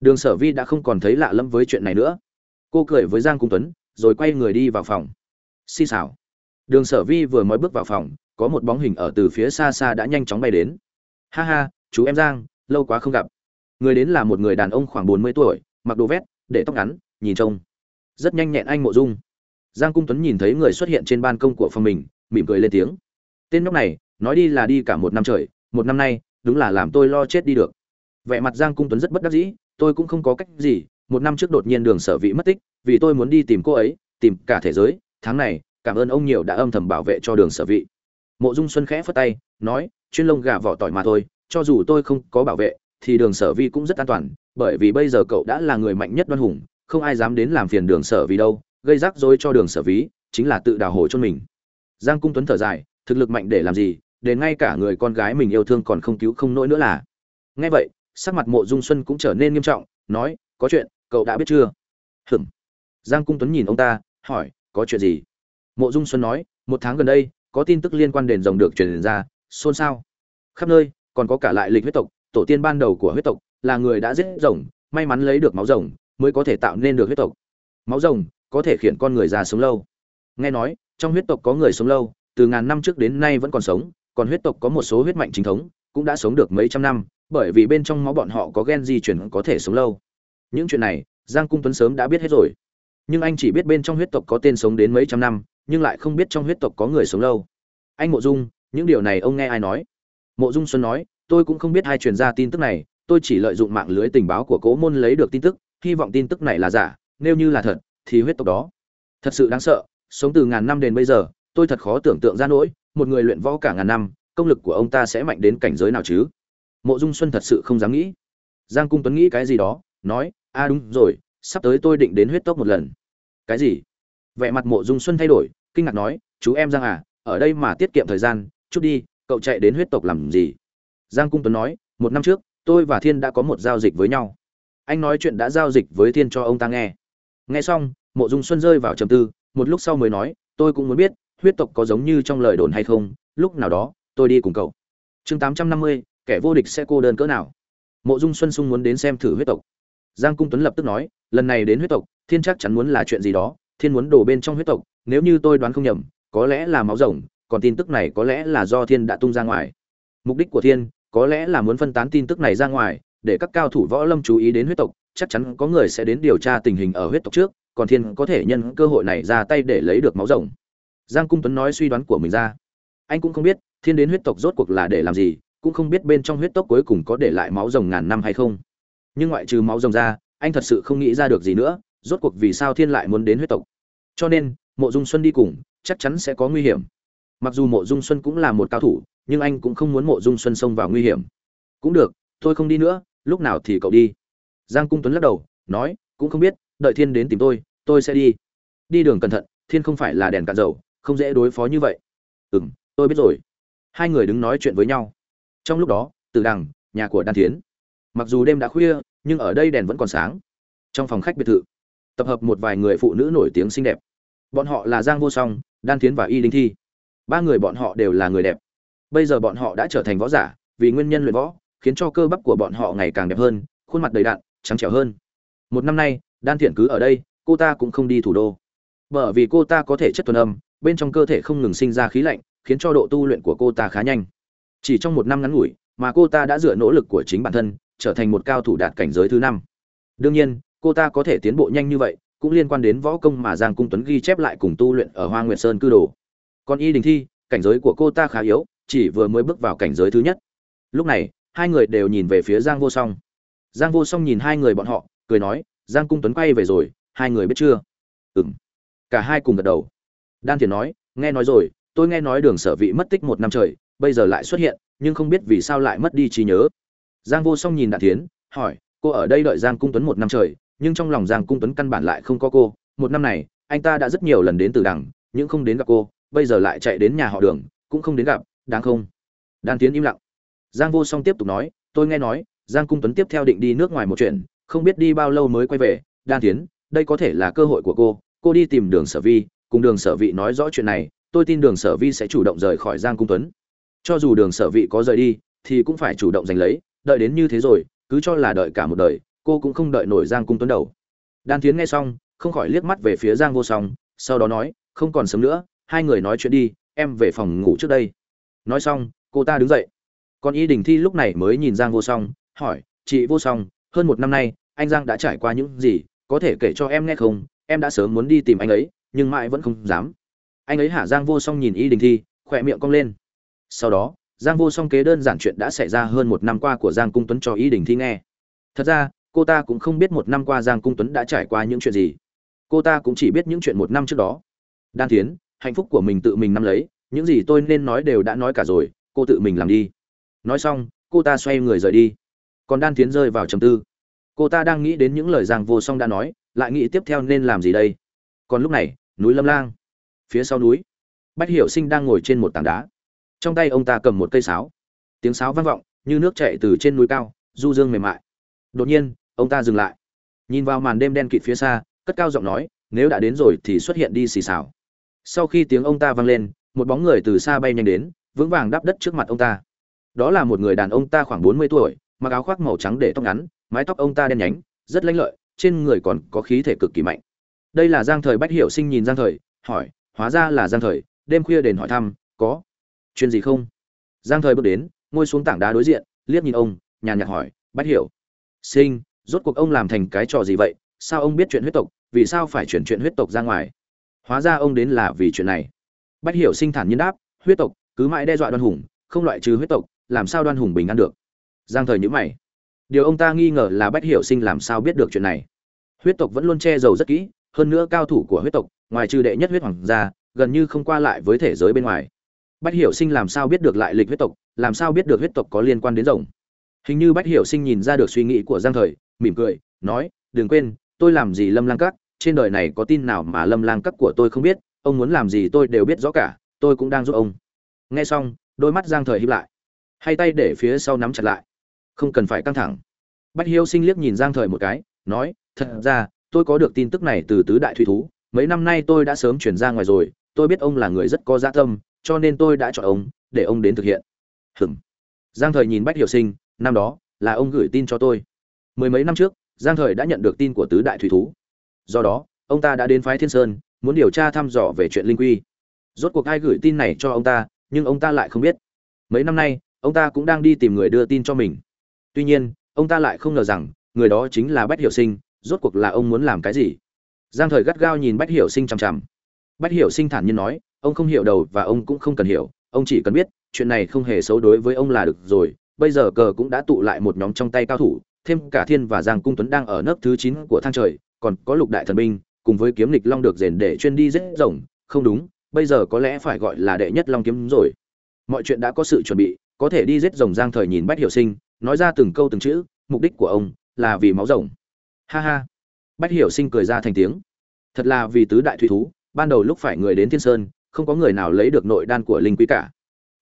đường sở vi đã không còn thấy lạ lẫm với chuyện này nữa. Cô cười với giang cung tuấn, rồi quay người đi vào phòng. Xì xảo đường sở vi vừa mới bước vào phòng, có một bóng hình ở từ phía xa xa đã nhanh chóng bay đến. Ha ha, chú em giang, lâu quá không gặp. Người đến là một người đàn ông khoảng bốn mươi tuổi, mặc đồ vét, để tóc ngắn, nhìn trông rất nhanh nhẹn anh mộ dung. Giang cung tuấn nhìn thấy người xuất hiện trên ban công của phòng mình, mỉm cười lên tiếng. Tên nhóc này, nói đi là đi cả một năm trời, một năm nay, đúng là làm tôi lo chết đi được. Vẻ mặt giang cung tuấn rất bất đắc dĩ tôi cũng không có cách gì, một năm trước đột nhiên đường sở vị mất tích, vì tôi muốn đi tìm cô ấy, tìm cả thế giới, tháng này, cảm ơn ông nhiều đã âm thầm bảo vệ cho đường sở vị. Mộ dung xuân khẽ phất tay, nói, chuyên lông gà vỏ tỏi mà thôi, cho dù tôi không có bảo vệ, thì đường sở vi cũng rất an toàn, bởi vì bây giờ cậu đã là người mạnh nhất đoan hùng, không ai dám đến làm phiền đường sở vi đâu, gây rắc rối cho đường sở ví chính là tự đào hổ cho mình. Giang cung tuấn thở dài, thực lực mạnh để làm gì đến ngay cả người con gái mình yêu thương còn không cứu không nỗi nữa là. Nghe vậy sắc mặt mộ dung xuân cũng trở nên nghiêm trọng, nói, có chuyện, cậu đã biết chưa? Hừm giang cung tuấn nhìn ông ta, hỏi, có chuyện gì? Mộ dung xuân nói, một tháng gần đây, có tin tức liên quan đến rồng được truyền ra, xôn xao. Khắp nơi, còn có cả lại lịch huyết tộc, tổ tiên ban đầu của huyết tộc là người đã giết rồng, may mắn lấy được máu rồng mới có thể tạo nên được huyết tộc. Máu rồng có thể khiến con người già sống lâu. Nghe nói, trong huyết tộc có người sống lâu, từ ngàn năm trước đến nay vẫn còn sống, còn huyết tộc có một số huyết mạnh chính thống cũng đã sống được mấy trăm năm bởi vì bên trong máu bọn họ có gen di chuyển có thể sống lâu. Những chuyện này, giang cung tuấn sớm đã biết hết rồi. Nhưng anh chỉ biết bên trong huyết tộc có tên sống đến mấy trăm năm, nhưng lại không biết trong huyết tộc có người sống lâu. Anh mộ dung, những điều này ông nghe ai nói? Mộ dung xuân nói, tôi cũng không biết ai truyền ra tin tức này, tôi chỉ lợi dụng mạng lưới tình báo của cố môn lấy được tin tức, hy vọng tin tức này là giả, nếu như là thật, thì huyết tộc đó. Thật sự đáng sợ, sống từ ngàn năm đến bây giờ, tôi thật khó tưởng tượng ra nỗi, một người luyện võ cả ngàn năm, công lực của ông ta sẽ mạnh đến cảnh giới nào chứ? Mộ dung xuân thật sự không dám nghĩ. Giang cung tuấn nghĩ cái gì đó, nói, a, đúng rồi, sắp tới tôi định đến huyết tốc một lần. Cái gì? Vẻ mặt mộ dung xuân thay đổi, kinh ngạc nói, chú em giang à ở đây mà tiết kiệm thời gian, chút đi, cậu chạy đến huyết tộc làm gì? Giang cung tuấn nói, một năm trước, tôi và thiên đã có một giao dịch với nhau. Anh nói chuyện đã giao dịch với thiên cho ông ta nghe. Nghe xong, mộ dung xuân rơi vào trầm tư, một lúc sau mới nói, tôi cũng muốn biết, huyết tộc có giống như trong lời đồn hay không, lúc nào đó, tôi đi cùng cậu. Chương tám trăm năm mươi kẻ vô địch sẽ cô đơn cỡ nào? Mộ dung xuân sung muốn đến xem thử huyết tộc. Giang cung tuấn lập tức nói, lần này đến huyết tộc, thiên chắc chắn muốn là chuyện gì đó, thiên muốn đổ bên trong huyết tộc, nếu như tôi đoán không nhầm, có lẽ là máu rồng, còn tin tức này có lẽ là do thiên đã tung ra ngoài. Mục đích của thiên, có lẽ là muốn phân tán tin tức này ra ngoài, để các cao thủ võ lâm chú ý đến huyết tộc, chắc chắn có người sẽ đến điều tra tình hình ở huyết tộc trước, còn thiên có thể nhân cơ hội này ra tay để lấy được máu rồng. Giang cung tuấn nói suy đoán của mình ra. Anh cũng không biết, thiên đến huyết tộc rốt cuộc là để làm gì cũng không biết bên trong huyết tộc cuối cùng có để lại máu rồng ngàn năm hay không. Nhưng ngoại trừ máu rồng ra, anh thật sự không nghĩ ra được gì nữa, rốt cuộc vì sao thiên lại muốn đến huyết tộc. Cho nên, mộ dung xuân đi cùng, chắc chắn sẽ có nguy hiểm. Mặc dù mộ dung xuân cũng là một cao thủ, nhưng anh cũng không muốn mộ dung xuân xông vào nguy hiểm. Cũng được tôi không đi nữa, lúc nào thì cậu đi. Giang cung tuấn lắc đầu, nói, cũng không biết, đợi thiên đến tìm tôi tôi sẽ đi. Đi đường cẩn thận, thiên không phải là đèn cạn dầu, không dễ đối phó như vậy. Ừ m tôi biết rồi. Hai người đứng nói chuyện với nhau trong lúc đó, từ đằng, nhà của đan thiến. Mặc dù đêm đã khuya, nhưng ở đây đèn vẫn còn sáng. Trong phòng khách biệt thự, tập hợp một vài người phụ nữ nổi tiếng xinh đẹp. Bọn họ là giang vô song, đan thiến và y linh thi. Ba người bọn họ đều là người đẹp. Bây giờ bọn họ đã trở thành võ giả, vì nguyên nhân luyện võ, khiến cho cơ bắp của bọn họ ngày càng đẹp hơn, khuôn mặt đầy đặn, trắng trẻo hơn. Một năm nay, đan thiện cứ ở đây, cô ta cũng không đi thủ đô. Bởi vì cô ta có thể chất thuần âm, bên trong cơ thể không ngừng sinh ra khí lạnh, khiến cho độ tu luyện của cô ta khá nhanh chỉ trong một năm ngắn ngủi, mà cô ta đã dựa nỗ lực của chính bản thân, trở thành một cao thủ đạt cảnh giới thứ năm. Đương nhiên, cô ta có thể tiến bộ nhanh như vậy, cũng liên quan đến võ công mà giang cung tuấn ghi chép lại cùng tu luyện ở hoa nguyệt sơn cư đồ. Còn y đình thi, cảnh giới của cô ta khá yếu, chỉ vừa mới bước vào cảnh giới thứ nhất. Lúc này, hai người đều nhìn về phía giang vô song. Giang vô song nhìn hai người bọn họ, cười nói, giang cung tuấn quay về rồi, hai người biết chưa? Ừ m cả hai cùng gật đầu. Đan thiền nói, nghe nói rồi, tôi nghe nói đường sở vị mất tích một năm trời bây giờ lại xuất hiện, nhưng không biết vì sao lại mất đi trí nhớ. Giang vô song nhìn đạn thiến, hỏi, cô ở đây đợi giang cung tuấn một năm trời, nhưng trong lòng giang cung tuấn căn bản lại không có cô. Một năm này, anh ta đã rất nhiều lần đến từ đằng, nhưng không đến gặp cô, bây giờ lại chạy đến nhà họ đường, cũng không đến gặp, đáng không? Đan tiến im lặng. Giang vô song tiếp tục nói, tôi nghe nói, giang cung tuấn tiếp theo định đi nước ngoài một chuyện, không biết đi bao lâu mới quay về. Đan tiến đây có thể là cơ hội của cô. Cô đi tìm đường sở vi, cùng đường sở vị nói rõ chuyện này. Tôi tin đường sở vi sẽ chủ động rời khỏi giang cung tuấn cho dù đường sở vị có rời đi, thì cũng phải chủ động giành lấy, đợi đến như thế rồi, cứ cho là đợi cả một đời, cô cũng không đợi nổi giang cung tuấn đầu. Đan tiến nghe xong, không khỏi liếc mắt về phía giang vô song, sau đó nói, không còn sớm nữa, hai người nói chuyện đi, em về phòng ngủ trước đây. Nói xong, cô ta đứng dậy. Còn y đình thi lúc này mới nhìn giang vô song, hỏi, chị vô song, hơn một năm nay, anh giang đã trải qua những gì, có thể kể cho em nghe không? Em đã sớm muốn đi tìm anh ấy, nhưng mãi vẫn không dám. Anh ấy hạ giang vô song nhìn y đình thi, khỏe miệng cong lên sau đó, giang vô song kế đơn giản chuyện đã xảy ra hơn một năm qua của giang cung tuấn cho y đình thi nghe. Thật ra, cô ta cũng không biết một năm qua giang cung tuấn đã trải qua những chuyện gì. Cô ta cũng chỉ biết những chuyện một năm trước đó. Đan tiến hạnh phúc của mình tự mình nắm lấy, những gì tôi nên nói đều đã nói cả rồi, cô tự mình làm đi. Nói xong, cô ta xoay người rời đi. Còn đan tiến rơi vào trầm tư. Cô ta đang nghĩ đến những lời giang vô song đã nói, lại nghĩ tiếp theo nên làm gì đây? Còn lúc này, núi lâm lang. Phía sau núi, bách hiểu sinh đang ngồi trên một tảng đá trong tay ông ta cầm một cây sáo. Tiếng sáo vang vọng, như nước chạy từ trên núi cao, du dương mềm mại. Đột nhiên, ông ta dừng lại. Nhìn vào màn đêm đen kịt phía xa, cất cao giọng nói, nếu đã đến rồi thì xuất hiện đi xì xào. Sau khi tiếng ông ta vang lên, một bóng người từ xa bay nhanh đến, vững vàng đáp đất trước mặt ông ta. Đó là một người đàn ông ta khoảng bốn mươi tuổi, mặc áo khoác màu trắng để tóc ngắn, mái tóc ông ta đen nhánh, rất lanh lợi, trên người còn có khí thể cực kỳ mạnh. Đây là giang thời bách hiểu sinh nhìn giang thời, hỏi, hóa ra là giang thời, đêm khuya đến hỏi thăm, có chuyện gì không? Giang thời bước đến, ngồi xuống tảng đá đối diện, liếc nhìn ông, nhàn nhạt hỏi, bách hiểu, sinh, rốt cuộc ông làm thành cái trò gì vậy? Sao ông biết chuyện huyết tộc? Vì sao phải chuyển chuyện huyết tộc ra ngoài? Hóa ra ông đến là vì chuyện này. Bách hiểu sinh thản nhiên đáp, huyết tộc, cứ mãi đe dọa đoan hùng, không loại trừ huyết tộc, làm sao đoan hùng bình an được? Giang thời nhữ mày. Điều ông ta nghi ngờ là bách hiểu sinh làm sao biết được chuyện này? Huyết tộc vẫn luôn che giấu rất kỹ, hơn nữa cao thủ của huyết tộc, ngoài trừ đệ nhất huyết hoàng gia, gần như không qua lại với thể giới bên ngoài bách hiểu sinh làm sao biết được lại lịch huyết tộc, làm sao biết được huyết tộc có liên quan đến rồng? Hình như bách hiểu sinh nhìn ra được suy nghĩ của giang thời, mỉm cười, nói, đừng quên, tôi làm gì lâm lang các, trên đời này có tin nào mà lâm lang các của tôi không biết, ông muốn làm gì tôi đều biết rõ cả, tôi cũng đang giúp ông. Nghe xong, đôi mắt giang thời hiếp lại hay tay để phía sau nắm chặt lại. Không cần phải căng thẳng. Bách hiếu sinh liếc nhìn giang thời một cái, nói, thật ra, tôi có được tin tức này từ tứ đại thủy thú, mấy năm nay tôi đã sớm chuyển ra ngoài rồi, tôi biết ông là người rất có dạ tâm cho nên tôi đã chọn ông, để ông đến thực hiện. Hừm giang thời nhìn bách hiểu sinh, năm đó, là ông gửi tin cho tôi. Mười mấy năm trước, giang thời đã nhận được tin của tứ đại thủy thú. Do đó, ông ta đã đến phái thiên sơn, muốn điều tra thăm dò về chuyện linh quy. Rốt cuộc ai gửi tin này cho ông ta, nhưng ông ta lại không biết. Mấy năm nay, ông ta cũng đang đi tìm người đưa tin cho mình. Tuy nhiên, ông ta lại không ngờ rằng, người đó chính là bách hiểu sinh, rốt cuộc là ông muốn làm cái gì? Giang thời gắt gao nhìn bách hiểu sinh chằm chằm. Bách hiểu sinh thản nhiên nói ông không hiểu đầu và ông cũng không cần hiểu, ông chỉ cần biết, chuyện này không hề xấu đối với ông là được rồi, bây giờ cờ cũng đã tụ lại một nhóm trong tay cao thủ, thêm cả thiên và giang cung tuấn đang ở nấc thứ chín của thang trời, còn có lục đại thần binh, cùng với kiếm lịch long được rèn để chuyên đi giết rồng, không đúng, bây giờ có lẽ phải gọi là đệ nhất long kiếm rồi. Mọi chuyện đã có sự chuẩn bị, có thể đi giết rồng giang thời nhìn bách hiểu sinh, nói ra từng câu từng chữ, mục đích của ông là vì máu rồng. Ha ha. Bách hiểu sinh cười ra thành tiếng. Thật là vì tứ đại thủy thú, ban đầu lúc phải người đến thiên sơn không có người nào lấy được nội đan của linh quý cả.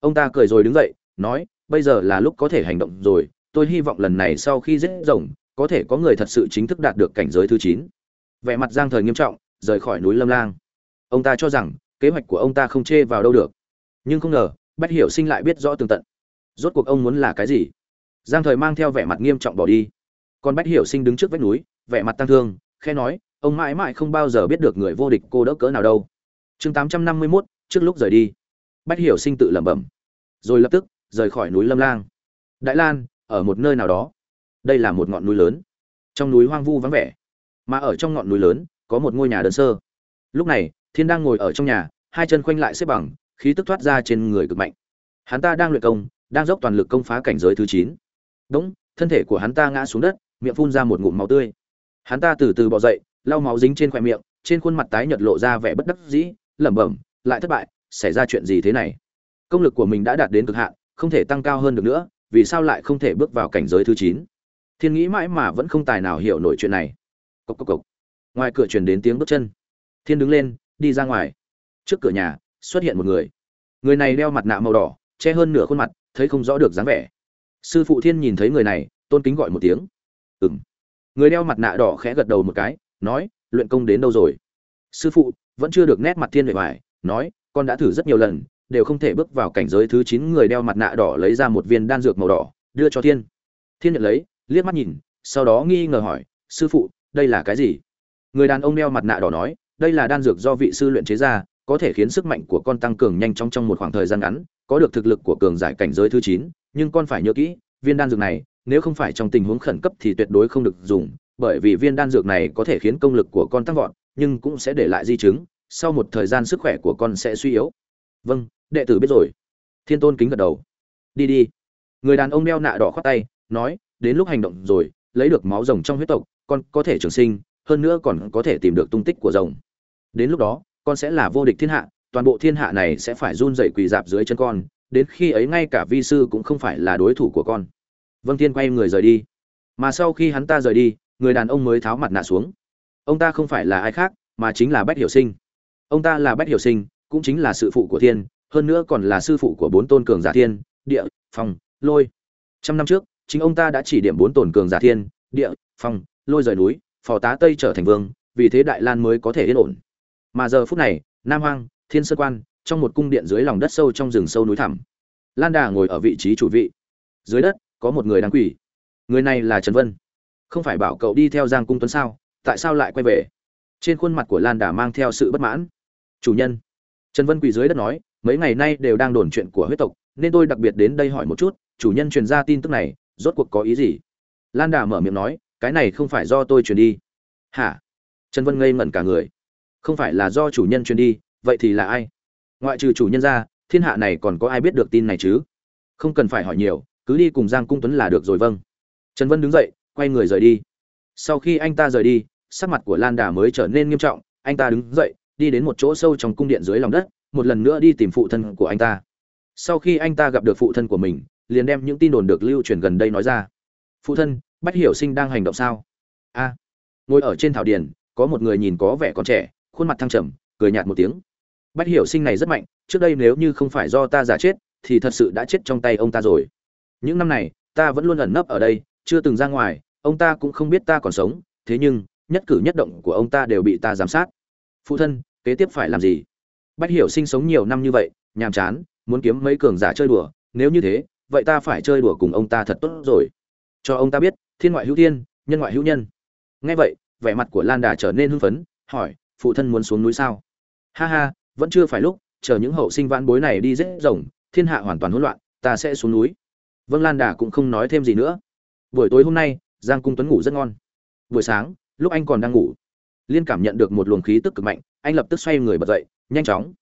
Ông ta cười rồi đứng dậy, nói, bây giờ là lúc có thể hành động rồi, tôi hy vọng lần này sau khi giết rồng, có thể có người thật sự chính thức đạt được cảnh giới thứ chín. Vẻ mặt giang thời nghiêm trọng, rời khỏi núi lâm lang. Ông ta cho rằng, kế hoạch của ông ta không chê vào đâu được. Nhưng không ngờ, bách hiểu sinh lại biết rõ tường tận. Rốt cuộc ông muốn là cái gì? Giang thời mang theo vẻ mặt nghiêm trọng bỏ đi. Còn bách hiểu sinh đứng trước vách núi, vẻ mặt tăng thương khe nói, ông mãi mãi không bao giờ biết được người vô địch cô đỡ cỡ nào đâu chương tám trăm năm mươi mốt, trước lúc rời đi. Bách hiểu sinh tự lẩm bẩm. Rồi lập tức, rời khỏi núi lâm lang. Đại lan, ở một nơi nào đó. Đây là một ngọn núi lớn. Trong núi hoang vu vắng vẻ. Mà ở trong ngọn núi lớn, có một ngôi nhà đơn sơ. Lúc này, thiên đang ngồi ở trong nhà, hai chân khoanh lại xếp bằng, khí tức thoát ra trên người cực mạnh. Hắn ta đang luyện công, đang dốc toàn lực công phá cảnh giới thứ chín. Đúng, thân thể của hắn ta ngã xuống đất, miệng phun ra một ngụm máu tươi. Hắn ta từ từ bò dậy, lau máu dính trên khoe miệng, trên khuôn mặt tái nhợt lộ ra vẻ bất đắc dĩ lẩm bẩm, lại thất bại, xảy ra chuyện gì thế này? Công lực của mình đã đạt đến cực hạn, không thể tăng cao hơn được nữa, vì sao lại không thể bước vào cảnh giới thứ chín? Thiên nghĩ mãi mà vẫn không tài nào hiểu nổi chuyện này. Cốc cốc cốc. ngoài cửa truyền đến tiếng bước chân. Thiên đứng lên, đi ra ngoài. Trước cửa nhà, xuất hiện một người. Người này đeo mặt nạ màu đỏ, che hơn nửa khuôn mặt, thấy không rõ được dáng vẻ. Sư phụ thiên nhìn thấy người này, tôn kính gọi một tiếng. Ừng người đeo mặt nạ đỏ khẽ gật đầu một cái, nói, luyện công đến đâu rồi? Sư phụ vẫn chưa được nét mặt thiên vệ vải nói, con đã thử rất nhiều lần, đều không thể bước vào cảnh giới thứ chín người đeo mặt nạ đỏ lấy ra một viên đan dược màu đỏ, đưa cho thiên. Thiên nhận lấy, liếc mắt nhìn, sau đó nghi ngờ hỏi, sư phụ, đây là cái gì? Người đàn ông đeo mặt nạ đỏ nói, đây là đan dược do vị sư luyện chế ra, có thể khiến sức mạnh của con tăng cường nhanh chóng trong một khoảng thời gian ngắn, có được thực lực của cường giải cảnh giới thứ chín, nhưng con phải nhớ kỹ, viên đan dược này, nếu không phải trong tình huống khẩn cấp thì tuyệt đối không được dùng, bởi vì viên đan dược này có thể khiến công lực của con tăng vọt nhưng cũng sẽ để lại di chứng, sau một thời gian sức khỏe của con sẽ suy yếu. Vâng đệ tử biết rồi. Thiên tôn kính gật đầu. Đi đi. Người đàn ông đeo nạ đỏ khoát tay, nói, đến lúc hành động rồi, lấy được máu rồng trong huyết tộc, con có thể trường sinh, hơn nữa còn có thể tìm được tung tích của rồng. Đến lúc đó, con sẽ là vô địch thiên hạ, toàn bộ thiên hạ này sẽ phải run rẩy quỳ dạp dưới chân con, đến khi ấy ngay cả vi sư cũng không phải là đối thủ của con. Vâng thiên quay người rời đi. Mà sau khi hắn ta rời đi, người đàn ông mới tháo mặt nạ xuống ông ta không phải là ai khác, mà chính là bách hiểu sinh. Ông ta là bách hiểu sinh, cũng chính là sự phụ của thiên, hơn nữa còn là sư phụ của bốn tôn cường giả thiên, địa, phong, lôi. Trăm năm trước, chính ông ta đã chỉ điểm bốn tôn cường giả thiên, địa, phong, lôi rời núi, phò tá tây trở thành vương, vì thế đại lan mới có thể yên ổn. Mà giờ phút này, nam hoang, thiên sơ quan, trong một cung điện dưới lòng đất sâu trong rừng sâu núi thẳm. Lan đà ngồi ở vị trí chủ vị. Dưới đất, có một người đang quỳ. Người này là trần vân. Không phải bảo cậu đi theo giang cung tuấn sao? Tại sao lại quay về? Trên khuôn mặt của lan đà mang theo sự bất mãn. Chủ nhân, trần vân quỳ dưới đất nói, mấy ngày nay đều đang đồn chuyện của huyết tộc, nên tôi đặc biệt đến đây hỏi một chút, chủ nhân truyền ra tin tức này, rốt cuộc có ý gì? Lan đà mở miệng nói, cái này không phải do tôi truyền đi. Hả? Trần vân ngây ngẩn cả người. Không phải là do chủ nhân truyền đi, vậy thì là ai? Ngoại trừ chủ nhân ra, thiên hạ này còn có ai biết được tin này chứ? Không cần phải hỏi nhiều, cứ đi cùng giang cung tuấn là được rồi vâng. Trần vân đứng dậy, quay người rời đi sau khi anh ta rời đi, sắc mặt của lan đà mới trở nên nghiêm trọng. Anh ta đứng dậy, đi đến một chỗ sâu trong cung điện dưới lòng đất, một lần nữa đi tìm phụ thân của anh ta. Sau khi anh ta gặp được phụ thân của mình, liền đem những tin đồn được lưu truyền gần đây nói ra. Phụ thân, bách hiểu sinh đang hành động sao? A. Ngồi ở trên thảo điền, có một người nhìn có vẻ còn trẻ, khuôn mặt thăng trầm, cười nhạt một tiếng. Bách hiểu sinh này rất mạnh, trước đây nếu như không phải do ta giả chết, thì thật sự đã chết trong tay ông ta rồi. Những năm này, ta vẫn luôn ẩn nấp ở đây, chưa từng ra ngoài ông ta cũng không biết ta còn sống, thế nhưng, nhất cử nhất động của ông ta đều bị ta giám sát. Phụ thân, kế tiếp phải làm gì? Bách hiểu sinh sống nhiều năm như vậy, nhàm chán, muốn kiếm mấy cường giả chơi đùa, nếu như thế, vậy ta phải chơi đùa cùng ông ta thật tốt rồi. Cho ông ta biết, thiên ngoại hữu thiên, nhân ngoại hữu nhân. Nghe vậy, vẻ mặt của lan đà trở nên hưng phấn, hỏi, phụ thân muốn xuống núi sao? Ha ha, vẫn chưa phải lúc, chờ những hậu sinh vãn bối này đi dễ rồng, thiên hạ hoàn toàn hỗn loạn, ta sẽ xuống núi. Vâng lan đà cũng không nói thêm gì nữa. Buổi tối hôm nay giang cung tuấn ngủ rất ngon. Buổi sáng, lúc anh còn đang ngủ, liên cảm nhận được một luồng khí tức cực mạnh, anh lập tức xoay người bật dậy, nhanh chóng.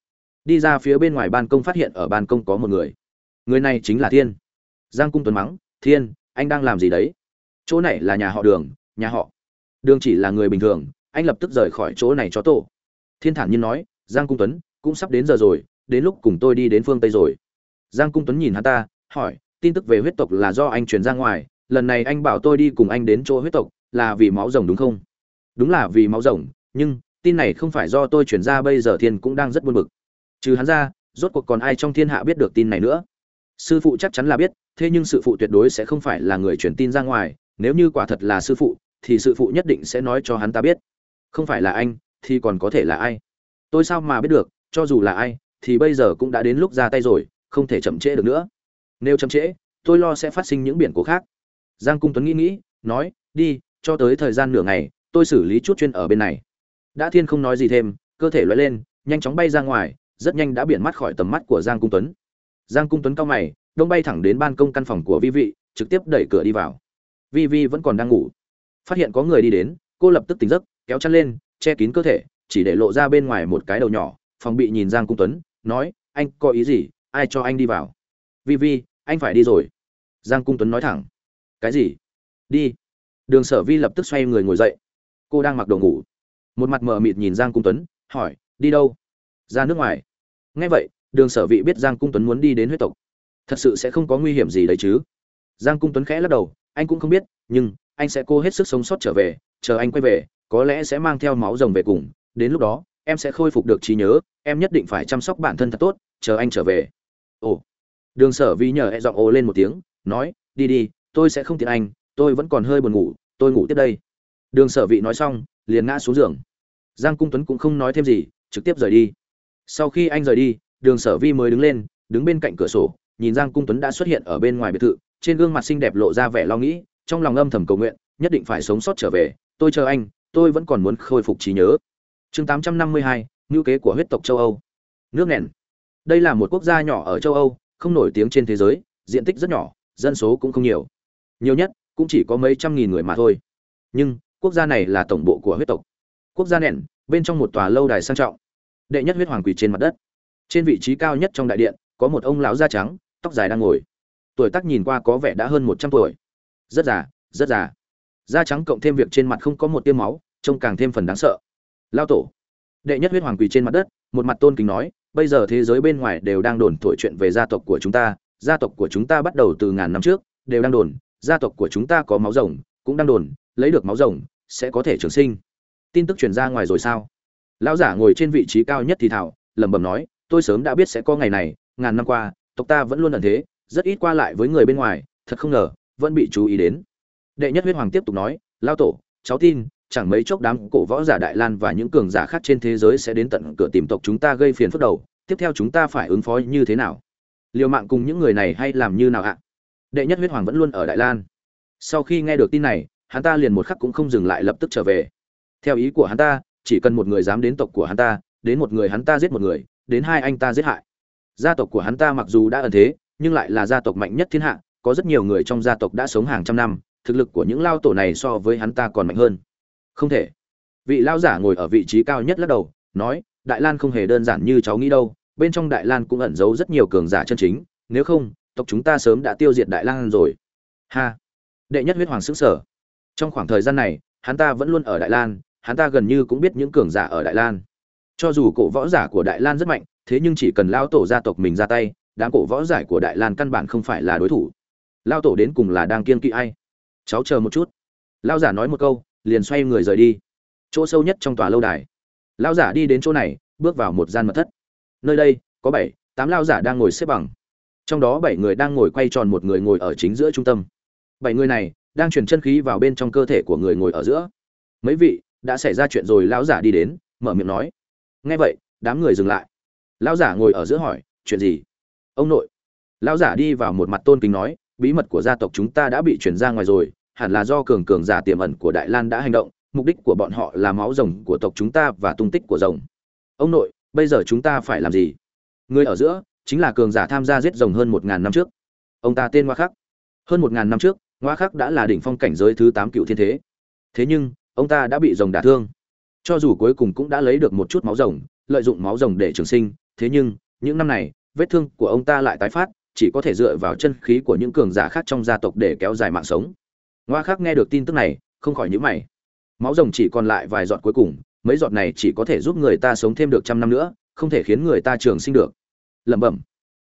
Đi ra phía bên ngoài ban công phát hiện ở ban công có một người. Người này chính là thiên. Giang cung tuấn mắng, thiên, anh đang làm gì đấy? Chỗ này là nhà họ đường, nhà họ đường chỉ là người bình thường. Anh lập tức rời khỏi chỗ này cho tổ. Thiên thản nhiên nói, giang cung tuấn, cũng sắp đến giờ rồi, đến lúc cùng tôi đi đến phương tây rồi. Giang cung tuấn nhìn hắn ta, hỏi, tin tức về huyết tộc là do anh truyền ra ngoài lần này anh bảo tôi đi cùng anh đến chỗ huyết tộc, là vì máu rồng đúng không? Đúng là vì máu rồng, nhưng tin này không phải do tôi chuyển ra, bây giờ thiên cũng đang rất buồn bực. Trừ hắn ra, rốt cuộc còn ai trong thiên hạ biết được tin này nữa? Sư phụ chắc chắn là biết, thế nhưng sư phụ tuyệt đối sẽ không phải là người truyền tin ra ngoài, nếu như quả thật là sư phụ, thì sư phụ nhất định sẽ nói cho hắn ta biết. Không phải là anh, thì còn có thể là ai? Tôi sao mà biết được, cho dù là ai, thì bây giờ cũng đã đến lúc ra tay rồi, không thể chậm trễ được nữa. Nếu chậm trễ, tôi lo sẽ phát sinh những biển cố khác giang cung tuấn nghĩ nghĩ, nói, đi, cho tới thời gian nửa ngày, tôi xử lý chút chuyên ở bên này. Đã thiên không nói gì thêm, cơ thể loay lên, nhanh chóng bay ra ngoài, rất nhanh đã biển mắt khỏi tầm mắt của giang cung tuấn. Giang cung tuấn cao mày, đông bay thẳng đến ban công căn phòng của vi vị, trực tiếp đẩy cửa đi vào. Vi vi vẫn còn đang ngủ. Phát hiện có người đi đến, cô lập tức tỉnh giấc, kéo chăn lên, che kín cơ thể, chỉ để lộ ra bên ngoài một cái đầu nhỏ, phòng bị nhìn giang cung tuấn, nói, anh có ý gì? Ai cho anh đi vào? Vi vi, anh phải đi rồi. Giang cung tuấn nói thẳng cái gì? Đi. Đường sở vi lập tức xoay người ngồi dậy. Cô đang mặc đồ ngủ. Một mặt mờ mịt nhìn giang cung tuấn, hỏi, đi đâu? Ra nước ngoài. Ngay vậy, đường sở vị biết giang cung tuấn muốn đi đến huyết tộc. Thật sự sẽ không có nguy hiểm gì đấy chứ. Giang cung tuấn khẽ lắc đầu, anh cũng không biết, nhưng anh sẽ cố hết sức sống sót trở về, chờ anh quay về, có lẽ sẽ mang theo máu rồng về cùng. Đến lúc đó, em sẽ khôi phục được trí nhớ, em nhất định phải chăm sóc bản thân thật tốt, chờ anh trở về. Ồ. Đường sở vi nhờ e giọng ồ lên một tiếng, nói, đi đi tôi sẽ không tiện anh tôi vẫn còn hơi buồn ngủ tôi ngủ tiếp đây. Đường sở vị nói xong liền ngã xuống giường. Giang cung tuấn cũng không nói thêm gì trực tiếp rời đi. Sau khi anh rời đi đường sở vi mới đứng lên đứng bên cạnh cửa sổ nhìn giang cung tuấn đã xuất hiện ở bên ngoài biệt thự trên gương mặt xinh đẹp lộ ra vẻ lo nghĩ trong lòng âm thầm cầu nguyện nhất định phải sống sót trở về tôi chờ anh tôi vẫn còn muốn khôi phục trí nhớ. Chương 852, ngữ kế của huyết tộc châu âu. Nước nền. Đây là một quốc gia nhỏ ở châu âu không nổi tiếng trên thế giới diện tích rất nhỏ dân số cũng không nhiều nhiều nhất cũng chỉ có mấy trăm nghìn người mà thôi. Nhưng, quốc gia này là tổng bộ của huyết tộc. Quốc gia nện bên trong một tòa lâu đài sang trọng. Đệ nhất huyết hoàng quỳ trên mặt đất. Trên vị trí cao nhất trong đại điện, có một ông lão da trắng, tóc dài đang ngồi. Tuổi tác nhìn qua có vẻ đã hơn một trăm tuổi. Rất già rất già. Da trắng cộng thêm việc trên mặt không có một tiêm máu, trông càng thêm phần đáng sợ. Lao tổ. Đệ nhất huyết hoàng quỳ trên mặt đất, một mặt tôn kính nói, bây giờ thế giới bên ngoài đều đang đồn thổi chuyện về gia tộc của chúng ta. Gia tộc của chúng ta bắt đầu từ ngàn năm trước, đều đang đồn gia tộc của chúng ta có máu rồng, cũng đang đồn, lấy được máu rồng, sẽ có thể trường sinh. Tin tức truyền ra ngoài rồi sao? Lão giả ngồi trên vị trí cao nhất thì thảo lẩm bẩm nói, tôi sớm đã biết sẽ có ngày này, ngàn năm qua, tộc ta vẫn luôn ẩn thế, rất ít qua lại với người bên ngoài, thật không ngờ, vẫn bị chú ý đến. Đệ nhất huyết hoàng tiếp tục nói lao tổ, cháu tin, chẳng mấy chốc đám cổ võ giả đại lan và những cường giả khác trên thế giới sẽ đến tận cửa tìm tộc chúng ta gây phiền phức đầu, tiếp theo chúng ta phải ứng phó như thế nào? Liều mạng cùng những người này hay làm như nào ạ? Đệ nhất huyết hoàng vẫn luôn ở đại lan. Sau khi nghe được tin này, hắn ta liền một khắc cũng không dừng lại lập tức trở về. Theo ý của hắn ta, chỉ cần một người dám đến tộc của hắn ta, đến một người hắn ta giết một người, đến hai anh ta giết hại. Gia tộc của hắn ta mặc dù đã ẩn thế, nhưng lại là gia tộc mạnh nhất thiên hạ, có rất nhiều người trong gia tộc đã sống hàng trăm năm, thực lực của những lao tổ này so với hắn ta còn mạnh hơn. Không thể. Vị lao giả ngồi ở vị trí cao nhất lắc đầu, nói, đại lan không hề đơn giản như cháu nghĩ đâu, bên trong đại lan cũng ẩn giấu rất nhiều cường giả chân chính, nếu không tộc chúng ta sớm đã tiêu diệt đại Lang rồi. Ha. Đệ nhất huyết hoàng xứng sở. Trong khoảng thời gian này, hắn ta vẫn luôn ở đại lan, hắn ta gần như cũng biết những cường giả ở đại lan. Cho dù cổ võ giả của đại lan rất mạnh, thế nhưng chỉ cần lão tổ gia tộc mình ra tay, đám cổ võ giải của đại lan căn bản không phải là đối thủ. Lao tổ đến cùng là đang kiên kỵ ai? Cháu chờ một chút. Lao giả nói một câu, liền xoay người rời đi. Chỗ sâu nhất trong tòa lâu đài. Lao giả đi đến chỗ này, bước vào một gian mật thất. Nơi đây, có bảy, tám lao giả đang ngồi xếp bằng trong đó bảy người đang ngồi quay tròn một người ngồi ở chính giữa trung tâm. Bảy người này đang truyền chân khí vào bên trong cơ thể của người ngồi ở giữa. Mấy vị, đã xảy ra chuyện rồi, lão giả đi đến, mở miệng nói. Nghe vậy, đám người dừng lại. Lão giả ngồi ở giữa hỏi, chuyện gì? Ông nội. Lão giả đi vào một mặt tôn kính nói, bí mật của gia tộc chúng ta đã bị chuyển ra ngoài rồi, hẳn là do cường cường giả tiềm ẩn của đại lan đã hành động, mục đích của bọn họ là máu rồng của tộc chúng ta và tung tích của rồng. Ông nội, bây giờ chúng ta phải làm gì? Người ở giữa chính là cường giả tham gia giết rồng hơn một ngàn năm trước. Ông ta tên ngoa khắc. Hơn một ngàn năm trước ngoa khắc đã là đỉnh phong cảnh giới thứ tám cựu thiên thế. Thế nhưng, ông ta đã bị rồng đả thương. Cho dù cuối cùng cũng đã lấy được một chút máu rồng, lợi dụng máu rồng để trường sinh, thế nhưng, những năm này, vết thương của ông ta lại tái phát, chỉ có thể dựa vào chân khí của những cường giả khác trong gia tộc để kéo dài mạng sống. Ngoa khắc nghe được tin tức này, không khỏi nhíu mày. Máu rồng chỉ còn lại vài giọt cuối cùng, mấy giọt này chỉ có thể giúp người ta sống thêm được trăm năm nữa, không thể khiến người ta trường sinh được lẩm bẩm.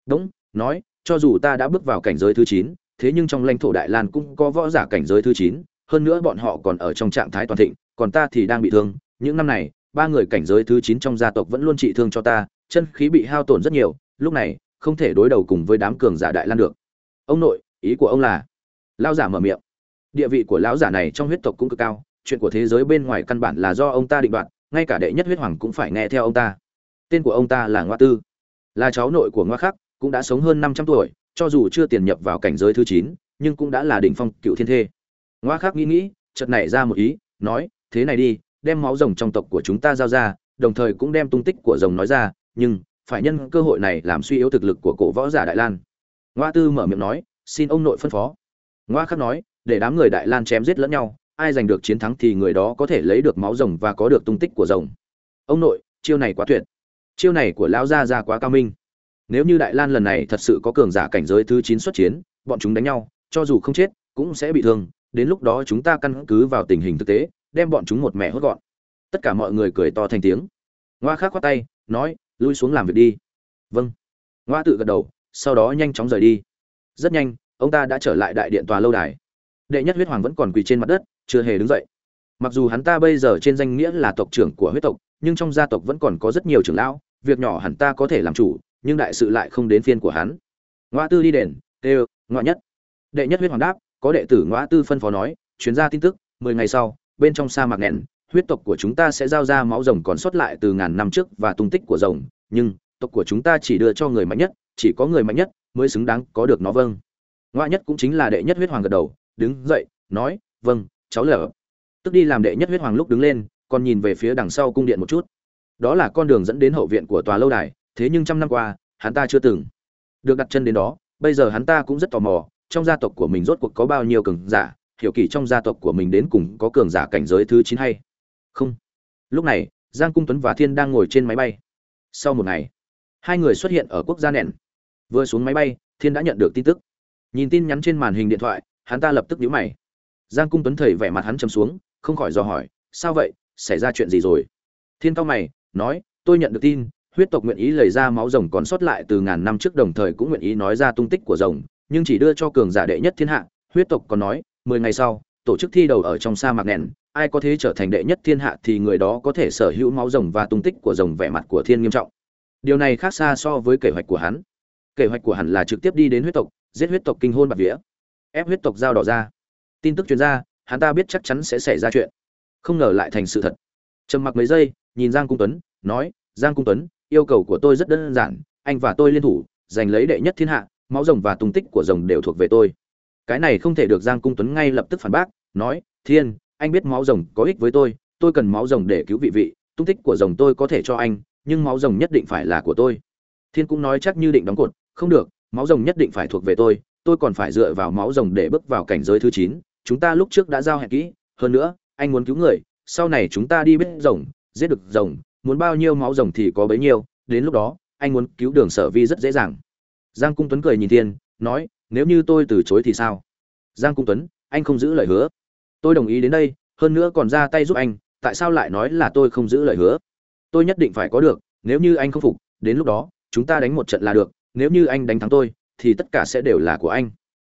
Đúng, nói, cho dù ta đã bước vào cảnh giới thứ chín, thế nhưng trong lãnh thổ đại lan cũng có võ giả cảnh giới thứ chín, hơn nữa bọn họ còn ở trong trạng thái toàn thịnh, còn ta thì đang bị thương. Những năm này, ba người cảnh giới thứ chín trong gia tộc vẫn luôn trị thương cho ta, chân khí bị hao tổn rất nhiều, lúc này, không thể đối đầu cùng với đám cường giả đại lan được. Ông nội, ý của ông là? Lao giả mở miệng. Địa vị của lão giả này trong huyết tộc cũng cực cao, chuyện của thế giới bên ngoài căn bản là do ông ta định đoạt, ngay cả đệ nhất huyết hoàng cũng phải nghe theo ông ta. Tên của ông ta là ngoa tư là cháu nội của ngoa khắc, cũng đã sống hơn năm trăm tuổi, cho dù chưa tiền nhập vào cảnh giới thứ chín, nhưng cũng đã là đỉnh phong cựu thiên thê. Ngoa khắc nghĩ nghĩ, chợt nảy ra một ý, nói, thế này đi, đem máu rồng trong tộc của chúng ta giao ra, đồng thời cũng đem tung tích của rồng nói ra, nhưng phải nhân cơ hội này làm suy yếu thực lực của cổ võ giả đại lan. Ngoa tư mở miệng nói, xin ông nội phân phó. Ngoa khắc nói, để đám người đại lan chém giết lẫn nhau, ai giành được chiến thắng thì người đó có thể lấy được máu rồng và có được tung tích của rồng. Ông nội, chiêu này quá tuyệt chiêu này của lão gia gia quá cao minh. Nếu như đại lan lần này thật sự có cường giả cảnh giới thứ chín xuất chiến, bọn chúng đánh nhau, cho dù không chết, cũng sẽ bị thương. Đến lúc đó chúng ta căn cứ vào tình hình thực tế, đem bọn chúng một mẹ hốt gọn. Tất cả mọi người cười to thành tiếng. Ngoa khác khoát tay, nói, lui xuống làm việc đi. Vâng. Ngoa tự gật đầu, sau đó nhanh chóng rời đi. Rất nhanh, ông ta đã trở lại đại điện tòa lâu đài. Đệ nhất huyết hoàng vẫn còn quỳ trên mặt đất, chưa hề đứng dậy. Mặc dù hắn ta bây giờ trên danh nghĩa là tộc trưởng của huyết tộc, nhưng trong gia tộc vẫn còn có rất nhiều trưởng lão việc nhỏ hẳn ta có thể làm chủ, nhưng đại sự lại không đến phiên của hắn. Ngoa tư đi đền, tê ngoa nhất. Đệ nhất huyết hoàng đáp, có đệ tử ngoa tư phân phó nói, chuyến ra tin tức, mười ngày sau, bên trong sa mạc nghẹn huyết tộc của chúng ta sẽ giao ra máu rồng còn sót lại từ ngàn năm trước và tung tích của rồng, nhưng, tộc của chúng ta chỉ đưa cho người mạnh nhất, chỉ có người mạnh nhất mới xứng đáng có được nó vâng. Ngoa nhất cũng chính là đệ nhất huyết hoàng gật đầu, đứng dậy, nói vâng cháu lở. Tức đi làm đệ nhất huyết hoàng lúc đứng lên, còn nhìn về phía đằng sau cung điện một chút đó là con đường dẫn đến hậu viện của tòa lâu đài, thế nhưng trăm năm qua, hắn ta chưa từng được đặt chân đến đó. Bây giờ hắn ta cũng rất tò mò, trong gia tộc của mình rốt cuộc có bao nhiêu cường giả, hiểu kỳ trong gia tộc của mình đến cùng có cường giả cảnh giới thứ chín hay không? Lúc này, giang cung tuấn và thiên đang ngồi trên máy bay. Sau một ngày, hai người xuất hiện ở quốc gia nện vừa xuống máy bay, thiên đã nhận được tin tức. Nhìn tin nhắn trên màn hình điện thoại, hắn ta lập tức nhíu mày. Giang cung tuấn thầy vẻ mặt hắn chầm xuống, không khỏi dò hỏi, sao vậy? Xảy ra chuyện gì rồi? Thiên cao mày nói, tôi nhận được tin, huyết tộc nguyện ý lấy ra máu rồng còn sót lại từ ngàn năm trước đồng thời cũng nguyện ý nói ra tung tích của rồng, nhưng chỉ đưa cho cường giả đệ nhất thiên hạ. Huyết tộc còn nói, mười ngày sau, tổ chức thi đầu ở trong sa mạc nền ai có thể trở thành đệ nhất thiên hạ thì người đó có thể sở hữu máu rồng và tung tích của rồng vẻ mặt của thiên nghiêm trọng. Điều này khác xa so với kế hoạch của hắn. Kế hoạch của hắn là trực tiếp đi đến huyết tộc, giết huyết tộc kinh hôn bạc vía, ép huyết tộc giao đỏ ra. Tin tức chuyên gia hắn ta biết chắc chắn sẽ xảy ra chuyện. Không ngờ lại thành sự thật. Trầm mặc mấy giây nhìn giang cung tuấn, nói, giang cung tuấn, yêu cầu của tôi rất đơn giản, anh và tôi liên thủ, giành lấy đệ nhất thiên hạ, máu rồng và tung tích của rồng đều thuộc về tôi. Cái này không thể được giang cung tuấn ngay lập tức phản bác, nói, thiên, anh biết máu rồng có ích với tôi tôi cần máu rồng để cứu vị vị, tung tích của rồng tôi có thể cho anh, nhưng máu rồng nhất định phải là của tôi. Thiên cũng nói chắc như định đóng cột, không được, máu rồng nhất định phải thuộc về tôi tôi còn phải dựa vào máu rồng để bước vào cảnh giới thứ chín, chúng ta lúc trước đã giao hẹn kỹ, hơn nữa, anh muốn cứu người, sau này chúng ta đi biết rồng giết được rồng, muốn bao nhiêu máu rồng thì có bấy nhiêu, đến lúc đó, anh muốn cứu đường sở vi rất dễ dàng. Giang cung tuấn cười nhìn thiên, nói, nếu như tôi từ chối thì sao? Giang cung tuấn, anh không giữ lời hứa. Tôi đồng ý đến đây, hơn nữa còn ra tay giúp anh, tại sao lại nói là tôi không giữ lời hứa? Tôi nhất định phải có được, nếu như anh không phục, đến lúc đó, chúng ta đánh một trận là được, nếu như anh đánh thắng tôi, thì tất cả sẽ đều là của anh.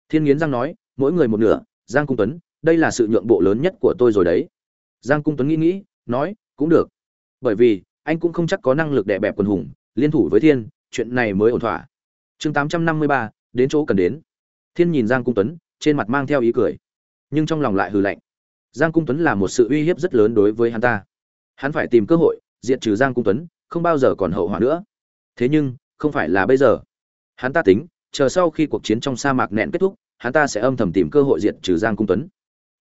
Thiên nghiến giang nói, mỗi người một nửa. Giang cung tuấn, đây là sự nhượng bộ lớn nhất của tôi rồi đấy. Giang cung tuấn nghĩ nghĩ, nói cũng được. Bởi vì, anh cũng không chắc có năng lực đè bẹp quần hùng, liên thủ với thiên, chuyện này mới ổn thỏa. Chương tám trăm năm mươi ba, đến chỗ cần đến. Thiên nhìn giang cung tuấn, trên mặt mang theo ý cười. Nhưng trong lòng lại hừ lạnh. Giang cung tuấn là một sự uy hiếp rất lớn đối với hắn ta. Hắn phải tìm cơ hội, diệt trừ giang cung tuấn, không bao giờ còn hậu hỏa nữa. Thế nhưng, không phải là bây giờ. Hắn ta tính, chờ sau khi cuộc chiến trong sa mạc nẹn kết thúc, hắn ta sẽ âm thầm tìm cơ hội diệt trừ giang cung tuấn.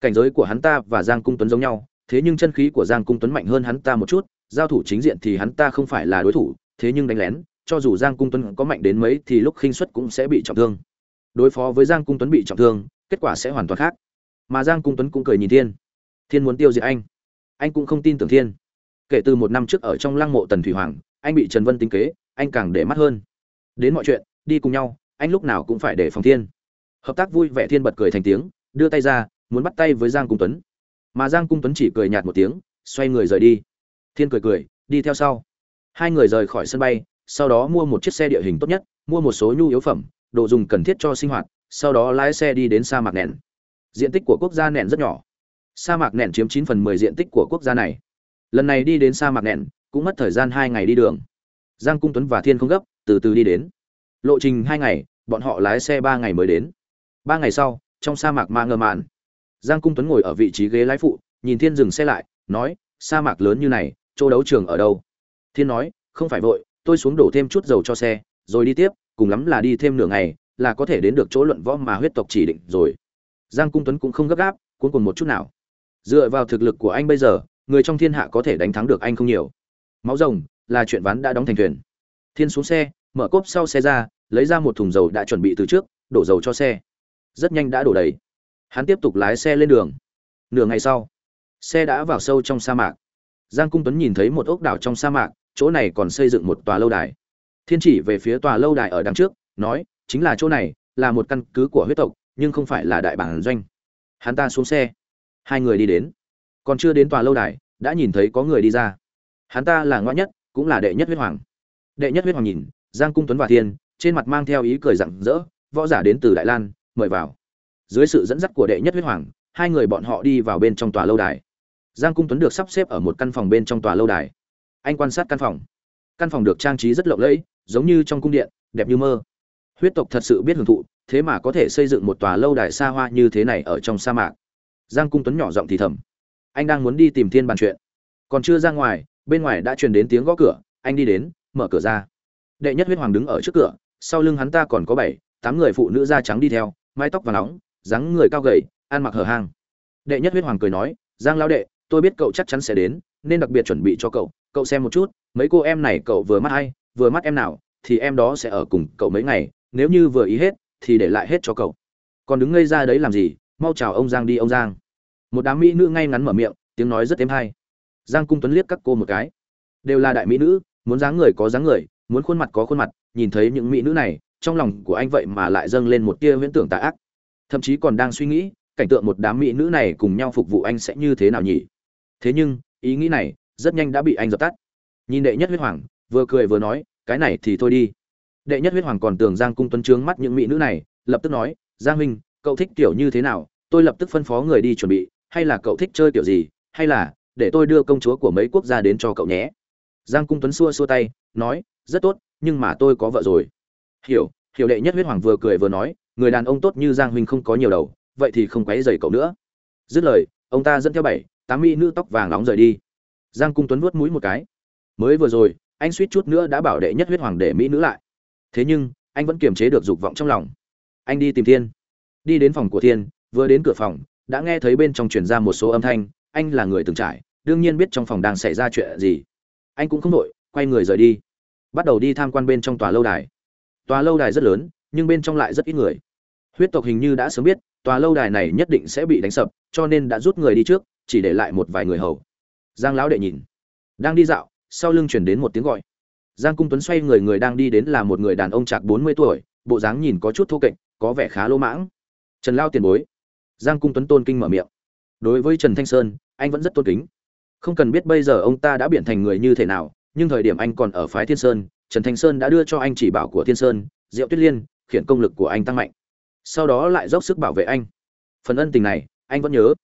Cảnh giới của hắn ta và giang cung tuấn giống nhau thế nhưng chân khí của giang cung tuấn mạnh hơn hắn ta một chút, giao thủ chính diện thì hắn ta không phải là đối thủ, thế nhưng đánh lén, cho dù giang cung tuấn có mạnh đến mấy thì lúc khinh suất cũng sẽ bị trọng thương. Đối phó với giang cung tuấn bị trọng thương, kết quả sẽ hoàn toàn khác. Mà giang cung tuấn cũng cười nhìn thiên. Thiên muốn tiêu diệt anh. Anh cũng không tin tưởng thiên. Kể từ một năm trước ở trong lăng mộ tần thủy hoàng, anh bị trần vân tính kế, anh càng để mắt hơn. Đến mọi chuyện, đi cùng nhau, anh lúc nào cũng phải để phòng thiên. Hợp tác vui vẻ thiên bật cười thành tiếng, đưa tay ra, muốn bắt tay với giang cung tuấn mà giang cung tuấn chỉ cười nhạt một tiếng, xoay người rời đi. Thiên cười cười, đi theo sau. Hai người rời khỏi sân bay, sau đó mua một chiếc xe địa hình tốt nhất, mua một số nhu yếu phẩm, đồ dùng cần thiết cho sinh hoạt, sau đó lái xe đi đến sa mạc nền diện tích của quốc gia nền rất nhỏ. Sa mạc nền chiếm chín phần mười diện tích của quốc gia này. Lần này đi đến sa mạc nền cũng mất thời gian hai ngày đi đường. Giang cung tuấn và thiên không gấp, từ từ đi đến. Lộ trình hai ngày, bọn họ lái xe ba ngày mới đến. Ba ngày sau, trong sa mạc ma ngơ mạn giang cung tuấn ngồi ở vị trí ghế lái phụ, nhìn thiên dừng xe lại, nói, sa mạc lớn như này, chỗ đấu trường ở đâu? Thiên nói, không phải vội, tôi xuống đổ thêm chút dầu cho xe, rồi đi tiếp, cùng lắm là đi thêm nửa ngày, là có thể đến được chỗ luận võ mà huyết tộc chỉ định rồi. Giang cung tuấn cũng không gấp gáp cuốn cùng một chút nào. Dựa vào thực lực của anh bây giờ, người trong thiên hạ có thể đánh thắng được anh không nhiều. Máu rồng, là chuyện ván đã đóng thành thuyền. Thiên xuống xe, mở cốp sau xe ra, lấy ra một thùng dầu đã chuẩn bị từ trước, đổ dầu cho xe. Rất nhanh đã đổ đầy hắn tiếp tục lái xe lên đường. Nửa ngày sau, xe đã vào sâu trong sa mạc. Giang cung tuấn nhìn thấy một ốc đảo trong sa mạc, chỗ này còn xây dựng một tòa lâu đài. Thiên chỉ về phía tòa lâu đài ở đằng trước, nói, chính là chỗ này, là một căn cứ của huyết tộc, nhưng không phải là đại bản doanh. Hắn ta xuống xe. Hai người đi đến. Còn chưa đến tòa lâu đài, đã nhìn thấy có người đi ra. Hắn ta là ngoại nhất, cũng là đệ nhất huyết hoàng. Đệ nhất huyết hoàng nhìn, giang cung tuấn và thiên, trên mặt mang theo ý cười rặng rỡ, võ giả đến từ đại lan, mời vào dưới sự dẫn dắt của đệ nhất huyết hoàng, hai người bọn họ đi vào bên trong tòa lâu đài. Giang cung tuấn được sắp xếp ở một căn phòng bên trong tòa lâu đài. Anh quan sát căn phòng. Căn phòng được trang trí rất lộng lẫy, giống như trong cung điện, đẹp như mơ. Huyết tộc thật sự biết hưởng thụ, thế mà có thể xây dựng một tòa lâu đài xa hoa như thế này ở trong sa mạc. Giang cung tuấn nhỏ giọng thì thầm. Anh đang muốn đi tìm thiên bàn chuyện. Còn chưa ra ngoài, bên ngoài đã truyền đến tiếng gõ cửa. Anh đi đến, mở cửa ra. Đệ nhất huyết hoàng đứng ở trước cửa, sau lưng hắn ta còn có bảy, tám người phụ nữ da trắng đi theo, mái tóc và nóng dáng người cao gầy ăn mặc hở hang. Đệ nhất huyết hoàng cười nói giang lão đệ tôi biết cậu chắc chắn sẽ đến nên đặc biệt chuẩn bị cho cậu cậu xem một chút mấy cô em này cậu vừa mắt ai, vừa mắt em nào thì em đó sẽ ở cùng cậu mấy ngày nếu như vừa ý hết thì để lại hết cho cậu. Còn đứng ngây ra đấy làm gì? Mau chào ông giang đi ông giang. Một đám mỹ nữ ngay ngắn mở miệng tiếng nói rất êm hay. Giang cung tuấn liếc các cô một cái. Đều là đại mỹ nữ muốn dáng người có dáng người muốn khuôn mặt có khuôn mặt nhìn thấy những mỹ nữ này trong lòng của anh vậy mà lại dâng lên một tia huyễn tưởng tà ác thậm chí còn đang suy nghĩ, cảnh tượng một đám mỹ nữ này cùng nhau phục vụ anh sẽ như thế nào nhỉ? Thế nhưng, ý nghĩ này rất nhanh đã bị anh dập tắt. Nhìn đệ nhất huyết hoàng, vừa cười vừa nói, cái này thì thôi đi. Đệ nhất huyết hoàng còn tưởng giang cung tuấn trướng mắt những mỹ nữ này, lập tức nói, giang huynh, cậu thích kiểu như thế nào? Tôi lập tức phân phó người đi chuẩn bị, hay là cậu thích chơi kiểu gì, hay là để tôi đưa công chúa của mấy quốc gia đến cho cậu nhé? Giang cung tuấn xua xua tay, nói, rất tốt, nhưng mà tôi có vợ rồi. Hiểu hiểu đệ nhất huyết hoàng vừa cười vừa nói người đàn ông tốt như giang huynh không có nhiều đầu, vậy thì không quấy dày cậu nữa. Dứt lời, ông ta dẫn theo bảy, tám mỹ nữ tóc vàng nóng rời đi. Giang cung tuấn vuốt mũi một cái. Mới vừa rồi, anh suýt chút nữa đã bảo đệ nhất huyết hoàng để mỹ nữ lại. Thế nhưng, anh vẫn kiềm chế được dục vọng trong lòng. Anh đi tìm thiên. Đi đến phòng của thiên, vừa đến cửa phòng, đã nghe thấy bên trong truyền ra một số âm thanh. Anh là người từng trải, đương nhiên biết trong phòng đang xảy ra chuyện gì. Anh cũng không đội quay người rời đi. Bắt đầu đi tham quan bên trong tòa lâu đài. Tòa lâu đài rất lớn, nhưng bên trong lại rất ít người huyết tộc hình như đã sớm biết, tòa lâu đài này nhất định sẽ bị đánh sập, cho nên đã rút người đi trước, chỉ để lại một vài người hầu. Giang lão đệ nhìn. Đang đi dạo, sau lưng chuyển đến một tiếng gọi. Giang cung tuấn xoay người người đang đi đến là một người đàn ông chạc bốn mươi tuổi, bộ dáng nhìn có chút thô kệch, có vẻ khá lỗ mãng. Trần lao tiền bối. Giang cung tuấn tôn kinh mở miệng. Đối với trần thanh sơn, anh vẫn rất tôn kính. Không cần biết bây giờ ông ta đã biến thành người như thế nào, nhưng thời điểm anh còn ở phái thiên sơn, trần thanh sơn đã đưa cho anh chỉ bảo của thiên sơn, diệu tuyết liên, khiển công lực của anh tăng mạnh sau đó lại dốc sức bảo vệ anh. Phần ân tình này, anh vẫn nhớ.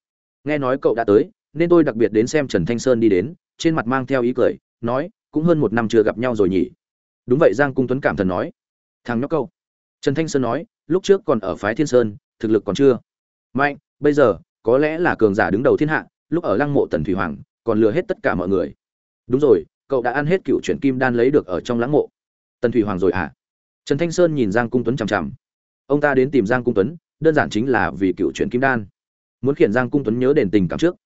Nghe nói cậu đã tới, nên tôi đặc biệt đến xem trần thanh sơn đi đến, trên mặt mang theo ý cười, nói, cũng hơn một năm chưa gặp nhau rồi nhỉ. Đúng vậy, giang cung tuấn cảm thần nói. Thằng nhóc câu trần thanh sơn nói, lúc trước còn ở phái thiên sơn, thực lực còn chưa mạnh, bây giờ, có lẽ là cường giả đứng đầu thiên hạ, lúc ở lăng mộ tần thủy hoàng, còn lừa hết tất cả mọi người. Đúng rồi, cậu đã ăn hết cựu chuyển kim đan lấy được ở trong lãng mộ. Tần thủy hoàng rồi à trần thanh sơn nhìn giang cung tuấn chằm chằm ông ta đến tìm giang cung tuấn, đơn giản chính là vì cựu chuyện kim đan. Muốn khiển giang cung tuấn nhớ đền tình cảm trước.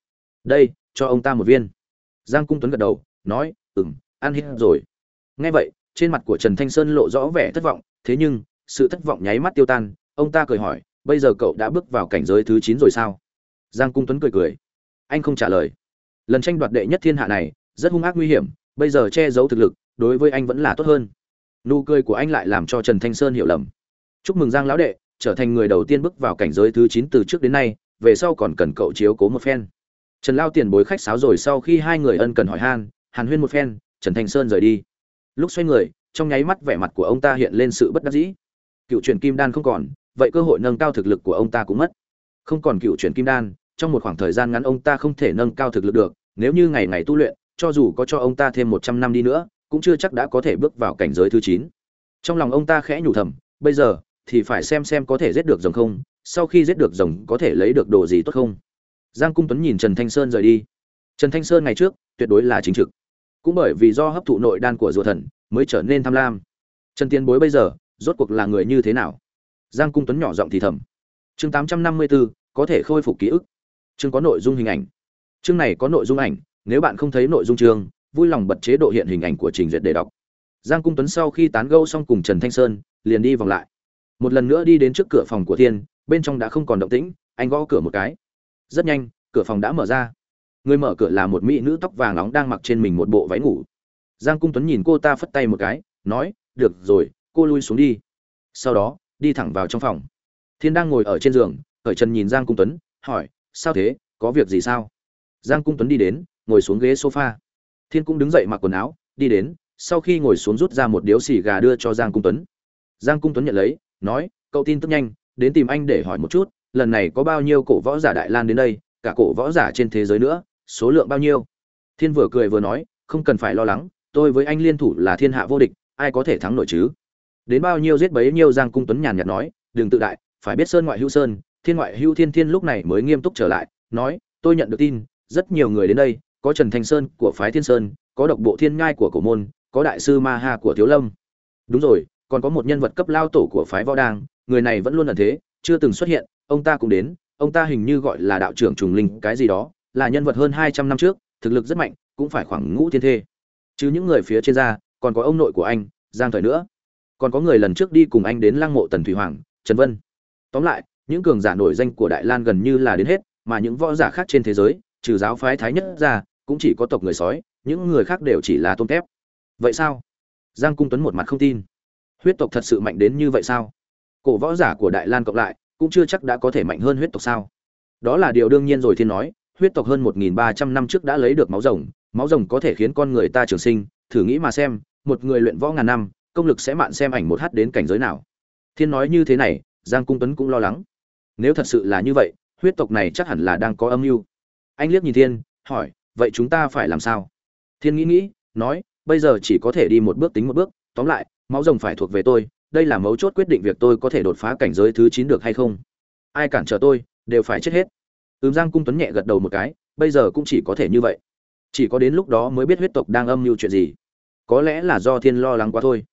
Đây, cho ông ta một viên. Giang cung tuấn gật đầu, nói ừng ăn hết rồi. Nghe vậy, trên mặt của trần thanh sơn lộ rõ vẻ thất vọng, thế nhưng, sự thất vọng nháy mắt tiêu tan, ông ta cười hỏi, bây giờ cậu đã bước vào cảnh giới thứ chín rồi sao? Giang cung tuấn cười cười, anh không trả lời. Lần tranh đoạt đệ nhất thiên hạ này, rất hung ác nguy hiểm, bây giờ che giấu thực lực, đối với anh vẫn là tốt hơn. Nụ cười của anh lại làm cho trần thanh sơn hiểu lầm chúc mừng giang lão đệ, trở thành người đầu tiên bước vào cảnh giới thứ chín từ trước đến nay, về sau còn cần cậu chiếu cố một phen. Trần lao tiền bối khách sáo rồi sau khi hai người ân cần hỏi han, hàn huyên một phen, trần thanh sơn rời đi. Lúc xoay người, trong nháy mắt vẻ mặt của ông ta hiện lên sự bất đắc dĩ. Cựu truyền kim đan không còn, vậy cơ hội nâng cao thực lực của ông ta cũng mất. Không còn cựu truyền kim đan, trong một khoảng thời gian ngắn ông ta không thể nâng cao thực lực được, nếu như ngày ngày tu luyện, cho dù có cho ông ta thêm một trăm năm đi nữa, cũng chưa chắc đã có thể bước vào cảnh giới thứ chín. Trong lòng ông ta khẽ nhủ thầm, bây giờ thì phải xem xem có thể giết được rồng không, sau khi giết được rồng có thể lấy được đồ gì tốt không. Giang cung tuấn nhìn trần thanh sơn rời đi. Trần thanh sơn ngày trước, tuyệt đối là chính trực. Cũng bởi vì do hấp thụ nội đan của rùa thần, mới trở nên tham lam. Trần tiên bối bây giờ, rốt cuộc là người như thế nào? Giang cung tuấn nhỏ giọng thì thầm. Chương tám trăm năm mươi bốn có thể khôi phục ký ức. Chương có nội dung hình ảnh. Chương này có nội dung ảnh, nếu bạn không thấy nội dung chương, vui lòng bật chế độ hiện hình ảnh của trình duyệt để đọc. Giang cung tuấn sau khi tán gẫu xong cùng trần thanh sơn, liền đi vòng lại một lần nữa đi đến trước cửa phòng của thiên, bên trong đã không còn động tĩnh, anh gõ cửa một cái. Rất nhanh, cửa phòng đã mở ra. Người mở cửa là một mỹ nữ tóc vàng nóng đang mặc trên mình một bộ váy ngủ. Giang cung tuấn nhìn cô ta phất tay một cái, nói, được rồi, cô lui xuống đi. Sau đó, đi thẳng vào trong phòng. Thiên đang ngồi ở trên giường, khởi trần nhìn giang cung tuấn, hỏi, sao thế, có việc gì sao? Giang cung tuấn đi đến, ngồi xuống ghế sofa. Thiên cũng đứng dậy mặc quần áo, đi đến, sau khi ngồi xuống rút ra một điếu xì gà đưa cho giang cung tuấn. Giang cung tuấn nhận lấy nói, cậu tin tức nhanh, đến tìm anh để hỏi một chút, lần này có bao nhiêu cổ võ giả đại lan đến đây, cả cổ võ giả trên thế giới nữa, số lượng bao nhiêu? Thiên vừa cười vừa nói, không cần phải lo lắng, tôi với anh liên thủ là thiên hạ vô địch, ai có thể thắng nổi chứ? Đến bao nhiêu giết bấy nhiêu giang cung tuấn nhàn nhạt nói, đừng tự đại, phải biết sơn ngoại hữu sơn, thiên ngoại hữu thiên thiên lúc này mới nghiêm túc trở lại, nói, tôi nhận được tin, rất nhiều người đến đây, có trần thanh sơn của phái thiên sơn, có độc bộ thiên ngai của cổ môn, có đại sư ma ha của thiếu lâm. Đúng rồi còn có một nhân vật cấp lao tổ của phái võ đang, người này vẫn luôn là thế, chưa từng xuất hiện, ông ta cũng đến, ông ta hình như gọi là đạo trưởng trùng linh, cái gì đó, là nhân vật hơn hai trăm năm trước, thực lực rất mạnh, cũng phải khoảng ngũ thiên thê. Chứ những người phía trên ra, còn có ông nội của anh, giang thời nữa. Còn có người lần trước đi cùng anh đến lăng mộ tần thủy hoàng, trần vân. Tóm lại, những cường giả nổi danh của đại lan gần như là đến hết, mà những võ giả khác trên thế giới, trừ giáo phái thái nhất ra, cũng chỉ có tộc người sói, những người khác đều chỉ là tôn kép vậy sao? Giang cung tuấn một mặt không tin huyết tộc thật sự mạnh đến như vậy sao? Cổ võ giả của đại lan cộng lại, cũng chưa chắc đã có thể mạnh hơn huyết tộc sao? Đó là điều đương nhiên rồi, thiên nói, huyết tộc hơn 1.300 năm trước đã lấy được máu rồng máu rồng có thể khiến con người ta trường sinh, thử nghĩ mà xem, một người luyện võ ngàn năm, công lực sẽ mạn xem ảnh một hát đến cảnh giới nào. Thiên nói như thế này, giang cung tuấn cũng lo lắng. Nếu thật sự là như vậy, huyết tộc này chắc hẳn là đang có âm mưu. Anh liếc nhìn thiên, hỏi, vậy chúng ta phải làm sao? Thiên nghĩ nghĩ, nói, bây giờ chỉ có thể đi một bước tính một bước, tóm lại máu rồng phải thuộc về tôi, đây là mấu chốt quyết định việc tôi có thể đột phá cảnh giới thứ chín được hay không. Ai cản trở tôi, đều phải chết hết. Ừm, giang cung tuấn nhẹ gật đầu một cái, bây giờ cũng chỉ có thể như vậy. Chỉ có đến lúc đó mới biết huyết tộc đang âm mưu chuyện gì. Có lẽ là do thiên lo lắng quá thôi.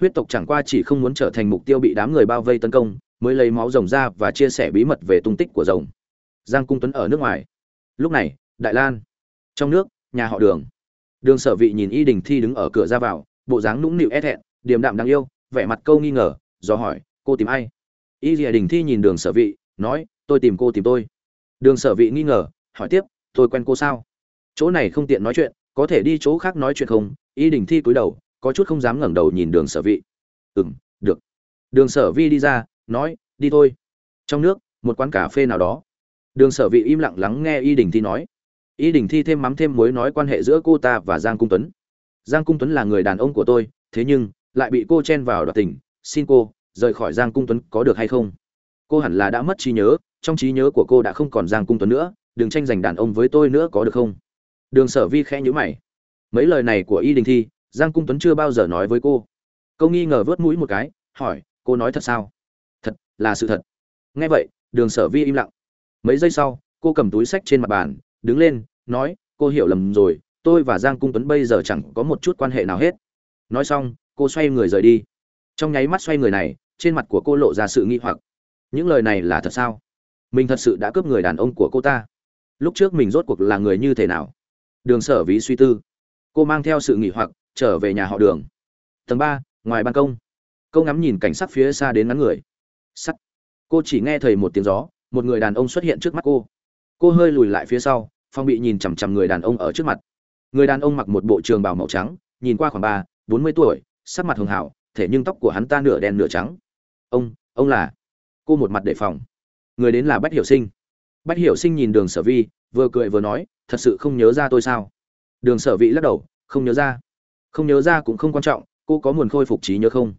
Huyết tộc chẳng qua chỉ không muốn trở thành mục tiêu bị đám người bao vây tấn công, mới lấy máu rồng ra và chia sẻ bí mật về tung tích của rồng. Giang cung tuấn ở nước ngoài. Lúc này, đại lan. Trong nước, nhà họ đường. Đường sở vị nhìn y đình thi đứng ở cửa ra vào, bộ dáng nũng nịu é thẹn điềm đạm đáng yêu, vẻ mặt câu nghi ngờ do hỏi, cô tìm ai? Y dìa đình thi nhìn đường sở vị, nói, tôi tìm cô tìm tôi. Đường sở vị nghi ngờ, hỏi tiếp, tôi quen cô sao? Chỗ này không tiện nói chuyện, có thể đi chỗ khác nói chuyện không? Y đình thi cúi đầu, có chút không dám ngẩng đầu nhìn đường sở vị. Ừ m được. Đường sở vi đi ra, nói, đi thôi. Trong nước, một quán cà phê nào đó. Đường sở vị im lặng lắng nghe y đình thi nói. Y đình thi thêm mắm thêm muối nói quan hệ giữa cô ta và giang cung tuấn. Giang cung tuấn là người đàn ông của tôi, thế nhưng lại bị cô chen vào đoạt tình, xin cô, rời khỏi giang cung tuấn có được hay không? Cô hẳn là đã mất trí nhớ, trong trí nhớ của cô đã không còn giang cung tuấn nữa, đừng tranh giành đàn ông với tôi nữa có được không? Đường sở vi khẽ nhữ mày. Mấy lời này của y đình thi, giang cung tuấn chưa bao giờ nói với cô. Câu nghi ngờ vớt mũi một cái, hỏi, cô nói thật sao? Thật, là sự thật. Nghe vậy, đường sở vi im lặng. Mấy giây sau, cô cầm túi sách trên mặt bàn, đứng lên, nói, cô hiểu lầm rồi, tôi và giang cung tuấn bây giờ chẳng có một chút quan hệ nào hết. Nói xong cô xoay người rời đi. Trong nháy mắt xoay người này, trên mặt của cô lộ ra sự nghi hoặc. Những lời này là thật sao? Mình thật sự đã cướp người đàn ông của cô ta. Lúc trước mình rốt cuộc là người như thế nào? Đường sở ví suy tư. Cô mang theo sự nghỉ hoặc, trở về nhà họ đường. Tầng ba, ngoài ban công. Cô ngắm nhìn cảnh sắc phía xa đến ngắn người. Sắt. Cô chỉ nghe thấy một tiếng gió, một người đàn ông xuất hiện trước mắt cô. Cô hơi lùi lại phía sau, phong bị nhìn chằm chằm người đàn ông ở trước mặt. Người đàn ông mặc một bộ trường bào màu trắng, nhìn qua khoảng ba, bốn mươi tuổi sắc mặt hường hảo thể nhưng tóc của hắn ta nửa đen nửa trắng. Ông ông là? Cô một mặt đề phòng. Người đến là bách hiểu sinh. Bách hiểu sinh nhìn đường sở vi, vừa cười vừa nói, thật sự không nhớ ra tôi sao? Đường sở vị lắc đầu, không nhớ ra. Không nhớ ra cũng không quan trọng, cô có muốn khôi phục trí nhớ không?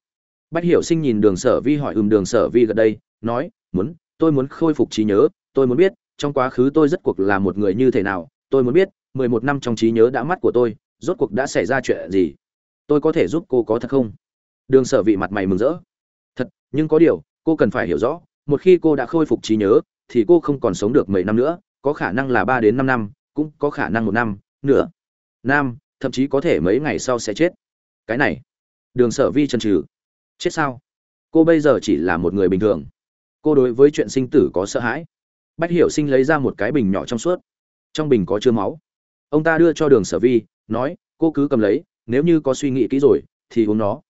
Bách hiểu sinh nhìn đường sở vi hỏi, ừm, đường sở vi gần đây, nói, muốn, tôi muốn khôi phục trí nhớ, tôi muốn biết, trong quá khứ tôi rất cuộc là một người như thế nào, tôi muốn biết, mười một năm trong trí nhớ đã mắt của tôi, rốt cuộc đã xảy ra chuyện gì? Tôi có thể giúp cô có thật không? Đường sở vị mặt mày mừng rỡ. Thật, nhưng có điều, cô cần phải hiểu rõ, một khi cô đã khôi phục trí nhớ, thì cô không còn sống được mấy năm nữa, có khả năng là ba đến năm năm, cũng có khả năng một năm, nửa năm, thậm chí có thể mấy ngày sau sẽ chết. Cái này, đường sở vi chân trừ chết sao? Cô bây giờ chỉ là một người bình thường. Cô đối với chuyện sinh tử có sợ hãi. Bách hiểu sinh lấy ra một cái bình nhỏ trong suốt. Trong bình có chứa máu. Ông ta đưa cho đường sở vi, nói, cô cứ cầm lấy nếu như có suy nghĩ kỹ rồi, thì uống nó.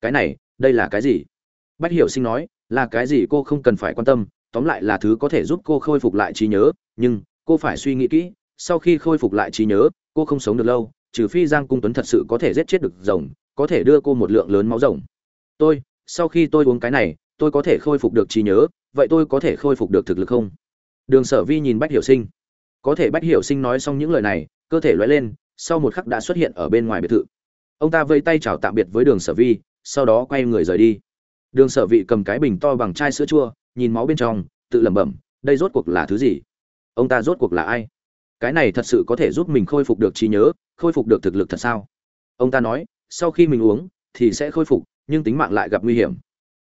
Cái này, đây là cái gì? Bách hiểu sinh nói, là cái gì cô không cần phải quan tâm, tóm lại là thứ có thể giúp cô khôi phục lại trí nhớ, nhưng cô phải suy nghĩ kỹ, sau khi khôi phục lại trí nhớ, cô không sống được lâu, trừ phi giang cung tuấn thật sự có thể giết chết được rồng, có thể đưa cô một lượng lớn máu rồng. Tôi, sau khi tôi uống cái này, tôi có thể khôi phục được trí nhớ, vậy tôi có thể khôi phục được thực lực không? Đường sở vi nhìn bách hiểu sinh. Có thể bách hiểu sinh nói xong những lời này, cơ thể loay lên, sau một khắc đã xuất hiện ở bên ngoài biệt thự ông ta vây tay chào tạm biệt với đường sở vi, sau đó quay người rời đi. Đường sở vị cầm cái bình to bằng chai sữa chua, nhìn máu bên trong, tự lẩm bẩm, đây rốt cuộc là thứ gì? Ông ta rốt cuộc là ai? Cái này thật sự có thể giúp mình khôi phục được trí nhớ, khôi phục được thực lực thật sao? Ông ta nói, sau khi mình uống, thì sẽ khôi phục, nhưng tính mạng lại gặp nguy hiểm.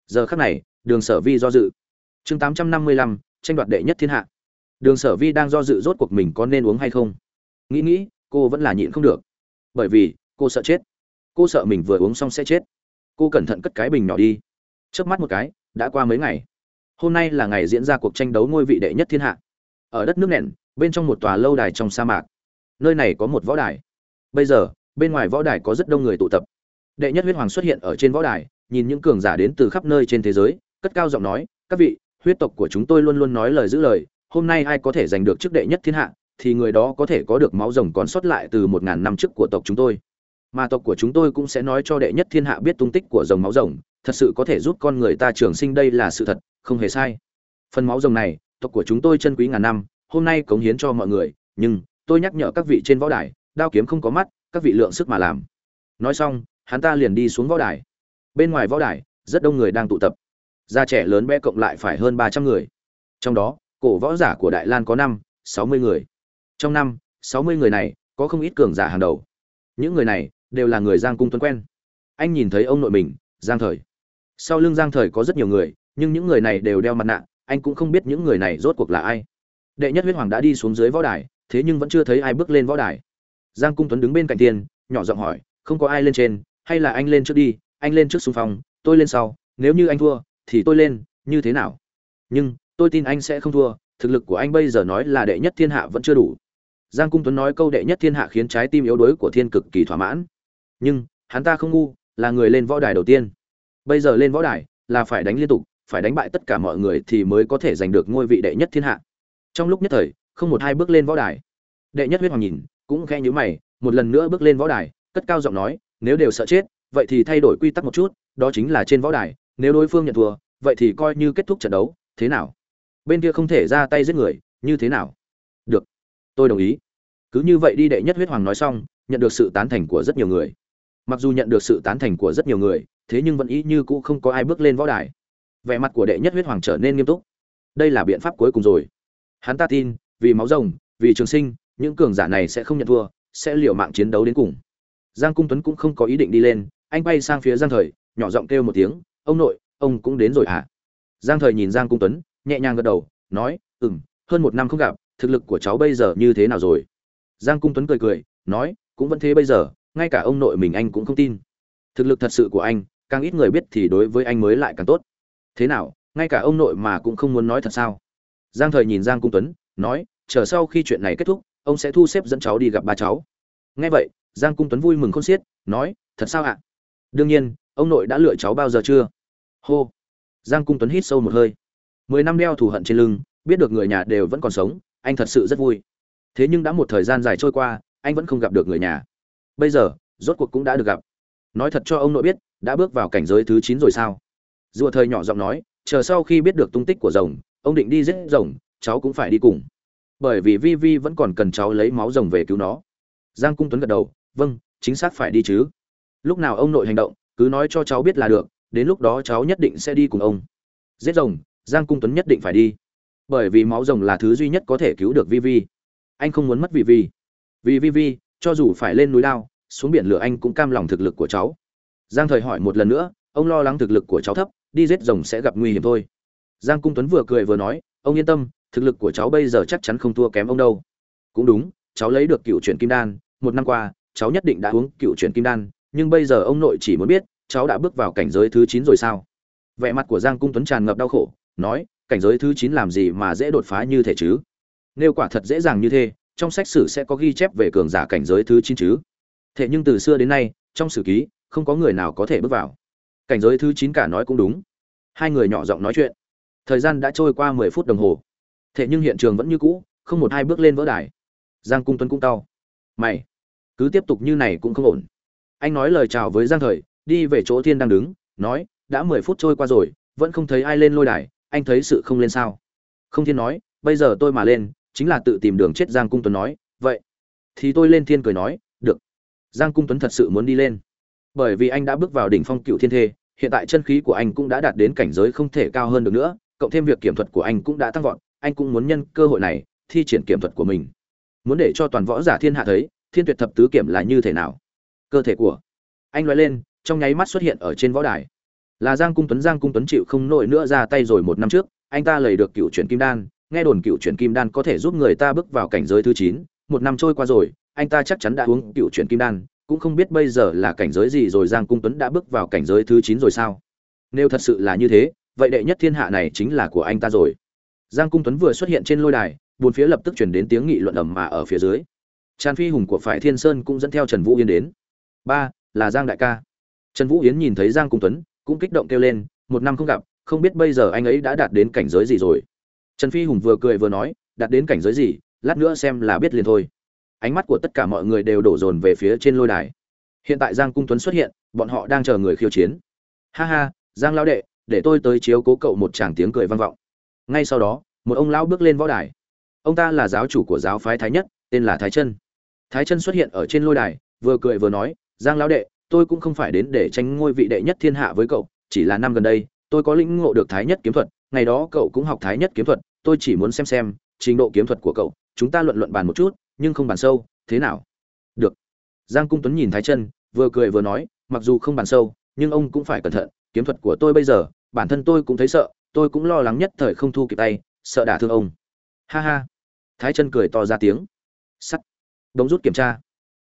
Giờ khắc này, đường sở vi do dự. Chương tám trăm năm mươi lăm, tranh đoạt đệ nhất thiên hạ. Đường sở vi đang do dự rốt cuộc mình có nên uống hay không? Nghĩ nghĩ, cô vẫn là nhịn không được. Bởi vì, cô sợ chết cô sợ mình vừa uống xong sẽ chết. Cô cẩn thận cất cái bình nhỏ đi. Trước mắt một cái, đã qua mấy ngày. Hôm nay là ngày diễn ra cuộc tranh đấu ngôi vị đệ nhất thiên hạ. Ở đất nước nện bên trong một tòa lâu đài trong sa mạc. Nơi này có một võ đài. Bây giờ, bên ngoài võ đài có rất đông người tụ tập. Đệ nhất huyết hoàng xuất hiện ở trên võ đài, nhìn những cường giả đến từ khắp nơi trên thế giới, cất cao giọng nói, các vị, huyết tộc của chúng tôi luôn luôn nói lời giữ lời, hôm nay ai có thể giành được chức đệ nhất thiên hạ, thì người đó có thể có được máu rồng còn sót lại từ một ngàn năm trước của tộc chúng tôi mà tộc của chúng tôi cũng sẽ nói cho đệ nhất thiên hạ biết tung tích của dòng máu rồng, thật sự có thể giúp con người ta trường sinh đây là sự thật, không hề sai. Phần máu rồng này, tộc của chúng tôi chân quý ngàn năm, hôm nay cống hiến cho mọi người, nhưng tôi nhắc nhở các vị trên võ đài, đao kiếm không có mắt, các vị lượng sức mà làm. Nói xong, hắn ta liền đi xuống võ đài. Bên ngoài võ đài, rất đông người đang tụ tập. Gia trẻ lớn bé cộng lại phải hơn ba trăm người. Trong đó, cổ võ giả của đại lan có năm, sáu mươi người. Trong năm, sáu mươi người này, có không ít cường giả hàng đầu. Những người này đều là người giang cung tuấn quen. Anh nhìn thấy ông nội mình, giang thời. Sau lưng giang thời có rất nhiều người, nhưng những người này đều đeo mặt nạ, anh cũng không biết những người này rốt cuộc là ai. Đệ nhất huyết hoàng đã đi xuống dưới võ đài, thế nhưng vẫn chưa thấy ai bước lên võ đài. Giang cung tuấn đứng bên cạnh tiên nhỏ giọng hỏi, không có ai lên trên, hay là anh lên trước đi, anh lên trước xung phong, tôi lên sau, nếu như anh thua, thì tôi lên, như thế nào? Nhưng, tôi tin anh sẽ không thua, thực lực của anh bây giờ nói là đệ nhất thiên hạ vẫn chưa đủ. Giang cung tuấn nói câu đệ nhất thiên hạ khiến trái tim yếu đuối của thiên cực kỳ thỏa mãn nhưng hắn ta không ngu, là người lên võ đài đầu tiên. Bây giờ lên võ đài là phải đánh liên tục, phải đánh bại tất cả mọi người thì mới có thể giành được ngôi vị đệ nhất thiên hạ. Trong lúc nhất thời, không một hai bước lên võ đài. Đệ nhất huyết hoàng nhìn, cũng khẽ nhíu mày, một lần nữa bước lên võ đài, cất cao giọng nói, nếu đều sợ chết, vậy thì thay đổi quy tắc một chút, đó chính là trên võ đài, nếu đối phương nhận thua, vậy thì coi như kết thúc trận đấu, thế nào? Bên kia không thể ra tay giết người, như thế nào? Được, tôi đồng ý. Cứ như vậy đi, đệ nhất huyết hoàng nói xong, nhận được sự tán thành của rất nhiều người mặc dù nhận được sự tán thành của rất nhiều người, thế nhưng vẫn ý như cũ không có ai bước lên võ đài. Vẻ mặt của đệ nhất huyết hoàng trở nên nghiêm túc. Đây là biện pháp cuối cùng rồi. Hắn ta tin, vì máu rồng, vì trường sinh, những cường giả này sẽ không nhận thua, sẽ liều mạng chiến đấu đến cùng. Giang cung tuấn cũng không có ý định đi lên, anh bay sang phía giang thời, nhỏ giọng kêu một tiếng, ông nội, ông cũng đến rồi hả? À? giang thời nhìn giang cung tuấn, nhẹ nhàng gật đầu, nói ừ m hơn một năm không gặp, thực lực của cháu bây giờ như thế nào rồi? Giang cung tuấn cười cười, nói, cũng vẫn thế bây giờ ngay cả ông nội mình anh cũng không tin. Thực lực thật sự của anh, càng ít người biết thì đối với anh mới lại càng tốt. Thế nào, ngay cả ông nội mà cũng không muốn nói thật sao? Giang thời nhìn giang cung tuấn, nói, chờ sau khi chuyện này kết thúc, ông sẽ thu xếp dẫn cháu đi gặp ba cháu. Nghe vậy, giang cung tuấn vui mừng khôn xiết, nói, thật sao ạ? Đương nhiên, ông nội đã lựa cháu bao giờ chưa? Hô. Giang cung tuấn hít sâu một hơi. Mười năm đeo thù hận trên lưng, biết được người nhà đều vẫn còn sống, anh thật sự rất vui. Thế nhưng đã một thời gian dài trôi qua, anh vẫn không gặp được người nhà bây giờ, rốt cuộc cũng đã được gặp. Nói thật cho ông nội biết, đã bước vào cảnh giới thứ chín rồi sao? Rùa thời nhỏ giọng nói, chờ sau khi biết được tung tích của rồng, ông định đi giết rồng, cháu cũng phải đi cùng. Bởi vì vi vi vẫn còn cần cháu lấy máu rồng về cứu nó. Giang cung tuấn gật đầu vâng chính xác phải đi chứ. Lúc nào ông nội hành động, cứ nói cho cháu biết là được, đến lúc đó cháu nhất định sẽ đi cùng ông. Giết rồng, giang cung tuấn nhất định phải đi. Bởi vì máu rồng là thứ duy nhất có thể cứu được vi vi. Anh không muốn mất Vi vi. Vì vi vi cho dù phải lên núi lao, xuống biển lửa anh cũng cam lòng thực lực của cháu. Giang thời hỏi một lần nữa, ông lo lắng thực lực của cháu thấp, đi giết rồng sẽ gặp nguy hiểm thôi. Giang cung tuấn vừa cười vừa nói, ông yên tâm, thực lực của cháu bây giờ chắc chắn không thua kém ông đâu. Cũng đúng, cháu lấy được cựu truyền kim đan, một năm qua, cháu nhất định đã uống cựu truyền kim đan, nhưng bây giờ ông nội chỉ muốn biết, cháu đã bước vào cảnh giới thứ chín rồi sao? Vẻ mặt của giang cung tuấn tràn ngập đau khổ, nói, cảnh giới thứ chín làm gì mà dễ đột phá như thế chứ? Nếu quả thật dễ dàng như thế trong sách sử sẽ có ghi chép về cường giả cảnh giới thứ chín chứ. Thế nhưng từ xưa đến nay, trong sử ký, không có người nào có thể bước vào. Cảnh giới thứ chín cả nói cũng đúng. Hai người nhỏ giọng nói chuyện. Thời gian đã trôi qua mười phút đồng hồ. Thế nhưng hiện trường vẫn như cũ, không một hai bước lên vỡ đài. Giang cung tuấn cũng tao mày, cứ tiếp tục như này cũng không ổn. Anh nói lời chào với giang thời, đi về chỗ thiên đang đứng, nói, đã mười phút trôi qua rồi, vẫn không thấy ai lên lôi đài, anh thấy sự không lên sao. Không thiên nói, bây giờ tôi mà lên chính là tự tìm đường chết giang cung tuấn nói, vậy thì tôi lên thiên cười nói, được. Giang cung tuấn thật sự muốn đi lên. Bởi vì anh đã bước vào đỉnh phong cựu thiên thê, hiện tại chân khí của anh cũng đã đạt đến cảnh giới không thể cao hơn được nữa, cộng thêm việc kiểm thuật của anh cũng đã tăng vọt, anh cũng muốn nhân cơ hội này thi triển kiểm thuật của mình. Muốn để cho toàn võ giả thiên hạ thấy, thiên tuyệt thập tứ kiểm là như thế nào? Cơ thể của anh nói lên, trong nháy mắt xuất hiện ở trên võ đài. Là giang cung tuấn, giang cung tuấn chịu không nổi nữa ra tay rồi một năm trước, anh ta lầy được cựu chuyển kim đan nghe đồn cựu chuyển kim đan có thể giúp người ta bước vào cảnh giới thứ chín, một năm trôi qua rồi, anh ta chắc chắn đã uống cựu chuyển kim đan, cũng không biết bây giờ là cảnh giới gì rồi giang cung tuấn đã bước vào cảnh giới thứ chín rồi sao? Nếu thật sự là như thế, vậy đệ nhất thiên hạ này chính là của anh ta rồi. Giang cung tuấn vừa xuất hiện trên lôi đài, bốn phía lập tức chuyển đến tiếng nghị luận ầm mà ở phía dưới. Tràn phi hùng của phải thiên sơn cũng dẫn theo trần vũ yên đến. Ba, là giang đại ca. Trần vũ yến nhìn thấy giang cung tuấn, cũng kích động kêu lên, một năm không gặp, không biết bây giờ anh ấy đã đạt đến cảnh giới gì rồi trần phi hùng vừa cười vừa nói đạt đến cảnh giới gì, lát nữa xem là biết liền thôi. Ánh mắt của tất cả mọi người đều đổ dồn về phía trên lôi đài. Hiện tại giang cung tuấn xuất hiện, bọn họ đang chờ người khiêu chiến. Ha ha, giang lão đệ, để tôi tới chiếu cố cậu một tràng tiếng cười vang vọng. Ngay sau đó, một ông lão bước lên võ đài. Ông ta là giáo chủ của giáo phái thái nhất, tên là thái chân. Thái chân xuất hiện ở trên lôi đài, vừa cười vừa nói, giang lão đệ, tôi cũng không phải đến để tranh ngôi vị đệ nhất thiên hạ với cậu, chỉ là năm gần đây, tôi có lĩnh ngộ được thái nhất kiếm thuật ngày đó cậu cũng học thái nhất kiếm thuật, tôi chỉ muốn xem xem trình độ kiếm thuật của cậu. Chúng ta luận luận bàn một chút, nhưng không bàn sâu, thế nào? Được. Giang cung tuấn nhìn thái chân, vừa cười vừa nói, mặc dù không bàn sâu, nhưng ông cũng phải cẩn thận. Kiếm thuật của tôi bây giờ, bản thân tôi cũng thấy sợ, tôi cũng lo lắng nhất thời không thu kịp tay, sợ đả thương ông. Ha ha. Thái chân cười to ra tiếng. Sắt. Bỗng rút kiểm tra.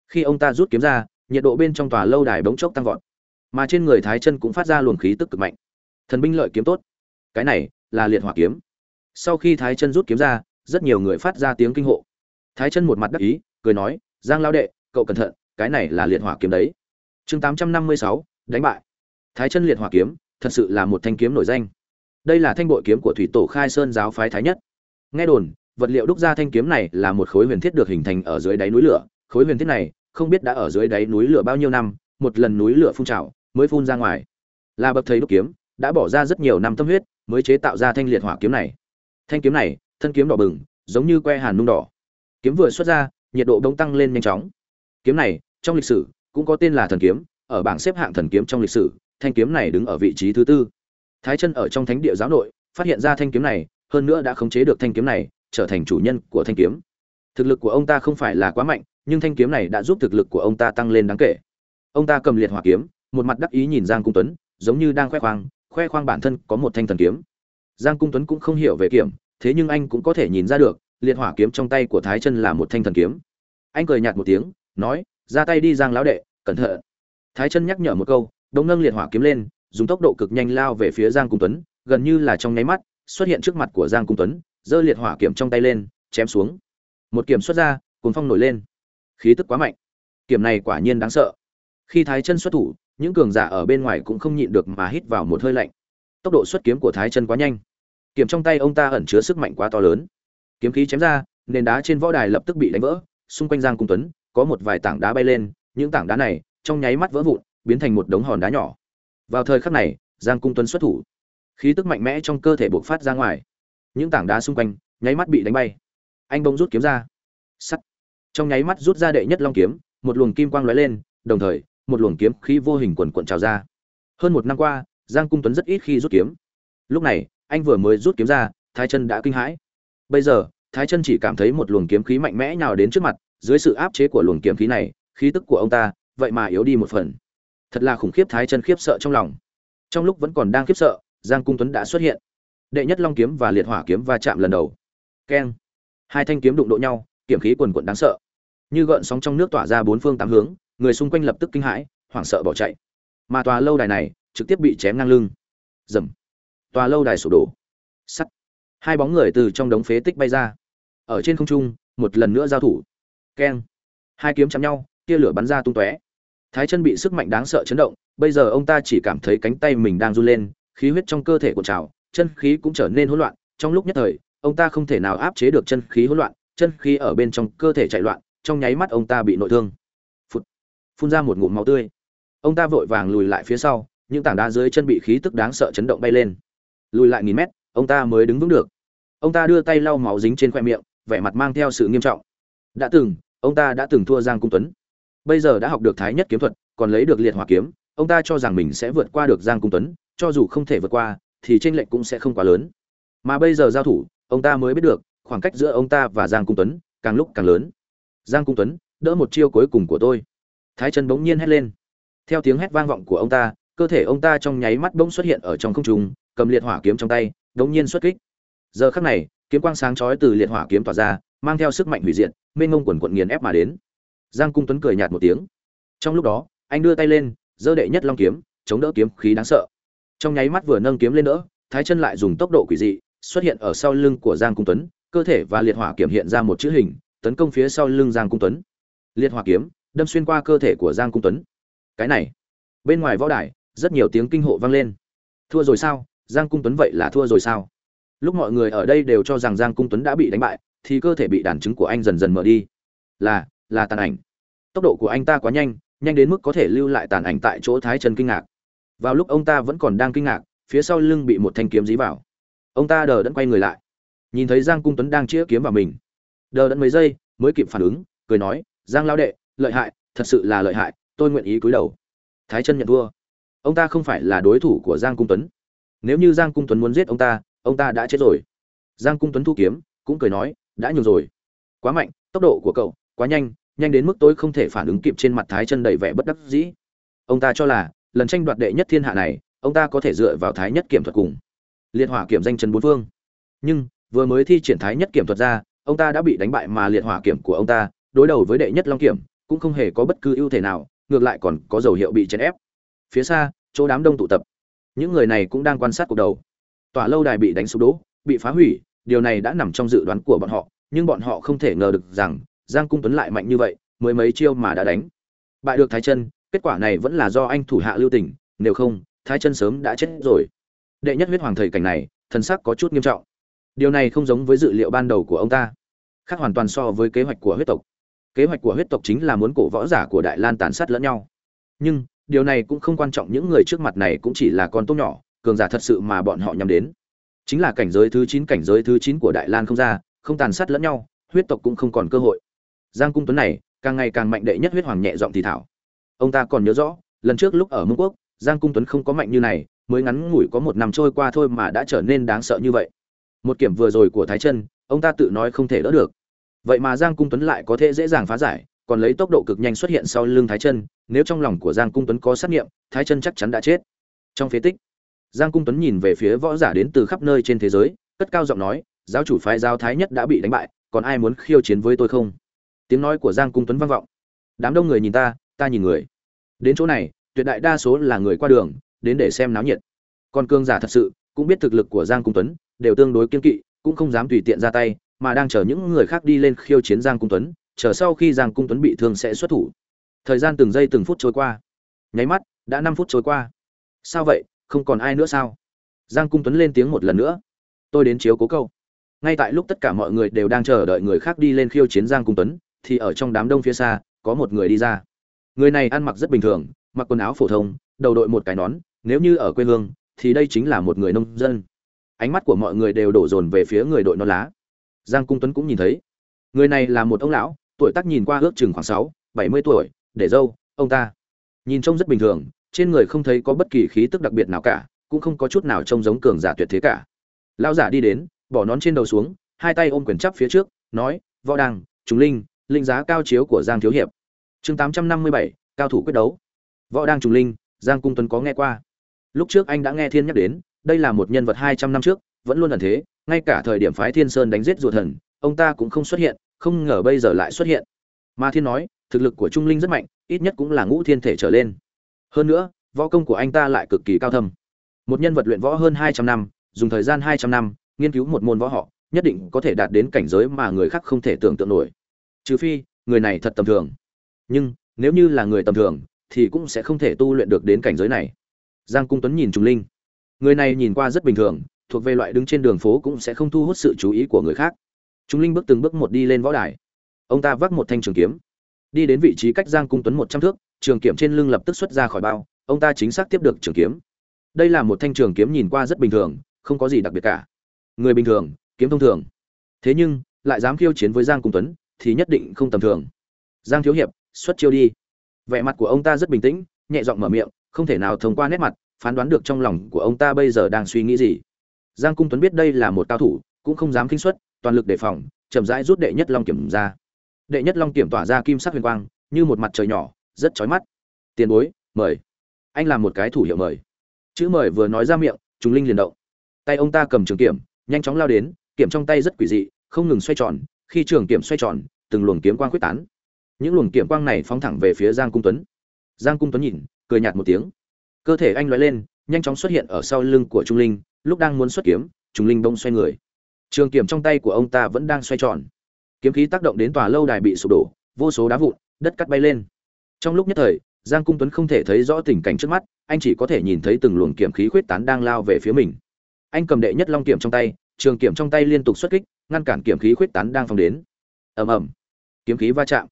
Khi ông ta rút kiếm ra, nhiệt độ bên trong tòa lâu đài bỗng chốc tăng vọt. Mà trên người thái chân cũng phát ra luồng khí tức cực mạnh. Thần binh lợi kiếm tốt cái này là liệt hỏa kiếm. Sau khi thái chân rút kiếm ra, rất nhiều người phát ra tiếng kinh hộ. Thái chân một mặt đắc ý, cười nói, giang lao đệ, cậu cẩn thận, cái này là liệt hỏa kiếm đấy. Chương tám trăm năm mươi sáu, đánh bại. Thái chân liệt hỏa kiếm, thật sự là một thanh kiếm nổi danh. Đây là thanh bội kiếm của thủy tổ khai sơn giáo phái thái nhất. Nghe đồn, vật liệu đúc ra thanh kiếm này là một khối huyền thiết được hình thành ở dưới đáy núi lửa. Khối huyền thiết này, không biết đã ở dưới đáy núi lửa bao nhiêu năm, một lần núi lửa phun trào mới phun ra ngoài. Là bậc thầy đúc kiếm, đã bỏ ra rất nhiều năm tâm huyết mới chế tạo ra thanh liệt hỏa kiếm này. Thanh kiếm này, thân kiếm đỏ bừng, giống như que hàn nung đỏ. Kiếm vừa xuất ra, nhiệt độ bỗng tăng lên nhanh chóng. Kiếm này, trong lịch sử, cũng có tên là thần kiếm, ở bảng xếp hạng thần kiếm trong lịch sử, thanh kiếm này đứng ở vị trí thứ tư. Thái chân ở trong thánh địa giáo nội, phát hiện ra thanh kiếm này, hơn nữa đã khống chế được thanh kiếm này, trở thành chủ nhân của thanh kiếm. Thực lực của ông ta không phải là quá mạnh, nhưng thanh kiếm này đã giúp thực lực của ông ta tăng lên đáng kể. Ông ta cầm liệt hỏa kiếm, một mặt đắc ý nhìn giang cung tuấn, giống như đang khoe khoang khoe khoang bản thân có một thanh thần kiếm. Giang cung tuấn cũng không hiểu về kiểm thế nhưng anh cũng có thể nhìn ra được, liệt hỏa kiếm trong tay của thái chân là một thanh thần kiếm. Anh cười nhạt một tiếng, nói, ra tay đi giang lão đệ, cẩn thận. Thái chân nhắc nhở một câu đông nâng liệt hỏa kiếm lên, dùng tốc độ cực nhanh lao về phía giang cung tuấn, gần như là trong nháy mắt, xuất hiện trước mặt của giang cung tuấn, giơ liệt hỏa kiếm trong tay lên, chém xuống. Một kiếm xuất ra, cuồng phong nổi lên. Khí tức quá mạnh. Kiếm này quả nhiên đáng sợ. Khi thái chân xuất thủ những cường giả ở bên ngoài cũng không nhịn được mà hít vào một hơi lạnh. Tốc độ xuất kiếm của thái chân quá nhanh. Kiếm trong tay ông ta ẩn chứa sức mạnh quá to lớn. Kiếm khí chém ra, nền đá trên võ đài lập tức bị đánh vỡ, xung quanh giang cung tuấn, có một vài tảng đá bay lên, những tảng đá này trong nháy mắt vỡ vụn, biến thành một đống hòn đá nhỏ. Vào thời khắc này, giang cung tuấn xuất thủ. Khí tức mạnh mẽ trong cơ thể bộc phát ra ngoài. Những tảng đá xung quanh, nháy mắt bị đánh bay. Anh bỗng rút kiếm ra. Sắt. Trong nháy mắt rút ra đệ nhất long kiếm, một luồng kim quang lóe lên, đồng thời một luồng kiếm khí vô hình quần quận trào ra. Hơn một năm qua, giang cung tuấn rất ít khi rút kiếm. Lúc này, anh vừa mới rút kiếm ra, thái chân đã kinh hãi. Bây giờ, thái chân chỉ cảm thấy một luồng kiếm khí mạnh mẽ nhào đến trước mặt, dưới sự áp chế của luồng kiếm khí này, khí tức của ông ta, vậy mà yếu đi một phần. Thật là khủng khiếp, thái chân khiếp sợ trong lòng. Trong lúc vẫn còn đang khiếp sợ, giang cung tuấn đã xuất hiện. Đệ nhất long kiếm và liệt hỏa kiếm va chạm lần đầu. Keng. Hai thanh kiếm đụng độ nhau, kiếm khí quần quận đáng sợ. Như gợn sóng trong nước tỏa ra bốn phương tám hướng người xung quanh lập tức kinh hãi, hoảng sợ bỏ chạy. Mà tòa lâu đài này trực tiếp bị chém ngang lưng. Dầm. Tòa lâu đài sụp đổ. Sắt. Hai bóng người từ trong đống phế tích bay ra. Ở trên không trung, một lần nữa giao thủ. Keng. Hai kiếm chạm nhau, tia lửa bắn ra tung tóe. Thái chân bị sức mạnh đáng sợ chấn động, bây giờ ông ta chỉ cảm thấy cánh tay mình đang run lên, khí huyết trong cơ thể của trào, chân khí cũng trở nên hỗn loạn. Trong lúc nhất thời, ông ta không thể nào áp chế được chân khí hỗn loạn, chân khí ở bên trong cơ thể chạy loạn, trong nháy mắt ông ta bị nội thương phun ra một ngụm máu tươi. Ông ta vội vàng lùi lại phía sau, những tảng đá dưới chân bị khí tức đáng sợ chấn động bay lên. Lùi lại nghìn mét, ông ta mới đứng vững được. Ông ta đưa tay lau máu dính trên khoe miệng, vẻ mặt mang theo sự nghiêm trọng. Đã từng, ông ta đã từng thua giang cung tuấn. Bây giờ đã học được thái nhất kiếm thuật, còn lấy được liệt hỏa kiếm, ông ta cho rằng mình sẽ vượt qua được giang cung tuấn, cho dù không thể vượt qua, thì tranh lệch cũng sẽ không quá lớn. Mà bây giờ giao thủ, ông ta mới biết được, khoảng cách giữa ông ta và giang cung tuấn càng lúc càng lớn. Giang cung tuấn, đỡ một chiêu cuối cùng của tôi thái chân bỗng nhiên hét lên. Theo tiếng hét vang vọng của ông ta, cơ thể ông ta trong nháy mắt bỗng xuất hiện ở trong không trung, cầm liệt hỏa kiếm trong tay bỗng nhiên xuất kích. Giờ khắc này, kiếm quang sáng chói từ liệt hỏa kiếm tỏa ra, mang theo sức mạnh hủy diệt, mênh ngông quần quận nghiền ép mà đến. Giang cung tuấn cười nhạt một tiếng. Trong lúc đó, anh đưa tay lên, giơ đệ nhất long kiếm, chống đỡ kiếm khí đáng sợ. Trong nháy mắt vừa nâng kiếm lên đỡ, thái chân lại dùng tốc độ quỷ dị, xuất hiện ở sau lưng của giang cung tuấn, cơ thể và liệt hỏa kiểm hiện ra một chữ hình, tấn công phía sau lưng giang cung tuấn. Liệt hỏa kiếm đâm xuyên qua cơ thể của giang cung tuấn. Cái này, bên ngoài võ đài, rất nhiều tiếng kinh hộ vang lên. Thua rồi sao? Giang cung tuấn vậy là thua rồi sao? Lúc mọi người ở đây đều cho rằng giang cung tuấn đã bị đánh bại, thì cơ thể bị đàn chứng của anh dần dần mở đi. Là là tàn ảnh. Tốc độ của anh ta quá nhanh nhanh đến mức có thể lưu lại tàn ảnh tại chỗ thái Trần kinh ngạc. Vào lúc ông ta vẫn còn đang kinh ngạc, phía sau lưng bị một thanh kiếm dí vào. Ông ta đờ đẫn quay người lại. Nhìn thấy giang cung tuấn đang chĩa kiếm vào mình. Đờ đẫn mấy giây, mới kịp phản ứng, cười nói, giang lao đệ lợi hại, thật sự là lợi hại, tôi nguyện ý cúi đầu. Thái chân nhận thua. Ông ta không phải là đối thủ của giang cung tuấn. Nếu như giang cung tuấn muốn giết ông ta ông ta đã chết rồi. Giang cung tuấn thu kiếm, cũng cười nói, đã nhường rồi. Quá mạnh, tốc độ của cậu, quá nhanh nhanh đến mức tôi không thể phản ứng kịp trên mặt thái chân đầy vẻ bất đắc dĩ. Ông ta cho là, lần tranh đoạt đệ nhất thiên hạ này, ông ta có thể dựa vào thái nhất kiểm thuật cùng liệt hỏa kiểm danh chân bốn phương. Nhưng, vừa mới thi triển thái nhất kiểm thuật ra, ông ta đã bị đánh bại mà liệt hỏa kiểm của ông ta đối đầu với đệ nhất long kiểm cũng không hề có bất cứ ưu thế nào, ngược lại còn có dấu hiệu bị chèn ép. Phía xa, chỗ đám đông tụ tập. Những người này cũng đang quan sát cuộc đầu. Tòa lâu đài bị đánh sụp đổ, bị phá hủy, điều này đã nằm trong dự đoán của bọn họ, nhưng bọn họ không thể ngờ được rằng, giang cung tuấn lại mạnh như vậy mới mấy chiêu mà đã đánh. Bại được thái chân, kết quả này vẫn là do anh thủ hạ lưu tình, nếu không, thái chân sớm đã chết rồi. Đệ nhất huyết hoàng thời cảnh này, thần sắc có chút nghiêm trọng. Điều này không giống với dự liệu ban đầu của ông ta, khác hoàn toàn so với kế hoạch của huyết tộc kế hoạch của huyết tộc chính là muốn cổ võ giả của đại lan tàn sát lẫn nhau. Nhưng, điều này cũng không quan trọng, những người trước mặt này cũng chỉ là con tốt nhỏ, cường giả thật sự mà bọn họ nhắm đến. Chính là cảnh giới thứ chín, cảnh giới thứ chín của đại lan không ra, không tàn sát lẫn nhau, huyết tộc cũng không còn cơ hội. Giang cung tuấn này, càng ngày càng mạnh đệ nhất huyết hoàng nhẹ giọng thì thảo. Ông ta còn nhớ rõ, lần trước lúc ở mông quốc, giang cung tuấn không có mạnh như này, mới ngắn ngủi có một năm trôi qua thôi mà đã trở nên đáng sợ như vậy. Một kiểm vừa rồi của thái chân, ông ta tự nói không thể đỡ được vậy mà giang cung tuấn lại có thể dễ dàng phá giải, còn lấy tốc độ cực nhanh xuất hiện sau lưng thái chân, nếu trong lòng của giang cung tuấn có xác nghiệm, thái chân chắc chắn đã chết. Trong phế tích, giang cung tuấn nhìn về phía võ giả đến từ khắp nơi trên thế giới, cất cao giọng nói, giáo chủ phái giáo thái nhất đã bị đánh bại, còn ai muốn khiêu chiến với tôi không? Tiếng nói của giang cung tuấn vang vọng. Đám đông người nhìn ta ta nhìn người. Đến chỗ này, tuyệt đại đa số là người qua đường, đến để xem náo nhiệt. Còn cương giả thật sự, cũng biết thực lực của giang cung tuấn, đều tương đối kiên kỵ, cũng không dám tùy tiện ra tay mà đang chờ những người khác đi lên khiêu chiến giang cung tuấn, chờ sau khi giang cung tuấn bị thương sẽ xuất thủ. Thời gian từng giây từng phút trôi qua. Nháy mắt, đã năm phút trôi qua. Sao vậy? Không còn ai nữa sao? Giang cung tuấn lên tiếng một lần nữa. Tôi đến chiếu cố câu ngay tại lúc tất cả mọi người đều đang chờ đợi người khác đi lên khiêu chiến giang cung tuấn, thì ở trong đám đông phía xa, có một người đi ra. Người này ăn mặc rất bình thường, mặc quần áo phổ thông, đầu đội một cái nón, nếu như ở quê hương, thì đây chính là một người nông dân. Ánh mắt của mọi người đều đổ dồn về phía người đội nón lá giang cung tuấn cũng nhìn thấy. Người này là một ông lão, tuổi tác nhìn qua ước chừng khoảng sáu, bảy mươi tuổi, để dâu, ông ta. Nhìn trông rất bình thường, trên người không thấy có bất kỳ khí tức đặc biệt nào cả, cũng không có chút nào trông giống cường giả tuyệt thế cả. Lão giả đi đến, bỏ nón trên đầu xuống, hai tay ôm quyền chắp phía trước, nói, võ đăng, Trùng linh linh giá cao chiếu của giang thiếu hiệp. Chương tám trăm năm mươi bảy, cao thủ quyết đấu. Võ đăng, trùng linh, giang cung tuấn có nghe qua. Lúc trước anh đã nghe thiên nhắc đến, đây là một nhân vật hai trăm năm trước vẫn luôn ẩn thế, ngay cả thời điểm phái thiên sơn đánh giết ruột thần, ông ta cũng không xuất hiện, không ngờ bây giờ lại xuất hiện. Ma thiên nói, thực lực của trung linh rất mạnh, ít nhất cũng là ngũ thiên thể trở lên. Hơn nữa, võ công của anh ta lại cực kỳ cao thâm. Một nhân vật luyện võ hơn hai trăm năm, dùng thời gian hai trăm năm, nghiên cứu một môn võ họ, nhất định có thể đạt đến cảnh giới mà người khác không thể tưởng tượng nổi. Trừ phi, người này thật tầm thường. Nhưng, nếu như là người tầm thường, thì cũng sẽ không thể tu luyện được đến cảnh giới này. Giang cung tuấn nhìn Trung linh. Người này nhìn qua rất bình thường thuộc về loại đứng trên đường phố cũng sẽ không thu hút sự chú ý của người khác. Chúng linh bước từng bước một đi lên võ đài. Ông ta vác một thanh trường kiếm. Đi đến vị trí cách giang cung tuấn một trăm thước, trường kiếm trên lưng lập tức xuất ra khỏi bao. Ông ta chính xác tiếp được trường kiếm. Đây là một thanh trường kiếm nhìn qua rất bình thường, không có gì đặc biệt cả. Người bình thường, kiếm thông thường. Thế nhưng, lại dám khiêu chiến với giang cung tuấn, thì nhất định không tầm thường. Giang thiếu hiệp, xuất chiêu đi. Vẻ mặt của ông ta rất bình tĩnh, nhẹ giọng mở miệng, không thể nào thông qua nét mặt, phán đoán được trong lòng của ông ta bây giờ đang suy nghĩ gì giang cung tuấn biết đây là một cao thủ, cũng không dám kinh xuất toàn lực đề phòng, chậm rãi rút đệ nhất long kiểm ra. Đệ nhất long kiểm tỏa ra kim sắc huyền quang, như một mặt trời nhỏ, rất chói mắt. Tiền bối, mời. Anh làm một cái thủ hiệu mời. Chữ mời vừa nói ra miệng chúng linh liền động. Tay ông ta cầm trường kiểm, nhanh chóng lao đến, kiểm trong tay rất quỷ dị, không ngừng xoay tròn, khi trường kiểm xoay tròn, từng luồng kiếm quang quyết tán. Những luồng kiểm quang này phóng thẳng về phía giang cung tuấn. Giang cung tuấn nhìn, cười nhạt một tiếng. Cơ thể anh loại lên, nhanh chóng xuất hiện ở sau lưng của trung linh lúc đang muốn xuất kiếm, trùng linh bông xoay người. Trường kiếm trong tay của ông ta vẫn đang xoay tròn. Kiếm khí tác động đến tòa lâu đài bị sụp đổ, vô số đá vụn, đất cắt bay lên. Trong lúc nhất thời, giang cung tuấn không thể thấy rõ tình cảnh trước mắt, anh chỉ có thể nhìn thấy từng luồng kiếm khí khuyết tán đang lao về phía mình. Anh cầm đệ nhất long kiếm trong tay, trường kiếm trong tay liên tục xuất kích, ngăn cản kiếm khí khuyết tán đang phóng đến. Ầm ầm. Kiếm khí va chạm.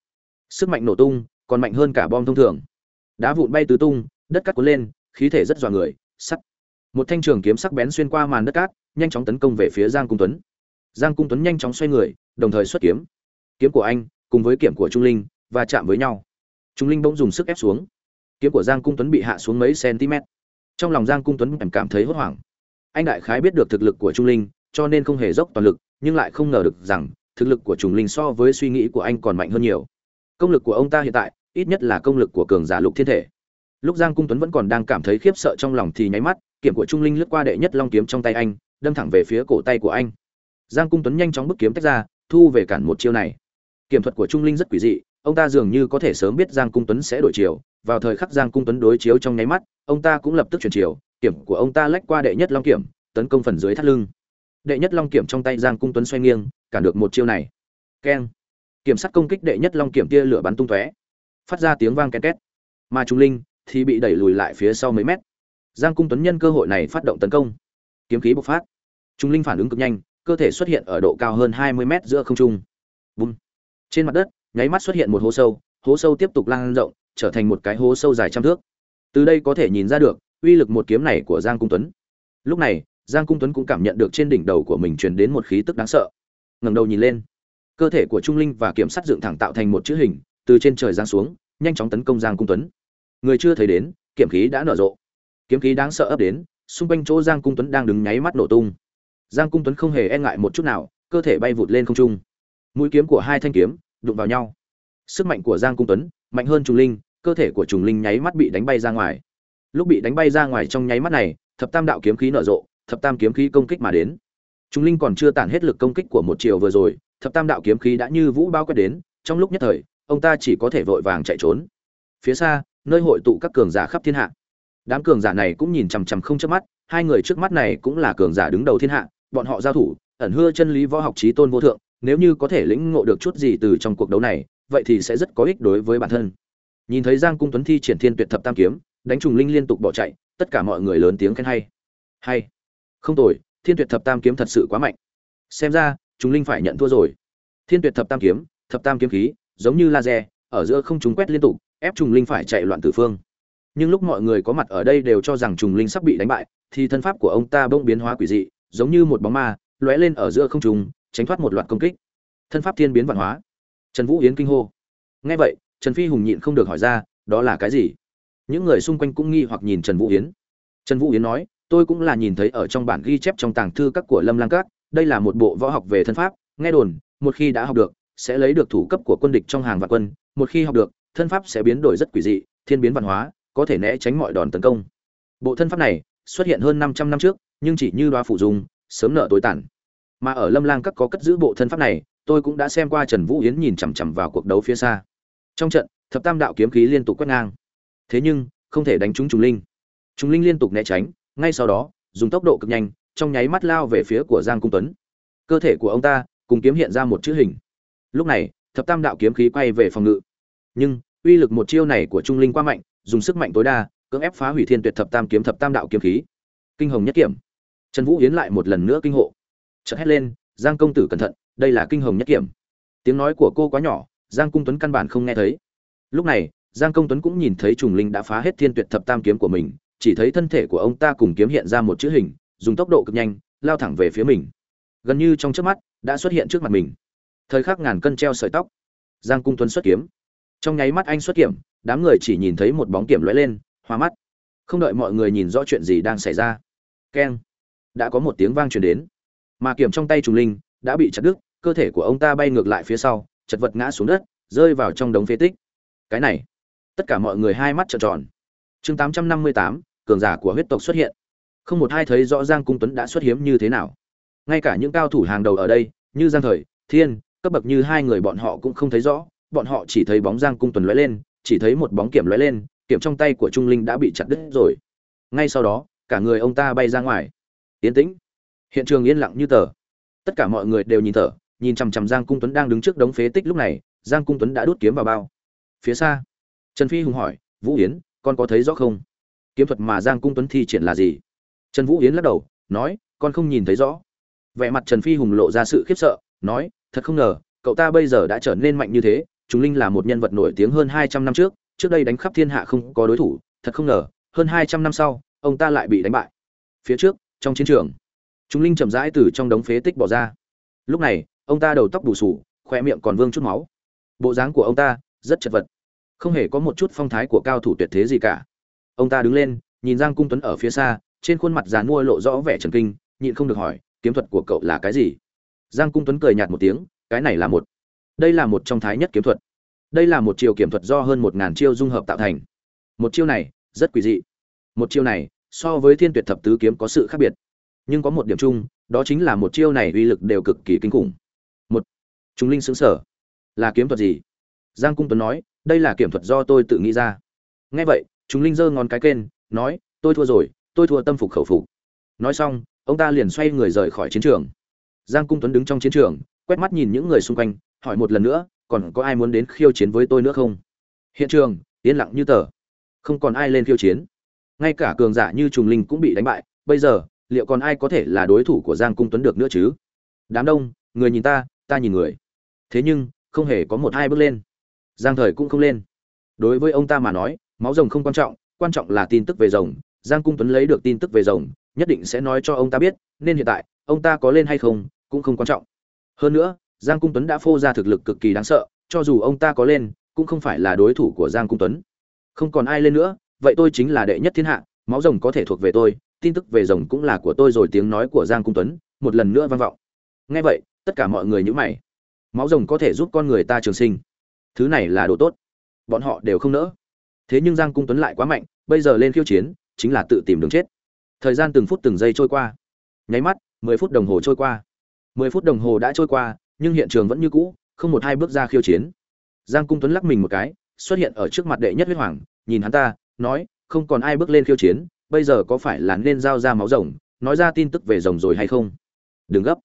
Sức mạnh nổ tung, còn mạnh hơn cả bom thông thường. Đá vụn bay tứ tung, đất cắt cuốn lên, khí thể rất dọa người, sắt một thanh trường kiếm sắc bén xuyên qua màn đất cát, nhanh chóng tấn công về phía giang cung tuấn. Giang cung tuấn nhanh chóng xoay người, đồng thời xuất kiếm. Kiếm của anh cùng với kiếm của trung linh và chạm với nhau. Trung linh bỗng dùng sức ép xuống. Kiếm của giang cung tuấn bị hạ xuống mấy cm. Trong lòng giang cung tuấn cảm cảm thấy hốt hoảng. Anh đại khái biết được thực lực của trung linh, cho nên không hề dốc toàn lực, nhưng lại không ngờ được rằng, thực lực của Trung linh so với suy nghĩ của anh còn mạnh hơn nhiều. Công lực của ông ta hiện tại, ít nhất là công lực của cường giả lục thiên thể. Lúc giang cung tuấn vẫn còn đang cảm thấy khiếp sợ trong lòng thì nháy mắt Kiểm của trung linh lướt qua đệ nhất long kiếm trong tay anh, đâm thẳng về phía cổ tay của anh. Giang cung tuấn nhanh chóng bức kiếm tách ra, thu về cản một chiêu này. Kiểm thuật của trung linh rất quỷ dị, ông ta dường như có thể sớm biết giang cung tuấn sẽ đổi chiều. Vào thời khắc giang cung tuấn đối chiếu trong nháy mắt, ông ta cũng lập tức chuyển chiều. Kiểm của ông ta lách qua đệ nhất long kiểm, tấn công phần dưới thắt lưng. Đệ nhất long kiểm trong tay giang cung tuấn xoay nghiêng, cản được một chiêu này. Keng. Kiểm sát công kích đệ nhất long kiểm tia lửa bắn tung tóe. Phát ra tiếng vang ken két. Mà trung linh thì bị đẩy lùi lại phía sau mấy mét giang cung tuấn nhân cơ hội này phát động tấn công. Kiếm khí bộc phát. Trung linh phản ứng cực nhanh, cơ thể xuất hiện ở độ cao hơn hai mươi mét giữa không trung. Bùm. Trên mặt đất, nháy mắt xuất hiện một hố sâu hố sâu tiếp tục lan rộng, trở thành một cái hố sâu dài trăm thước. Từ đây có thể nhìn ra được, uy lực một kiếm này của giang cung tuấn. Lúc này, giang cung tuấn cũng cảm nhận được trên đỉnh đầu của mình truyền đến một khí tức đáng sợ. Ngẩng đầu nhìn lên, cơ thể của trung linh và kiểm sát dựng thẳng tạo thành một chữ hình, từ trên trời giáng xuống, nhanh chóng tấn công giang cung tuấn. Người chưa thấy đến kiểm khí đã nở rộ kiếm khí đáng sợ ấp đến, xung quanh chỗ giang cung tuấn đang đứng nháy mắt nổ tung. Giang cung tuấn không hề e ngại một chút nào, cơ thể bay vụt lên không trung. Mũi kiếm của hai thanh kiếm đụng vào nhau. Sức mạnh của giang cung tuấn mạnh hơn trùng linh, cơ thể của trùng linh nháy mắt bị đánh bay ra ngoài. Lúc bị đánh bay ra ngoài trong nháy mắt này, thập tam đạo kiếm khí nở rộ, thập tam kiếm khí công kích mà đến. Trùng linh còn chưa tản hết lực công kích của một chiều vừa rồi, thập tam đạo kiếm khí đã như vũ bao quét đến, trong lúc nhất thời, ông ta chỉ có thể vội vàng chạy trốn. Phía xa, nơi hội tụ các cường giả khắp thiên hạ đám cường giả này cũng nhìn chằm chằm không chớp mắt, hai người trước mắt này cũng là cường giả đứng đầu thiên hạ, bọn họ giao thủ, ẩn hưa chân lý võ học trí tôn vô thượng, nếu như có thể lĩnh ngộ được chút gì từ trong cuộc đấu này, vậy thì sẽ rất có ích đối với bản thân. Nhìn thấy giang cung tuấn thi triển thiên tuyệt thập tam kiếm, đánh trùng linh liên tục bỏ chạy, tất cả mọi người lớn tiếng khen hay. Hay. Không tồi, thiên tuyệt thập tam kiếm thật sự quá mạnh. Xem ra, trùng linh phải nhận thua rồi. Thiên tuyệt thập tam kiếm, thập tam kiếm khí, giống như laser, ở giữa không chúng quét liên tục, ép trùng linh phải chạy loạn tử phương nhưng lúc mọi người có mặt ở đây đều cho rằng trùng linh sắp bị đánh bại, thì thân pháp của ông ta bỗng biến hóa quỷ dị, giống như một bóng ma, lóe lên ở giữa không trùng tránh thoát một loạt công kích. Thân pháp thiên biến văn hóa. Trần vũ yến kinh hô. Nghe vậy, trần phi hùng nhịn không được hỏi ra, đó là cái gì? Những người xung quanh cũng nghi hoặc nhìn trần vũ yến. Trần vũ yến nói, tôi cũng là nhìn thấy ở trong bản ghi chép trong tàng thư các của lâm lang các, đây là một bộ võ học về thân pháp, nghe đồn, một khi đã học được, sẽ lấy được thủ cấp của quân địch trong hàng vạn quân, một khi học được, thân pháp sẽ biến đổi rất quỷ dị, thiên biến văn hóa có thể né tránh mọi đòn tấn công. Bộ thân pháp này xuất hiện hơn 500 năm trước, nhưng chỉ như đoá phụ dùng sớm nợ tối tàn. Mà ở lâm lang các có cất giữ bộ thân pháp này, tôi cũng đã xem qua trần vũ yến nhìn chằm chằm vào cuộc đấu phía xa. Trong trận, thập tam đạo kiếm khí liên tục quét ngang. Thế nhưng, không thể đánh trúng trùng linh. Trùng linh liên tục né tránh, ngay sau đó, dùng tốc độ cực nhanh, trong nháy mắt lao về phía của giang cung tuấn. Cơ thể của ông ta cùng kiếm hiện ra một chữ hình. Lúc này, thập tam đạo kiếm khí quay về phòng ngự. Nhưng, uy lực một chiêu này của trung linh quá mạnh dùng sức mạnh tối đa, cưỡng ép phá hủy thiên tuyệt thập tam kiếm thập tam đạo kiếm khí. Kinh hồng nhất kiểm. Trần vũ yến lại một lần nữa kinh hộ. Chợt hét lên, giang công tử cẩn thận, đây là kinh hồng nhất kiểm. Tiếng nói của cô quá nhỏ, giang cung tuấn căn bản không nghe thấy. Lúc này, giang công tuấn cũng nhìn thấy trùng linh đã phá hết thiên tuyệt thập tam kiếm của mình, chỉ thấy thân thể của ông ta cùng kiếm hiện ra một chữ hình, dùng tốc độ cực nhanh, lao thẳng về phía mình. Gần như trong trước mắt, đã xuất hiện trước mặt mình. Thời khắc ngàn cân treo sợi tóc. Giang cung tuấn xuất kiếm. Trong nháy mắt anh xuất kiểm đám người chỉ nhìn thấy một bóng kiểm lóe lên, hoa mắt. Không đợi mọi người nhìn rõ chuyện gì đang xảy ra. Keng. Đã có một tiếng vang truyền đến. Mà kiểm trong tay trùng linh đã bị chặt đứt, cơ thể của ông ta bay ngược lại phía sau, chật vật ngã xuống đất, rơi vào trong đống phế tích. Cái này. Tất cả mọi người hai mắt trợn tròn. Chương tám trăm năm mươi tám, cường giả của huyết tộc xuất hiện. Không một ai thấy rõ giang cung tuấn đã xuất hiếm như thế nào. Ngay cả những cao thủ hàng đầu ở đây, như giang thời, thiên, cấp bậc như hai người bọn họ cũng không thấy rõ, bọn họ chỉ thấy bóng giang cung tuấn lóe lên chỉ thấy một bóng kiểm lóe lên, kiểm trong tay của trung linh đã bị chặt đứt rồi. Ngay sau đó, cả người ông ta bay ra ngoài. Yên tĩnh. Hiện trường yên lặng như tờ. Tất cả mọi người đều nhìn thở, nhìn chằm chằm giang cung tuấn đang đứng trước đống phế tích lúc này, giang cung tuấn đã đút kiếm vào bao. Phía xa, trần phi hùng hỏi, vũ yến, con có thấy rõ không? Kiếm thuật mà giang cung tuấn thi triển là gì? Trần vũ yến lắc đầu, nói, con không nhìn thấy rõ. Vẻ mặt trần phi hùng lộ ra sự khiếp sợ, nói, thật không ngờ, cậu ta bây giờ đã trở nên mạnh như thế chúng linh là một nhân vật nổi tiếng hơn hai trăm năm trước trước đây đánh khắp thiên hạ không có đối thủ, thật không ngờ, hơn hai trăm năm sau, ông ta lại bị đánh bại. Phía trước, trong chiến trường chúng linh chậm rãi từ trong đống phế tích bỏ ra. Lúc này, ông ta đầu tóc bù sù khóe miệng còn vương chút máu. Bộ dáng của ông ta rất chật vật, không hề có một chút phong thái của cao thủ tuyệt thế gì cả. Ông ta đứng lên, nhìn giang cung tuấn ở phía xa, trên khuôn mặt già nua lộ rõ vẻ chấn kinh, nhịn không được hỏi, kiếm thuật của cậu là cái gì? Giang cung tuấn cười nhạt một tiếng, cái này là một đây là một trong thái nhất kiếm thuật. Đây là một chiều kiếm thuật do hơn một ngàn chiêu dung hợp tạo thành. Một chiêu này, rất quỷ dị. Một chiêu này, so với thiên tuyệt thập tứ kiếm có sự khác biệt. Nhưng có một điểm chung, đó chính là một chiêu này uy lực đều cực kỳ kinh khủng. Một chúng linh xứng sở. Là kiếm thuật gì? Giang cung tuấn nói, đây là kiểm thuật do tôi tự nghĩ ra. Nghe vậy chúng linh giơ ngón cái kênh, nói, tôi thua rồi, tôi thua tâm phục khẩu phục. Nói xong, ông ta liền xoay người rời khỏi chiến trường. Giang cung tuấn đứng trong chiến trường, quét mắt nhìn những người xung quanh hỏi một lần nữa, còn có ai muốn đến khiêu chiến với tôi nữa không? Hiện trường, yên lặng như tờ. Không còn ai lên khiêu chiến. Ngay cả cường giả như trùng linh cũng bị đánh bại. Bây giờ, liệu còn ai có thể là đối thủ của giang cung tuấn được nữa chứ? Đám đông, người nhìn ta ta nhìn người. Thế nhưng, không hề có một hai bước lên. Giang thời cũng không lên. Đối với ông ta mà nói, máu rồng không quan trọng quan trọng là tin tức về rồng. Giang cung tuấn lấy được tin tức về rồng, nhất định sẽ nói cho ông ta biết, nên hiện tại, ông ta có lên hay không, cũng không quan trọng. Hơn nữa giang cung tuấn đã phô ra thực lực cực kỳ đáng sợ, cho dù ông ta có lên, cũng không phải là đối thủ của giang cung tuấn. Không còn ai lên nữa, vậy tôi chính là đệ nhất thiên hạ, máu rồng có thể thuộc về tôi, tin tức về rồng cũng là của tôi rồi tiếng nói của giang cung tuấn, một lần nữa vang vọng. Nghe vậy, tất cả mọi người nhữ mày. Máu rồng có thể giúp con người ta trường sinh. Thứ này là đồ tốt. Bọn họ đều không nỡ. Thế nhưng giang cung tuấn lại quá mạnh, bây giờ lên khiêu chiến, chính là tự tìm đường chết. Thời gian từng phút từng giây trôi qua. Nháy mắt, mười phút đồng hồ trôi qua. Mười phút đồng hồ đã trôi qua nhưng hiện trường vẫn như cũ, không một hai bước ra khiêu chiến. Giang cung tuấn lắc mình một cái, xuất hiện ở trước mặt đệ nhất huyết hoàng, nhìn hắn ta, nói, không còn ai bước lên khiêu chiến, bây giờ có phải là nên giao ra máu rồng, nói ra tin tức về rồng rồi hay không? Đừng gấp.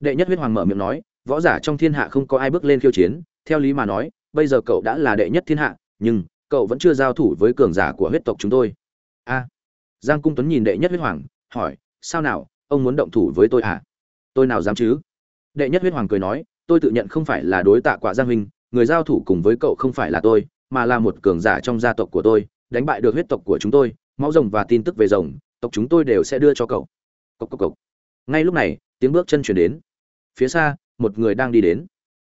Đệ nhất huyết hoàng mở miệng nói, võ giả trong thiên hạ không có ai bước lên khiêu chiến, theo lý mà nói, bây giờ cậu đã là đệ nhất thiên hạ, nhưng, cậu vẫn chưa giao thủ với cường giả của huyết tộc chúng tôi. A. Giang cung tuấn nhìn đệ nhất huyết hoàng, hỏi, sao nào, ông muốn động thủ với tôi à? Tôi nào dám chứ? Đệ nhất huyết hoàng cười nói, tôi tự nhận không phải là đối tạ quả giang huynh, người giao thủ cùng với cậu không phải là tôi, mà là một cường giả trong gia tộc của tôi, đánh bại được huyết tộc của chúng tôi, máu rồng và tin tức về rồng, tộc chúng tôi đều sẽ đưa cho cậu. Cộc cộc cộc. Ngay lúc này, tiếng bước chân chuyển đến. Phía xa, một người đang đi đến.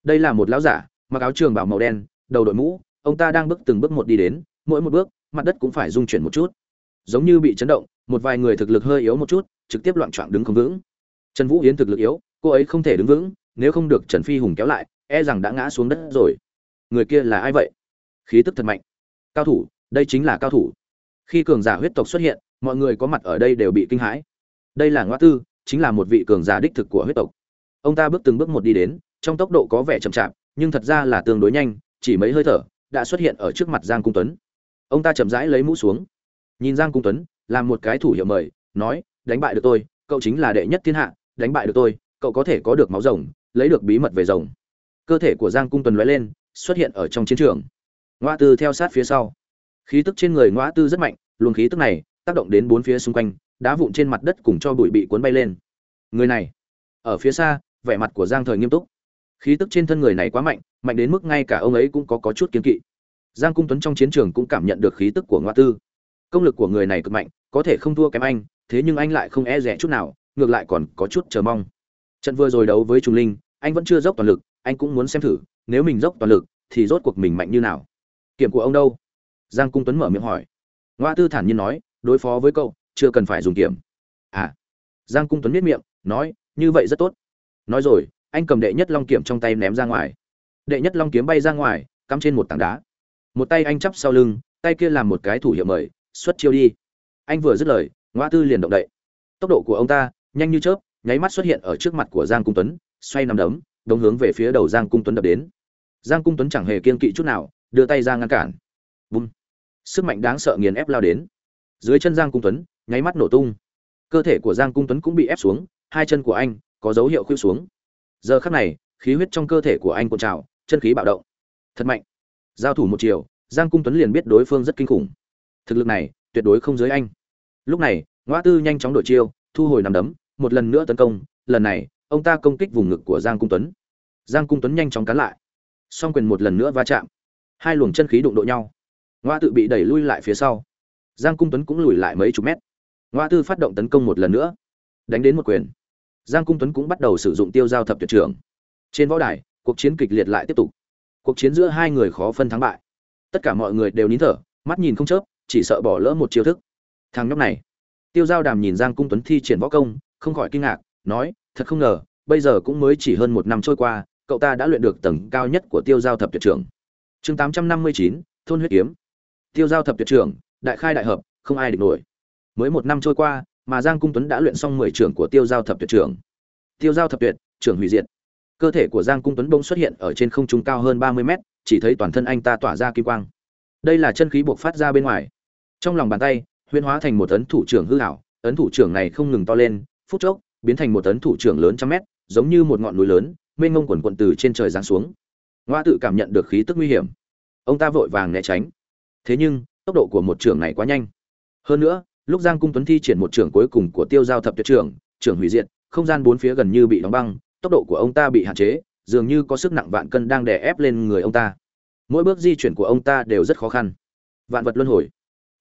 Đây là một lão giả, mặc áo trường bảo màu đen, đầu đội mũ, ông ta đang bước từng bước một đi đến, mỗi một bước, mặt đất cũng phải rung chuyển một chút. Giống như bị chấn động, một vài người thực lực hơi yếu một chút, trực tiếp loạn trọn đứng không vững. Trần vũ yến thực lực yếu cô ấy không thể đứng vững, nếu không được trần phi hùng kéo lại e rằng đã ngã xuống đất rồi. Người kia là ai vậy? Khí tức thật mạnh. Cao thủ, đây chính là cao thủ. Khi cường giả huyết tộc xuất hiện, mọi người có mặt ở đây đều bị kinh hãi. Đây là ngoa tư, chính là một vị cường giả đích thực của huyết tộc. Ông ta bước từng bước một đi đến, trong tốc độ có vẻ chậm chạp, nhưng thật ra là tương đối nhanh, chỉ mấy hơi thở, đã xuất hiện ở trước mặt giang cung tuấn. Ông ta chậm rãi lấy mũ xuống. Nhìn giang cung tuấn, làm một cái thủ hiệu mời, nói, đánh bại được tôi, cậu chính là đệ nhất thiên hạ, đánh bại được tôi cậu có thể có được máu rồng lấy được bí mật về rồng. Cơ thể của giang cung tuấn lóe lên xuất hiện ở trong chiến trường. Ngoa tư theo sát phía sau. Khí tức trên người ngoa tư rất mạnh luồng khí tức này tác động đến bốn phía xung quanh đá vụn trên mặt đất cùng cho bụi bị cuốn bay lên. Người này ở phía xa vẻ mặt của giang thời nghiêm túc. Khí tức trên thân người này quá mạnh mạnh đến mức ngay cả ông ấy cũng có, có chút kiến kỵ. Giang cung tuấn trong chiến trường cũng cảm nhận được khí tức của ngoa tư. Công lực của người này cực mạnh có thể không thua kém anh thế nhưng anh lại không e rẻ chút nào ngược lại còn có chút chờ mong trận vừa rồi đấu với trung linh, anh vẫn chưa dốc toàn lực, anh cũng muốn xem thử, nếu mình dốc toàn lực, thì rốt cuộc mình mạnh như nào. Kiểm của ông đâu? Giang cung tuấn mở miệng hỏi. Ngoa tư thản nhiên nói, đối phó với cậu, chưa cần phải dùng kiểm. À. Giang cung tuấn biết miệng, nói, như vậy rất tốt. Nói rồi, anh cầm đệ nhất long kiểm trong tay ném ra ngoài. Đệ nhất long kiếm bay ra ngoài, cắm trên một tảng đá. Một tay anh chắp sau lưng, tay kia làm một cái thủ hiệu mời, xuất chiêu đi. Anh vừa dứt lời, ngoa tư liền động đậy. Tốc độ của ông ta, nhanh như chớp nháy mắt xuất hiện ở trước mặt của giang cung tuấn, xoay nằm đấm, đống hướng về phía đầu giang cung tuấn đập đến. Giang cung tuấn chẳng hề kiên kỵ chút nào, đưa tay ra ngăn cản. Bùm. Sức mạnh đáng sợ nghiền ép lao đến. Dưới chân giang cung tuấn, nháy mắt nổ tung. Cơ thể của giang cung tuấn cũng bị ép xuống, hai chân của anh có dấu hiệu khuỵu xuống. Giờ khắc này, khí huyết trong cơ thể của anh cuộn trào, chân khí bạo động. Thật mạnh. Giao thủ một chiều, giang cung tuấn liền biết đối phương rất kinh khủng. Thực lực này, tuyệt đối không dưới anh. Lúc này, ngoã tư nhanh chóng đổi chiêu, thu hồi nằm đấm một lần nữa tấn công, lần này, ông ta công kích vùng ngực của giang cung tuấn. Giang cung tuấn nhanh chóng cắn lại. Song quyền một lần nữa va chạm. Hai luồng chân khí đụng độ nhau. Ngoa tự bị đẩy lui lại phía sau. Giang cung tuấn cũng lùi lại mấy chục mét. Ngoa tư phát động tấn công một lần nữa. Đánh đến một quyền. Giang cung tuấn cũng bắt đầu sử dụng tiêu giao thập tuyệt trưởng. Trên võ đài, cuộc chiến kịch liệt lại tiếp tục. Cuộc chiến giữa hai người khó phân thắng bại. Tất cả mọi người đều nín thở, mắt nhìn không chớp, chỉ sợ bỏ lỡ một chiêu thức. Thằng nhóc này. Tiêu giao đàm nhìn giang cung tuấn thi triển võ công không khỏi kinh ngạc, nói, thật không ngờ, bây giờ cũng mới chỉ hơn một năm trôi qua, cậu ta đã luyện được tầng cao nhất của tiêu giao thập tuyệt trưởng. Chương tám trăm năm mươi chín, thôn huyết kiếm. Tiêu giao thập tuyệt trưởng, đại khai đại hợp, không ai địch nổi. Mới một năm trôi qua, mà giang cung tuấn đã luyện xong mười trưởng của tiêu giao thập tuyệt trưởng. Tiêu giao thập tuyệt, trưởng hủy diệt. Cơ thể của giang cung tuấn bỗng xuất hiện ở trên không trung cao hơn ba mươi mét, chỉ thấy toàn thân anh ta tỏa ra kim quang. Đây là chân khí buộc phát ra bên ngoài. Trong lòng bàn tay, huyễn hóa thành một ấn thủ trưởng hư ảo, ấn thủ trưởng này không ngừng to lên phút chốc, biến thành một tấn thủ trưởng lớn trăm mét, giống như một ngọn núi lớn, mênh mông quần quận từ trên trời giáng xuống. Ngoa tự cảm nhận được khí tức nguy hiểm. Ông ta vội vàng né tránh. Thế nhưng, tốc độ của một trưởng này quá nhanh. Hơn nữa, lúc giang cung tuấn thi triển một trưởng cuối cùng của tiêu giao thập tuyệt trưởng trưởng hủy diệt, không gian bốn phía gần như bị đóng băng, tốc độ của ông ta bị hạn chế, dường như có sức nặng vạn cân đang đè ép lên người ông ta. Mỗi bước di chuyển của ông ta đều rất khó khăn. Vạn vật luân hồi.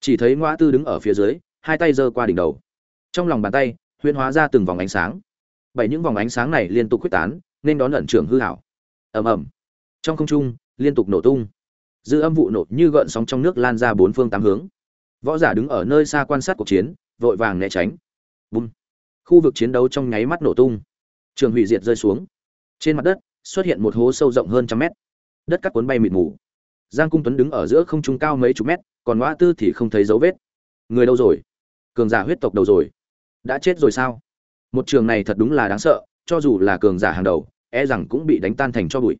Chỉ thấy ngoa tư đứng ở phía dưới, hai tay giơ qua đỉnh đầu. Trong lòng bàn tay huyễn hóa ra từng vòng ánh sáng. Bảy những vòng ánh sáng này liên tục quyết tán, nên đón lẩn trưởng hư hảo ầm ầm. Trong không trung, liên tục nổ tung. Dư âm vụ nổ như gợn sóng trong nước lan ra bốn phương tám hướng. Võ giả đứng ở nơi xa quan sát cuộc chiến, vội vàng né tránh. Bùm. Khu vực chiến đấu trong nháy mắt nổ tung. Trường hủy diệt rơi xuống. Trên mặt đất, xuất hiện một hố sâu rộng hơn trăm mét. Đất cắt cuốn bay mịt mù. Giang cung tuấn đứng ở giữa không trung cao mấy chục mét, còn ngoa tư thì không thấy dấu vết. Người đâu rồi? Cường giả huyết tộc đầu rồi? Đã chết rồi sao? Một trường này thật đúng là đáng sợ, cho dù là cường giả hàng đầu e rằng cũng bị đánh tan thành cho bụi.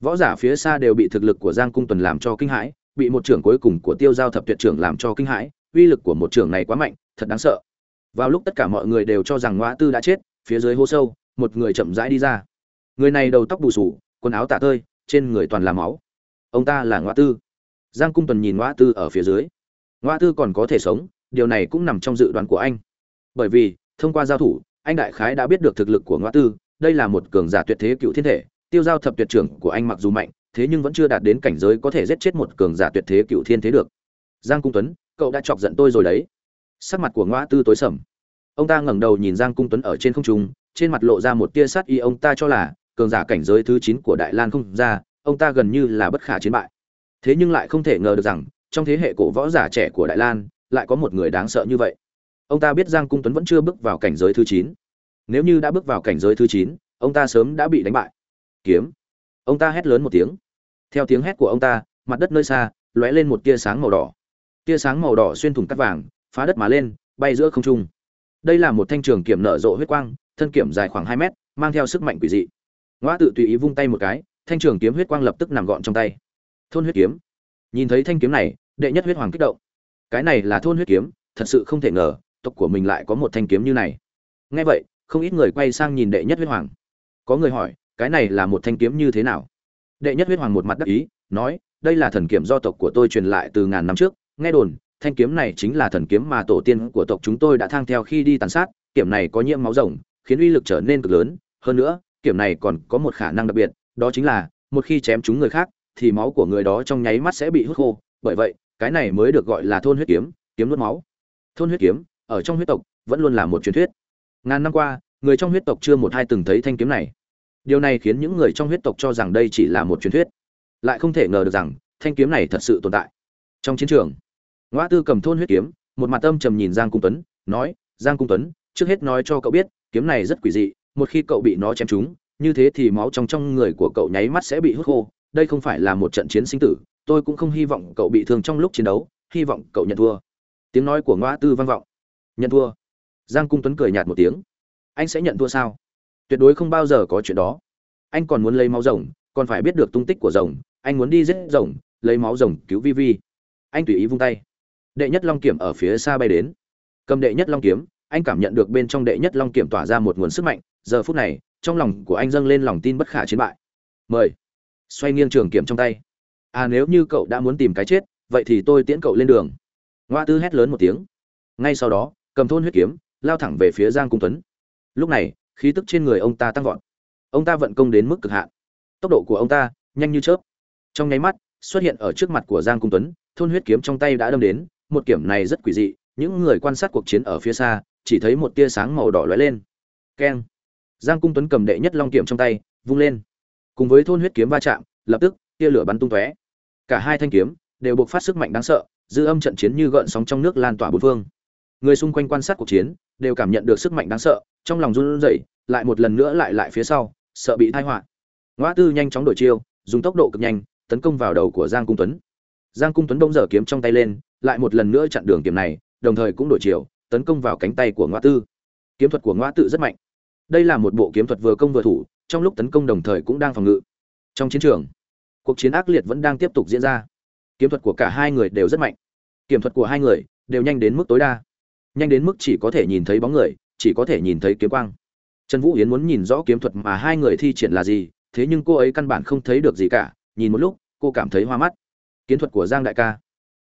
Võ giả phía xa đều bị thực lực của giang cung tuần làm cho kinh hãi, bị một trưởng cuối cùng của tiêu giao thập tuyệt trưởng làm cho kinh hãi, uy lực của một trưởng này quá mạnh, thật đáng sợ. Vào lúc tất cả mọi người đều cho rằng ngoã tư đã chết, phía dưới hố sâu, một người chậm rãi đi ra. Người này đầu tóc bù sù quần áo tả tơi, trên người toàn là máu. Ông ta là ngoã tư. Giang cung tuần nhìn ngoã tư ở phía dưới. Ngoã tư còn có thể sống, điều này cũng nằm trong dự đoán của anh bởi vì, thông qua giao thủ, anh đại khái đã biết được thực lực của ngoã tư, đây là một cường giả tuyệt thế cựu thiên thể, tiêu giao thập tuyệt trưởng của anh mặc dù mạnh, thế nhưng vẫn chưa đạt đến cảnh giới có thể giết chết một cường giả tuyệt thế cựu thiên thế được. Giang cung tuấn, cậu đã chọc giận tôi rồi đấy. Sắc mặt của ngoã tư tối sầm. Ông ta ngẩng đầu nhìn giang cung tuấn ở trên không trung, trên mặt lộ ra một tia sát y ông ta cho là, cường giả cảnh giới thứ chín của đại lan không ra, ông ta gần như là bất khả chiến bại. Thế nhưng lại không thể ngờ được rằng, trong thế hệ cổ võ giả trẻ của đại lan, lại có một người đáng sợ như vậy ông ta biết giang cung tuấn vẫn chưa bước vào cảnh giới thứ chín. Nếu như đã bước vào cảnh giới thứ chín, ông ta sớm đã bị đánh bại. Kiếm. Ông ta hét lớn một tiếng. Theo tiếng hét của ông ta, mặt đất nơi xa, lóe lên một tia sáng màu đỏ. Tia sáng màu đỏ xuyên thủng cắt vàng, phá đất mà lên, bay giữa không trung. Đây là một thanh trường kiểm nở rộ huyết quang, thân kiểm dài khoảng hai mét, mang theo sức mạnh quỷ dị. Ngoa tự tùy ý vung tay một cái, thanh trường kiếm huyết quang lập tức nằm gọn trong tay. Thôn huyết kiếm. Nhìn thấy thanh kiếm này, đệ nhất huyết hoàng kích động. Cái này là thôn huyết kiếm, thật sự không thể ngờ tộc của mình lại có một thanh kiếm như này. Nghe vậy, không ít người quay sang nhìn đệ nhất huyết hoàng. Có người hỏi, cái này là một thanh kiếm như thế nào? Đệ nhất huyết hoàng một mặt đắc ý, nói, đây là thần kiếm do tộc của tôi truyền lại từ ngàn năm trước. Nghe đồn, thanh kiếm này chính là thần kiếm mà tổ tiên của tộc chúng tôi đã thang theo khi đi tàn sát. Kiếm này có nhiễm máu rồng, khiến uy lực trở nên cực lớn. Hơn nữa, kiếm này còn có một khả năng đặc biệt, đó chính là, một khi chém chúng người khác, thì máu của người đó trong nháy mắt sẽ bị hút khô. Bởi vậy, cái này mới được gọi là thôn huyết kiếm kiếm nuốt máu. Thôn huyết kiếm ở trong huyết tộc, vẫn luôn là một truyền thuyết. Ngàn năm qua, người trong huyết tộc chưa một hai từng thấy thanh kiếm này. Điều này khiến những người trong huyết tộc cho rằng đây chỉ là một truyền thuyết. Lại không thể ngờ được rằng, thanh kiếm này thật sự tồn tại. Trong chiến trường ngoa tư cầm thôn huyết kiếm, một mặt âm trầm nhìn giang cung tuấn, nói, giang cung tuấn, trước hết nói cho cậu biết, kiếm này rất quỷ dị, một khi cậu bị nó chém trúng, như thế thì máu trong trong người của cậu nháy mắt sẽ bị hút khô. Đây không phải là một trận chiến sinh tử, tôi cũng không hy vọng cậu bị thương trong lúc chiến đấu, hy vọng cậu nhận thua. Tiếng nói của ngoa tư vang vọng nhận thua. Giang cung tuấn cười nhạt một tiếng. Anh sẽ nhận thua sao? Tuyệt đối không bao giờ có chuyện đó. Anh còn muốn lấy máu rồng, còn phải biết được tung tích của rồng. Anh muốn đi giết rồng, lấy máu rồng cứu vi vi anh tùy ý vung tay. Đệ nhất long kiểm ở phía xa bay đến. Cầm đệ nhất long kiếm, anh cảm nhận được bên trong đệ nhất long kiểm tỏa ra một nguồn sức mạnh. Giờ phút này, trong lòng của anh dâng lên lòng tin bất khả chiến bại. Mời. Xoay nghiêng trường kiểm trong tay. À nếu như cậu đã muốn tìm cái chết, vậy thì tôi tiễn cậu lên đường. Ngoa tư hét lớn một tiếng. Ngay sau đó cầm thôn huyết kiếm, lao thẳng về phía giang cung tuấn. Lúc này, khí tức trên người ông ta tăng vọt. Ông ta vận công đến mức cực hạn. Tốc độ của ông ta nhanh như chớp. Trong nháy mắt, xuất hiện ở trước mặt của giang cung tuấn, thôn huyết kiếm trong tay đã đâm đến, một kiểm này rất quỷ dị, những người quan sát cuộc chiến ở phía xa, chỉ thấy một tia sáng màu đỏ lóe lên. Keng. Giang cung tuấn cầm đệ nhất long kiểm trong tay, vung lên. Cùng với thôn huyết kiếm va chạm, lập tức, tia lửa bắn tung tóe. Cả hai thanh kiếm đều buộc phát sức mạnh đáng sợ, dư âm trận chiến như gợn sóng trong nước lan tỏa bốn phương người xung quanh quan sát cuộc chiến, đều cảm nhận được sức mạnh đáng sợ, trong lòng run rẩy, lại một lần nữa lại lại phía sau, sợ bị tai họa. Ngoã tư nhanh chóng đổi chiêu, dùng tốc độ cực nhanh, tấn công vào đầu của giang cung tuấn. Giang cung tuấn bỗng dở kiếm trong tay lên, lại một lần nữa chặn đường kiếm này, đồng thời cũng đổi chiều tấn công vào cánh tay của ngoã tư. Kiếm thuật của ngoã tự rất mạnh. Đây là một bộ kiếm thuật vừa công vừa thủ, trong lúc tấn công đồng thời cũng đang phòng ngự. Trong chiến trường, cuộc chiến ác liệt vẫn đang tiếp tục diễn ra. Kiếm thuật của cả hai người đều rất mạnh. Kiếm thuật của hai người đều nhanh đến mức tối đa nhanh đến mức chỉ có thể nhìn thấy bóng người, chỉ có thể nhìn thấy kiếm quang. Trần vũ yến muốn nhìn rõ kiếm thuật mà hai người thi triển là gì, thế nhưng cô ấy căn bản không thấy được gì cả, nhìn một lúc, cô cảm thấy hoa mắt. Kiếm thuật của giang đại ca.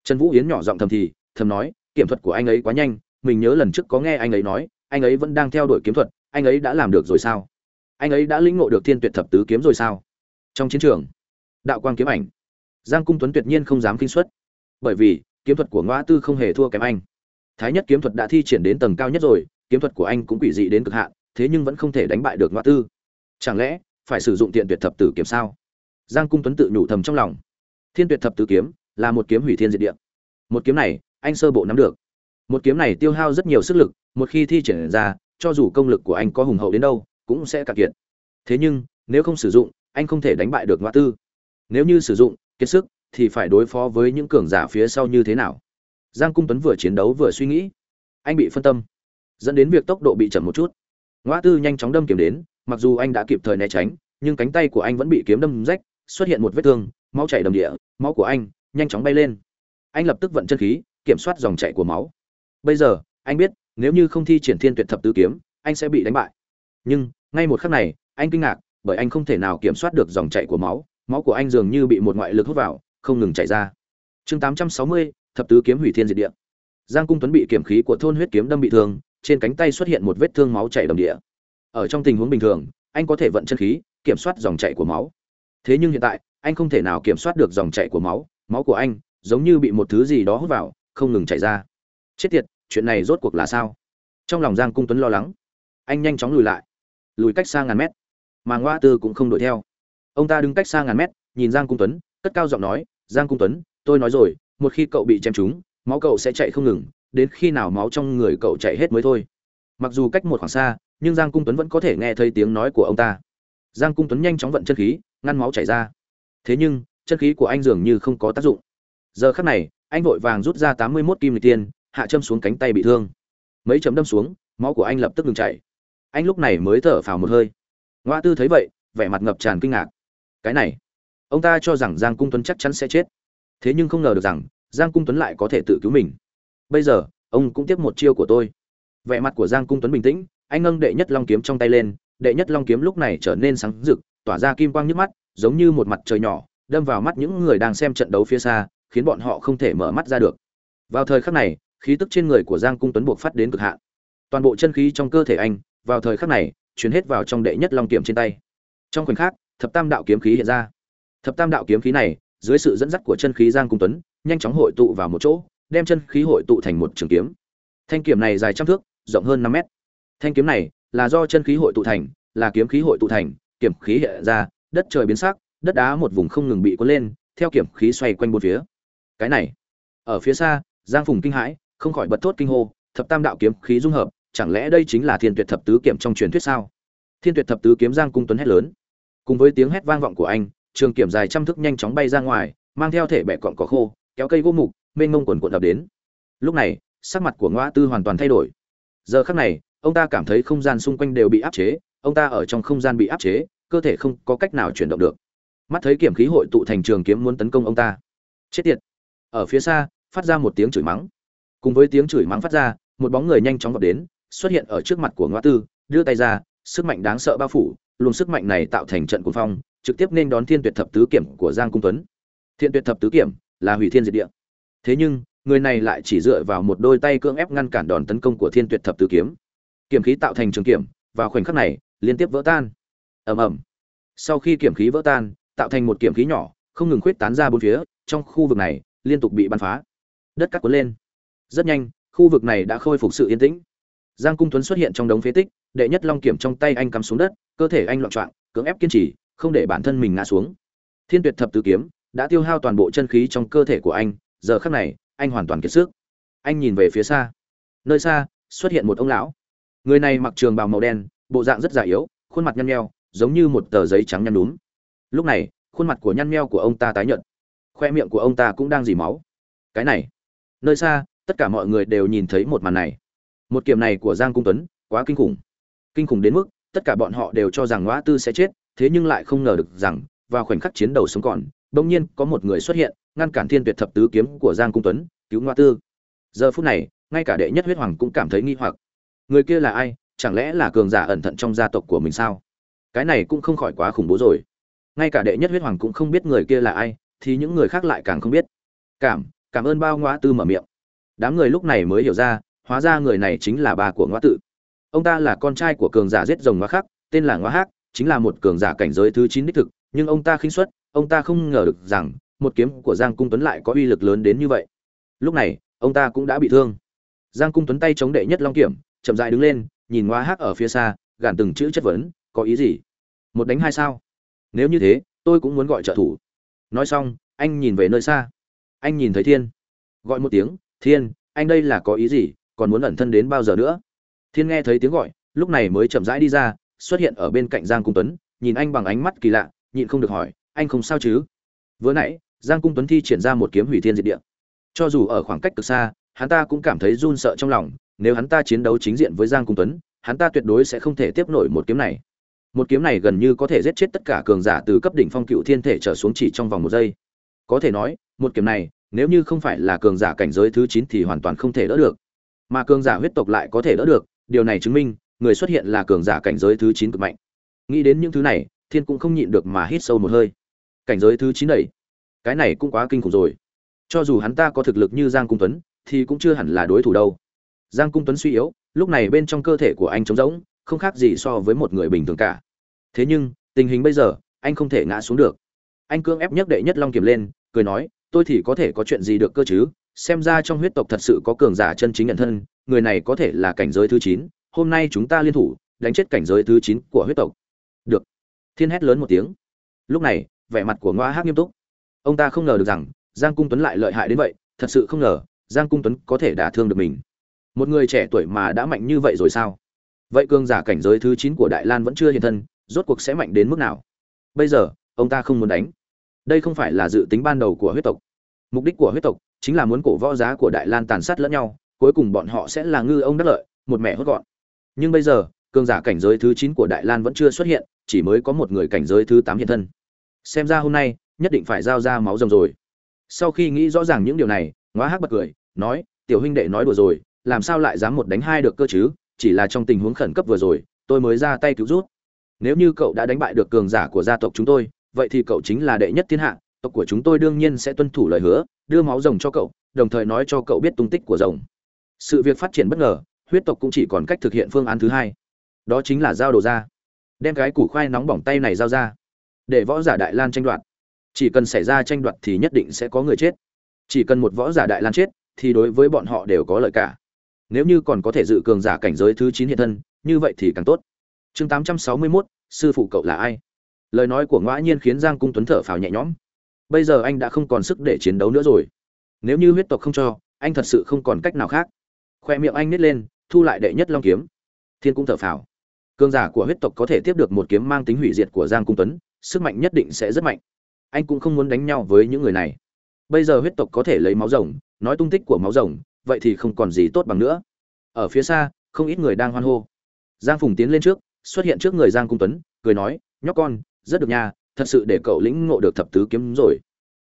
Trần vũ yến nhỏ giọng thầm thì, thầm nói, kiếm thuật của anh ấy quá nhanh, mình nhớ lần trước có nghe anh ấy nói, anh ấy vẫn đang theo đuổi kiếm thuật, anh ấy đã làm được rồi sao? Anh ấy đã lĩnh ngộ được thiên tuyệt thập tứ kiếm rồi sao? Trong chiến trường, đạo quang kiếm ảnh. Giang cung tuấn tuyệt nhiên không dám kinh xuất bởi vì, kiếm thuật của ngõ tư không hề thua kém anh thái nhất kiếm thuật đã thi triển đến tầng cao nhất rồi, kiếm thuật của anh cũng quỷ dị đến cực hạn, thế nhưng vẫn không thể đánh bại được ngoại tư. Chẳng lẽ phải sử dụng tiện tuyệt thập tử kiếm sao? Giang cung tuấn tự nhủ thầm trong lòng. Thiên tuyệt thập Tử kiếm là một kiếm hủy thiên diệt địa. Một kiếm này, anh sơ bộ nắm được. Một kiếm này tiêu hao rất nhiều sức lực, một khi thi triển ra, cho dù công lực của anh có hùng hậu đến đâu, cũng sẽ cạn kiệt. Thế nhưng, nếu không sử dụng, anh không thể đánh bại được ngoại tư. Nếu như sử dụng, kiệt sức, thì phải đối phó với những cường giả phía sau như thế nào? Giang cung tuấn vừa chiến đấu vừa suy nghĩ. Anh bị phân tâm dẫn đến việc tốc độ bị chậm một chút. Ngoã tư nhanh chóng đâm kiếm đến mặc dù anh đã kịp thời né tránh nhưng cánh tay của anh vẫn bị kiếm đâm rách xuất hiện một vết thương máu chảy đầm địa máu của anh nhanh chóng bay lên. Anh lập tức vận chân khí kiểm soát dòng chảy của máu. Bây giờ anh biết nếu như không thi triển thiên tuyệt thập tứ kiếm anh sẽ bị đánh bại. Nhưng ngay một khắc này anh kinh ngạc bởi anh không thể nào kiểm soát được dòng chảy của máu. Máu của anh dường như bị một ngoại lực hút vào không ngừng chảy ra. Chương 860, thập tứ kiếm hủy thiên diệt địa. Giang cung tuấn bị kiểm khí của thôn huyết kiếm đâm bị thương, trên cánh tay xuất hiện một vết thương máu chảy đầm địa. Ở trong tình huống bình thường, anh có thể vận chân khí, kiểm soát dòng chảy của máu. Thế nhưng hiện tại, anh không thể nào kiểm soát được dòng chảy của máu máu của anh giống như bị một thứ gì đó hút vào, không ngừng chảy ra. Chết tiệt, chuyện này rốt cuộc là sao? Trong lòng giang cung tuấn lo lắng, anh nhanh chóng lùi lại. Lùi cách xa ngàn mét, mà ngoa tư cũng không đuổi theo. Ông ta đứng cách xa ngàn mét, nhìn giang cung tuấn, cất cao giọng nói, giang cung tuấn, tôi nói rồi một khi cậu bị chém trúng, máu cậu sẽ chạy không ngừng, đến khi nào máu trong người cậu chạy hết mới thôi. Mặc dù cách một khoảng xa, nhưng giang cung tuấn vẫn có thể nghe thấy tiếng nói của ông ta. Giang cung tuấn nhanh chóng vận chân khí, ngăn máu chảy ra. Thế nhưng, chân khí của anh dường như không có tác dụng. Giờ khắc này, anh vội vàng rút ra tám mươi mốt kim lịch tiên, hạ châm xuống cánh tay bị thương. Mấy chấm đâm xuống, máu của anh lập tức ngừng chảy. Anh lúc này mới thở phào một hơi. Ngoa tư thấy vậy, vẻ mặt ngập tràn kinh ngạc. Cái này, ông ta cho rằng giang cung tuấn chắc chắn sẽ chết thế nhưng không ngờ được rằng, giang cung tuấn lại có thể tự cứu mình. Bây giờ, ông cũng tiếp một chiêu của tôi. Vẻ mặt của giang cung tuấn bình tĩnh, anh nâng đệ nhất long kiếm trong tay lên, đệ nhất long kiếm lúc này trở nên sáng rực, tỏa ra kim quang nhức mắt, giống như một mặt trời nhỏ, đâm vào mắt những người đang xem trận đấu phía xa, khiến bọn họ không thể mở mắt ra được. Vào thời khắc này, khí tức trên người của giang cung tuấn buộc phát đến cực hạn. Toàn bộ chân khí trong cơ thể anh, vào thời khắc này chuyển hết vào trong đệ nhất long kiếm trên tay. Trong khoảnh khắc, thập tam đạo kiếm khí hiện ra. Thập tam đạo kiếm khí này dưới sự dẫn dắt của chân khí giang cung tuấn, nhanh chóng hội tụ vào một chỗ, đem chân khí hội tụ thành một trường kiếm. Thanh kiếm này dài trăm thước, rộng hơn năm mét. Thanh kiếm này là do chân khí hội tụ thành, là kiếm khí hội tụ thành, kiếm khí hiện ra, đất trời biến sắc, đất đá một vùng không ngừng bị cuốn lên, theo kiếm khí xoay quanh bốn phía. Cái này, ở phía xa, giang phùng kinh hãi, không khỏi bật thốt kinh hô, thập tam đạo kiếm khí dung hợp, chẳng lẽ đây chính là thiên tuyệt thập tứ kiếm trong truyền thuyết sao? Thiên tuyệt thập tứ kiếm giang cung tuấn hét lớn. Cùng với tiếng hét vang vọng của anh trường kiểm dài trăm thước nhanh chóng bay ra ngoài, mang theo thể bẻ cọn cỏ khô, kéo cây gỗ mục, mênh mông quần cuộn đập đến. Lúc này, sắc mặt của ngõ tư hoàn toàn thay đổi. Giờ khắc này, ông ta cảm thấy không gian xung quanh đều bị áp chế, ông ta ở trong không gian bị áp chế, cơ thể không có cách nào chuyển động được. Mắt thấy kiểm khí hội tụ thành trường kiếm muốn tấn công ông ta. Chết tiệt. Ở phía xa, phát ra một tiếng chửi mắng. Cùng với tiếng chửi mắng phát ra, một bóng người nhanh chóng vọt đến, xuất hiện ở trước mặt của ngõ tư, đưa tay ra, sức mạnh đáng sợ bao phủ, luồng sức mạnh này tạo thành trận cuồng phong trực tiếp nên đón thiên tuyệt thập tứ kiểm của giang cung tuấn. Thiên tuyệt thập tứ kiểm là hủy thiên diệt địa. Thế nhưng, người này lại chỉ dựa vào một đôi tay cưỡng ép ngăn cản đòn tấn công của thiên tuyệt thập tứ kiếm. Kiểm khí tạo thành trường kiểm, vào khoảnh khắc này, liên tiếp vỡ tan. Ầm ầm. Sau khi kiểm khí vỡ tan, tạo thành một kiểm khí nhỏ, không ngừng khuyết tán ra bốn phía, trong khu vực này, liên tục bị bắn phá. Đất cắt cuốn lên. Rất nhanh, khu vực này đã khôi phục sự yên tĩnh. Giang cung tuấn xuất hiện trong đống phế tích, đệ nhất long kiểm trong tay anh cắm xuống đất, cơ thể anh loạn trọng cưỡng ép kiên trì không để bản thân mình ngã xuống. Thiên tuyệt thập tứ kiếm đã tiêu hao toàn bộ chân khí trong cơ thể của anh, giờ khắc này, anh hoàn toàn kiệt sức. Anh nhìn về phía xa, nơi xa xuất hiện một ông lão. Người này mặc trường bào màu đen, bộ dạng rất già yếu, khuôn mặt nhăn nheo, giống như một tờ giấy trắng nhăn đúng lúc này, khuôn mặt của nhăn nheo của ông ta tái nhợt, khoe miệng của ông ta cũng đang dì máu. Cái này, nơi xa, tất cả mọi người đều nhìn thấy một màn này. Một kiểm này của giang cung tuấn, quá kinh khủng. Kinh khủng đến mức tất cả bọn họ đều cho rằng ngõ tư sẽ chết thế nhưng lại không ngờ được rằng, vào khoảnh khắc chiến đầu sống còn, bỗng nhiên có một người xuất hiện, ngăn cản thiên tuyệt thập tứ kiếm của giang cung tuấn, cứu ngoa tư. Giờ phút này, ngay cả đệ nhất huyết hoàng cũng cảm thấy nghi hoặc. Người kia là ai? Chẳng lẽ là cường giả ẩn thận trong gia tộc của mình sao? Cái này cũng không khỏi quá khủng bố rồi. Ngay cả đệ nhất huyết hoàng cũng không biết người kia là ai, thì những người khác lại càng không biết. Cảm cảm ơn bao ngoa tư mở miệng. Đám người lúc này mới hiểu ra, hóa ra người này chính là ba của ngoa tự. Ông ta là con trai của cường giả giết rồng ngoa khắc, tên là ngoa hắc chính là một cường giả cảnh giới thứ chín đích thực, nhưng ông ta khinh suất, ông ta không ngờ được rằng, một kiếm của giang cung tuấn lại có uy lực lớn đến như vậy. Lúc này, ông ta cũng đã bị thương. Giang cung tuấn tay chống đệ nhất long kiểm, chậm dại đứng lên, nhìn ngoa hắc ở phía xa, gàn từng chữ chất vấn, có ý gì? Một đánh hai sao? Nếu như thế, tôi cũng muốn gọi trợ thủ. Nói xong, anh nhìn về nơi xa. Anh nhìn thấy thiên. Gọi một tiếng, thiên, anh đây là có ý gì? Còn muốn ẩn thân đến bao giờ nữa? Thiên nghe thấy tiếng gọi, lúc này mới chậm rãi đi ra xuất hiện ở bên cạnh giang cung tuấn, nhìn anh bằng ánh mắt kỳ lạ, nhịn không được hỏi, anh không sao chứ? Vừa nãy, giang cung tuấn thi triển ra một kiếm hủy thiên diệt địa. Cho dù ở khoảng cách cực xa, hắn ta cũng cảm thấy run sợ trong lòng, nếu hắn ta chiến đấu chính diện với giang cung tuấn, hắn ta tuyệt đối sẽ không thể tiếp nổi một kiếm này. Một kiếm này gần như có thể giết chết tất cả cường giả từ cấp đỉnh phong cựu thiên thể trở xuống chỉ trong vòng một giây. Có thể nói, một kiếm này, nếu như không phải là cường giả cảnh giới thứ chín thì hoàn toàn không thể đỡ được. Mà cường giả huyết tộc lại có thể đỡ được, điều này chứng minh người xuất hiện là cường giả cảnh giới thứ chín cực mạnh. Nghĩ đến những thứ này, thiên cũng không nhịn được mà hít sâu một hơi. Cảnh giới thứ chín đầy. Cái này cũng quá kinh khủng rồi. Cho dù hắn ta có thực lực như giang cung tuấn, thì cũng chưa hẳn là đối thủ đâu. Giang cung tuấn suy yếu, lúc này bên trong cơ thể của anh trống rỗng, không khác gì so với một người bình thường cả. Thế nhưng, tình hình bây giờ, anh không thể ngã xuống được. Anh cương ép nhấc đệ nhất long kiểm lên, cười nói, tôi thì có thể có chuyện gì được cơ chứ? Xem ra trong huyết tộc thật sự có cường giả chân chính nhận thân, người này có thể là cảnh giới thứ chín hôm nay chúng ta liên thủ, đánh chết cảnh giới thứ chín của huyết tộc. Được. Thiên hét lớn một tiếng. Lúc này, vẻ mặt của ngoa hát nghiêm túc. Ông ta không ngờ được rằng, giang cung tuấn lại lợi hại đến vậy, thật sự không ngờ, giang cung tuấn có thể đả thương được mình. Một người trẻ tuổi mà đã mạnh như vậy rồi sao? Vậy cường giả cảnh giới thứ chín của đại lan vẫn chưa hiện thân, rốt cuộc sẽ mạnh đến mức nào? Bây giờ, ông ta không muốn đánh. Đây không phải là dự tính ban đầu của huyết tộc. Mục đích của huyết tộc chính là muốn cổ võ giá của đại lan tàn sát lẫn nhau, cuối cùng bọn họ sẽ là ngư ông đắc lợi, một mẹ hốt gọn nhưng bây giờ, cường giả cảnh giới thứ chín của đại lan vẫn chưa xuất hiện, chỉ mới có một người cảnh giới thứ tám hiện thân. Xem ra hôm nay, nhất định phải giao ra máu rồng rồi. Sau khi nghĩ rõ ràng những điều này ngoá hắc bật cười, nói, tiểu huynh đệ nói đùa rồi, làm sao lại dám một đánh hai được cơ chứ? Chỉ là trong tình huống khẩn cấp vừa rồi, tôi mới ra tay cứu rút nếu như cậu đã đánh bại được cường giả của gia tộc chúng tôi, vậy thì cậu chính là đệ nhất thiên hạ, tộc của chúng tôi đương nhiên sẽ tuân thủ lời hứa, đưa máu rồng cho cậu, đồng thời nói cho cậu biết tung tích của rồng. Sự việc phát triển bất ngờ huyết tộc cũng chỉ còn cách thực hiện phương án thứ hai. Đó chính là giao đồ ra. Đem cái củ khoai nóng bỏng tay này giao ra. Để võ giả đại lan tranh đoạt. Chỉ cần xảy ra tranh đoạt thì nhất định sẽ có người chết. Chỉ cần một võ giả đại lan chết, thì đối với bọn họ đều có lợi cả. Nếu như còn có thể dự cường giả cảnh giới thứ chín hiện thân, như vậy thì càng tốt. Chương tám trăm sáu mươi mốt, sư phụ cậu là ai? Lời nói của ngõa nhiên khiến giang cung tuấn thở phào nhẹ nhõm. Bây giờ anh đã không còn sức để chiến đấu nữa rồi. Nếu như huyết tộc không cho, anh thật sự không còn cách nào khác. Khoe miệng anh nít lên thu lại đệ nhất long kiếm. Thiên cũng thở phào. Cường giả của huyết tộc có thể tiếp được một kiếm mang tính hủy diệt của giang cung tuấn, sức mạnh nhất định sẽ rất mạnh. Anh cũng không muốn đánh nhau với những người này. Bây giờ huyết tộc có thể lấy máu rồng, nói tung tích của máu rồng, vậy thì không còn gì tốt bằng nữa. Ở phía xa, không ít người đang hoan hô. Giang phùng tiến lên trước, xuất hiện trước người giang cung tuấn, cười nói, nhóc con, rất được nha, thật sự để cậu lĩnh ngộ được thập tứ kiếm rồi.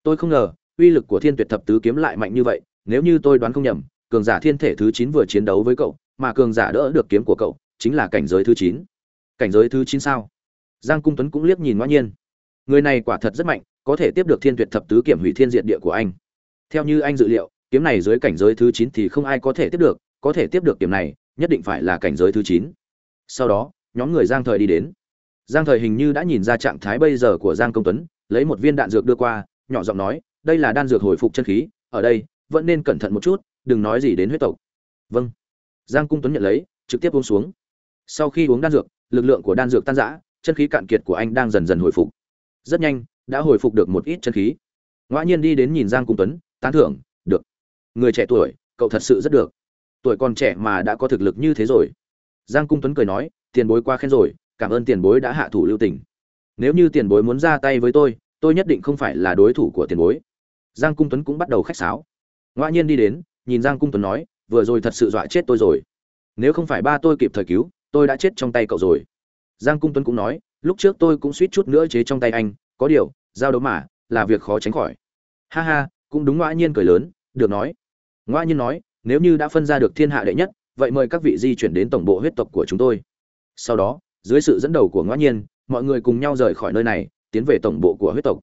Tôi không ngờ, uy lực của thiên tuyệt thập tứ kiếm lại mạnh như vậy, nếu như tôi đoán không nhầm, cường giả thiên thể thứ chín vừa chiến đấu với cậu mà cường giả đỡ được kiếm của cậu chính là cảnh giới thứ chín. Cảnh giới thứ chín sao? Giang cung tuấn cũng liếc nhìn ngoã nhiên. Người này quả thật rất mạnh, có thể tiếp được thiên tuyệt thập tứ kiểm hủy thiên diệt địa của anh. Theo như anh dự liệu, kiếm này dưới cảnh giới thứ chín thì không ai có thể tiếp được, có thể tiếp được kiếm này, nhất định phải là cảnh giới thứ chín. Sau đó, nhóm người giang thời đi đến. Giang thời hình như đã nhìn ra trạng thái bây giờ của giang công tuấn, lấy một viên đạn dược đưa qua, nhỏ giọng nói, đây là đan dược hồi phục chân khí, ở đây, vẫn nên cẩn thận một chút, đừng nói gì đến huyết tộc. Vâng giang cung tuấn nhận lấy, trực tiếp uống xuống. Sau khi uống đan dược, lực lượng của đan dược tan rã, chân khí cạn kiệt của anh đang dần dần hồi phục. Rất nhanh, đã hồi phục được một ít chân khí. Ngoã nhiên đi đến nhìn giang cung tuấn, tán thưởng, được. Người trẻ tuổi, cậu thật sự rất được. Tuổi còn trẻ mà đã có thực lực như thế rồi. Giang cung tuấn cười nói, tiền bối qua khen rồi, cảm ơn tiền bối đã hạ thủ lưu tình. Nếu như tiền bối muốn ra tay với tôi tôi nhất định không phải là đối thủ của tiền bối. Giang cung tuấn cũng bắt đầu khách sáo. Ngoại nhiên đi đến, nhìn giang cung tuấn nói vừa rồi thật sự dọa chết tôi rồi. Nếu không phải ba tôi kịp thời cứu, tôi đã chết trong tay cậu rồi. Giang cung tuấn cũng nói, lúc trước tôi cũng suýt chút nữa chế trong tay anh, có điều, giao đấu mà, là việc khó tránh khỏi. Ha ha, cũng đúng ngoã nhiên cười lớn, được nói. Ngoã nhiên nói, nếu như đã phân ra được thiên hạ đệ nhất, vậy mời các vị di chuyển đến tổng bộ huyết tộc của chúng tôi. Sau đó, dưới sự dẫn đầu của ngoã nhiên, mọi người cùng nhau rời khỏi nơi này, tiến về tổng bộ của huyết tộc.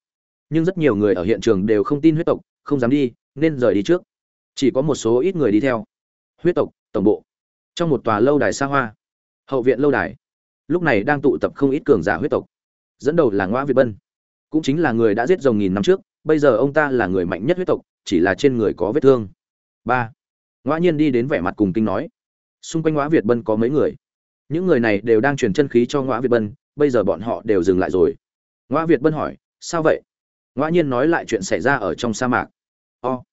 Nhưng rất nhiều người ở hiện trường đều không tin huyết tộc, không dám đi, nên rời đi trước. Chỉ có một số ít người đi theo huyết tộc, tổng bộ. Trong một tòa lâu đài xa hoa, hậu viện lâu đài, lúc này đang tụ tập không ít cường giả huyết tộc. Dẫn đầu là ngoa việt bân, cũng chính là người đã giết rồng nghìn năm trước, bây giờ ông ta là người mạnh nhất huyết tộc, chỉ là trên người có vết thương. Ba ngoa nhiên đi đến vẻ mặt cùng kinh nói, xung quanh ngoa việt bân có mấy người? Những người này đều đang truyền chân khí cho ngoa việt bân, bây giờ bọn họ đều dừng lại rồi. Ngoa việt bân hỏi, sao vậy? Ngoa nhiên nói lại chuyện xảy ra ở trong sa mạc. O,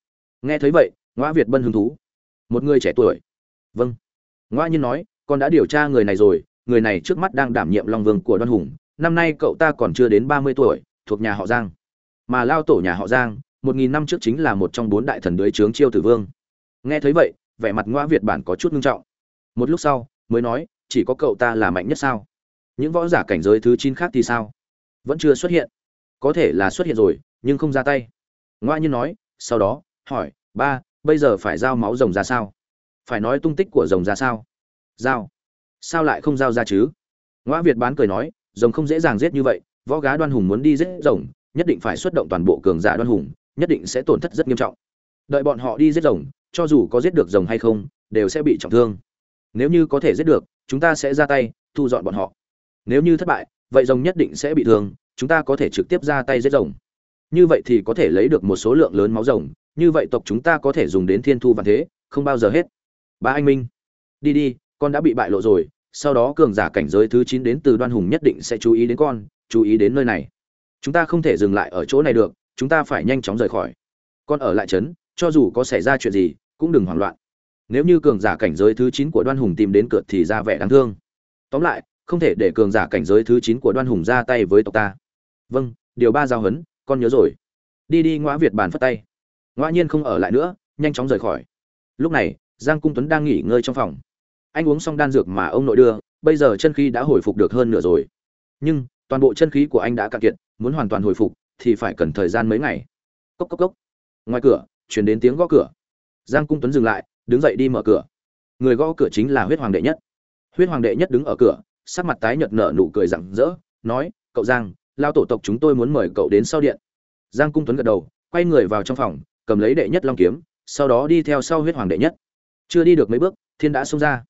nghe thấy vậy ngoa việt bân hứng thú một người trẻ tuổi. Vâng. Ngoa nhiên nói, con đã điều tra người này rồi, người này trước mắt đang đảm nhiệm long vương của đoan hùng, năm nay cậu ta còn chưa đến ba mươi tuổi, thuộc nhà họ giang. Mà lao tổ nhà họ giang, một nghìn năm trước chính là một trong bốn đại thần đới trướng chiêu tử vương. Nghe thấy vậy, vẻ mặt ngoa việt bản có chút ngưng trọng. Một lúc sau, mới nói, chỉ có cậu ta là mạnh nhất sao? Những võ giả cảnh giới thứ chín khác thì sao? Vẫn chưa xuất hiện. Có thể là xuất hiện rồi, nhưng không ra tay. Ngoa nhiên nói, sau đó, hỏi, ba bây giờ phải giao máu rồng ra sao? Phải nói tung tích của rồng ra sao? Giao. Sao lại không giao ra chứ? Ngoã việt bán cười nói, rồng không dễ dàng giết như vậy, võ gá đoan hùng muốn đi giết rồng, nhất định phải xuất động toàn bộ cường giả đoan hùng, nhất định sẽ tổn thất rất nghiêm trọng. Đợi bọn họ đi giết rồng, cho dù có giết được rồng hay không, đều sẽ bị trọng thương. Nếu như có thể giết được, chúng ta sẽ ra tay, thu dọn bọn họ. Nếu như thất bại, vậy rồng nhất định sẽ bị thương, chúng ta có thể trực tiếp ra tay giết rồng. Như vậy thì có thể lấy được một số lượng lớn máu rồng như vậy tộc chúng ta có thể dùng đến thiên thu và thế, không bao giờ hết. Ba anh minh, đi đi, con đã bị bại lộ rồi, sau đó cường giả cảnh giới thứ chín đến từ đoan hùng nhất định sẽ chú ý đến con, chú ý đến nơi này. Chúng ta không thể dừng lại ở chỗ này được, chúng ta phải nhanh chóng rời khỏi. Con ở lại trấn, cho dù có xảy ra chuyện gì, cũng đừng hoảng loạn. Nếu như cường giả cảnh giới thứ chín của đoan hùng tìm đến cửa thì ra vẻ đáng thương. Tóm lại, không thể để cường giả cảnh giới thứ chín của đoan hùng ra tay với tộc ta. Vâng điều ba giao hấn, con nhớ rồi. Đi đi ngõ việt bàn phất tay ngoại nhiên không ở lại nữa, nhanh chóng rời khỏi. Lúc này, giang cung tuấn đang nghỉ ngơi trong phòng. Anh uống xong đan dược mà ông nội đưa, bây giờ chân khí đã hồi phục được hơn nửa rồi. Nhưng, toàn bộ chân khí của anh đã cạn kiệt, muốn hoàn toàn hồi phục thì phải cần thời gian mấy ngày. Cốc cốc cốc. Ngoài cửa chuyển đến tiếng gõ cửa. Giang cung tuấn dừng lại, đứng dậy đi mở cửa. Người gõ cửa chính là huyết hoàng đệ nhất. Huyết hoàng đệ nhất đứng ở cửa, sắc mặt tái nhợt nở nụ cười rặng rỡ, nói, cậu giang lao tổ tộc chúng tôi muốn mời cậu đến sau điện. Giang cung tuấn gật đầu, quay người vào trong phòng cầm lấy đệ nhất long kiếm, sau đó đi theo sau huyết hoàng đệ nhất. Chưa đi được mấy bước, thiên đã xông ra.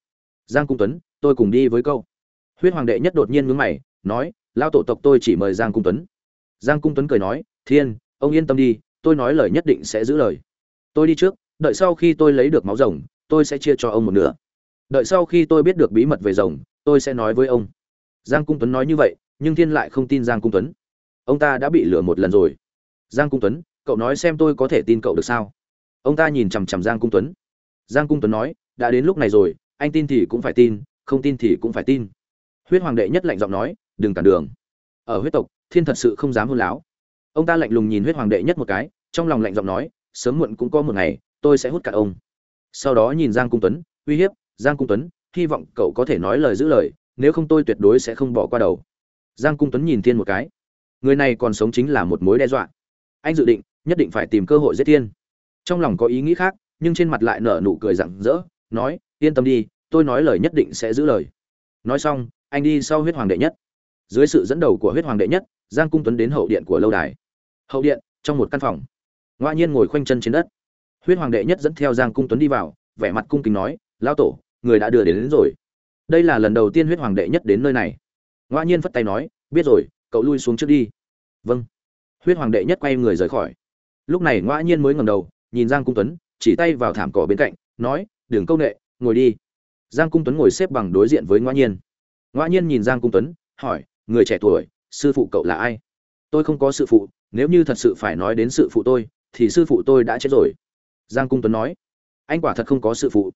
Giang cung tuấn, tôi cùng đi với câu huyết hoàng đệ nhất đột nhiên ngứng mày, nói lao tổ tộc tôi chỉ mời giang cung tuấn. Giang cung tuấn cười nói, thiên, ông yên tâm đi, tôi nói lời nhất định sẽ giữ lời. Tôi đi trước, đợi sau khi tôi lấy được máu rồng, tôi sẽ chia cho ông một nửa. Đợi sau khi tôi biết được bí mật về rồng, tôi sẽ nói với ông. Giang cung tuấn nói như vậy, nhưng thiên lại không tin giang cung tuấn. Ông ta đã bị lừa một lần rồi. Giang cung tuấn cậu nói xem tôi có thể tin cậu được sao? Ông ta nhìn chằm chằm giang cung tuấn. Giang cung tuấn nói, đã đến lúc này rồi, anh tin thì cũng phải tin, không tin thì cũng phải tin. Huyết hoàng đệ nhất lạnh giọng nói, đừng cản đường. Ở huyết tộc, thiên thật sự không dám hôn láo. Ông ta lạnh lùng nhìn huyết hoàng đệ nhất một cái, trong lòng lạnh giọng nói, sớm muộn cũng có một ngày, tôi sẽ hút cả ông. Sau đó nhìn giang cung tuấn, uy hiếp, giang cung tuấn, hy vọng cậu có thể nói lời giữ lời, nếu không tôi tuyệt đối sẽ không bỏ qua đầu. Giang cung tuấn nhìn thiên một cái, người này còn sống chính là một mối đe dọa. Anh dự định nhất định phải tìm cơ hội giết thiên. Trong lòng có ý nghĩ khác nhưng trên mặt lại nở nụ cười rặng rỡ nói yên tâm đi tôi nói lời nhất định sẽ giữ lời. Nói xong anh đi sau huyết hoàng đệ nhất. Dưới sự dẫn đầu của huyết hoàng đệ nhất giang cung tuấn đến hậu điện của lâu đài. Hậu điện trong một căn phòng. Ngoa nhiên ngồi khoanh chân trên đất. Huyết hoàng đệ nhất dẫn theo giang cung tuấn đi vào vẻ mặt cung kính nói lao tổ người đã đưa đến, đến rồi. Đây là lần đầu tiên huyết hoàng đệ nhất đến nơi này. Ngoa nhiên phất tay nói biết rồi cậu lui xuống trước đi. Vâng. Huyết hoàng đệ nhất quay người rời khỏi lúc này ngoa nhiên mới ngầm đầu, nhìn giang cung tuấn, chỉ tay vào thảm cỏ bên cạnh, nói, đường công nghệ, ngồi đi. Giang cung tuấn ngồi xếp bằng đối diện với ngoa nhiên. Ngoa nhiên nhìn giang cung tuấn, hỏi, người trẻ tuổi, sư phụ cậu là ai? Tôi không có sư phụ, nếu như thật sự phải nói đến sư phụ tôi, thì sư phụ tôi đã chết rồi. Giang cung tuấn nói, anh quả thật không có sư phụ.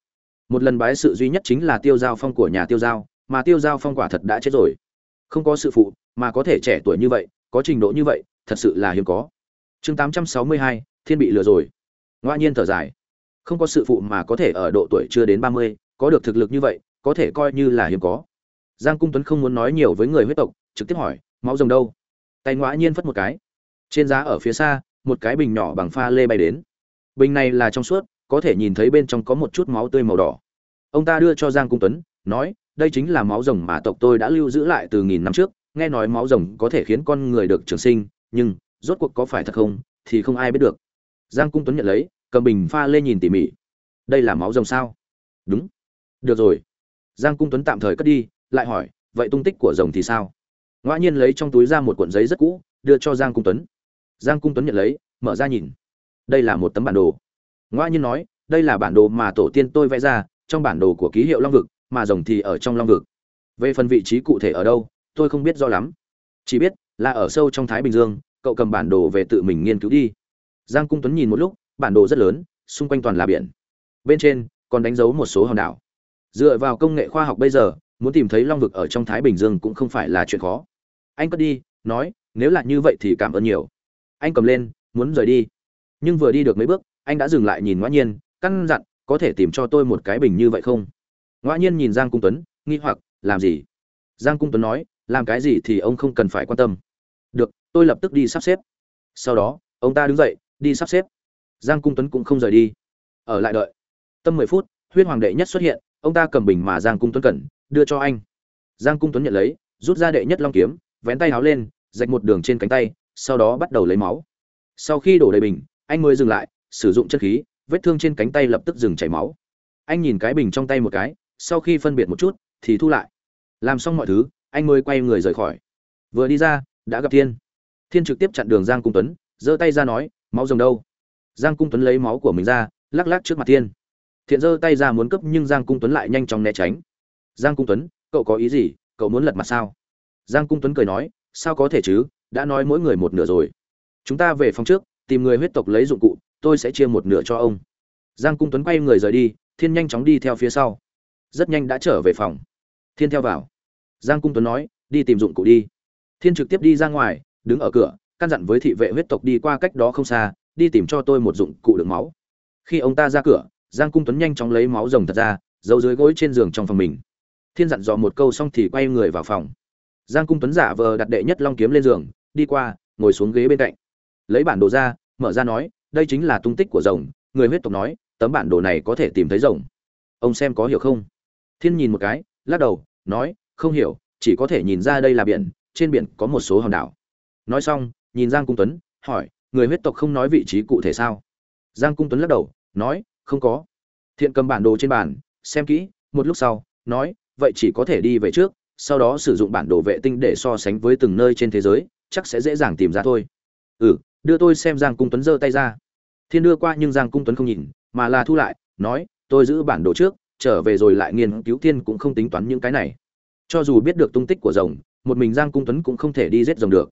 Một lần bái sự duy nhất chính là tiêu giao phong của nhà tiêu giao, mà tiêu giao phong quả thật đã chết rồi. Không có sư phụ, mà có thể trẻ tuổi như vậy, có trình độ như vậy, thật sự là hiếm có chương tám trăm sáu mươi hai, thiên bị lừa rồi. Ngoa nhiên thở dài. Không có sự phụ mà có thể ở độ tuổi chưa đến ba mươi, có được thực lực như vậy, có thể coi như là hiếm có. Giang cung tuấn không muốn nói nhiều với người huyết tộc, trực tiếp hỏi, máu rồng đâu? Tay ngoã nhiên phất một cái. Trên giá ở phía xa, một cái bình nhỏ bằng pha lê bay đến. Bình này là trong suốt, có thể nhìn thấy bên trong có một chút máu tươi màu đỏ. Ông ta đưa cho giang cung tuấn, nói, đây chính là máu rồng mà tộc tôi đã lưu giữ lại từ nghìn năm trước, nghe nói máu rồng có thể khiến con người được trường sinh, nhưng rốt cuộc có phải thật không, thì không ai biết được. Giang cung tuấn nhận lấy, cầm bình pha lê nhìn tỉ mỉ. Đây là máu rồng sao? Đúng. Được rồi. Giang cung tuấn tạm thời cất đi, lại hỏi, vậy tung tích của rồng thì sao? Ngoã nhiên lấy trong túi ra một cuộn giấy rất cũ, đưa cho giang cung tuấn. Giang cung tuấn nhận lấy, mở ra nhìn. Đây là một tấm bản đồ. Ngoã nhiên nói, đây là bản đồ mà tổ tiên tôi vẽ ra, trong bản đồ của ký hiệu long vực, mà rồng thì ở trong long vực. Về phần vị trí cụ thể ở đâu, tôi không biết rõ lắm. Chỉ biết là ở sâu trong thái bình dương cậu cầm bản đồ về tự mình nghiên cứu đi. Giang cung tuấn nhìn một lúc, bản đồ rất lớn, xung quanh toàn là biển. Bên trên, còn đánh dấu một số hòn đảo. Dựa vào công nghệ khoa học bây giờ, muốn tìm thấy long vực ở trong thái bình dương cũng không phải là chuyện khó. Anh cất đi, nói, nếu là như vậy thì cảm ơn nhiều. Anh cầm lên, muốn rời đi. Nhưng vừa đi được mấy bước, anh đã dừng lại nhìn ngoã nhiên, căn dặn, có thể tìm cho tôi một cái bình như vậy không? Ngoã nhiên nhìn giang cung tuấn, nghi hoặc, làm gì? Giang cung tuấn nói, làm cái gì thì ông không cần phải quan tâm tôi lập tức đi sắp xếp. Sau đó, ông ta đứng dậy, đi sắp xếp. Giang cung tuấn cũng không rời đi. Ở lại đợi. Tâm mười phút, huyết hoàng đệ nhất xuất hiện, ông ta cầm bình mà giang cung tuấn cần, đưa cho anh. Giang cung tuấn nhận lấy, rút ra đệ nhất long kiếm, vén tay háo lên, rạch một đường trên cánh tay, sau đó bắt đầu lấy máu. Sau khi đổ đầy bình, anh mới dừng lại, sử dụng chất khí, vết thương trên cánh tay lập tức dừng chảy máu. Anh nhìn cái bình trong tay một cái, sau khi phân biệt một chút, thì thu lại. Làm xong mọi thứ, anh mới quay người rời khỏi. Vừa đi ra, đã gặp thiên thiên trực tiếp chặn đường giang cung tuấn, giơ tay ra nói, máu rồng đâu? Giang cung tuấn lấy máu của mình ra, lắc lắc trước mặt thiên. Thiện giơ tay ra muốn cấp nhưng giang cung tuấn lại nhanh chóng né tránh. Giang cung tuấn, cậu có ý gì? Cậu muốn lật mặt sao? Giang cung tuấn cười nói, sao có thể chứ? Đã nói mỗi người một nửa rồi. Chúng ta về phòng trước, tìm người huyết tộc lấy dụng cụ, tôi sẽ chia một nửa cho ông. Giang cung tuấn quay người rời đi, thiên nhanh chóng đi theo phía sau. Rất nhanh đã trở về phòng. Thiên theo vào. Giang cung tuấn nói, đi tìm dụng cụ đi. Thiên trực tiếp đi ra ngoài đứng ở cửa, căn dặn với thị vệ huyết tộc đi qua cách đó không xa, đi tìm cho tôi một dụng cụ đựng máu. Khi ông ta ra cửa, giang cung tuấn nhanh chóng lấy máu rồng thật ra, giấu dưới gối trên giường trong phòng mình. Thiên dặn dò một câu xong thì quay người vào phòng. Giang cung tuấn giả vờ đặt đệ nhất long kiếm lên giường, đi qua, ngồi xuống ghế bên cạnh. Lấy bản đồ ra, mở ra nói, đây chính là tung tích của rồng. Người huyết tộc nói, tấm bản đồ này có thể tìm thấy rồng. Ông xem có hiểu không? Thiên nhìn một cái, lắc đầu, nói, không hiểu, chỉ có thể nhìn ra đây là biển, trên biển có một số hòn đảo nói xong, nhìn giang cung tuấn, hỏi, người huyết tộc không nói vị trí cụ thể sao? Giang cung tuấn lắc đầu, nói, không có. Thiện cầm bản đồ trên bàn, xem kỹ, một lúc sau, nói, vậy chỉ có thể đi về trước, sau đó sử dụng bản đồ vệ tinh để so sánh với từng nơi trên thế giới, chắc sẽ dễ dàng tìm ra thôi. Ừ đưa tôi xem giang cung tuấn giơ tay ra. Thiên đưa qua nhưng giang cung tuấn không nhìn, mà là thu lại, nói, tôi giữ bản đồ trước, trở về rồi lại nghiên cứu thiên cũng không tính toán những cái này. Cho dù biết được tung tích của rồng, một mình giang cung tuấn cũng không thể đi giết rồng được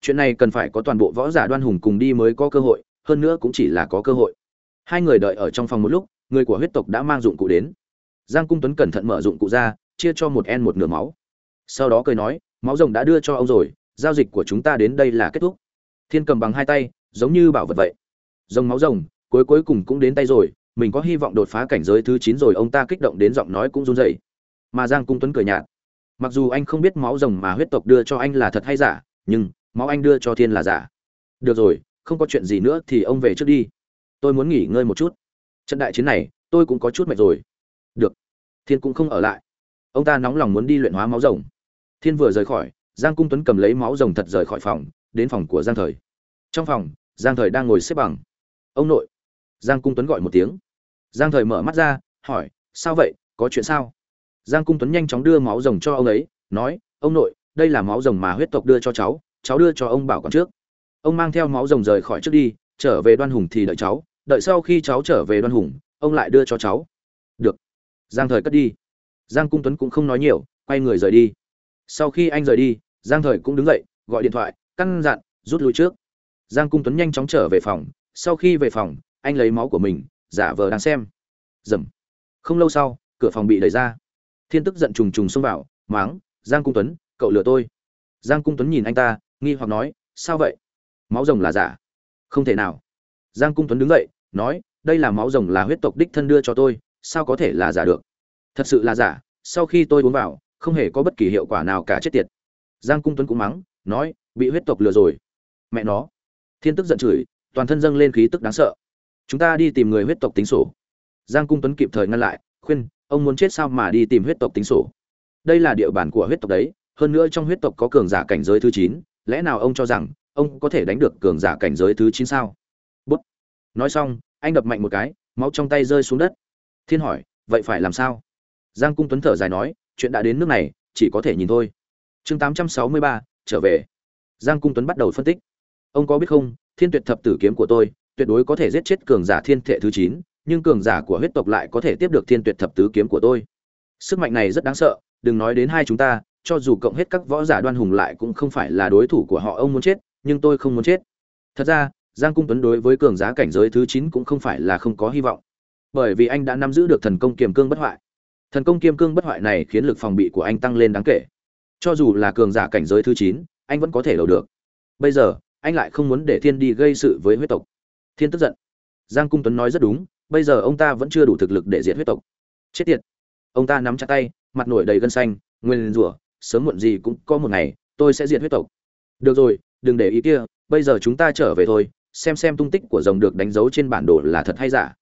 chuyện này cần phải có toàn bộ võ giả đoan hùng cùng đi mới có cơ hội, hơn nữa cũng chỉ là có cơ hội. Hai người đợi ở trong phòng một lúc, người của huyết tộc đã mang dụng cụ đến. Giang cung tuấn cẩn thận mở dụng cụ ra, chia cho một en một nửa máu. Sau đó cười nói, máu rồng đã đưa cho ông rồi, giao dịch của chúng ta đến đây là kết thúc. Thiên cầm bằng hai tay, giống như bảo vật vậy. Rồng máu rồng, cuối cuối cùng cũng đến tay rồi, mình có hy vọng đột phá cảnh giới thứ chín rồi, ông ta kích động đến giọng nói cũng run rẩy. Mà giang cung tuấn cười nhạt. Mặc dù anh không biết máu rồng mà huyết tộc đưa cho anh là thật hay giả, nhưng máu anh đưa cho thiên là giả. Được rồi, không có chuyện gì nữa thì ông về trước đi. Tôi muốn nghỉ ngơi một chút. Trận đại chiến này, tôi cũng có chút mệt rồi. Được. Thiên cũng không ở lại. Ông ta nóng lòng muốn đi luyện hóa máu rồng. Thiên vừa rời khỏi, giang cung tuấn cầm lấy máu rồng thật rời khỏi phòng, đến phòng của giang thời. Trong phòng, giang thời đang ngồi xếp bằng. Ông nội. Giang cung tuấn gọi một tiếng. Giang thời mở mắt ra, hỏi, sao vậy? Có chuyện sao? Giang cung tuấn nhanh chóng đưa máu rồng cho ông ấy, nói, ông nội, đây là máu rồng mà huyết tộc đưa cho cháu cháu đưa cho ông bảo còn trước. Ông mang theo máu rồng rời khỏi trước đi, trở về đoan hùng thì đợi cháu, đợi sau khi cháu trở về đoan hùng, ông lại đưa cho cháu. Được. Giang thời cất đi. Giang cung tuấn cũng không nói nhiều, quay người rời đi. Sau khi anh rời đi, giang thời cũng đứng dậy, gọi điện thoại, căn dặn, rút lui trước. Giang cung tuấn nhanh chóng trở về phòng. Sau khi về phòng, anh lấy máu của mình, giả vờ đang xem. Dầm. Không lâu sau, cửa phòng bị đẩy ra. Thiên tức giận trùng trùng xông vào. Máng, giang cung tuấn, cậu lừa tôi. Giang cung tuấn nhìn anh ta nghi hoặc nói, sao vậy? Máu rồng là giả? Không thể nào. Giang cung tuấn đứng dậy, nói, đây là máu rồng là huyết tộc đích thân đưa cho tôi, sao có thể là giả được? Thật sự là giả, sau khi tôi uống vào, không hề có bất kỳ hiệu quả nào cả chết tiệt. Giang cung tuấn cũng mắng, nói, bị huyết tộc lừa rồi. Mẹ nó. Thiên tức giận chửi, toàn thân dâng lên khí tức đáng sợ. Chúng ta đi tìm người huyết tộc tính sổ. Giang cung tuấn kịp thời ngăn lại, khuyên, ông muốn chết sao mà đi tìm huyết tộc tính sổ? Đây là địa bàn của huyết tộc đấy, hơn nữa trong huyết tộc có cường giả cảnh giới thứ chín lẽ nào ông cho rằng ông có thể đánh được cường giả cảnh giới thứ chín sao? Bút. Nói xong, anh đập mạnh một cái, máu trong tay rơi xuống đất. Thiên hỏi, vậy phải làm sao? Giang cung tuấn thở dài nói, chuyện đã đến nước này, chỉ có thể nhìn thôi. Chương tám trăm sáu mươi ba, trở về. Giang cung tuấn bắt đầu phân tích. Ông có biết không, thiên tuyệt thập tử kiếm của tôi, tuyệt đối có thể giết chết cường giả thiên thể thứ chín, nhưng cường giả của huyết tộc lại có thể tiếp được thiên tuyệt thập tứ kiếm của tôi. Sức mạnh này rất đáng sợ, đừng nói đến hai chúng ta cho dù cộng hết các võ giả đoan hùng lại cũng không phải là đối thủ của họ, ông muốn chết, nhưng tôi không muốn chết. Thật ra, giang cung tuấn đối với cường giá cảnh giới thứ chín cũng không phải là không có hy vọng. Bởi vì anh đã nắm giữ được thần công kiềm cương bất hoại. Thần công kiềm cương bất hoại này khiến lực phòng bị của anh tăng lên đáng kể. Cho dù là cường giả cảnh giới thứ chín, anh vẫn có thể đầu được. Bây giờ, anh lại không muốn để thiên đi gây sự với huyết tộc. Thiên tức giận. Giang cung tuấn nói rất đúng, bây giờ ông ta vẫn chưa đủ thực lực để diệt huyết tộc. Chết tiệt. Ông ta nắm chặt tay, mặt nổi đầy gân xanh, nguyên rủa sớm muộn gì cũng có một ngày, tôi sẽ diệt huyết tộc. Được rồi, đừng để ý kia, bây giờ chúng ta trở về thôi, xem xem tung tích của rồng được đánh dấu trên bản đồ là thật hay giả.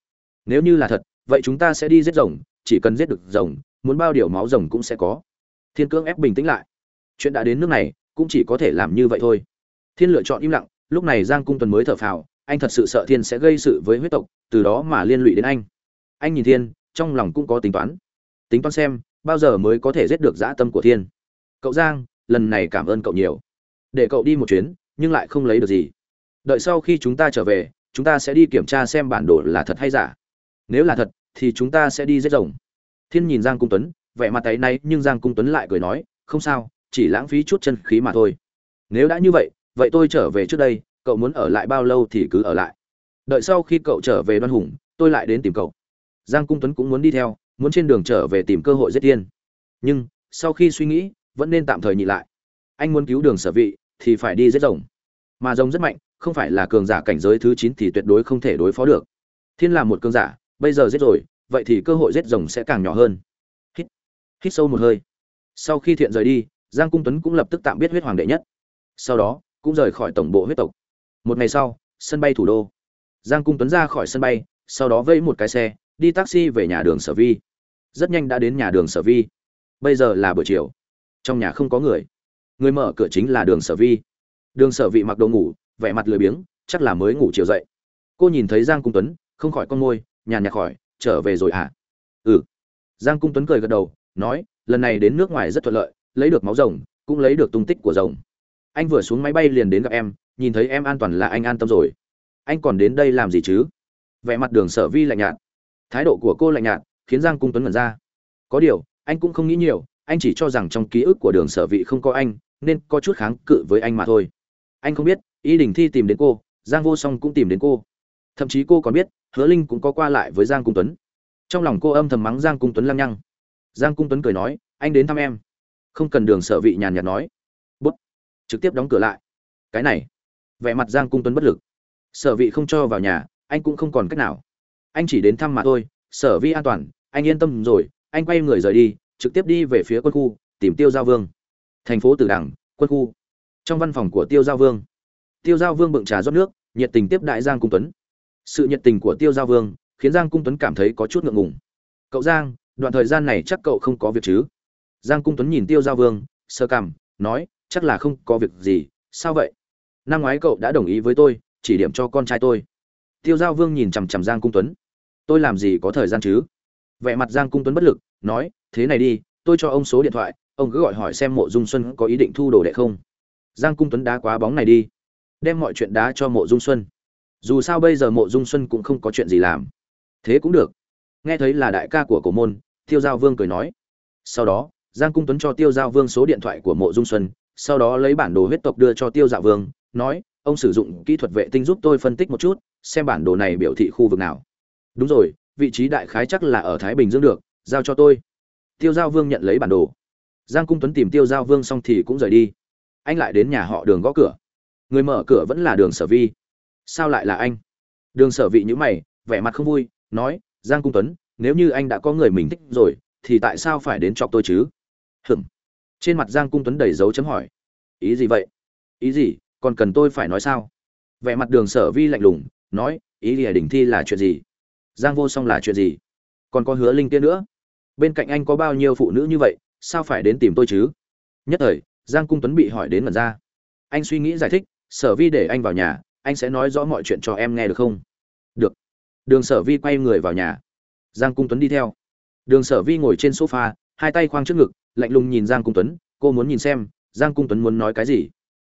Nếu như là thật, vậy chúng ta sẽ đi giết rồng, chỉ cần giết được rồng, muốn bao điều máu rồng cũng sẽ có. Thiên cưỡng ép bình tĩnh lại. Chuyện đã đến nước này, cũng chỉ có thể làm như vậy thôi. Thiên lựa chọn im lặng, lúc này giang cung tuần mới thở phào, anh thật sự sợ thiên sẽ gây sự với huyết tộc, từ đó mà liên lụy đến anh. Anh nhìn thiên, trong lòng cũng có tính toán. Tính toán xem, bao giờ mới có thể giết được dã tâm của thiên cậu giang, lần này cảm ơn cậu nhiều. Để cậu đi một chuyến, nhưng lại không lấy được gì. Đợi sau khi chúng ta trở về, chúng ta sẽ đi kiểm tra xem bản đồ là thật hay giả. Nếu là thật, thì chúng ta sẽ đi giết rồng. Thiên nhìn giang cung tuấn, vẻ mặt tay nay nhưng giang cung tuấn lại cười nói, không sao, chỉ lãng phí chút chân khí mà thôi. Nếu đã như vậy vậy tôi trở về trước đây, cậu muốn ở lại bao lâu thì cứ ở lại. Đợi sau khi cậu trở về đoan hùng, tôi lại đến tìm cậu. Giang cung tuấn cũng muốn đi theo, muốn trên đường trở về tìm cơ hội giết tiên nhưng, sau khi suy nghĩ vẫn nên tạm thời nhị lại. Anh muốn cứu đường sở vị thì phải đi giết rồng. Mà rồng rất mạnh, không phải là cường giả cảnh giới thứ chín thì tuyệt đối không thể đối phó được. Thiên là một cường giả, bây giờ giết rồi, vậy thì cơ hội giết rồng sẽ càng nhỏ hơn. Hít hít sâu một hơi. Sau khi thiện rời đi, giang cung tuấn cũng lập tức tạm biết huyết hoàng đệ nhất. Sau đó, cũng rời khỏi tổng bộ huyết tộc. Một ngày sau, sân bay thủ đô. Giang cung tuấn ra khỏi sân bay, sau đó vẫy một cái xe, đi taxi về nhà đường sở vi. Rất nhanh đã đến nhà đường sở vi. Bây giờ là buổi chiều trong nhà không có người. Người mở cửa chính là đường sở vi. Đường sở vị mặc đồ ngủ, vẻ mặt lười biếng, chắc là mới ngủ chiều dậy. Cô nhìn thấy giang cung tuấn, không khỏi con môi, nhàn nhạt khỏi trở về rồi à ừ. Giang cung tuấn cười gật đầu, nói, lần này đến nước ngoài rất thuận lợi, lấy được máu rồng, cũng lấy được tung tích của rồng. Anh vừa xuống máy bay liền đến gặp em, nhìn thấy em an toàn là anh an tâm rồi. Anh còn đến đây làm gì chứ? Vẻ mặt đường sở vi lạnh nhạt. Thái độ của cô lạnh nhạt, khiến giang cung tuấn ngẩn ra. Có điều, anh cũng không nghĩ nhiều anh chỉ cho rằng trong ký ức của đường sở vị không có anh, nên có chút kháng cự với anh mà thôi. Anh không biết, ý đình thi tìm đến cô, giang vô song cũng tìm đến cô. Thậm chí cô còn biết, hứa linh cũng có qua lại với giang cung tuấn. Trong lòng cô âm thầm mắng giang cung tuấn lăng nhăng. Giang cung tuấn cười nói, anh đến thăm em. Không cần đường sở vị nhàn nhạt nói. Bút. Trực tiếp đóng cửa lại. Cái này. Vẻ mặt giang cung tuấn bất lực. Sở vị không cho vào nhà, anh cũng không còn cách nào. Anh chỉ đến thăm mà thôi, sở vi an toàn, anh yên tâm rồi, anh quay người rời đi trực tiếp đi về phía quân khu tìm tiêu giao vương. Thành phố tử đằng quân khu. Trong văn phòng của tiêu giao vương tiêu giao vương bựng trà rót nước nhiệt tình tiếp đại giang cung tuấn. Sự nhiệt tình của tiêu giao vương khiến giang cung tuấn cảm thấy có chút ngượng ngùng. Cậu giang đoạn thời gian này chắc cậu không có việc chứ? Giang cung tuấn nhìn tiêu giao vương sơ cảm, nói chắc là không có việc gì sao vậy? Năm ngoái cậu đã đồng ý với tôi chỉ điểm cho con trai tôi. Tiêu giao vương nhìn chằm chằm giang cung tuấn. Tôi làm gì có thời gian chứ? Vẻ mặt giang cung tuấn bất lực nói thế này đi, tôi cho ông số điện thoại, ông cứ gọi hỏi xem mộ dung xuân có ý định thu đồ đệ không. Giang cung tuấn đá quá bóng này đi, đem mọi chuyện đá cho mộ dung xuân. Dù sao bây giờ mộ dung xuân cũng không có chuyện gì làm. Thế cũng được. Nghe thấy là đại ca của cổ môn, tiêu giao vương cười nói. Sau đó, giang cung tuấn cho tiêu giao vương số điện thoại của mộ dung xuân, sau đó lấy bản đồ huyết tộc đưa cho tiêu giao vương, nói, ông sử dụng kỹ thuật vệ tinh giúp tôi phân tích một chút, xem bản đồ này biểu thị khu vực nào. Đúng rồi, vị trí đại khái chắc là ở thái bình dương được, giao cho tôi tiêu giao vương nhận lấy bản đồ. Giang cung tuấn tìm tiêu giao vương xong thì cũng rời đi. Anh lại đến nhà họ đường gõ cửa. Người mở cửa vẫn là đường sở vi. Sao lại là anh? Đường sở vị nhữ mày, vẻ mặt không vui, nói, giang cung tuấn, nếu như anh đã có người mình thích rồi, thì tại sao phải đến chọc tôi chứ? Hừm trên mặt giang cung tuấn đầy dấu chấm hỏi, ý gì vậy? Ý gì? Còn cần tôi phải nói sao? Vẻ mặt đường sở vi lạnh lùng, nói, ý lìa à, đỉnh thi là chuyện gì? Giang vô song là chuyện gì? Còn có hứa linh kia nữa? Bên cạnh anh có bao nhiêu phụ nữ như vậy, sao phải đến tìm tôi chứ? Nhất thời, giang cung tuấn bị hỏi đến mật ra. Anh suy nghĩ giải thích, sở vi để anh vào nhà, anh sẽ nói rõ mọi chuyện cho em nghe được không? Được. Đường sở vi quay người vào nhà. Giang cung tuấn đi theo. Đường sở vi ngồi trên sofa, hai tay khoang trước ngực, lạnh lùng nhìn giang cung tuấn, cô muốn nhìn xem, giang cung tuấn muốn nói cái gì?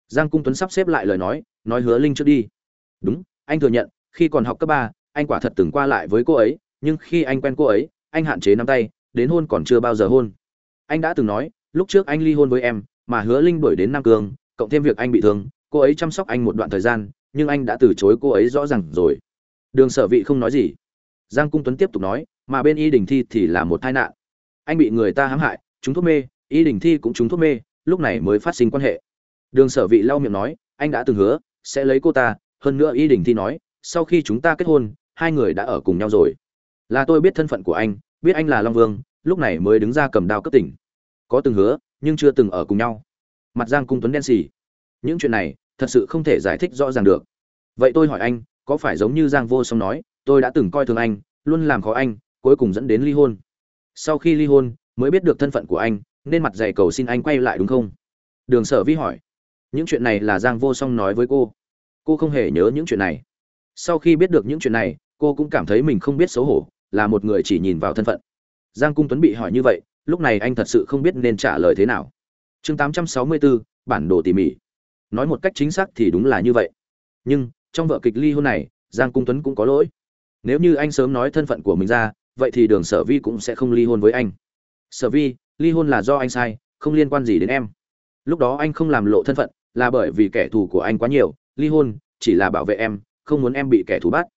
Giang cung tuấn sắp xếp lại lời nói nói hứa linh trước đi. Đúng, anh thừa nhận, khi còn học cấp ba, anh quả thật từng qua lại với cô ấy, nhưng khi anh quen cô ấy, anh hạn chế nắm tay đến hôn còn chưa bao giờ hôn. Anh đã từng nói, lúc trước anh ly hôn với em, mà hứa linh đuổi đến nam cương cộng thêm việc anh bị thương, cô ấy chăm sóc anh một đoạn thời gian, nhưng anh đã từ chối cô ấy rõ ràng rồi. Đường sở vị không nói gì. Giang cung tuấn tiếp tục nói, mà bên y đình thi thì là một tai nạn. Anh bị người ta hãm hại, chúng thuốc mê, y đình thi cũng chúng thuốc mê, lúc này mới phát sinh quan hệ. Đường sở vị lau miệng nói, anh đã từng hứa, sẽ lấy cô ta, hơn nữa y đình thi nói, sau khi chúng ta kết hôn, hai người đã ở cùng nhau rồi. Là tôi biết thân phận của anh biết anh là long vương, lúc này mới đứng ra cầm đao cấp tỉnh. Có từng hứa, nhưng chưa từng ở cùng nhau. Mặt giang cung tuấn đen xì. Những chuyện này, thật sự không thể giải thích rõ ràng được. Vậy tôi hỏi anh, có phải giống như giang vô song nói, tôi đã từng coi thường anh, luôn làm khó anh, cuối cùng dẫn đến ly hôn. Sau khi ly hôn, mới biết được thân phận của anh, nên mặt dày cầu xin anh quay lại đúng không? Đường sở vi hỏi. Những chuyện này là giang vô song nói với cô. Cô không hề nhớ những chuyện này. Sau khi biết được những chuyện này, cô cũng cảm thấy mình không biết xấu hổ là một người chỉ nhìn vào thân phận. Giang cung tuấn bị hỏi như vậy lúc này anh thật sự không biết nên trả lời thế nào. Chương 864, bản đồ tỉ mỉ. Nói một cách chính xác thì đúng là như vậy. Nhưng trong vợ kịch ly hôn này giang cung tuấn cũng có lỗi. Nếu như anh sớm nói thân phận của mình ra vậy thì đường sở vi cũng sẽ không ly hôn với anh. Sở vi ly hôn là do anh sai không liên quan gì đến em. Lúc đó anh không làm lộ thân phận là bởi vì kẻ thù của anh quá nhiều. Ly hôn chỉ là bảo vệ em không muốn em bị kẻ thù bắt.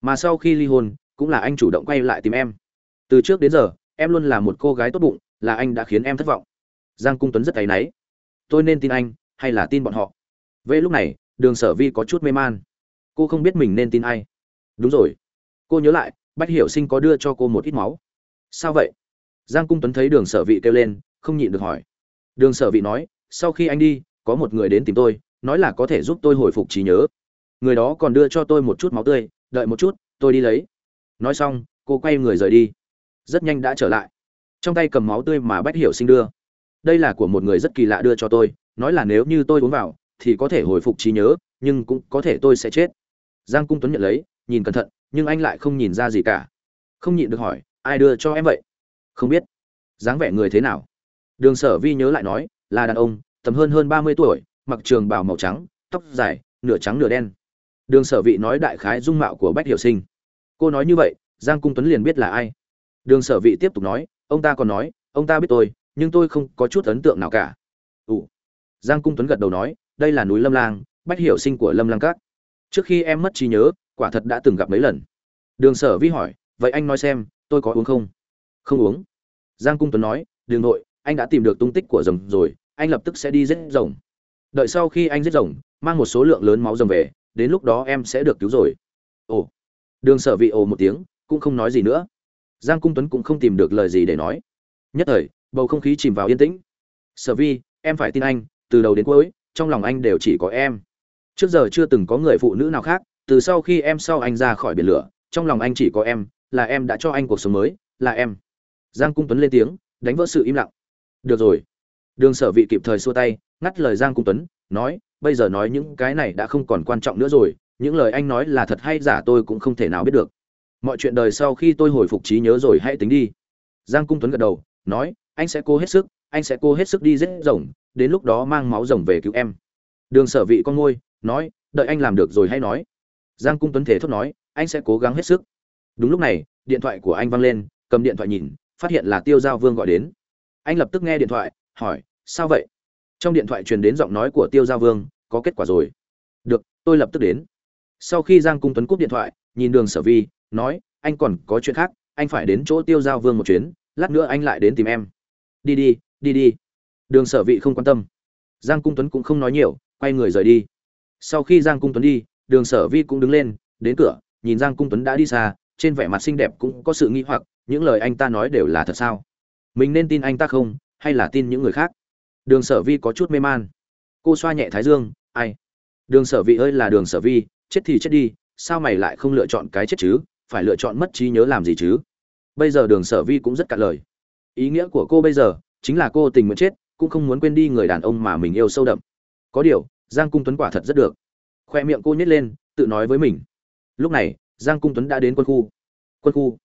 Mà sau khi ly hôn cũng là anh chủ động quay lại tìm em. Từ trước đến giờ, em luôn là một cô gái tốt bụng, là anh đã khiến em thất vọng. Giang cung tuấn rất áy náy. Tôi nên tin anh, hay là tin bọn họ? Vậy lúc này, đường sở vi có chút mê man. Cô không biết mình nên tin ai. Đúng rồi. Cô nhớ lại, bách hiểu sinh có đưa cho cô một ít máu. Sao vậy? Giang cung tuấn thấy đường sở vị kêu lên, không nhịn được hỏi. Đường sở vị nói, sau khi anh đi, có một người đến tìm tôi, nói là có thể giúp tôi hồi phục trí nhớ. Người đó còn đưa cho tôi một chút máu tươi, đợi một chút, tôi đi lấy nói xong, cô quay người rời đi. Rất nhanh đã trở lại. Trong tay cầm máu tươi mà bách hiểu sinh đưa. Đây là của một người rất kỳ lạ đưa cho tôi, nói là nếu như tôi uống vào, thì có thể hồi phục trí nhớ, nhưng cũng có thể tôi sẽ chết. Giang cung tuấn nhận lấy, nhìn cẩn thận, nhưng anh lại không nhìn ra gì cả. Không nhịn được hỏi, ai đưa cho em vậy? Không biết. Dáng vẻ người thế nào? Đường sở vi nhớ lại nói, là đàn ông, tầm hơn hơn ba mươi tuổi, mặc trường bào màu trắng, tóc dài, nửa trắng nửa đen. Đường sở vị nói đại khái dung mạo của bách hiểu sinh cô nói như vậy, giang cung tuấn liền biết là ai. Đường sở vị tiếp tục nói, ông ta còn nói, ông ta biết tôi, nhưng tôi không có chút ấn tượng nào cả. Ủ giang cung tuấn gật đầu nói, đây là núi lâm lang, bách hiểu sinh của lâm lang các. Trước khi em mất trí nhớ, quả thật đã từng gặp mấy lần. Đường sở vi hỏi, vậy anh nói xem, tôi có uống không? Không uống. Giang cung tuấn nói, đường nội, anh đã tìm được tung tích của rồng rồi, anh lập tức sẽ đi giết rồng. Đợi sau khi anh giết rồng, mang một số lượng lớn máu rồng về, đến lúc đó em sẽ được cứu rồi. Ồ đường sở vị ồ một tiếng, cũng không nói gì nữa. Giang cung tuấn cũng không tìm được lời gì để nói. Nhất thời, bầu không khí chìm vào yên tĩnh. Sở vi, em phải tin anh, từ đầu đến cuối, trong lòng anh đều chỉ có em. Trước giờ chưa từng có người phụ nữ nào khác, từ sau khi em sau anh ra khỏi biển lửa, trong lòng anh chỉ có em, là em đã cho anh cuộc sống mới, là em. Giang cung tuấn lên tiếng, đánh vỡ sự im lặng. Được rồi. Đường sở vị kịp thời xua tay, ngắt lời giang cung tuấn, nói, bây giờ nói những cái này đã không còn quan trọng nữa rồi những lời anh nói là thật hay giả tôi cũng không thể nào biết được. Mọi chuyện đời sau khi tôi hồi phục trí nhớ rồi hãy tính đi. Giang cung tuấn gật đầu, nói, anh sẽ cố hết sức, anh sẽ cố hết sức đi giết rồng, đến lúc đó mang máu rồng về cứu em. Đường sở vị con ngôi, nói, đợi anh làm được rồi hãy nói. Giang cung tuấn thể thốt nói, anh sẽ cố gắng hết sức. Đúng lúc này, điện thoại của anh văng lên, cầm điện thoại nhìn, phát hiện là tiêu giao vương gọi đến. Anh lập tức nghe điện thoại, hỏi, sao vậy? Trong điện thoại truyền đến giọng nói của tiêu giao vương, có kết quả rồi. Được, tôi lập tức đến sau khi giang cung tuấn cúp điện thoại, nhìn đường sở vi, nói, anh còn có chuyện khác, anh phải đến chỗ tiêu giao vương một chuyến, lát nữa anh lại đến tìm em. Đi đi đi đi. Đường sở vị không quan tâm. Giang cung tuấn cũng không nói nhiều, quay người rời đi. Sau khi giang cung tuấn đi, đường sở vi cũng đứng lên, đến cửa, nhìn giang cung tuấn đã đi xa, trên vẻ mặt xinh đẹp cũng có sự nghi hoặc, những lời anh ta nói đều là thật sao? Mình nên tin anh ta không, hay là tin những người khác? Đường sở vi có chút mê man. Cô xoa nhẹ thái dương, ai? Đường sở vị ơi, là đường sở vi chết thì chết đi, sao mày lại không lựa chọn cái chết chứ? Phải lựa chọn mất trí nhớ làm gì chứ? Bây giờ đường sở vi cũng rất cạn lời. Ý nghĩa của cô bây giờ chính là cô tình nguyện chết, cũng không muốn quên đi người đàn ông mà mình yêu sâu đậm. Có điều, giang cung tuấn quả thật rất được. Khoe miệng cô nhét lên, tự nói với mình. Lúc này, giang cung tuấn đã đến quân khu. Quân khu.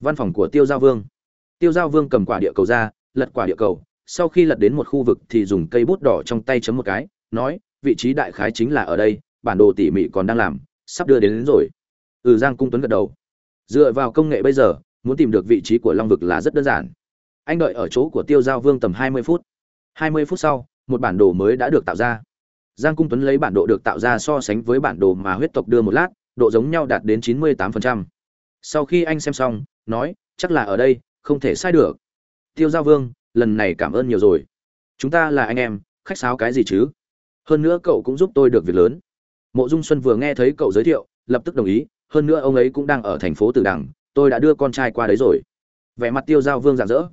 Văn phòng của tiêu giao vương. Tiêu giao vương cầm quả địa cầu ra, lật quả địa cầu. Sau khi lật đến một khu vực thì dùng cây bút đỏ trong tay chấm một cái, nói, vị trí đại khái chính là ở đây bản đồ tỉ mỉ còn đang làm sắp đưa đến, đến rồi. Ừ giang cung tuấn gật đầu. Dựa vào công nghệ bây giờ muốn tìm được vị trí của long vực là rất đơn giản. Anh đợi ở chỗ của tiêu giao vương tầm hai mươi phút. hai mươi phút sau một bản đồ mới đã được tạo ra. Giang cung tuấn lấy bản đồ được tạo ra so sánh với bản đồ mà huyết tộc đưa một lát độ giống nhau đạt đến chín mươi tám phần trăm. sau khi anh xem xong nói chắc là ở đây không thể sai được. Tiêu giao vương lần này cảm ơn nhiều rồi. Chúng ta là anh em khách sáo cái gì chứ? Hơn nữa cậu cũng giúp tôi được việc lớn mộ dung xuân vừa nghe thấy cậu giới thiệu, lập tức đồng ý, hơn nữa ông ấy cũng đang ở thành phố tử đằng, tôi đã đưa con trai qua đấy rồi. Vẻ mặt tiêu giao vương rạng rỡ.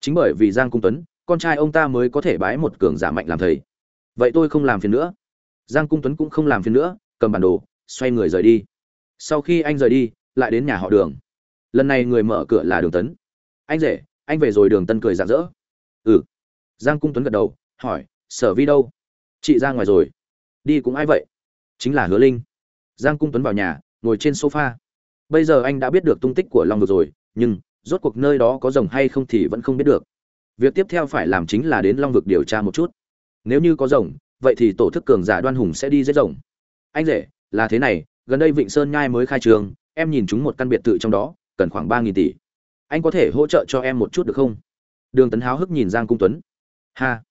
Chính bởi vì giang cung tuấn, con trai ông ta mới có thể bái một cường giả mạnh làm thầy. Vậy tôi không làm phiền nữa. Giang cung tuấn cũng không làm phiền nữa, cầm bản đồ, xoay người rời đi. Sau khi anh rời đi, lại đến nhà họ đường. Lần này người mở cửa là đường tấn. Anh rể, anh về rồi đường tân cười rạng rỡ. Ừ. Giang cung tuấn gật đầu, hỏi, sở vi đâu? Chị ra ngoài rồi. Đi cũng ai vậy? Chính là hứa linh. Giang cung tuấn vào nhà, ngồi trên sofa. Bây giờ anh đã biết được tung tích của long vực rồi, nhưng rốt cuộc nơi đó có rồng hay không thì vẫn không biết được. Việc tiếp theo phải làm chính là đến long vực điều tra một chút. Nếu như có rồng, vậy thì tổ thức cường giả đoan hùng sẽ đi giết rồng. Anh rể, là thế này, gần đây vịnh sơn nhai mới khai trường, em nhìn chúng một căn biệt thự trong đó, cần khoảng ba nghìn tỷ. Anh có thể hỗ trợ cho em một chút được không? Đường tấn háo hức nhìn giang cung tuấn. Ha.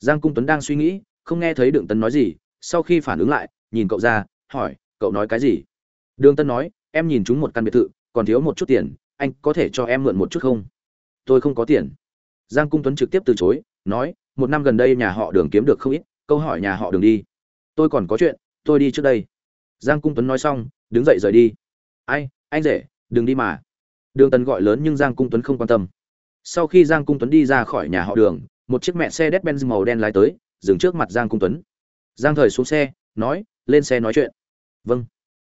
Giang cung tuấn đang suy nghĩ, không nghe thấy đường tấn nói gì, sau khi phản ứng lại nhìn cậu ra, hỏi, cậu nói cái gì? Đường tân nói, em nhìn chúng một căn biệt thự, còn thiếu một chút tiền, anh có thể cho em mượn một chút không? Tôi không có tiền. Giang cung tuấn trực tiếp từ chối, nói, một năm gần đây nhà họ đường kiếm được không ít, câu hỏi nhà họ đường đi. Tôi còn có chuyện, tôi đi trước đây. Giang cung tuấn nói xong, đứng dậy rời đi. Ai, anh rể, đừng đi mà. Đường tần gọi lớn nhưng giang cung tuấn không quan tâm. Sau khi giang cung tuấn đi ra khỏi nhà họ đường, một chiếc mẹ xe đét benz màu đen lái tới, dừng trước mặt giang cung tuấn. Giang thời xuống xe, nói lên xe nói chuyện. Vâng.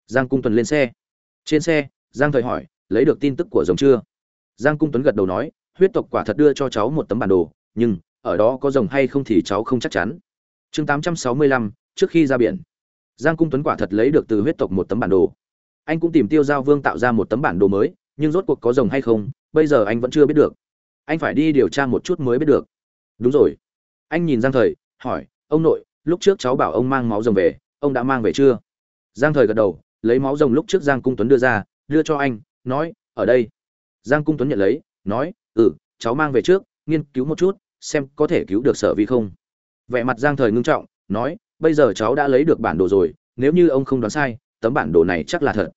Giang cung tuấn lên xe. Trên xe, giang thời hỏi, lấy được tin tức của rồng chưa? Giang cung tuấn gật đầu nói, huyết tộc quả thật đưa cho cháu một tấm bản đồ, nhưng, ở đó có rồng hay không thì cháu không chắc chắn. Chương tám trăm sáu mươi lăm, trước khi ra biển. Giang cung tuấn quả thật lấy được từ huyết tộc một tấm bản đồ. Anh cũng tìm tiêu giao vương tạo ra một tấm bản đồ mới, nhưng rốt cuộc có rồng hay không, bây giờ anh vẫn chưa biết được. Anh phải đi điều tra một chút mới biết được. Đúng rồi. Anh nhìn giang thời, hỏi, ông nội, lúc trước cháu bảo ông mang máu rồng về ông đã mang về chưa? Giang thời gật đầu, lấy máu rồng lúc trước giang cung tuấn đưa ra, đưa cho anh, nói, ở đây. Giang cung tuấn nhận lấy, nói ừ cháu mang về trước, nghiên cứu một chút, xem có thể cứu được sở vi không. Vẻ mặt giang thời ngưng trọng, nói, bây giờ cháu đã lấy được bản đồ rồi, nếu như ông không đoán sai, tấm bản đồ này chắc là thật.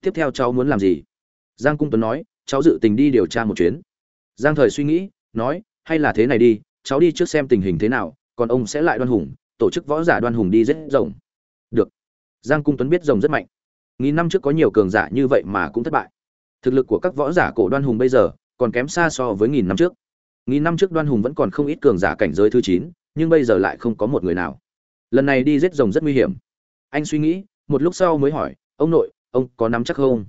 Tiếp theo cháu muốn làm gì? Giang cung tuấn nói, cháu dự tình đi điều tra một chuyến. Giang thời suy nghĩ, nói, hay là thế này đi, cháu đi trước xem tình hình thế nào, còn ông sẽ lại đoan hùng, tổ chức võ giả đoan hùng đi giết rồng giang cung tuấn biết rồng rất mạnh. Nghìn năm trước có nhiều cường giả như vậy mà cũng thất bại. Thực lực của các võ giả cổ đoan hùng bây giờ còn kém xa so với nghìn năm trước. Nghìn năm trước đoan hùng vẫn còn không ít cường giả cảnh giới thứ chín, nhưng bây giờ lại không có một người nào. Lần này đi giết rồng rất nguy hiểm. Anh suy nghĩ, một lúc sau mới hỏi, ông nội, ông có nắm chắc không?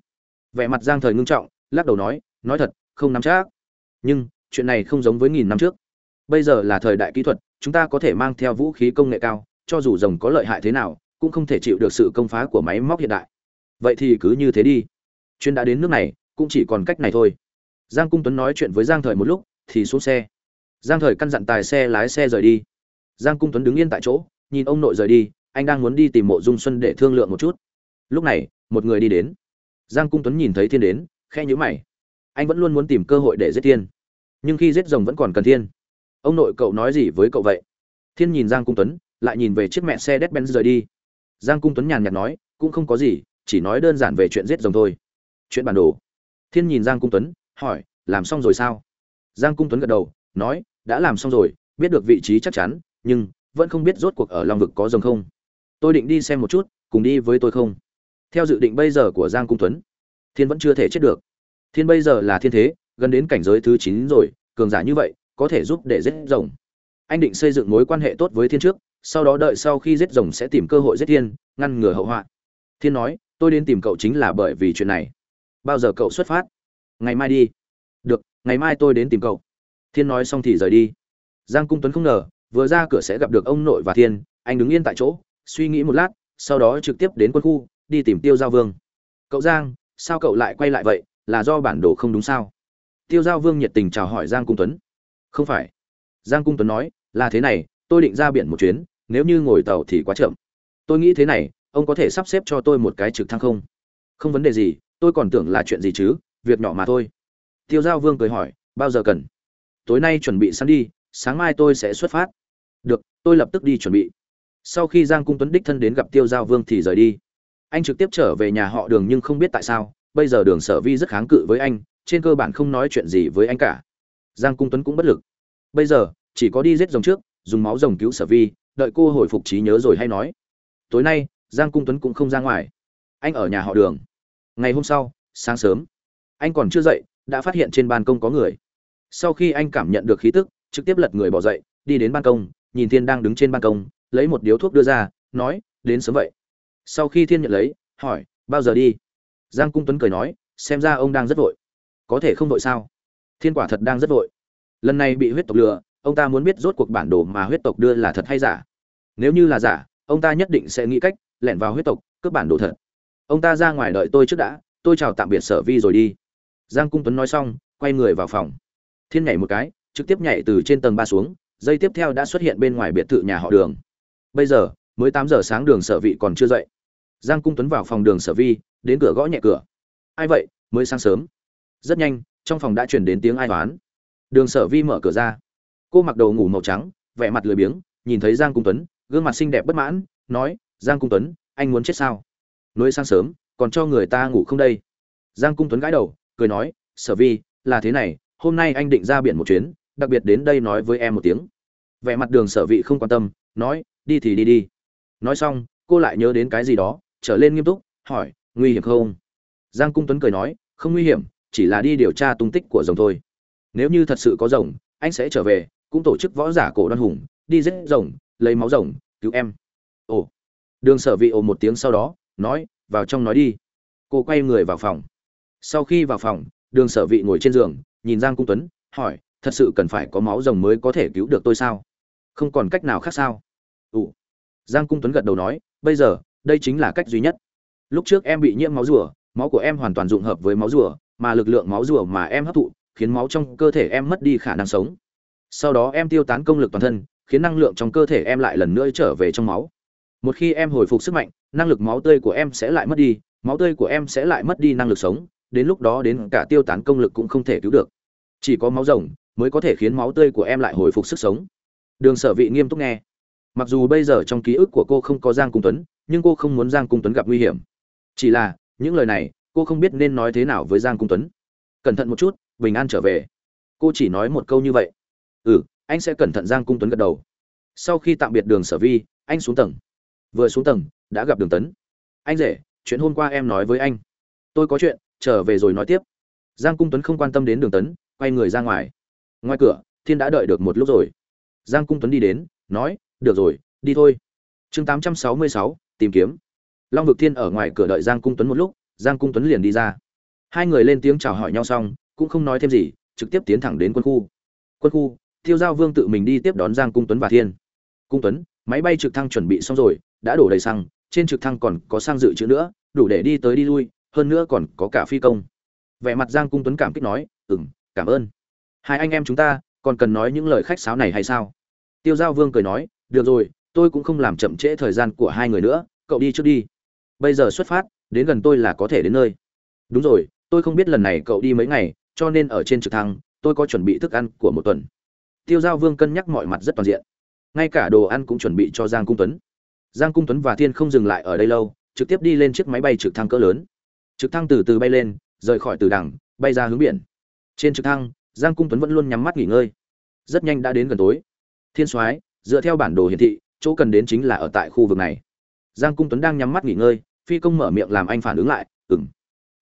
Vẻ mặt giang thời ngưng trọng, lắc đầu nói nói thật, không nắm chắc. Nhưng, chuyện này không giống với nghìn năm trước. Bây giờ là thời đại kỹ thuật, chúng ta có thể mang theo vũ khí công nghệ cao, cho dù rồng có lợi hại thế nào cũng không thể chịu được sự công phá của máy móc hiện đại. Vậy thì cứ như thế đi. Chuyên đã đến nước này, cũng chỉ còn cách này thôi. Giang cung tuấn nói chuyện với giang thời một lúc, thì xuống xe. Giang thời căn dặn tài xe lái xe rời đi. Giang cung tuấn đứng yên tại chỗ, nhìn ông nội rời đi, anh đang muốn đi tìm mộ dung xuân để thương lượng một chút. Lúc này, một người đi đến. Giang cung tuấn nhìn thấy thiên đến khe nhữ mày. Anh vẫn luôn muốn tìm cơ hội để giết thiên. Nhưng khi giết rồng vẫn còn cần thiên. Ông nội cậu nói gì với cậu vậy? Thiên nhìn giang cung tuấn, lại nhìn về chiếc mẹ xe đét benz rời đi giang cung tuấn nhàn nhạt nói, cũng không có gì, chỉ nói đơn giản về chuyện giết rồng thôi. Chuyện bản đồ. Thiên nhìn giang cung tuấn, hỏi, làm xong rồi sao? Giang cung tuấn gật đầu, nói, đã làm xong rồi, biết được vị trí chắc chắn, nhưng vẫn không biết rốt cuộc ở long vực có rồng không. Tôi định đi xem một chút, cùng đi với tôi không? Theo dự định bây giờ của giang cung tuấn, thiên vẫn chưa thể chết được. Thiên bây giờ là thiên thế, gần đến cảnh giới thứ chín rồi, cường giả như vậy, có thể giúp để giết rồng. Anh định xây dựng mối quan hệ tốt với thiên trước sau đó đợi sau khi giết rồng sẽ tìm cơ hội giết thiên, ngăn ngừa hậu họa. Thiên nói, tôi đến tìm cậu chính là bởi vì chuyện này. Bao giờ cậu xuất phát? Ngày mai đi. Được, ngày mai tôi đến tìm cậu. Thiên nói xong thì rời đi. Giang cung tuấn không ngờ, vừa ra cửa sẽ gặp được ông nội và thiên, anh đứng yên tại chỗ, suy nghĩ một lát, sau đó trực tiếp đến quân khu, đi tìm tiêu giao vương. Cậu giang, sao cậu lại quay lại vậy? Là do bản đồ không đúng sao? Tiêu giao vương nhiệt tình chào hỏi giang cung tuấn. Không phải. Giang cung tuấn nói, là thế này, tôi định ra biển một chuyến nếu như ngồi tàu thì quá chậm. Tôi nghĩ thế này, ông có thể sắp xếp cho tôi một cái trực thăng không? Không vấn đề gì, tôi còn tưởng là chuyện gì chứ, việc nhỏ mà thôi. Tiêu giao vương cười hỏi, bao giờ cần? Tối nay chuẩn bị sẵn đi, sáng mai tôi sẽ xuất phát. Được, tôi lập tức đi chuẩn bị. Sau khi giang cung tuấn đích thân đến gặp tiêu giao vương thì rời đi. Anh trực tiếp trở về nhà họ đường nhưng không biết tại sao, bây giờ đường sở vi rất kháng cự với anh, trên cơ bản không nói chuyện gì với anh cả. Giang cung tuấn cũng bất lực. Bây giờ, chỉ có đi giết rồng trước, dùng máu rồng cứu sở vi đợi cô hồi phục trí nhớ rồi hay nói. Tối nay, giang cung tuấn cũng không ra ngoài. Anh ở nhà họ đường. Ngày hôm sau, sáng sớm, anh còn chưa dậy, đã phát hiện trên ban công có người. Sau khi anh cảm nhận được khí tức, trực tiếp lật người bỏ dậy, đi đến ban công, nhìn thiên đang đứng trên ban công, lấy một điếu thuốc đưa ra, nói, đến sớm vậy. Sau khi thiên nhận lấy, hỏi, bao giờ đi? Giang cung tuấn cười nói, xem ra ông đang rất vội. Có thể không vội sao? Thiên quả thật đang rất vội. Lần này bị huyết tộc lừa ông ta muốn biết rốt cuộc bản đồ mà huyết tộc đưa là thật hay giả. Nếu như là giả, ông ta nhất định sẽ nghĩ cách lẻn vào huyết tộc, cướp bản đồ thật. Ông ta ra ngoài đợi tôi trước đã, tôi chào tạm biệt sở vi rồi đi. Giang cung tuấn nói xong, quay người vào phòng. Thiên nhảy một cái, trực tiếp nhảy từ trên tầng ba xuống giây tiếp theo đã xuất hiện bên ngoài biệt thự nhà họ đường. Bây giờ, mới tám giờ sáng đường sở vị còn chưa dậy. Giang cung tuấn vào phòng đường sở vi, đến cửa gõ nhẹ cửa. Ai vậy? Mới sáng sớm. Rất nhanh, trong phòng đã chuyển đến tiếng ai toán đường sở vi mở cửa ra cô mặc đồ ngủ màu trắng, vẻ mặt lười biếng, nhìn thấy giang cung tuấn, gương mặt xinh đẹp bất mãn, nói, giang cung tuấn, anh muốn chết sao? Nối sáng sớm, còn cho người ta ngủ không đây? Giang cung tuấn gãi đầu, cười nói, sở vi, là thế này, hôm nay anh định ra biển một chuyến, đặc biệt đến đây nói với em một tiếng. Vẻ mặt đường sở vị không quan tâm, nói, đi thì đi đi. Nói xong, cô lại nhớ đến cái gì đó, trở lên nghiêm túc, hỏi, nguy hiểm không? Giang cung tuấn cười nói, không nguy hiểm, chỉ là đi điều tra tung tích của rồng thôi. Nếu như thật sự có rồng, anh sẽ trở về cũng tổ chức võ giả cổ đoan hùng, đi giết rồng, lấy máu rồng, cứu em. Ồ. Đường sở vị ồ một tiếng sau đó, nói, vào trong nói đi. Cô quay người vào phòng. Sau khi vào phòng, đường sở vị ngồi trên giường, nhìn giang cung tuấn, hỏi, thật sự cần phải có máu rồng mới có thể cứu được tôi sao? Không còn cách nào khác sao? Ủ giang cung tuấn gật đầu nói, bây giờ, đây chính là cách duy nhất. Lúc trước em bị nhiễm máu rùa, máu của em hoàn toàn dụng hợp với máu rùa, mà lực lượng máu rùa mà em hấp thụ, khiến máu trong cơ thể em mất đi khả năng sống sau đó em tiêu tán công lực toàn thân, khiến năng lượng trong cơ thể em lại lần nữa trở về trong máu. Một khi em hồi phục sức mạnh, năng lực máu tươi của em sẽ lại mất đi, máu tươi của em sẽ lại mất đi năng lực sống, đến lúc đó đến cả tiêu tán công lực cũng không thể cứu được. Chỉ có máu rồng mới có thể khiến máu tươi của em lại hồi phục sức sống. Đường sở vị nghiêm túc nghe. Mặc dù bây giờ trong ký ức của cô không có giang cung tuấn, nhưng cô không muốn giang cung tuấn gặp nguy hiểm. Chỉ là, những lời này, cô không biết nên nói thế nào với giang cung tuấn. Cẩn thận một chút, bình an trở về. Cô chỉ nói một câu như vậy ừ anh sẽ cẩn thận giang cung tuấn gật đầu. Sau khi tạm biệt đường sở vi, anh xuống tầng. Vừa xuống tầng, đã gặp đường tấn. Anh rể, chuyện hôm qua em nói với anh. Tôi có chuyện, trở về rồi nói tiếp. Giang cung tuấn không quan tâm đến đường tấn, quay người ra ngoài. Ngoài cửa, thiên đã đợi được một lúc rồi. Giang cung tuấn đi đến, nói, được rồi, đi thôi. Chương tám trăm sáu mươi sáu, tìm kiếm. Long vực thiên ở ngoài cửa đợi giang cung tuấn một lúc, giang cung tuấn liền đi ra. Hai người lên tiếng chào hỏi nhau xong, cũng không nói thêm gì, trực tiếp tiến thẳng đến quân khu. Quân khu tiêu giao vương tự mình đi tiếp đón giang cung tuấn và thiên. Cung tuấn, máy bay trực thăng chuẩn bị xong rồi, đã đổ đầy xăng, trên trực thăng còn có xăng dự trữ nữa, đủ để đi tới đi lui, hơn nữa còn có cả phi công. Vẻ mặt giang cung tuấn cảm kích nói, ừm, cảm ơn. Hai anh em chúng ta, còn cần nói những lời khách sáo này hay sao? Tiêu giao vương cười nói, được rồi, tôi cũng không làm chậm trễ thời gian của hai người nữa, cậu đi trước đi. Bây giờ xuất phát, đến gần tôi là có thể đến nơi. Đúng rồi, tôi không biết lần này cậu đi mấy ngày, cho nên ở trên trực thăng, tôi có chuẩn bị thức ăn của một tuần tiêu giao vương cân nhắc mọi mặt rất toàn diện. Ngay cả đồ ăn cũng chuẩn bị cho giang cung tuấn. Giang cung tuấn và thiên không dừng lại ở đây lâu, trực tiếp đi lên chiếc máy bay trực thăng cỡ lớn. Trực thăng từ từ bay lên, rời khỏi từ đằng, bay ra hướng biển. Trên trực thăng, giang cung tuấn vẫn luôn nhắm mắt nghỉ ngơi. Rất nhanh đã đến gần tối. Thiên soái, dựa theo bản đồ hiển thị, chỗ cần đến chính là ở tại khu vực này. Giang cung tuấn đang nhắm mắt nghỉ ngơi, phi công mở miệng làm anh phản ứng lại ừng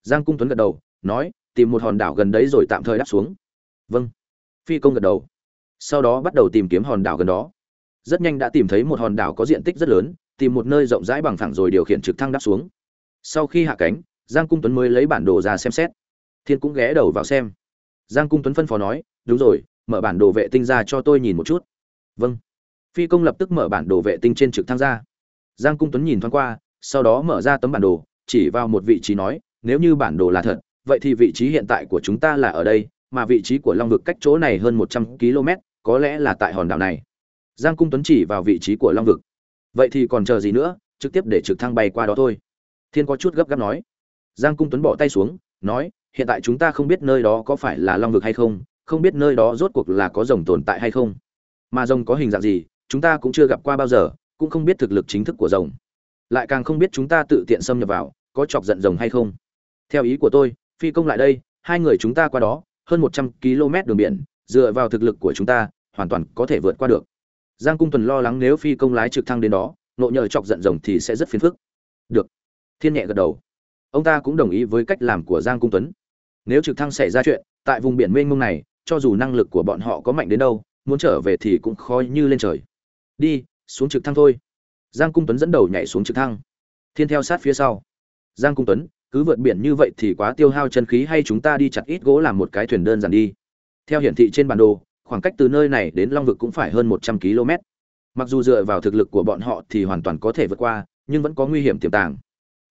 giang cung tuấn gật đầu, nói, tìm một hòn đảo gần đấy rồi tạm thời đáp xuống. Vâng. Phi công gật đầu sau đó bắt đầu tìm kiếm hòn đảo gần đó. Rất nhanh đã tìm thấy một hòn đảo có diện tích rất lớn, tìm một nơi rộng rãi bằng phẳng rồi điều khiển trực thăng đáp xuống. Sau khi hạ cánh, giang cung tuấn mới lấy bản đồ ra xem xét. Thiên cũng ghé đầu vào xem. Giang cung tuấn phân phó nói, đúng rồi, mở bản đồ vệ tinh ra cho tôi nhìn một chút. Vâng. Phi công lập tức mở bản đồ vệ tinh trên trực thăng ra. Giang cung tuấn nhìn thoáng qua, sau đó mở ra tấm bản đồ, chỉ vào một vị trí nói, nếu như bản đồ là thật, vậy thì vị trí hiện tại của chúng ta là ở đây, mà vị trí của long vực cách chỗ này hơn một trăm km có lẽ là tại hòn đảo này. Giang cung tuấn chỉ vào vị trí của long vực. Vậy thì còn chờ gì nữa, trực tiếp để trực thăng bay qua đó thôi. Thiên có chút gấp gáp nói. Giang cung tuấn bỏ tay xuống, nói, hiện tại chúng ta không biết nơi đó có phải là long vực hay không không biết nơi đó rốt cuộc là có rồng tồn tại hay không. Mà rồng có hình dạng gì, chúng ta cũng chưa gặp qua bao giờ, cũng không biết thực lực chính thức của rồng. Lại càng không biết chúng ta tự tiện xâm nhập vào, có chọc giận rồng hay không. Theo ý của tôi, phi công lại đây, hai người chúng ta qua đó, hơn một trăm km đường biển dựa vào thực lực của chúng ta, hoàn toàn có thể vượt qua được. Giang cung tuần lo lắng nếu phi công lái trực thăng đến đó, nộ nhờ chọc giận rồng thì sẽ rất phiền phức. Được. Thiên nhẹ gật đầu. Ông ta cũng đồng ý với cách làm của giang cung tuấn. Nếu trực thăng xảy ra chuyện, tại vùng biển mênh mông này, cho dù năng lực của bọn họ có mạnh đến đâu, muốn trở về thì cũng khó như lên trời. Đi, xuống trực thăng thôi. Giang cung tuấn dẫn đầu nhảy xuống trực thăng. Thiên theo sát phía sau. Giang cung tuấn, cứ vượt biển như vậy thì quá tiêu hao chân khí hay chúng ta đi chặt ít gỗ làm một cái thuyền đơn giản đi theo hiển thị trên bản đồ, khoảng cách từ nơi này đến long vực cũng phải hơn một trăm km. Mặc dù dựa vào thực lực của bọn họ thì hoàn toàn có thể vượt qua, nhưng vẫn có nguy hiểm tiềm tàng.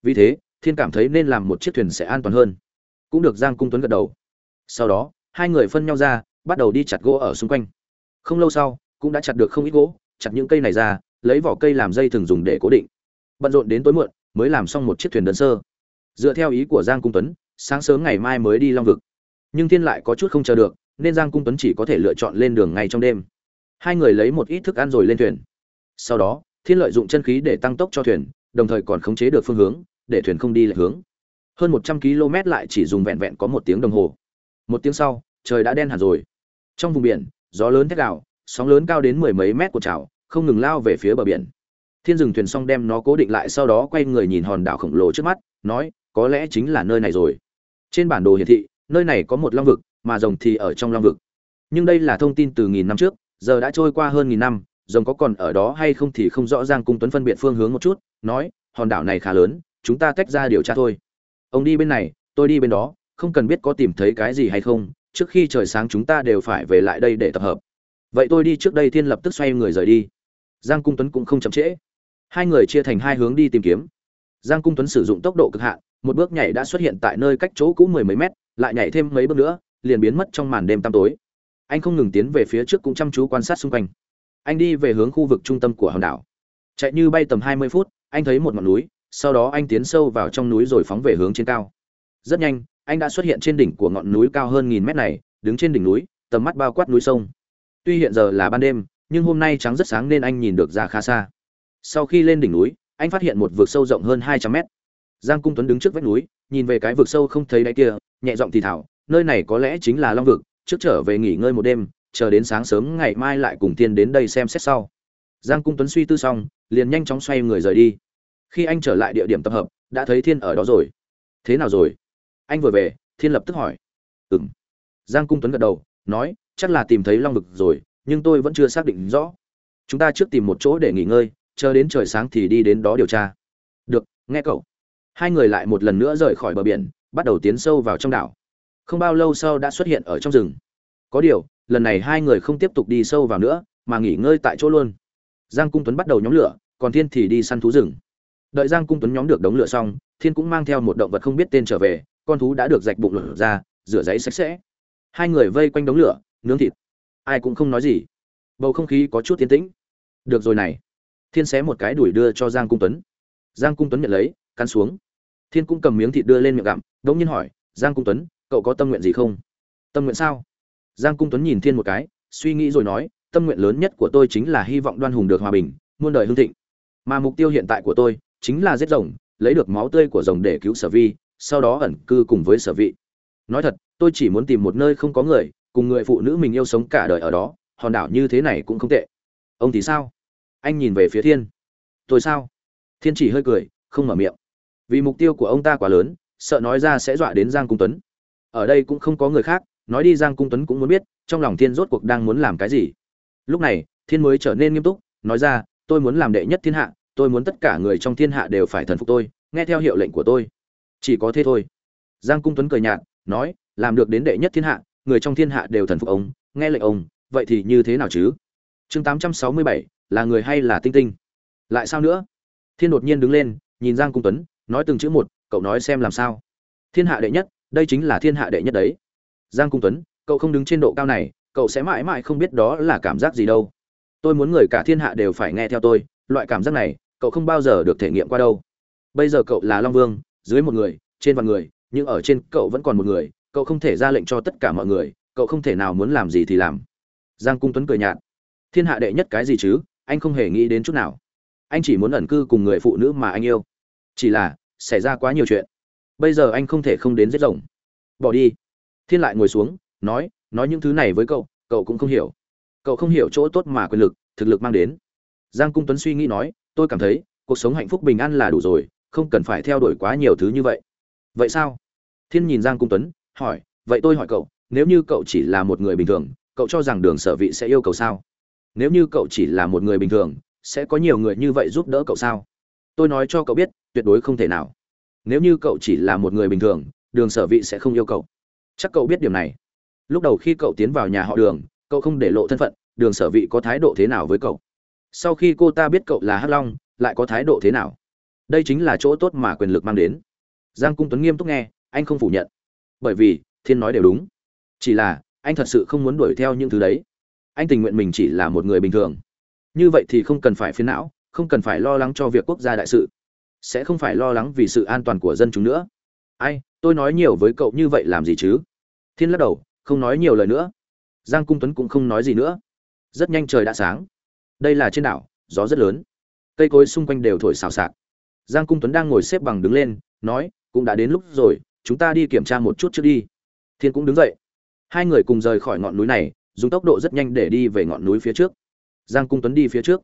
Vì thế, thiên cảm thấy nên làm một chiếc thuyền sẽ an toàn hơn. Cũng được giang cung tuấn gật đầu. Sau đó, hai người phân nhau ra, bắt đầu đi chặt gỗ ở xung quanh. Không lâu sau, cũng đã chặt được không ít gỗ, chặt những cây này ra, lấy vỏ cây làm dây thường dùng để cố định. Bận rộn đến tối muộn, mới làm xong một chiếc thuyền đơn sơ. Dựa theo ý của giang cung tuấn, sáng sớm ngày mai mới đi long vực. Nhưng thiên lại có chút không chờ được nên giang cung tuấn chỉ có thể lựa chọn lên đường ngay trong đêm. Hai người lấy một ít thức ăn rồi lên thuyền. Sau đó, thiên lợi dụng chân khí để tăng tốc cho thuyền, đồng thời còn khống chế được phương hướng, để thuyền không đi lệch hướng. Hơn một trăm km lại chỉ dùng vẹn vẹn có một tiếng đồng hồ. Một tiếng sau, trời đã đen hẳn rồi. Trong vùng biển, gió lớn thét gào, sóng lớn cao đến mười mấy mét của trào, không ngừng lao về phía bờ biển. Thiên dừng thuyền xong đem nó cố định lại sau đó quay người nhìn hòn đảo khổng lồ trước mắt, nói, có lẽ chính là nơi này rồi. Trên bản đồ hiển thị, nơi này có một long vực mà rồng thì ở trong long vực. Nhưng đây là thông tin từ nghìn năm trước, giờ đã trôi qua hơn nghìn năm, rồng có còn ở đó hay không thì không rõ ràng, cung tuấn phân biệt phương hướng một chút, nói, hòn đảo này khá lớn, chúng ta tách ra điều tra thôi. Ông đi bên này, tôi đi bên đó, không cần biết có tìm thấy cái gì hay không, trước khi trời sáng chúng ta đều phải về lại đây để tập hợp. Vậy tôi đi trước đây, thiên lập tức xoay người rời đi. Giang cung tuấn cũng không chậm trễ. Hai người chia thành hai hướng đi tìm kiếm. Giang cung tuấn sử dụng tốc độ cực hạn, một bước nhảy đã xuất hiện tại nơi cách chỗ cũ mười mấy mét, lại nhảy thêm mấy bước nữa liền biến mất trong màn đêm tăm tối. Anh không ngừng tiến về phía trước cũng chăm chú quan sát xung quanh. Anh đi về hướng khu vực trung tâm của hòn đảo. Chạy như bay tầm hai mươi phút, anh thấy một ngọn núi, sau đó anh tiến sâu vào trong núi rồi phóng về hướng trên cao. Rất nhanh, anh đã xuất hiện trên đỉnh của ngọn núi cao hơn nghìn mét này, đứng trên đỉnh núi, tầm mắt bao quát núi sông. Tuy hiện giờ là ban đêm, nhưng hôm nay trắng rất sáng nên anh nhìn được ra khá xa. Sau khi lên đỉnh núi, anh phát hiện một vực sâu rộng hơn hai trăm mét. Giang cung tuấn đứng trước vách núi, nhìn về cái vực sâu không thấy đáy kia, nhẹ giọng thì thảo nơi này có lẽ chính là long vực, trước trở về nghỉ ngơi một đêm, chờ đến sáng sớm ngày mai lại cùng tiên đến đây xem xét sau. Giang cung tuấn suy tư xong, liền nhanh chóng xoay người rời đi. Khi anh trở lại địa điểm tập hợp, đã thấy thiên ở đó rồi. Thế nào rồi? Anh vừa về, thiên lập tức hỏi. Ừng giang cung tuấn gật đầu, nói, chắc là tìm thấy long vực rồi, nhưng tôi vẫn chưa xác định rõ. Chúng ta trước tìm một chỗ để nghỉ ngơi, chờ đến trời sáng thì đi đến đó điều tra. Được, nghe cậu. Hai người lại một lần nữa rời khỏi bờ biển, bắt đầu tiến sâu vào trong đảo không bao lâu sau đã xuất hiện ở trong rừng. Có điều, lần này hai người không tiếp tục đi sâu vào nữa, mà nghỉ ngơi tại chỗ luôn. Giang cung tuấn bắt đầu nhóm lửa, còn thiên thì đi săn thú rừng. Đợi giang cung tuấn nhóm được đống lửa xong, thiên cũng mang theo một động vật không biết tên trở về, con thú đã được rạch bụng lửa ra, rửa giấy sạch sẽ. Hai người vây quanh đống lửa, nướng thịt. Ai cũng không nói gì. Bầu không khí có chút tiến tĩnh. Được rồi này. Thiên xé một cái đuổi đưa cho giang cung tuấn. Giang cung tuấn nhận lấy, cắn xuống. Thiên cũng cầm miếng thịt đưa lên miệng gặm đ ỗ n g nhiên hỏi, giang cung tuấn cậu có tâm nguyện gì không? Tâm nguyện sao? Giang cung tuấn nhìn thiên một cái, suy nghĩ rồi nói, tâm nguyện lớn nhất của tôi chính là hy vọng đoan hùng được hòa bình, muôn đời hương thịnh. Mà mục tiêu hiện tại của tôi chính là giết rồng, lấy được máu tươi của rồng để cứu sở vi, sau đó ẩn cư cùng với sở vị. Nói thật, tôi chỉ muốn tìm một nơi không có người, cùng người phụ nữ mình yêu sống cả đời ở đó, hòn đảo như thế này cũng không tệ. Ông thì sao? Anh nhìn về phía thiên. Tôi sao? Thiên chỉ hơi cười, không mở miệng. Vì mục tiêu của ông ta quá lớn, sợ nói ra sẽ dọa đến giang cung tuấn ở đây cũng không có người khác, nói đi giang cung tuấn cũng muốn biết, trong lòng thiên rốt cuộc đang muốn làm cái gì. Lúc này, thiên mới trở nên nghiêm túc, nói ra, tôi muốn làm đệ nhất thiên hạ, tôi muốn tất cả người trong thiên hạ đều phải thần phục tôi, nghe theo hiệu lệnh của tôi. Chỉ có thế thôi. Giang cung tuấn cười nhạt, nói, làm được đến đệ nhất thiên hạ, người trong thiên hạ đều thần phục ông, nghe lệnh ông, vậy thì như thế nào chứ? Chương tám trăm sáu mươi bảy, là người hay là tinh tinh? Lại sao nữa? Thiên đột nhiên đứng lên, nhìn giang cung tuấn, nói từng chữ một, cậu nói xem làm sao. Thiên hạ đệ nhất đây chính là thiên hạ đệ nhất đấy. Giang cung tuấn, cậu không đứng trên độ cao này, cậu sẽ mãi mãi không biết đó là cảm giác gì đâu. Tôi muốn người cả thiên hạ đều phải nghe theo tôi, loại cảm giác này, cậu không bao giờ được thể nghiệm qua đâu. Bây giờ cậu là long vương, dưới một người, trên vạn người, nhưng ở trên cậu vẫn còn một người, cậu không thể ra lệnh cho tất cả mọi người, cậu không thể nào muốn làm gì thì làm. Giang cung tuấn cười nhạt. Thiên hạ đệ nhất cái gì chứ, anh không hề nghĩ đến chút nào. Anh chỉ muốn ẩn cư cùng người phụ nữ mà anh yêu. Chỉ là, xảy ra quá nhiều chuyện bây giờ anh không thể không đến giết rồng. Bỏ đi. Thiên lại ngồi xuống, nói nói những thứ này với cậu cậu cũng không hiểu. Cậu không hiểu chỗ tốt mà quyền lực, thực lực mang đến. Giang cung tuấn suy nghĩ nói, tôi cảm thấy, cuộc sống hạnh phúc bình an là đủ rồi, không cần phải theo đuổi quá nhiều thứ như vậy. Vậy sao? Thiên nhìn giang cung tuấn, hỏi, vậy tôi hỏi cậu, nếu như cậu chỉ là một người bình thường, cậu cho rằng đường sở vị sẽ yêu cầu sao? Nếu như cậu chỉ là một người bình thường, sẽ có nhiều người như vậy giúp đỡ cậu sao? Tôi nói cho cậu biết, tuyệt đối không thể nào nếu như cậu chỉ là một người bình thường, đường sở vị sẽ không yêu cậu. Chắc cậu biết điểm này. Lúc đầu khi cậu tiến vào nhà họ đường, cậu không để lộ thân phận, đường sở vị có thái độ thế nào với cậu? Sau khi cô ta biết cậu là hắc long, lại có thái độ thế nào? Đây chính là chỗ tốt mà quyền lực mang đến. Giang cung tuấn nghiêm túc nghe, anh không phủ nhận. Bởi vì, thiên nói đều đúng. Chỉ là, anh thật sự không muốn đuổi theo những thứ đấy. Anh tình nguyện mình chỉ là một người bình thường. Như vậy thì không cần phải phiến não, không cần phải lo lắng cho việc quốc gia đại sự sẽ không phải lo lắng vì sự an toàn của dân chúng nữa. Ai, tôi nói nhiều với cậu như vậy làm gì chứ? Thiên lắc đầu, không nói nhiều lời nữa. Giang cung tuấn cũng không nói gì nữa. Rất nhanh trời đã sáng. Đây là trên đảo, gió rất lớn. Cây cối xung quanh đều thổi xào xạc. Giang cung tuấn đang ngồi xếp bằng đứng lên, nói, cũng đã đến lúc rồi, chúng ta đi kiểm tra một chút trước đi. Thiên cũng đứng dậy. Hai người cùng rời khỏi ngọn núi này, dùng tốc độ rất nhanh để đi về ngọn núi phía trước. Giang cung tuấn đi phía trước.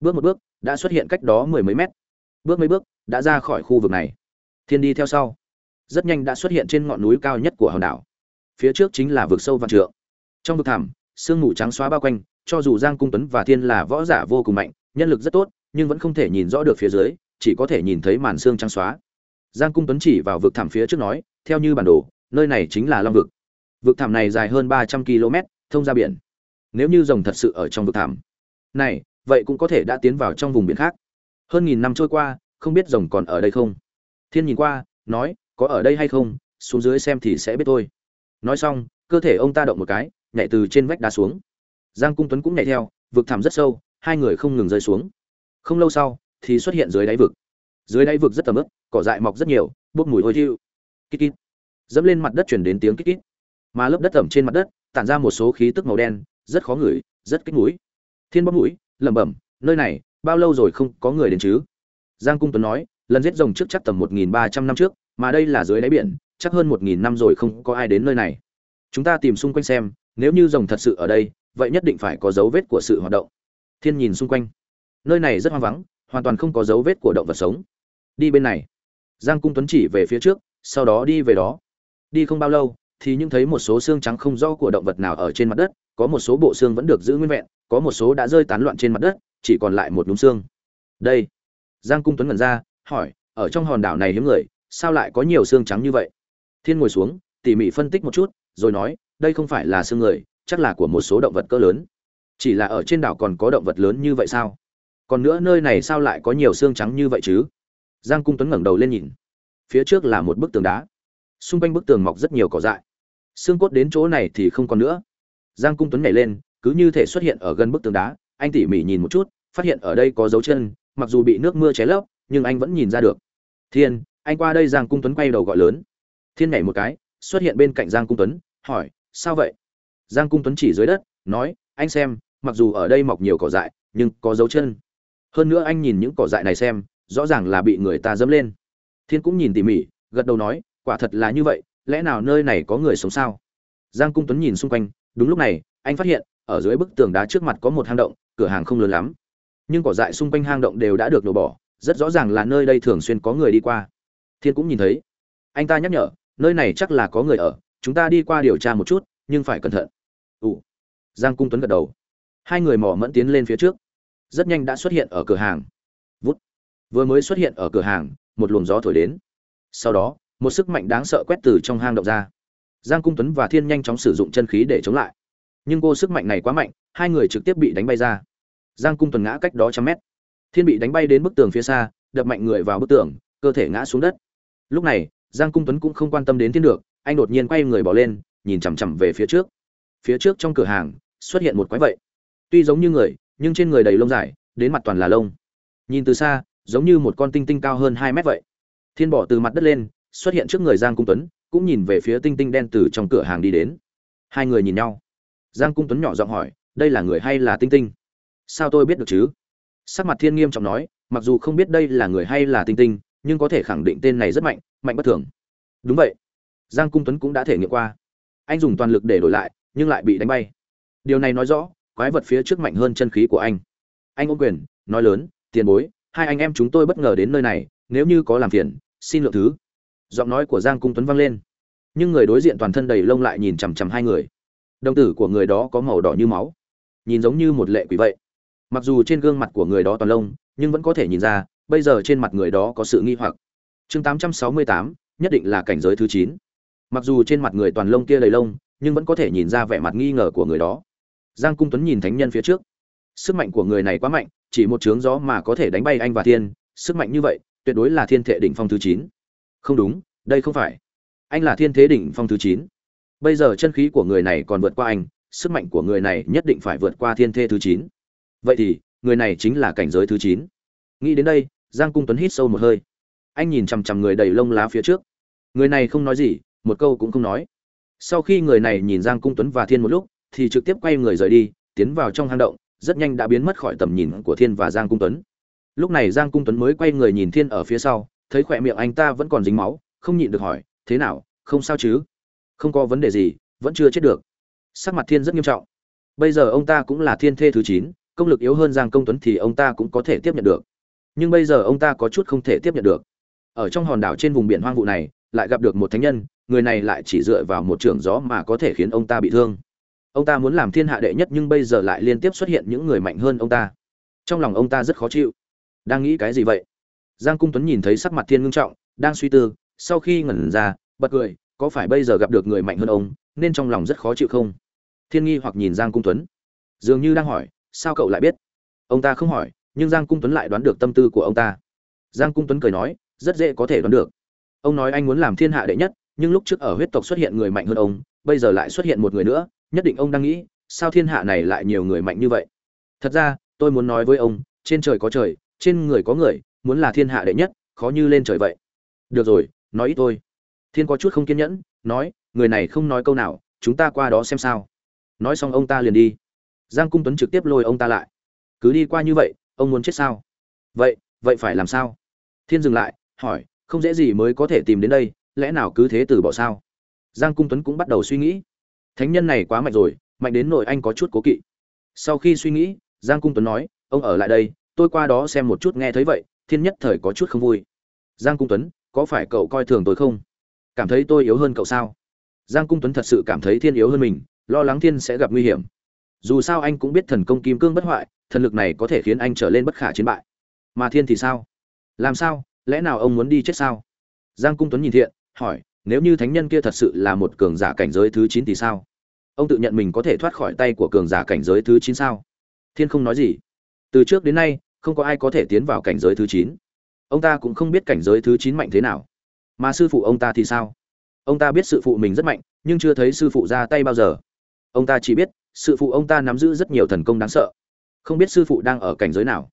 Bước một bước, đã xuất hiện cách đó mười mấy mét. Bước mấy bước đã ra khỏi khu vực này. Thiên đi theo sau. Rất nhanh đã xuất hiện trên ngọn núi cao nhất của hòn đảo. Phía trước chính là vực sâu vạn trượng. Trong vực thẳm, sương mù trắng xóa bao quanh, cho dù giang cung tuấn và thiên là võ giả vô cùng mạnh, nhân lực rất tốt, nhưng vẫn không thể nhìn rõ được phía dưới, chỉ có thể nhìn thấy màn xương trắng xóa. Giang cung tuấn chỉ vào vực thẳm phía trước nói, theo như bản đồ, nơi này chính là long vực. Vực thẳm này dài hơn ba trăm km thông ra biển. Nếu như rồng thật sự ở trong vực thẳm, này, vậy cũng có thể đã tiến vào trong vùng biển khác. Hơn nghìn năm trôi qua không biết rồng còn ở đây không? Thiên nhìn qua, nói, có ở đây hay không? Xuống dưới xem thì sẽ biết thôi. Nói xong, cơ thể ông ta động một cái, nhảy từ trên vách đá xuống. Giang cung tuấn cũng nhảy theo, vực thẳm rất sâu, hai người không ngừng rơi xuống. Không lâu sau, thì xuất hiện dưới đáy vực. Dưới đáy vực rất tầm ướp cỏ dại mọc rất nhiều, bốc mùi hôi thiu. kít kít. Dẫm lên mặt đất chuyển đến tiếng kít kít. Mà lớp đất ẩm trên mặt đất, tản ra một số khí tức màu đen, rất khó ngửi, rất kích mũi. Thiên bóp mũi, lẩm bẩm, nơi này, bao lâu rồi không có người đến chứ? Giang cung tuấn nói, lần giết rồng trước chắc tầm một nghìn ba trăm năm trước, mà đây là dưới đáy biển, chắc hơn một nghìn năm rồi không có ai đến nơi này. Chúng ta tìm xung quanh xem, nếu như rồng thật sự ở đây, vậy nhất định phải có dấu vết của sự hoạt động. Thiên nhìn xung quanh. Nơi này rất hoang vắng, hoàn toàn không có dấu vết của động vật sống. Đi bên này. Giang cung tuấn chỉ về phía trước, sau đó đi về đó. Đi không bao lâu, thì những thấy một số xương trắng không rõ của động vật nào ở trên mặt đất, có một số bộ xương vẫn được giữ nguyên vẹn, có một số đã rơi tán loạn trên mặt đất, chỉ còn lại một núm xương. Đây giang cung tuấn ngẩn ra, hỏi, ở trong hòn đảo này hiếm người, sao lại có nhiều xương trắng như vậy? Thiên ngồi xuống, tỉ mỉ phân tích một chút, rồi nói, đây không phải là xương người, chắc là của một số động vật cỡ lớn. Chỉ là ở trên đảo còn có động vật lớn như vậy sao? Còn nữa nơi này sao lại có nhiều xương trắng như vậy chứ? Giang cung tuấn ngẩng đầu lên nhìn. Phía trước là một bức tường đá. Xung quanh bức tường mọc rất nhiều cỏ dại. Xương cốt đến chỗ này thì không còn nữa. Giang cung tuấn nhảy lên, cứ như thể xuất hiện ở gần bức tường đá. Anh tỉ mỉ nhìn một chút, phát hiện ở đây có dấu chân mặc dù bị nước mưa cháy lấp, nhưng anh vẫn nhìn ra được. Thiên, anh qua đây giang cung tuấn quay đầu gọi lớn. Thiên nhảy một cái, xuất hiện bên cạnh giang cung tuấn, hỏi, sao vậy? Giang cung tuấn chỉ dưới đất, nói, anh xem, mặc dù ở đây mọc nhiều cỏ dại, nhưng có dấu chân. Hơn nữa anh nhìn những cỏ dại này xem, rõ ràng là bị người ta dẫm lên. Thiên cũng nhìn tỉ mỉ, gật đầu nói, quả thật là như vậy, lẽ nào nơi này có người sống sao? Giang cung tuấn nhìn xung quanh, đúng lúc này, anh phát hiện, ở dưới bức tường đá trước mặt có một hang động, cửa hàng không lớn lắm nhưng cỏ dại xung quanh hang động đều đã được nổ bỏ, rất rõ ràng là nơi đây thường xuyên có người đi qua. Thiên cũng nhìn thấy. Anh ta nhắc nhở, nơi này chắc là có người ở, chúng ta đi qua điều tra một chút, nhưng phải cẩn thận. Ủ. Giang cung tuấn gật đầu. Hai người mò mẫn tiến lên phía trước. Rất nhanh đã xuất hiện ở cửa hàng. Vút. Vừa mới xuất hiện ở cửa hàng, một luồng gió thổi đến. Sau đó, một sức mạnh đáng sợ quét từ trong hang động ra. Giang cung tuấn và thiên nhanh chóng sử dụng chân khí để chống lại. Nhưng cô sức mạnh này quá mạnh, hai người trực tiếp bị đánh bay ra giang cung Tuần ngã cách đó trăm mét. Thiên bị đánh bay đến bức tường phía xa, đập mạnh người vào bức tường, cơ thể ngã xuống đất. Lúc này, giang cung tuấn cũng không quan tâm đến thiên được, anh đột nhiên quay người bỏ lên, nhìn chằm chằm về phía trước. Phía trước trong cửa hàng, xuất hiện một quái vậy. Tuy giống như người, nhưng trên người đầy lông dài, đến mặt toàn là lông. Nhìn từ xa, giống như một con tinh tinh cao hơn hai mét vậy. Thiên bỏ từ mặt đất lên, xuất hiện trước người giang cung tuấn, cũng nhìn về phía tinh tinh đen từ trong cửa hàng đi đến. Hai người nhìn nhau. Giang cung tuấn nhỏ giọng hỏi, đây là người hay là tinh tinh? Sao tôi biết được chứ? Sắc mặt thiên nghiêm trọng nói, mặc dù không biết đây là người hay là tinh tinh, nhưng có thể khẳng định tên này rất mạnh mạnh bất thường. Đúng vậy. Giang cung tuấn cũng đã thể nghiệm qua. Anh dùng toàn lực để đổi lại, nhưng lại bị đánh bay. Điều này nói rõ, quái vật phía trước mạnh hơn chân khí của anh. Anh ôm quyền, nói lớn, tiền bối, hai anh em chúng tôi bất ngờ đến nơi này, nếu như có làm phiền, xin lượng thứ. Giọng nói của giang cung tuấn vang lên. Nhưng người đối diện toàn thân đầy lông lại nhìn chằm chằm hai người. Đồng tử của người đó có màu đỏ như máu. Nhìn giống như một lệ quỷ vậy mặc dù trên gương mặt của người đó toàn lông nhưng vẫn có thể nhìn ra bây giờ trên mặt người đó có sự nghi hoặc. Chương 868, nhất định là cảnh giới thứ chín. mặc dù trên mặt người toàn lông kia đầy lông nhưng vẫn có thể nhìn ra vẻ mặt nghi ngờ của người đó. Giang cung tuấn nhìn thánh nhân phía trước. Sức mạnh của người này quá mạnh chỉ một trướng gió mà có thể đánh bay anh và thiên. Sức mạnh như vậy tuyệt đối là thiên thể đỉnh phong thứ chín. Không đúng đây không phải. Anh là thiên thế đỉnh phong thứ chín. Bây giờ chân khí của người này còn vượt qua anh sức mạnh của người này nhất định phải vượt qua thiên thê thứ chín vậy thì, người này chính là cảnh giới thứ chín. Nghĩ đến đây, giang cung tuấn hít sâu một hơi. Anh nhìn chằm chằm người đầy lông lá phía trước. Người này không nói gì, một câu cũng không nói. Sau khi người này nhìn giang cung tuấn và thiên một lúc, thì trực tiếp quay người rời đi, tiến vào trong hang động, rất nhanh đã biến mất khỏi tầm nhìn của thiên và giang cung tuấn. Lúc này giang cung tuấn mới quay người nhìn thiên ở phía sau, thấy khỏe miệng anh ta vẫn còn dính máu, không nhịn được hỏi, thế nào, không sao chứ? Không có vấn đề gì, vẫn chưa chết được. Sắc mặt thiên rất nghiêm trọng. Bây giờ ông ta cũng là thiên thê thứ chín công lực yếu hơn giang công tuấn thì ông ta cũng có thể tiếp nhận được. Nhưng bây giờ ông ta có chút không thể tiếp nhận được. Ở trong hòn đảo trên vùng biển hoang vụ này, lại gặp được một thánh nhân, người này lại chỉ dựa vào một trường gió mà có thể khiến ông ta bị thương. Ông ta muốn làm thiên hạ đệ nhất nhưng bây giờ lại liên tiếp xuất hiện những người mạnh hơn ông ta. Trong lòng ông ta rất khó chịu. Đang nghĩ cái gì vậy? Giang cung tuấn nhìn thấy sắc mặt thiên ngưng trọng, đang suy tư, sau khi ngẩn ra, bật cười, có phải bây giờ gặp được người mạnh hơn ông, nên trong lòng rất khó chịu không? Thiên nghi hoặc nhìn giang cung tuấn. Dường như đang hỏi sao cậu lại biết? Ông ta không hỏi, nhưng giang cung tuấn lại đoán được tâm tư của ông ta. Giang cung tuấn cười nói, rất dễ có thể đoán được. Ông nói anh muốn làm thiên hạ đệ nhất, nhưng lúc trước ở huyết tộc xuất hiện người mạnh hơn ông, bây giờ lại xuất hiện một người nữa, nhất định ông đang nghĩ, sao thiên hạ này lại nhiều người mạnh như vậy? Thật ra, tôi muốn nói với ông, trên trời có trời, trên người có người, muốn là thiên hạ đệ nhất, khó như lên trời vậy. Được rồi, nói ít thôi. Thiên có chút không kiên nhẫn, nói, người này không nói câu nào, chúng ta qua đó xem sao. Nói xong ông ta liền đi giang cung tuấn trực tiếp lôi ông ta lại. Cứ đi qua như vậy, ông muốn chết sao? Vậy vậy phải làm sao? Thiên dừng lại, hỏi, không dễ gì mới có thể tìm đến đây, lẽ nào cứ thế từ bỏ sao? Giang cung tuấn cũng bắt đầu suy nghĩ. Thánh nhân này quá mạnh rồi, mạnh đến nội anh có chút cố kỵ. Sau khi suy nghĩ, giang cung tuấn nói, ông ở lại đây, tôi qua đó xem một chút nghe thấy vậy, thiên nhất thời có chút không vui. Giang cung tuấn, có phải cậu coi thường tôi không? Cảm thấy tôi yếu hơn cậu sao? Giang cung tuấn thật sự cảm thấy thiên yếu hơn mình, lo lắng thiên sẽ gặp nguy hiểm dù sao anh cũng biết thần công kim cương bất hoại, thần lực này có thể khiến anh trở lên bất khả chiến bại. Mà thiên thì sao? Làm sao? Lẽ nào ông muốn đi chết sao? Giang cung tuấn nhìn thiện, hỏi, nếu như thánh nhân kia thật sự là một cường giả cảnh giới thứ chín thì sao? Ông tự nhận mình có thể thoát khỏi tay của cường giả cảnh giới thứ chín sao? Thiên không nói gì. Từ trước đến nay, không có ai có thể tiến vào cảnh giới thứ chín. Ông ta cũng không biết cảnh giới thứ chín mạnh thế nào. Mà sư phụ ông ta thì sao? Ông ta biết sư phụ mình rất mạnh, nhưng chưa thấy sư phụ ra tay bao giờ. Ông ta chỉ biết sư phụ ông ta nắm giữ rất nhiều thần công đáng sợ. Không biết sư phụ đang ở cảnh giới nào.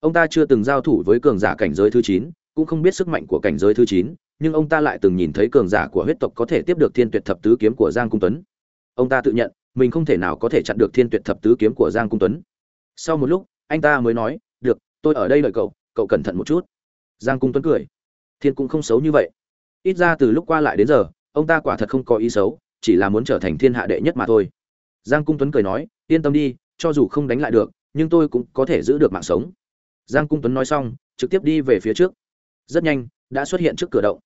Ông ta chưa từng giao thủ với cường giả cảnh giới thứ chín, cũng không biết sức mạnh của cảnh giới thứ chín, nhưng ông ta lại từng nhìn thấy cường giả của huyết tộc có thể tiếp được thiên tuyệt thập tứ kiếm của giang cung tuấn. Ông ta tự nhận, mình không thể nào có thể chặn được thiên tuyệt thập tứ kiếm của giang cung tuấn. Sau một lúc, anh ta mới nói, được, tôi ở đây đợi cậu cậu cẩn thận một chút. Giang cung tuấn cười. Thiên cũng không xấu như vậy. Ít ra từ lúc qua lại đến giờ, ông ta quả thật không có ý xấu, chỉ là muốn trở thành thiên hạ đệ nhất mà thôi giang cung tuấn cười nói, yên tâm đi, cho dù không đánh lại được, nhưng tôi cũng có thể giữ được mạng sống. Giang cung tuấn nói xong, trực tiếp đi về phía trước. Rất nhanh, đã xuất hiện trước cửa động.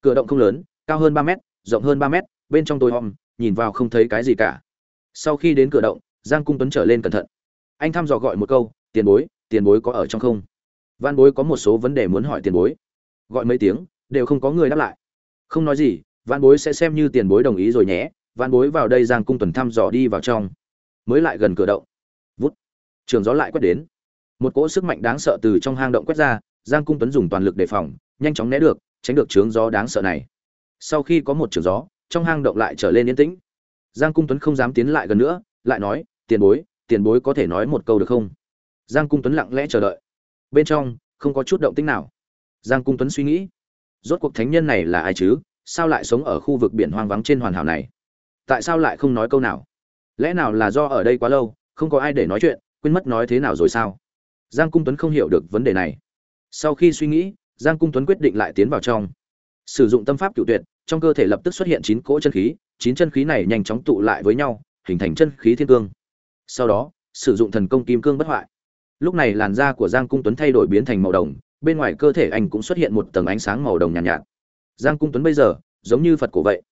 Cửa động không lớn, cao hơn ba mét, rộng hơn ba mét, bên trong tôi hòm, nhìn vào không thấy cái gì cả. Sau khi đến cửa động, giang cung tuấn trở lên cẩn thận. Anh thăm dò gọi một câu, tiền bối tiền bối có ở trong không? Văn bối có một số vấn đề muốn hỏi tiền bối. Gọi mấy tiếng, đều không có người đáp lại. Không nói gì, văn bối sẽ xem như tiền bối đồng ý rồi nhé. Van bối vào đây giang cung tuần thăm dò đi vào trong. Mới lại gần cửa động. Vút. Trường gió lại quét đến. Một cỗ sức mạnh đáng sợ từ trong hang động quét ra, giang cung tuấn dùng toàn lực đề phòng, nhanh chóng né được, tránh được trướng gió đáng sợ này. Sau khi có một trường gió, trong hang động lại trở lên yên tĩnh. Giang cung tuấn không dám tiến lại gần nữa, lại nói, tiền bối tiền bối có thể nói một câu được không? Giang cung tuấn lặng lẽ chờ đợi. Bên trong, không có chút động tĩnh nào. Giang cung tuấn suy nghĩ, rốt cuộc thánh nhân này là ai chứ? Sao lại sống ở khu vực biển hoang vắng trên hoàn hảo này? Tại sao lại không nói câu nào? Lẽ nào là do ở đây quá lâu không có ai để nói chuyện quên mất nói thế nào rồi sao? Giang cung tuấn không hiểu được vấn đề này. Sau khi suy nghĩ giang cung tuấn quyết định lại tiến vào trong. Sử dụng tâm pháp cựu tuyệt trong cơ thể lập tức xuất hiện chín cỗ chân khí chín chân khí này nhanh chóng tụ lại với nhau hình thành chân khí thiên cương. Sau đó sử dụng thần công kim cương bất hoại. Lúc này làn da của giang cung tuấn thay đổi biến thành màu đồng bên ngoài cơ thể anh cũng xuất hiện một tầng ánh sáng màu đồng nhàn nhạt, nhạt. Giang cung tuấn bây giờ giống như phật cổ vậy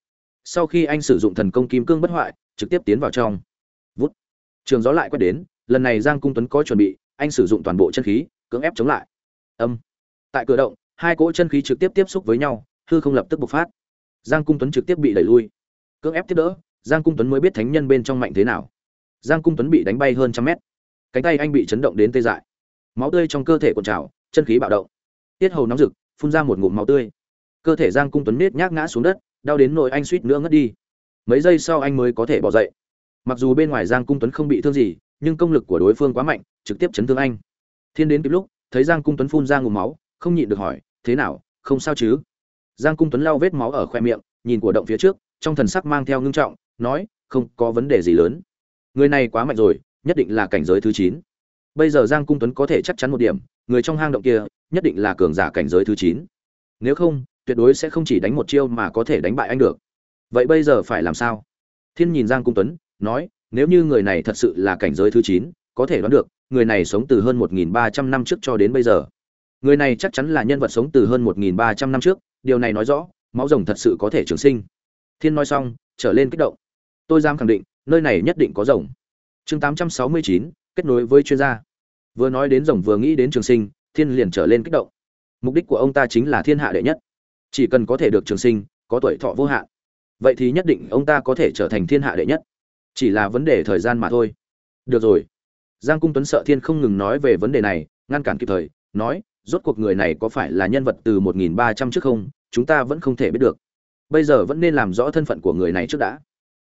sau khi anh sử dụng thần công kim cương bất hoại, trực tiếp tiến vào trong. Vút. Trường gió lại quét đến, lần này giang cung tuấn có chuẩn bị, anh sử dụng toàn bộ chân khí, cưỡng ép chống lại. Âm. Tại cửa động, hai cỗ chân khí trực tiếp tiếp xúc với nhau, hư không lập tức bộc phát. Giang cung tuấn trực tiếp bị đẩy lui. Cưỡng ép tiếp đỡ, giang cung tuấn mới biết thánh nhân bên trong mạnh thế nào. Giang cung tuấn bị đánh bay hơn trăm mét. Cánh tay anh bị chấn động đến tê dại. Máu tươi trong cơ thể cuộn trào, chân khí bạo động. Tiết hầu nóng rực, phun ra một ngụm máu tươi. Cơ thể giang cung tuấn nết nhác ngã xuống đất đau đến nỗi anh suýt nữa ngất đi. Mấy giây sau anh mới có thể bỏ dậy. Mặc dù bên ngoài giang cung tuấn không bị thương gì, nhưng công lực của đối phương quá mạnh, trực tiếp chấn thương anh. Thiên đến kịp lúc, thấy giang cung tuấn phun ra ngụm máu, không nhịn được hỏi, thế nào, không sao chứ? Giang cung tuấn lau vết máu ở khoe miệng, nhìn của động phía trước, trong thần sắc mang theo ngưng trọng, nói, không có vấn đề gì lớn. Người này quá mạnh rồi, nhất định là cảnh giới thứ chín. Bây giờ giang cung tuấn có thể chắc chắn một điểm, người trong hang động kia, nhất định là cường giả cảnh giới thứ chín. Nếu không tuyệt đối sẽ không chỉ đánh một chiêu mà có thể đánh bại anh được. Vậy bây giờ phải làm sao? Thiên nhìn giang cung tuấn, nói, nếu như người này thật sự là cảnh giới thứ chín, có thể đoán được, người này sống từ hơn một nghìn ba trăm năm trước cho đến bây giờ. Người này chắc chắn là nhân vật sống từ hơn một nghìn ba trăm năm trước, điều này nói rõ, máu rồng thật sự có thể trường sinh. Thiên nói xong, trở lên kích động. Tôi dám khẳng định, nơi này nhất định có rồng. Chương tám trăm sáu mươi chín, kết nối với chuyên gia. Vừa nói đến rồng vừa nghĩ đến trường sinh, thiên liền trở lên kích động. Mục đích của ông ta chính là thiên hạ đệ nhất chỉ cần có thể được trường sinh, có tuổi thọ vô hạn, vậy thì nhất định ông ta có thể trở thành thiên hạ đệ nhất. Chỉ là vấn đề thời gian mà thôi. Được rồi. Giang cung tuấn sợ thiên không ngừng nói về vấn đề này, ngăn cản kịp thời, nói, rốt cuộc người này có phải là nhân vật từ 1.300 trước không? Chúng ta vẫn không thể biết được. Bây giờ vẫn nên làm rõ thân phận của người này trước đã.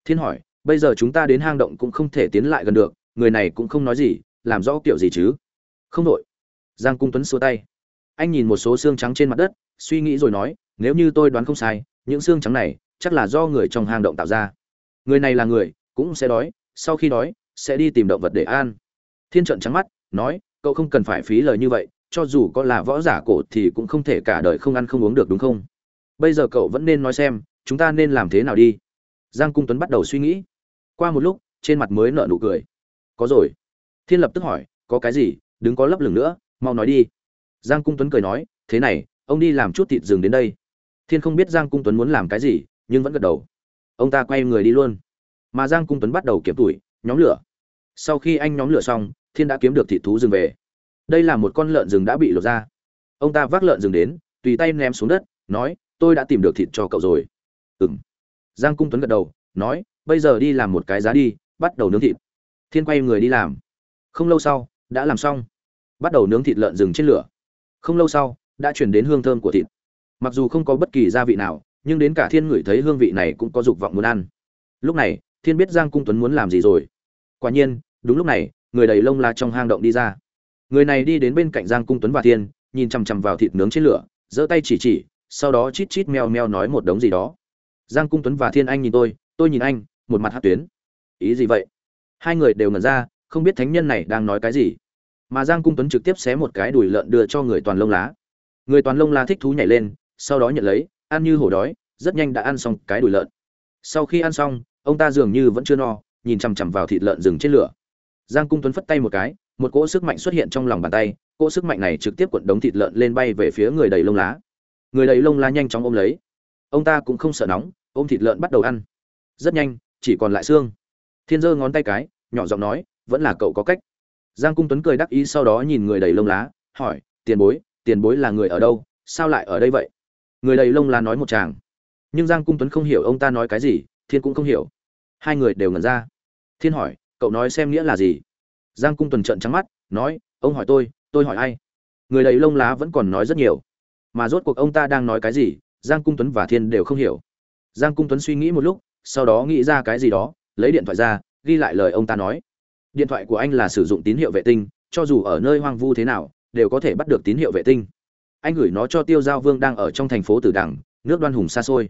Thiên hỏi, bây giờ chúng ta đến hang động cũng không thể tiến lại gần được, người này cũng không nói gì, làm rõ kiểu gì chứ? Không đội. Giang cung tuấn xua tay. Anh nhìn một số xương trắng trên mặt đất, suy nghĩ rồi nói nếu như tôi đoán không sai, những xương trắng này chắc là do người trong hang động tạo ra. Người này là người, cũng sẽ đói, sau khi đói, sẽ đi tìm động vật để an thiên trận trắng mắt, nói, cậu không cần phải phí lời như vậy, cho dù có là võ giả cổ thì cũng không thể cả đời không ăn không uống được, đúng không? Bây giờ cậu vẫn nên nói xem, chúng ta nên làm thế nào đi. Giang cung tuấn bắt đầu suy nghĩ. Qua một lúc, trên mặt mới nở nụ cười. Có rồi. Thiên lập tức hỏi, có cái gì? Đừng có lấp lửng nữa, mau nói đi. Giang cung tuấn cười nói, thế này, ông đi làm chút thịt rừng đến đây thiên không biết giang cung tuấn muốn làm cái gì, nhưng vẫn gật đầu. Ông ta quay người đi luôn. Mà giang cung tuấn bắt đầu kiếm tuổi, nhóm lửa. Sau khi anh nhóm lửa xong, thiên đã kiếm được thịt thú rừng về. Đây là một con lợn rừng đã bị lột ra. Ông ta vác lợn rừng đến, tùy tay ném xuống đất, nói, tôi đã tìm được thịt cho cậu rồi. Ừng giang cung tuấn gật đầu, nói, bây giờ đi làm một cái giá đi, bắt đầu nướng thịt. Thiên quay người đi làm. Không lâu sau, đã làm xong. Bắt đầu nướng thịt lợn rừng trên lửa. Không lâu sau, đã chuyển đến hương thơm của thịt mặc dù không có bất kỳ gia vị nào, nhưng đến cả thiên ngửi thấy hương vị này cũng có dục vọng muốn ăn. Lúc này, thiên biết giang cung tuấn muốn làm gì rồi. Quả nhiên, đúng lúc này, người đầy lông la trong hang động đi ra. Người này đi đến bên cạnh giang cung tuấn và thiên, nhìn chằm chằm vào thịt nướng trên lửa, giơ tay chỉ chỉ, sau đó chít chít meo meo nói một đống gì đó. Giang cung tuấn và thiên anh nhìn tôi tôi nhìn anh, một mặt hát tuyến. Ý gì vậy? Hai người đều ngẩn ra, không biết thánh nhân này đang nói cái gì. Mà giang cung tuấn trực tiếp xé một cái đùi lợn đưa cho người toàn lông lá. Người toàn lông lá thích thú nhảy lên sau đó nhận lấy, ăn như hổ đói, rất nhanh đã ăn xong cái đùi lợn. Sau khi ăn xong, ông ta dường như vẫn chưa no, nhìn chằm chằm vào thịt lợn rừng trên lửa. Giang cung tuấn phất tay một cái, một cỗ sức mạnh xuất hiện trong lòng bàn tay, cỗ sức mạnh này trực tiếp cuộn đống thịt lợn lên bay về phía người đầy lông lá. Người đầy lông lá nhanh chóng ôm lấy. Ông ta cũng không sợ nóng, ôm thịt lợn bắt đầu ăn. Rất nhanh, chỉ còn lại xương. Thiên giơ ngón tay cái, nhỏ giọng nói, vẫn là cậu có cách. Giang cung tuấn cười đắc ý sau đó nhìn người đầy lông lá, hỏi, tiền bối tiền bối là người ở đâu? Sao lại ở đây vậy? Người đầy lông là nói một chàng. Nhưng giang cung tuấn không hiểu ông ta nói cái gì, thiên cũng không hiểu. Hai người đều ngẩn ra. Thiên hỏi, cậu nói xem nghĩa là gì? Giang cung tuần trợn trắng mắt, nói, ông hỏi tôi tôi hỏi ai? Người đầy lông lá vẫn còn nói rất nhiều. Mà rốt cuộc ông ta đang nói cái gì, giang cung tuấn và thiên đều không hiểu. Giang cung tuấn suy nghĩ một lúc, sau đó nghĩ ra cái gì đó, lấy điện thoại ra, ghi lại lời ông ta nói. Điện thoại của anh là sử dụng tín hiệu vệ tinh, cho dù ở nơi hoang vu thế nào, đều có thể bắt được tín hiệu vệ tinh anh gửi nó cho tiêu giao vương đang ở trong thành phố tử đằng, nước đoan hùng xa xôi.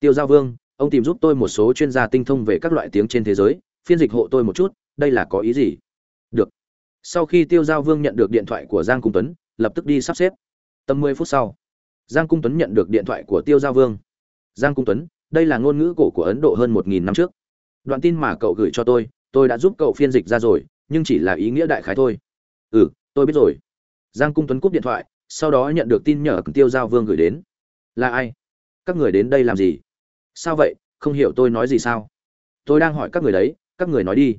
Tiêu giao vương, ông tìm giúp tôi một số chuyên gia tinh thông về các loại tiếng trên thế giới, phiên dịch hộ tôi một chút, đây là có ý gì? Được. Sau khi tiêu giao vương nhận được điện thoại của giang cung tuấn, lập tức đi sắp xếp. Tầm mười phút sau, giang cung tuấn nhận được điện thoại của tiêu giao vương. Giang cung tuấn, đây là ngôn ngữ cổ của ấn độ hơn một nghìn năm trước. Đoạn tin mà cậu gửi cho tôi tôi đã giúp cậu phiên dịch ra rồi, nhưng chỉ là ý nghĩa đại khái thôi. Ừ tôi biết rồi. Giang cung tuấn cúp điện thoại sau đó nhận được tin nhờ tiêu giao vương gửi đến. Là ai? Các người đến đây làm gì? Sao vậy? Không hiểu tôi nói gì sao? Tôi đang hỏi các người đấy, các người nói đi.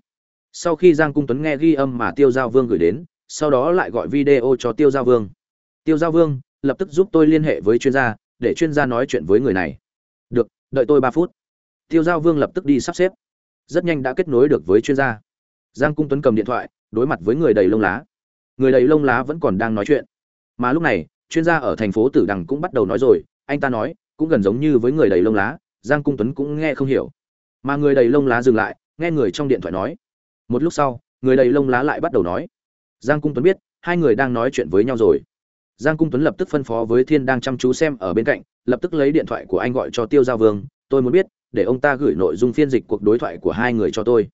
Sau khi giang cung tuấn nghe ghi âm mà tiêu giao vương gửi đến, sau đó lại gọi video cho tiêu giao vương. Tiêu giao vương, lập tức giúp tôi liên hệ với chuyên gia, để chuyên gia nói chuyện với người này. Được, đợi tôi ba phút. Tiêu giao vương lập tức đi sắp xếp. Rất nhanh đã kết nối được với chuyên gia. Giang cung tuấn cầm điện thoại, đối mặt với người đầy lông lá. Người đầy lông lá vẫn còn đang nói chuyện mà lúc này, chuyên gia ở thành phố tử đằng cũng bắt đầu nói rồi, anh ta nói, cũng gần giống như với người đầy lông lá, giang cung tuấn cũng nghe không hiểu. Mà người đầy lông lá dừng lại, nghe người trong điện thoại nói. Một lúc sau, người đầy lông lá lại bắt đầu nói. Giang cung tuấn biết, hai người đang nói chuyện với nhau rồi. Giang cung tuấn lập tức phân phó với thiên đang chăm chú xem ở bên cạnh, lập tức lấy điện thoại của anh gọi cho tiêu giao vương, tôi muốn biết, để ông ta gửi nội dung phiên dịch cuộc đối thoại của hai người cho tôi.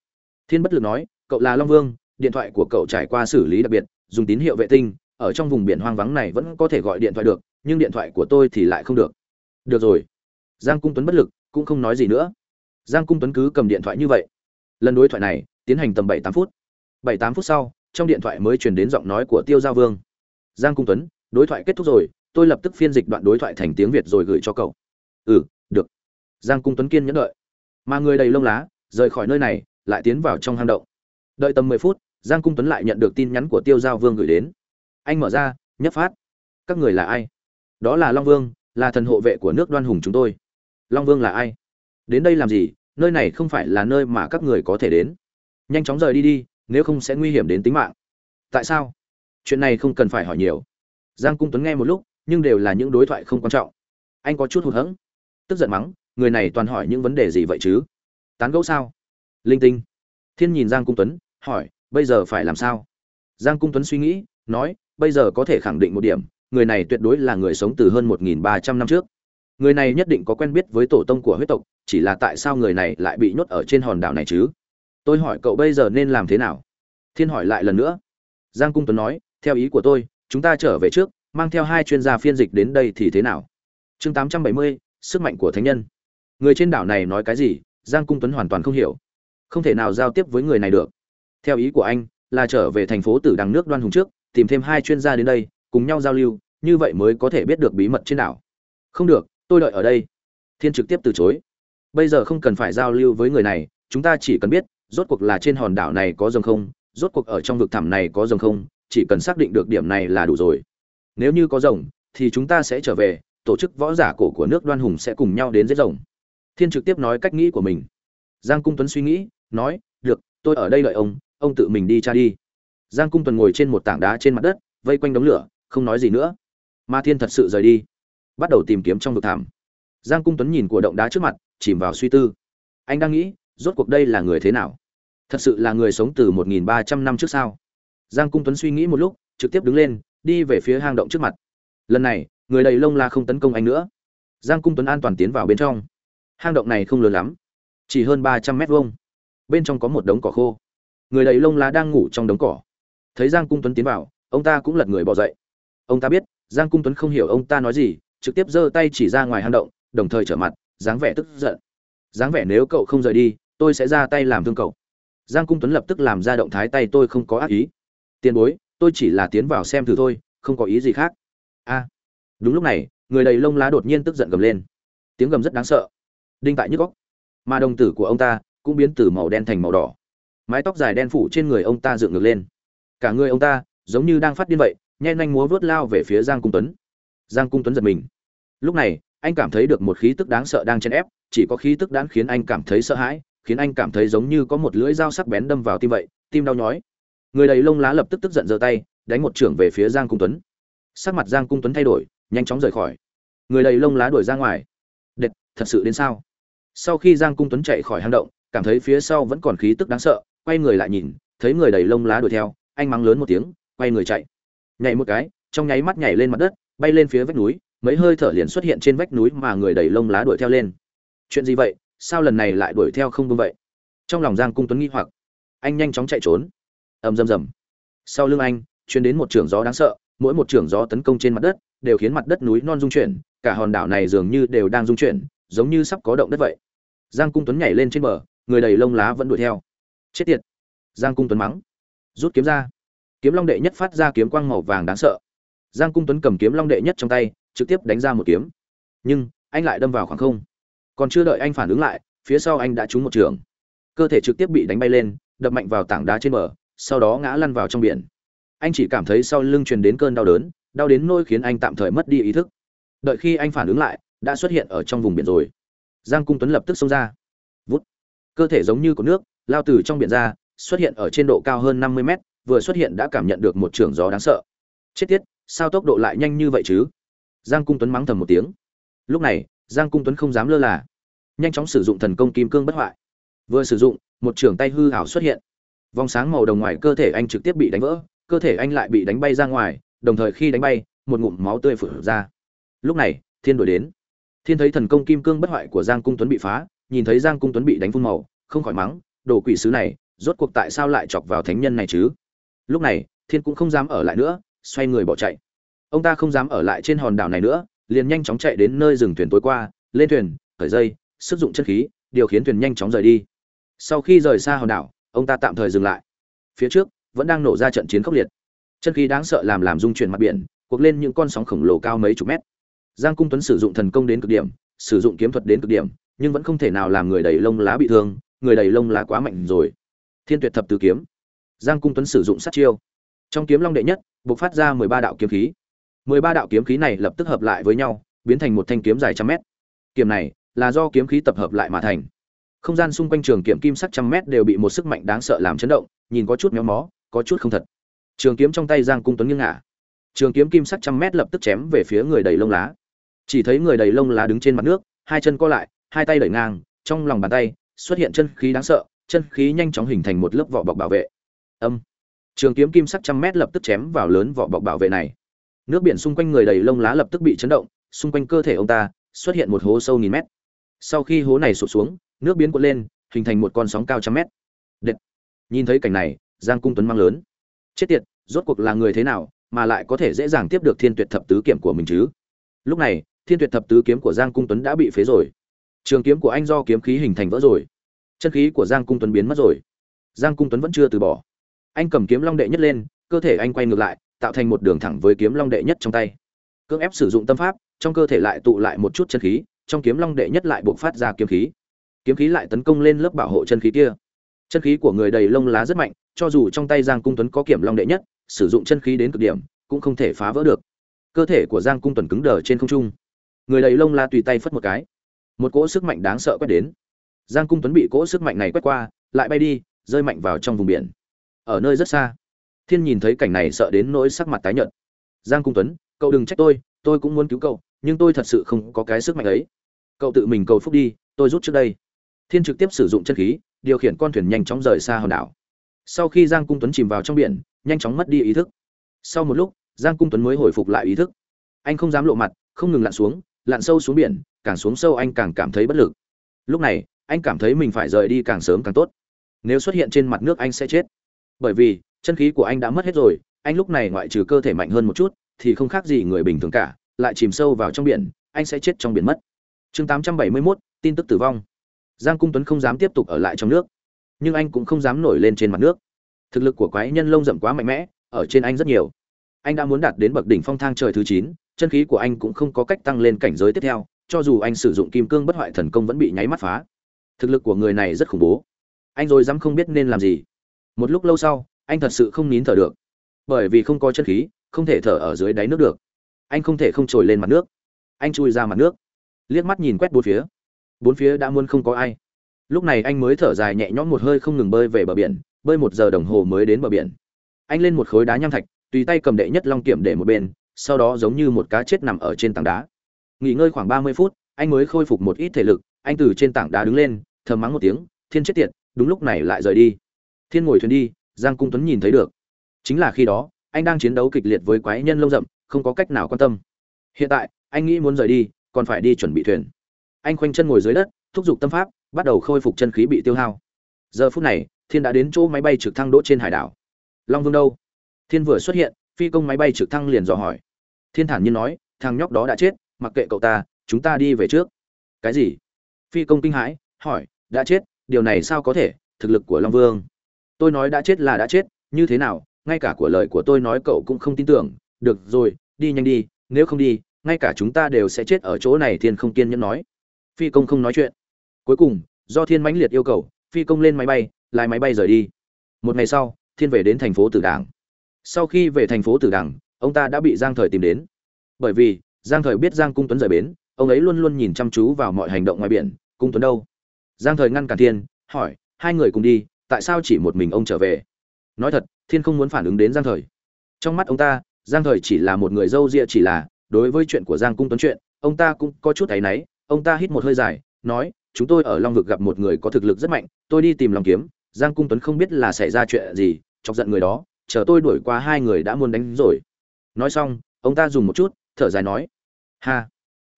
Thiên bất lực nói, cậu là long vương, điện thoại của cậu trải qua xử lý đặc biệt, dùng tín hiệu vệ tinh ở trong vùng biển hoang vắng này vẫn có thể gọi điện thoại được, nhưng điện thoại của tôi thì lại không được. Được rồi. Giang cung tuấn bất lực, cũng không nói gì nữa. Giang cung tuấn cứ cầm điện thoại như vậy. Lần đối thoại này, tiến hành tầm bảy tám phút. Bảy tám phút sau, trong điện thoại mới truyền đến giọng nói của tiêu giao vương. Giang cung tuấn, đối thoại kết thúc rồi, tôi lập tức phiên dịch đoạn đối thoại thành tiếng việt rồi gửi cho cậu. Ừ được. Giang cung tuấn kiên nhẫn đợi. Mà người đầy lông lá, rời khỏi nơi này, lại tiến vào trong hang động. Đợi tầm mười phút, giang cung tuấn lại nhận được tin nhắn của tiêu giao vương gửi đến anh mở ra, nhấp phát. Các người là ai? Đó là long vương, là thần hộ vệ của nước đoan hùng chúng tôi. Long vương là ai? Đến đây làm gì? Nơi này không phải là nơi mà các người có thể đến. Nhanh chóng rời đi đi, nếu không sẽ nguy hiểm đến tính mạng. Tại sao? Chuyện này không cần phải hỏi nhiều. Giang cung tuấn nghe một lúc, nhưng đều là những đối thoại không quan trọng. Anh có chút hụt hẫng. Tức giận mắng, người này toàn hỏi những vấn đề gì vậy chứ? Tán gẫu sao? Linh tinh. Thiên nhìn giang cung tuấn, hỏi, bây giờ phải làm sao? Giang cung tuấn suy nghĩ, nói bây giờ có thể khẳng định một điểm, người này tuyệt đối là người sống từ hơn một nghìn ba trăm năm trước. Người này nhất định có quen biết với tổ tông của huyết tộc, chỉ là tại sao người này lại bị nhốt ở trên hòn đảo này chứ? Tôi hỏi cậu bây giờ nên làm thế nào? Thiên hỏi lại lần nữa. Giang cung tuấn nói, theo ý của tôi, chúng ta trở về trước, mang theo hai chuyên gia phiên dịch đến đây thì thế nào? Chương tám trăm bảy mươi, sức mạnh của thánh nhân. Người trên đảo này nói cái gì? Giang cung tuấn hoàn toàn không hiểu. Không thể nào giao tiếp với người này được. Theo ý của anh, là trở về thành phố tử đằng nước đoan hùng trước tìm thêm hai chuyên gia đến đây, cùng nhau giao lưu, như vậy mới có thể biết được bí mật trên đảo. Không được, tôi đợi ở đây. Thiên trực tiếp từ chối. Bây giờ không cần phải giao lưu với người này, chúng ta chỉ cần biết, rốt cuộc là trên hòn đảo này có rồng không, rốt cuộc ở trong vực thẳm này có rồng không, chỉ cần xác định được điểm này là đủ rồi. Nếu như có rồng, thì chúng ta sẽ trở về, tổ chức võ giả cổ của nước đoan hùng sẽ cùng nhau đến giết rồng. Thiên trực tiếp nói cách nghĩ của mình. Giang cung tuấn suy nghĩ, nói, được, tôi ở đây đợi ông ông tự mình đi tra đi giang cung Tuần ngồi trên một tảng đá trên mặt đất, vây quanh đống lửa, không nói gì nữa. Ma thiên thật sự rời đi. Bắt đầu tìm kiếm trong vực thảm. Giang cung tuấn nhìn của động đá trước mặt, chìm vào suy tư. Anh đang nghĩ, rốt cuộc đây là người thế nào? Thật sự là người sống từ 1.300 năm trước sao? Giang cung tuấn suy nghĩ một lúc, trực tiếp đứng lên, đi về phía hang động trước mặt. Lần này, người đầy lông la không tấn công anh nữa. Giang cung tuấn an toàn tiến vào bên trong. Hang động này không lớn lắm, chỉ hơn ba trăm mét vuông. Bên trong có một đống cỏ khô. Người đầy lông lá đang ngủ trong đống cỏ thấy giang cung tuấn tiến vào, ông ta cũng lật người bỏ dậy. Ông ta biết, giang cung tuấn không hiểu ông ta nói gì, trực tiếp giơ tay chỉ ra ngoài hang động, đồng thời trở mặt, dáng vẻ tức giận. Dáng vẻ nếu cậu không rời đi, tôi sẽ ra tay làm thương cậu. Giang cung tuấn lập tức làm ra động thái tay tôi không có ác ý. Tiền bối, tôi chỉ là tiến vào xem thử thôi, không có ý gì khác. A. Đúng lúc này, người đầy lông lá đột nhiên tức giận gầm lên. Tiếng gầm rất đáng sợ. Đinh tại nhức góc mà đồng tử của ông ta cũng biến từ màu đen thành màu đỏ. Mái tóc dài đen phủ trên người ông ta dựng ngược lên cả người ông ta giống như đang phát điên vậy nhen nhanh múa vớt lao về phía giang cung tuấn. Giang cung tuấn giật mình. Lúc này, anh cảm thấy được một khí tức đáng sợ đang chèn ép, chỉ có khí tức đáng khiến anh cảm thấy sợ hãi, khiến anh cảm thấy giống như có một lưỡi dao sắc bén đâm vào tim vậy, tim đau nhói. Người đầy lông lá lập tức tức giận giơ tay, đánh một trưởng về phía giang cung tuấn. Sắc mặt giang cung tuấn thay đổi, nhanh chóng rời khỏi. Người đầy lông lá đuổi ra ngoài. Đệt thật sự đến sao? Sau khi giang cung tuấn chạy khỏi hang động, cảm thấy phía sau vẫn còn khí tức đáng sợ, quay người lại nhìn, thấy người đầy lông lá đuổi theo anh mắng lớn một tiếng, quay người chạy. Nhảy một cái, trong nháy mắt nhảy lên mặt đất, bay lên phía vách núi, mấy hơi thở liền xuất hiện trên vách núi mà người đầy lông lá đuổi theo lên. Chuyện gì vậy? Sao lần này lại đuổi theo không buông vậy? Trong lòng giang cung tuấn nghi hoặc. Anh nhanh chóng chạy trốn. Ầm rầm rầm. Sau lưng anh chuyến đến một trường gió đáng sợ, mỗi một trường gió tấn công trên mặt đất, đều khiến mặt đất núi non rung chuyển, cả hòn đảo này dường như đều đang rung chuyển, giống như sắp có động đất vậy. Giang cung tuấn nhảy lên trên bờ, người đầy lông lá vẫn đuổi theo. Chết tiệt. Giang cung tuấn mắng rút kiếm ra. Kiếm long đệ nhất phát ra kiếm quang màu vàng đáng sợ. Giang cung tuấn cầm kiếm long đệ nhất trong tay, trực tiếp đánh ra một kiếm. Nhưng, anh lại đâm vào khoảng không. Còn chưa đợi anh phản ứng lại, phía sau anh đã trúng một trường. Cơ thể trực tiếp bị đánh bay lên, đập mạnh vào tảng đá trên bờ, sau đó ngã lăn vào trong biển. Anh chỉ cảm thấy sau lưng truyền đến cơn đau đớn, đau đến nỗi khiến anh tạm thời mất đi ý thức. Đợi khi anh phản ứng lại, đã xuất hiện ở trong vùng biển rồi. Giang cung tuấn lập tức xông ra. Vút. Cơ thể giống như có nước, lao từ trong biển ra xuất hiện ở trên độ cao hơn năm mươi mét, vừa xuất hiện đã cảm nhận được một trường gió đáng sợ. Chết tiết sao tốc độ lại nhanh như vậy chứ? Giang cung tuấn mắng thầm một tiếng. Lúc này, giang cung tuấn không dám lơ là. Nhanh chóng sử dụng thần công kim cương bất hoại. Vừa sử dụng, một trường tay hư ảo xuất hiện. Vòng sáng màu đồng ngoài cơ thể anh trực tiếp bị đánh vỡ, cơ thể anh lại bị đánh bay ra ngoài, đồng thời khi đánh bay, một ngụm máu tươi phử ra. Lúc này, thiên đổi đến. Thiên thấy thần công kim cương bất hoại của giang cung tuấn bị phá, nhìn thấy giang cung tuấn bị đánh phun màu, không khỏi mắng, đồ quỷ sứ này rốt cuộc tại sao lại chọc vào thánh nhân này chứ? Lúc này, thiên cũng không dám ở lại nữa, xoay người bỏ chạy. Ông ta không dám ở lại trên hòn đảo này nữa, liền nhanh chóng chạy đến nơi dừng thuyền tối qua, lên thuyền khởi dây sử dụng chân khí, điều khiến thuyền nhanh chóng rời đi. Sau khi rời xa hòn đảo, ông ta tạm thời dừng lại. Phía trước, vẫn đang nổ ra trận chiến khốc liệt. Chân khí đáng sợ làm làm rung chuyển mặt biển, cuộc lên những con sóng khổng lồ cao mấy chục mét. Giang cung tuấn sử dụng thần công đến cực điểm, sử dụng kiếm thuật đến cực điểm, nhưng vẫn không thể nào làm người đầy lông lá bị thương, người đầy lông lá quá mạnh rồi thiên tuyệt thập tứ kiếm. Giang cung tuấn sử dụng sát chiêu. Trong kiếm long đệ nhất buộc phát ra mười ba đạo kiếm khí. mười ba đạo kiếm khí này lập tức hợp lại với nhau, biến thành một thanh kiếm dài trăm mét. Kiếm này là do kiếm khí tập hợp lại mà thành. Không gian xung quanh trường kiếm kim sắc trăm mét đều bị một sức mạnh đáng sợ làm chấn động, nhìn có chút méo mó, có chút không thật. Trường kiếm trong tay giang cung tuấn nghiêng ngả. Trường kiếm kim sắc trăm mét lập tức chém về phía người đầy lông lá. Chỉ thấy người đầy lông lá đứng trên mặt nước, hai chân co lại, hai tay đẩy ngang, trong lòng bàn tay xuất hiện chân khí đáng sợ chân khí nhanh chóng hình thành một lớp vỏ bọc bảo vệ. Âm. Trường kiếm kim sắc trăm mét lập tức chém vào lớn vỏ bọc bảo vệ này. Nước biển xung quanh người đầy lông lá lập tức bị chấn động, xung quanh cơ thể ông ta xuất hiện một hố sâu nghìn mét. Sau khi hố này sụt xuống, nước biến cuộn lên, hình thành một con sóng cao trăm mét. Đệt. nhìn thấy cảnh này, giang cung tuấn mang lớn. Chết tiệt, rốt cuộc là người thế nào mà lại có thể dễ dàng tiếp được thiên tuyệt thập tứ kiểm của mình chứ? Lúc này, thiên tuyệt thập tứ kiếm của giang cung tuấn đã bị phế rồi. Trường kiếm của anh do kiếm khí hình thành vỡ rồi chân khí của giang cung tuấn biến mất rồi. Giang cung tuấn vẫn chưa từ bỏ. Anh cầm kiếm long đệ nhất lên, cơ thể anh quay ngược lại, tạo thành một đường thẳng với kiếm long đệ nhất trong tay. Cưỡng ép sử dụng tâm pháp, trong cơ thể lại tụ lại một chút chân khí, trong kiếm long đệ nhất lại buộc phát ra kiếm khí. Kiếm khí lại tấn công lên lớp bảo hộ chân khí kia. Chân khí của người đầy lông lá rất mạnh, cho dù trong tay giang cung tuấn có kiểm long đệ nhất, sử dụng chân khí đến cực điểm, cũng không thể phá vỡ được. Cơ thể của giang cung tuấn cứng đờ trên không trung. Người đầy lông lá tùy tay phất một cái. Một cỗ sức mạnh đáng sợ quét đến giang cung tuấn bị cỗ sức mạnh này quét qua, lại bay đi, rơi mạnh vào trong vùng biển. Ở nơi rất xa, thiên nhìn thấy cảnh này sợ đến nỗi sắc mặt tái nhợt. Giang cung tuấn, cậu đừng trách tôi tôi cũng muốn cứu cậu, nhưng tôi thật sự không có cái sức mạnh ấy. Cậu tự mình cầu phúc đi, tôi rút trước đây. Thiên trực tiếp sử dụng chân khí, điều khiển con thuyền nhanh chóng rời xa hòn đảo. Sau khi giang cung tuấn chìm vào trong biển, nhanh chóng mất đi ý thức. Sau một lúc, giang cung tuấn mới hồi phục lại ý thức. Anh không dám lộ mặt, không ngừng lặn xuống, lặn sâu xuống biển, càng xuống sâu anh càng cảm thấy bất lực. Lúc này anh cảm thấy mình phải rời đi càng sớm càng tốt. Nếu xuất hiện trên mặt nước anh sẽ chết. Bởi vì chân khí của anh đã mất hết rồi anh lúc này ngoại trừ cơ thể mạnh hơn một chút thì không khác gì người bình thường cả lại chìm sâu vào trong biển anh sẽ chết trong biển mất. Chương 871, tin tức tử vong. Giang cung tuấn không dám tiếp tục ở lại trong nước nhưng anh cũng không dám nổi lên trên mặt nước. Thực lực của quái nhân lông rậm quá mạnh mẽ ở trên anh rất nhiều. Anh đã muốn đạt đến bậc đỉnh phong thang trời thứ chín chân khí của anh cũng không có cách tăng lên cảnh giới tiếp theo cho dù anh sử dụng kim cương bất hoại thần công vẫn bị nháy mắt phá thực lực của người này rất khủng bố. Anh rồi dám không biết nên làm gì. Một lúc lâu sau, anh thật sự không nín thở được. Bởi vì không có chân khí, không thể thở ở dưới đáy nước được. Anh không thể không trồi lên mặt nước. Anh chui ra mặt nước. Liếc mắt nhìn quét bốn phía. Bốn phía đã muốn không có ai. Lúc này anh mới thở dài nhẹ nhõm một hơi không ngừng bơi về bờ biển, bơi một giờ đồng hồ mới đến bờ biển. Anh lên một khối đá nham thạch, tùy tay cầm đệ nhất long kiểm để một bên, sau đó giống như một cá chết nằm ở trên tảng đá. Nghỉ ngơi khoảng ba mươi phút, anh mới khôi phục một ít thể lực anh từ trên tảng đá đứng lên, thầm mắng một tiếng, thiên chết tiệt, đúng lúc này lại rời đi. Thiên ngồi thuyền đi, giang cung tuấn nhìn thấy được. Chính là khi đó, anh đang chiến đấu kịch liệt với quái nhân lông rậm, không có cách nào quan tâm. Hiện tại, anh nghĩ muốn rời đi, còn phải đi chuẩn bị thuyền. Anh khoanh chân ngồi dưới đất, thúc giục tâm pháp, bắt đầu khôi phục chân khí bị tiêu hao. Giờ phút này, thiên đã đến chỗ máy bay trực thăng đỗ trên hải đảo. Long vương đâu? Thiên vừa xuất hiện, phi công máy bay trực thăng liền dò hỏi. Thiên thản nhiên nói, thằng nhóc đó đã chết, mặc kệ cậu ta, chúng ta đi về trước. Cái gì? Phi công kinh hãi, hỏi, đã chết, điều này sao có thể? Thực lực của long vương. Tôi nói đã chết là đã chết, như thế nào? Ngay cả của lời của tôi nói cậu cũng không tin tưởng. Được rồi, đi nhanh đi, nếu không đi, ngay cả chúng ta đều sẽ chết ở chỗ này, thiên không kiên nhẫn nói. Phi công không nói chuyện. Cuối cùng, do thiên mãnh liệt yêu cầu, phi công lên máy bay, lái máy bay rời đi. Một ngày sau, thiên về đến thành phố tử đảng. Sau khi về thành phố tử đảng, ông ta đã bị giang thời tìm đến. Bởi vì, giang thời biết giang cung tuấn rời bến ông ấy luôn luôn nhìn chăm chú vào mọi hành động ngoài biển, cung tuấn đâu? Giang thời ngăn cản thiên, hỏi, hai người cùng đi, tại sao chỉ một mình ông trở về? Nói thật, thiên không muốn phản ứng đến giang thời. Trong mắt ông ta, giang thời chỉ là một người dâu ria chỉ là, đối với chuyện của giang cung tuấn chuyện, ông ta cũng có chút áy náy, ông ta hít một hơi dài, nói, chúng tôi ở long vực gặp một người có thực lực rất mạnh, tôi đi tìm lòng kiếm, giang cung tuấn không biết là xảy ra chuyện gì, chọc giận người đó, chờ tôi đuổi qua hai người đã muốn đánh rồi. Nói xong, ông ta dùng một chút, thở dài nói, ha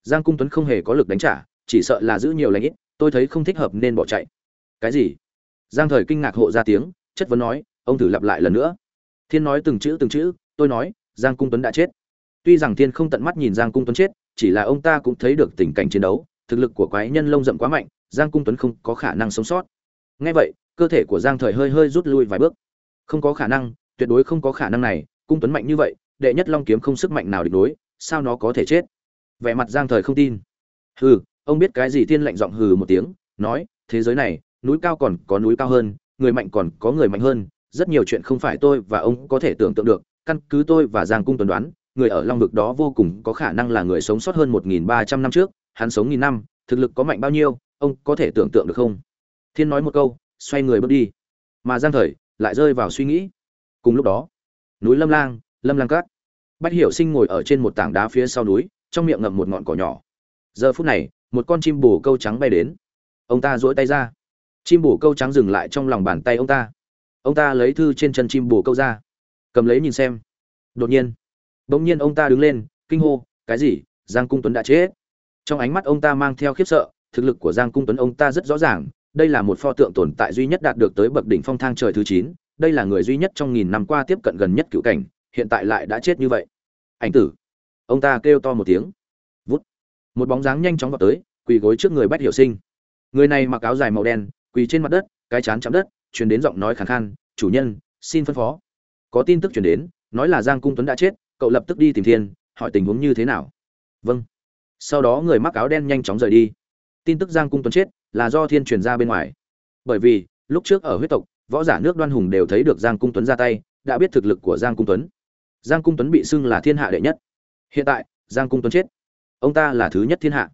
giang cung tuấn không hề có lực đánh trả, chỉ sợ là giữ nhiều lãnh ít, tôi thấy không thích hợp nên bỏ chạy. Cái gì? Giang thời kinh ngạc hộ ra tiếng, chất vấn nói, ông thử lặp lại lần nữa. Thiên nói từng chữ từng chữ, tôi nói, giang cung tuấn đã chết. Tuy rằng thiên không tận mắt nhìn giang cung tuấn chết, chỉ là ông ta cũng thấy được tình cảnh chiến đấu, thực lực của quái nhân lông rậm quá mạnh, giang cung tuấn không có khả năng sống sót. Ngay vậy, cơ thể của giang thời hơi hơi rút lui vài bước. Không có khả năng, tuyệt đối không có khả năng này, cung tuấn mạnh như vậy, đệ nhất long kiếm không sức mạnh nào địch đối sao nó có thể chết? Vẻ mặt giang thời không tin. Hừ, ông biết cái gì thiên lạnh giọng hừ một tiếng, nói, thế giới này, núi cao còn có núi cao hơn, người mạnh còn có người mạnh hơn, rất nhiều chuyện không phải tôi và ông có thể tưởng tượng được, căn cứ tôi và giang cung tuấn đoán, người ở long vực đó vô cùng có khả năng là người sống sót hơn một nghìn ba trăm năm trước, hắn sống nghìn năm, thực lực có mạnh bao nhiêu, ông có thể tưởng tượng được không? Thiên nói một câu, xoay người bước đi. Mà giang thời lại rơi vào suy nghĩ. Cùng lúc đó, núi lâm lang lâm lang cát. Bách hiểu sinh ngồi ở trên một tảng đá phía sau núi trong miệng ngậm một ngọn cỏ nhỏ. Giờ phút này, một con chim bồ câu trắng bay đến. Ông ta duỗi tay ra. Chim bồ câu trắng dừng lại trong lòng bàn tay ông ta. Ông ta lấy thư trên chân chim bồ câu ra. Cầm lấy nhìn xem. Đột nhiên, bỗng nhiên ông ta đứng lên, kinh hô, cái gì? Giang cung tuấn đã chết? Trong ánh mắt ông ta mang theo khiếp sợ, thực lực của giang cung tuấn ông ta rất rõ ràng, đây là một pho tượng tồn tại duy nhất đạt được tới bậc đỉnh phong thang trời thứ chín, đây là người duy nhất trong nghìn năm qua tiếp cận gần nhất cựu cảnh, hiện tại lại đã chết như vậy. Ảnh tử ông ta kêu to một tiếng. Vút. Một bóng dáng nhanh chóng vào tới, quỳ gối trước người bách hiểu sinh. Người này mặc áo dài màu đen, quỳ trên mặt đất, cái chán chạm đất, truyền đến giọng nói khàn khàn, chủ nhân, xin phân phó. Có tin tức truyền đến, nói là giang cung tuấn đã chết, cậu lập tức đi tìm thiên, hỏi tình huống như thế nào. Vâng. Sau đó người mặc áo đen nhanh chóng rời đi. Tin tức giang cung tuấn chết là do thiên truyền ra bên ngoài. Bởi vì, lúc trước ở huyết tộc, võ giả nước đoan hùng đều thấy được giang cung tuấn ra tay, đã biết thực lực của giang cung tuấn. Giang cung tuấn bị xưng là thiên hạ đệ nhất hiện tại, giang cung tuấn chết. Ông ta là thứ nhất thiên hạ.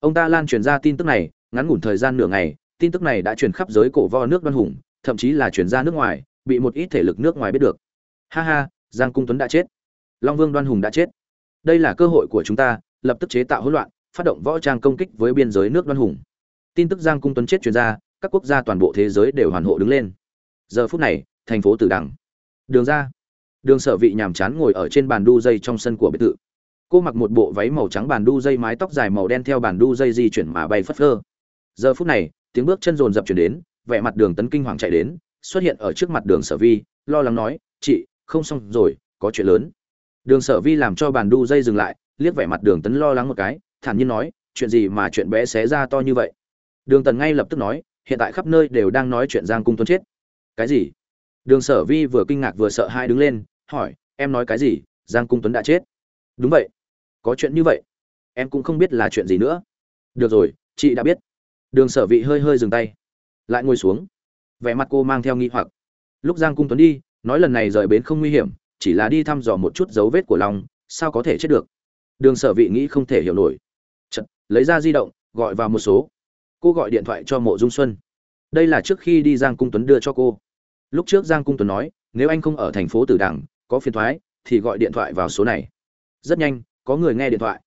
Ông ta lan truyền ra tin tức này, ngắn ngủn thời gian nửa ngày, tin tức này đã truyền khắp giới cổ vo nước đoan hùng, thậm chí là truyền ra nước ngoài, bị một ít thể lực nước ngoài biết được. Ha ha, giang cung tuấn đã chết. Long vương đoan hùng đã chết. Đây là cơ hội của chúng ta, lập tức chế tạo hỗn loạn, phát động võ trang công kích với biên giới nước đoan hùng. Tin tức giang cung tuấn chết truyền ra, các quốc gia toàn bộ thế giới đều hoàn hộ đứng lên. Giờ phút này, thành phố tử đằng. Đường ra. Đường sở vị nhàm chán ngồi ở trên bàn đu dây trong sân của biệt thự cô mặc một bộ váy màu trắng bàn đu dây mái tóc dài màu đen theo bàn đu dây di chuyển mà bay phất phơ. Giờ phút này, tiếng bước chân rồn rập chuyển đến, vẻ mặt đường tấn kinh hoàng chạy đến, xuất hiện ở trước mặt đường sở vi, lo lắng nói, chị, không xong rồi, có chuyện lớn. Đường sở vi làm cho bàn đu dây dừng lại, liếc vẻ mặt đường tấn lo lắng một cái, thản nhiên nói, chuyện gì mà chuyện bé xé ra to như vậy? Đường tần ngay lập tức nói, hiện tại khắp nơi đều đang nói chuyện giang cung tuấn chết. Cái gì? Đường sở vi vừa kinh ngạc vừa sợ hai đứng lên, hỏi, em nói cái gì? Giang cung tuấn đã chết. Đúng vậy có chuyện như vậy. Em cũng không biết là chuyện gì nữa. Được rồi chị đã biết. Đường sở vị hơi hơi dừng tay. Lại ngồi xuống. Vẻ mặt cô mang theo nghi hoặc. Lúc giang cung tuấn đi nói lần này rời bến không nguy hiểm chỉ là đi thăm dò một chút dấu vết của lòng sao có thể chết được? Đường sở vị nghĩ không thể hiểu nổi. Chật, lấy ra di động gọi vào một số. Cô gọi điện thoại cho mộ dung xuân. Đây là trước khi đi giang cung tuấn đưa cho cô. Lúc trước giang cung tuấn nói nếu anh không ở thành phố tử đằng có phiền thoái thì gọi điện thoại vào số này. Rất nhanh có người nghe điện thoại.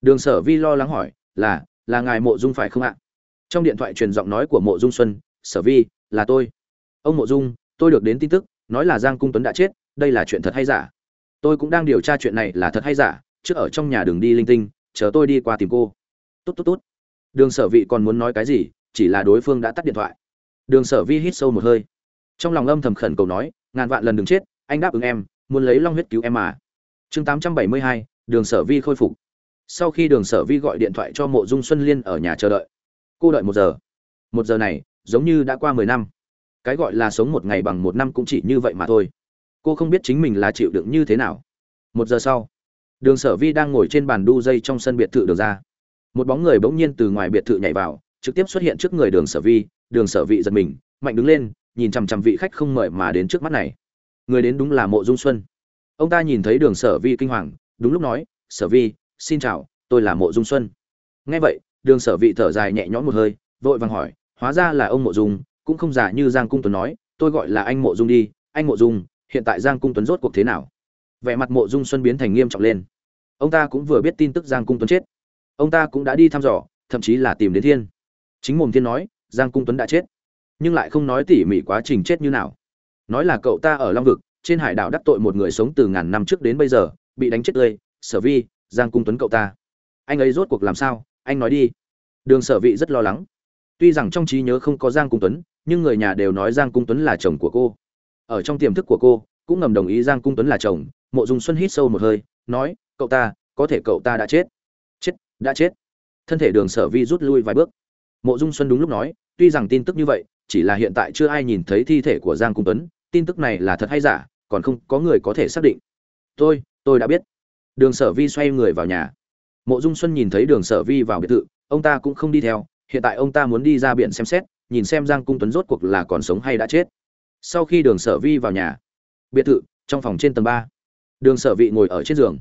Đường sở vi lo lắng hỏi là là ngài mộ dung phải không ạ? Trong điện thoại truyền giọng nói của mộ dung xuân sở vi là tôi. Ông mộ dung tôi được đến tin tức nói là giang cung tuấn đã chết đây là chuyện thật hay giả? Tôi cũng đang điều tra chuyện này là thật hay giả trước ở trong nhà đường đi linh tinh chờ tôi đi qua tìm cô. Tốt tốt tốt. Đường sở vị còn muốn nói cái gì chỉ là đối phương đã tắt điện thoại. Đường sở vi hít sâu một hơi. Trong lòng âm thầm khẩn cầu nói ngàn vạn lần đừng chết anh đáp ứng em muốn lấy long huyết cứu em mà. Chương 872, đường sở vi khôi phục. Sau khi đường sở vi gọi điện thoại cho mộ dung xuân liên ở nhà chờ đợi. Cô đợi một giờ. Một giờ này, giống như đã qua mười năm. Cái gọi là sống một ngày bằng một năm cũng chỉ như vậy mà thôi. Cô không biết chính mình là chịu đựng như thế nào. Một giờ sau, đường sở vi đang ngồi trên bàn đu dây trong sân biệt thự được ra. Một bóng người bỗng nhiên từ ngoài biệt thự nhảy vào, trực tiếp xuất hiện trước người đường sở vi. Đường sở vị giật mình, mạnh đứng lên, nhìn chằm chằm vị khách không mời mà đến trước mắt này. Người đến đúng là mộ dung xuân. Ông ta nhìn thấy đường sở vi kinh hoàng đúng lúc nói, sở vi, xin chào, tôi là mộ dung xuân. Nghe vậy, đường sở vị thở dài nhẹ nhõm một hơi, vội vàng hỏi, hóa ra là ông mộ dung, cũng không giả như giang cung tuấn nói, tôi gọi là anh mộ dung đi, anh mộ dung, hiện tại giang cung tuấn rốt cuộc thế nào? Vẻ mặt mộ dung xuân biến thành nghiêm trọng lên. Ông ta cũng vừa biết tin tức giang cung tuấn chết. Ông ta cũng đã đi thăm dò, thậm chí là tìm đến thiên. Chính mồm thiên nói, giang cung tuấn đã chết, nhưng lại không nói tỉ mỉ quá trình chết như nào. Nói là cậu ta ở long vực, trên hải đảo đắc tội một người sống từ ngàn năm trước đến bây giờ bị đánh chết tươi, sở vi, giang cung tuấn cậu ta. Anh ấy rốt cuộc làm sao? Anh nói đi. Đường sở vị rất lo lắng. Tuy rằng trong trí nhớ không có giang cung tuấn, nhưng người nhà đều nói giang cung tuấn là chồng của cô. Ở trong tiềm thức của cô, cũng ngầm đồng ý giang cung tuấn là chồng, mộ dung xuân hít sâu một hơi, nói, cậu ta, có thể cậu ta đã chết. Chết, đã chết. Thân thể đường sở vi rút lui vài bước. Mộ dung xuân đúng lúc nói, tuy rằng tin tức như vậy, chỉ là hiện tại chưa ai nhìn thấy thi thể của giang cung tuấn, tin tức này là thật hay giả, còn không có người có thể xác định. Tôi tôi đã biết. Đường sở vi xoay người vào nhà. Mộ dung xuân nhìn thấy đường sở vi vào biệt thự, ông ta cũng không đi theo. Hiện tại ông ta muốn đi ra biển xem xét, nhìn xem giang cung tuấn rốt cuộc là còn sống hay đã chết. Sau khi đường sở vi vào nhà, biệt thự, trong phòng trên tầng ba, đường sở vị ngồi ở trên giường.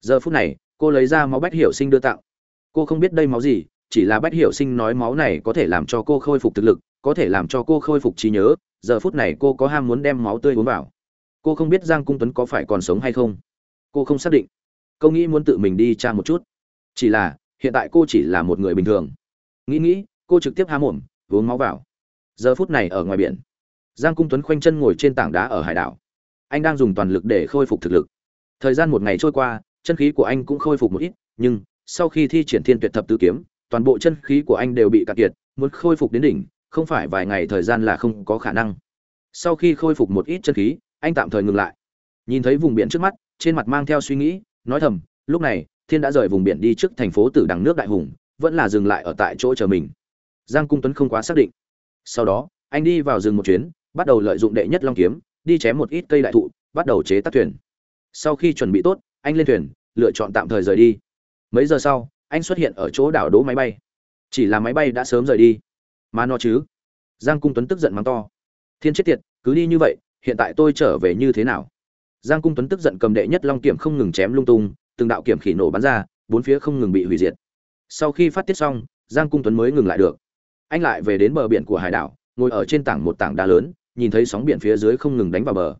Giờ phút này, cô lấy ra máu bách hiểu sinh đưa tặng. Cô không biết đây máu gì, chỉ là bách hiểu sinh nói máu này có thể làm cho cô khôi phục thực lực, có thể làm cho cô khôi phục trí nhớ. Giờ phút này cô có ham muốn đem máu tươi uống vào. Cô không biết giang cung tuấn có phải còn sống hay không cô không xác định. Cô nghĩ muốn tự mình đi tra một chút. Chỉ là, hiện tại cô chỉ là một người bình thường. Nghĩ nghĩ, cô trực tiếp há mồm uống máu vào. Giờ phút này ở ngoài biển, giang cung tuấn khoanh chân ngồi trên tảng đá ở hải đảo. Anh đang dùng toàn lực để khôi phục thực lực. Thời gian một ngày trôi qua, chân khí của anh cũng khôi phục một ít, nhưng sau khi thi triển thiên tuyệt thập tứ kiếm, toàn bộ chân khí của anh đều bị cạn kiệt, muốn khôi phục đến đỉnh, không phải vài ngày thời gian là không có khả năng. Sau khi khôi phục một ít chân khí, anh tạm thời ngừng lại. Nhìn thấy vùng biển trước mắt trên mặt mang theo suy nghĩ, nói thầm, lúc này, thiên đã rời vùng biển đi trước thành phố tử đằng nước đại hùng, vẫn là dừng lại ở tại chỗ chờ mình. Giang cung tuấn không quá xác định. Sau đó, anh đi vào rừng một chuyến, bắt đầu lợi dụng đệ nhất long kiếm, đi chém một ít cây đại thụ, bắt đầu chế tác thuyền. Sau khi chuẩn bị tốt, anh lên thuyền, lựa chọn tạm thời rời đi. Mấy giờ sau, anh xuất hiện ở chỗ đảo đỗ máy bay. Chỉ là máy bay đã sớm rời đi. Mà nó chứ? Giang cung tuấn tức giận mắng to. Thiên chết tiệt, cứ đi như vậy, hiện tại tôi trở về như thế nào? Giang cung tuấn tức giận cầm đệ nhất long kiểm không ngừng chém lung tung, từng đạo kiểm khỉ nổ bắn ra, bốn phía không ngừng bị hủy diệt. Sau khi phát tiết xong, giang cung tuấn mới ngừng lại được. Anh lại về đến bờ biển của hải đảo, ngồi ở trên tảng một tảng đá lớn, nhìn thấy sóng biển phía dưới không ngừng đánh vào bờ.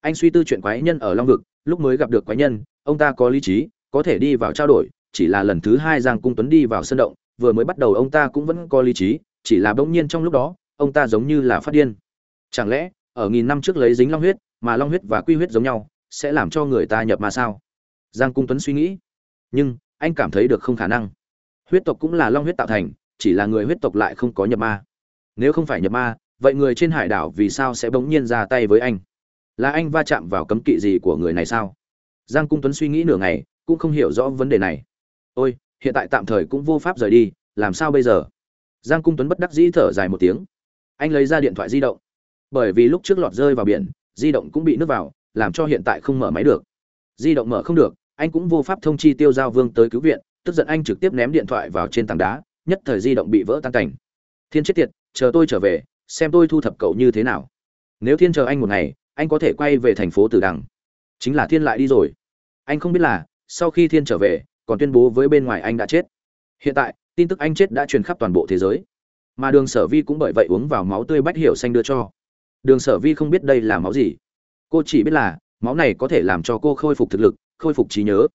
Anh suy tư chuyện quái nhân ở long vực, lúc mới gặp được quái nhân, ông ta có lý trí, có thể đi vào trao đổi, chỉ là lần thứ hai giang cung tuấn đi vào sân động, vừa mới bắt đầu ông ta cũng vẫn có lý trí, chỉ là bỗng nhiên trong lúc đó, ông ta giống như là phát điên. Chẳng lẽ, ở nghìn năm trước lấy dính long huyết mà long huyết và quy huyết giống nhau, sẽ làm cho người ta nhập ma sao? Giang cung tuấn suy nghĩ. Nhưng, anh cảm thấy được không khả năng. Huyết tộc cũng là long huyết tạo thành, chỉ là người huyết tộc lại không có nhập ma. Nếu không phải nhập ma, vậy người trên hải đảo vì sao sẽ bỗng nhiên ra tay với anh? Là anh va chạm vào cấm kỵ gì của người này sao? Giang cung tuấn suy nghĩ nửa ngày, cũng không hiểu rõ vấn đề này. Ôi, hiện tại tạm thời cũng vô pháp rời đi, làm sao bây giờ? Giang cung tuấn bất đắc dĩ thở dài một tiếng. Anh lấy ra điện thoại di động. Bởi vì lúc trước lọt rơi vào biển di động cũng bị nước vào, làm cho hiện tại không mở máy được. Di động mở không được, anh cũng vô pháp thông chi tiêu giao vương tới cứu viện, tức giận anh trực tiếp ném điện thoại vào trên tảng đá, nhất thời di động bị vỡ tan cảnh. Thiên chết tiệt, chờ tôi trở về, xem tôi thu thập cậu như thế nào. Nếu thiên chờ anh một ngày, anh có thể quay về thành phố từ đằng. Chính là thiên lại đi rồi. Anh không biết là, sau khi thiên trở về, còn tuyên bố với bên ngoài anh đã chết. Hiện tại, tin tức anh chết đã truyền khắp toàn bộ thế giới. Mà đường sở vi cũng bởi vậy uống vào máu tươi bách hiểu xanh đưa cho đường sở vi không biết đây là máu gì. Cô chỉ biết là, máu này có thể làm cho cô khôi phục thực lực, khôi phục trí nhớ.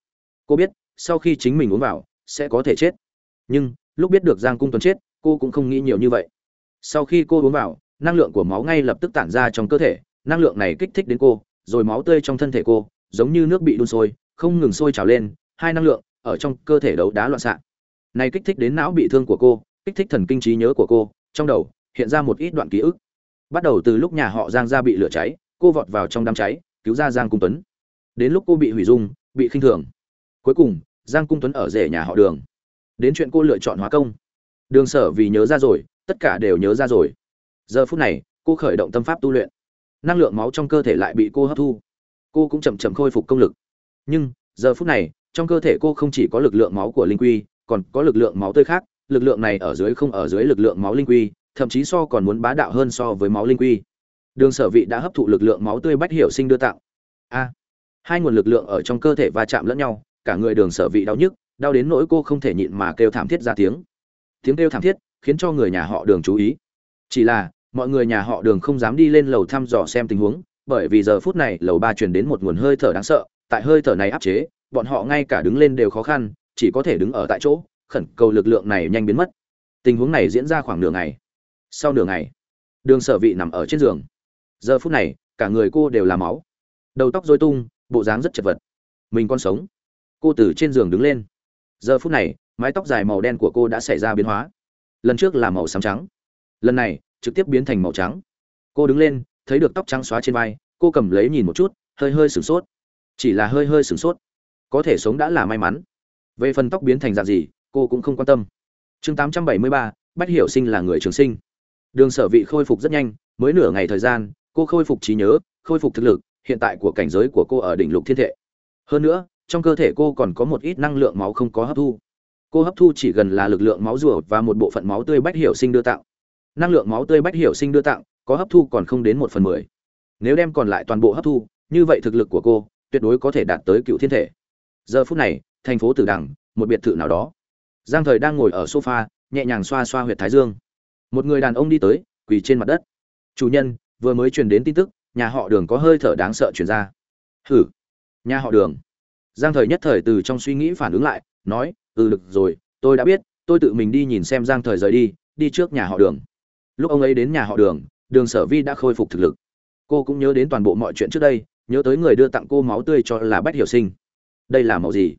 Cô biết, sau khi chính mình uống vào, sẽ có thể chết. Nhưng, lúc biết được giang cung tuấn chết, cô cũng không nghĩ nhiều như vậy. Sau khi cô uống vào, năng lượng của máu ngay lập tức tản ra trong cơ thể, năng lượng này kích thích đến cô, rồi máu tươi trong thân thể cô, giống như nước bị đun sôi, không ngừng sôi trào lên, hai năng lượng ở trong cơ thể đấu đá loạn xạ. Này kích thích đến não bị thương của cô, kích thích thần kinh trí nhớ của cô, trong đầu hiện ra một ít đoạn ký ức bắt đầu từ lúc nhà họ giang ra bị lửa cháy, cô vọt vào trong đám cháy, cứu ra giang cung tuấn. Đến lúc cô bị hủy dung, bị khinh thường. Cuối cùng, giang cung tuấn ở rể nhà họ đường. Đến chuyện cô lựa chọn hóa công. Đường sở vì nhớ ra rồi, tất cả đều nhớ ra rồi. Giờ phút này, cô khởi động tâm pháp tu luyện. Năng lượng máu trong cơ thể lại bị cô hấp thu. Cô cũng chậm chậm khôi phục công lực. Nhưng, giờ phút này, trong cơ thể cô không chỉ có lực lượng máu của linh quy, còn có lực lượng máu tươi khác, lực lượng này ở dưới không ở dưới lực lượng máu linh quy thậm chí so còn muốn bá đạo hơn so với máu linh quy. Đường sở vị đã hấp thụ lực lượng máu tươi bách hiểu sinh đưa tặng. a. Hai nguồn lực lượng ở trong cơ thể va chạm lẫn nhau, cả người đường sở vị đau nhức, đau đến nỗi cô không thể nhịn mà kêu thảm thiết ra tiếng. Tiếng kêu thảm thiết khiến cho người nhà họ đường chú ý. Chỉ là, mọi người nhà họ đường không dám đi lên lầu thăm dò xem tình huống, bởi vì giờ phút này lầu ba truyền đến một nguồn hơi thở đáng sợ, tại hơi thở này áp chế, bọn họ ngay cả đứng lên đều khó khăn, chỉ có thể đứng ở tại chỗ, khẩn cầu lực lượng này nhanh biến mất. Tình huống này diễn ra khoảng nửa ngày sau nửa ngày đường sở vị nằm ở trên giường. Giờ phút này cả người cô đều là máu. Đầu tóc dối tung bộ dáng rất chật vật. Mình còn sống. Cô từ trên giường đứng lên. Giờ phút này mái tóc dài màu đen của cô đã xảy ra biến hóa. Lần trước là màu xám trắng. Lần này trực tiếp biến thành màu trắng. Cô đứng lên thấy được tóc trắng xóa trên vai cô cầm lấy nhìn một chút hơi hơi sửng sốt. Chỉ là hơi hơi sửng sốt. Có thể sống đã là may mắn. Về phần tóc biến thành dạng gì cô cũng không quan tâm. Chương 873, bách hiểu sinh là người trường sinh đường sở vị khôi phục rất nhanh, mới nửa ngày thời gian, cô khôi phục trí nhớ, khôi phục thực lực, hiện tại của cảnh giới của cô ở đỉnh lục thiên thể. Hơn nữa, trong cơ thể cô còn có một ít năng lượng máu không có hấp thu. Cô hấp thu chỉ gần là lực lượng máu rùa và một bộ phận máu tươi bách hiểu sinh đưa tặng. Năng lượng máu tươi bách hiểu sinh đưa tặng, có hấp thu còn không đến một phần mười. Nếu đem còn lại toàn bộ hấp thu, như vậy thực lực của cô tuyệt đối có thể đạt tới cựu thiên thể. Giờ phút này, thành phố tử đằng, một biệt thự nào đó. Giang thời đang ngồi ở sofa, nhẹ nhàng xoa xoa huyệt thái dương một người đàn ông đi tới, quỳ trên mặt đất. Chủ nhân, vừa mới truyền đến tin tức, nhà họ đường có hơi thở đáng sợ truyền ra. Hử? Nhà họ đường? Giang thời nhất thời từ trong suy nghĩ phản ứng lại, nói ừ được rồi, tôi đã biết, tôi tự mình đi nhìn xem giang thời rời đi đi trước nhà họ đường. Lúc ông ấy đến nhà họ đường đường sở vi đã khôi phục thực lực. Cô cũng nhớ đến toàn bộ mọi chuyện trước đây, nhớ tới người đưa tặng cô máu tươi cho là bách hiểu sinh. Đây là màu gì?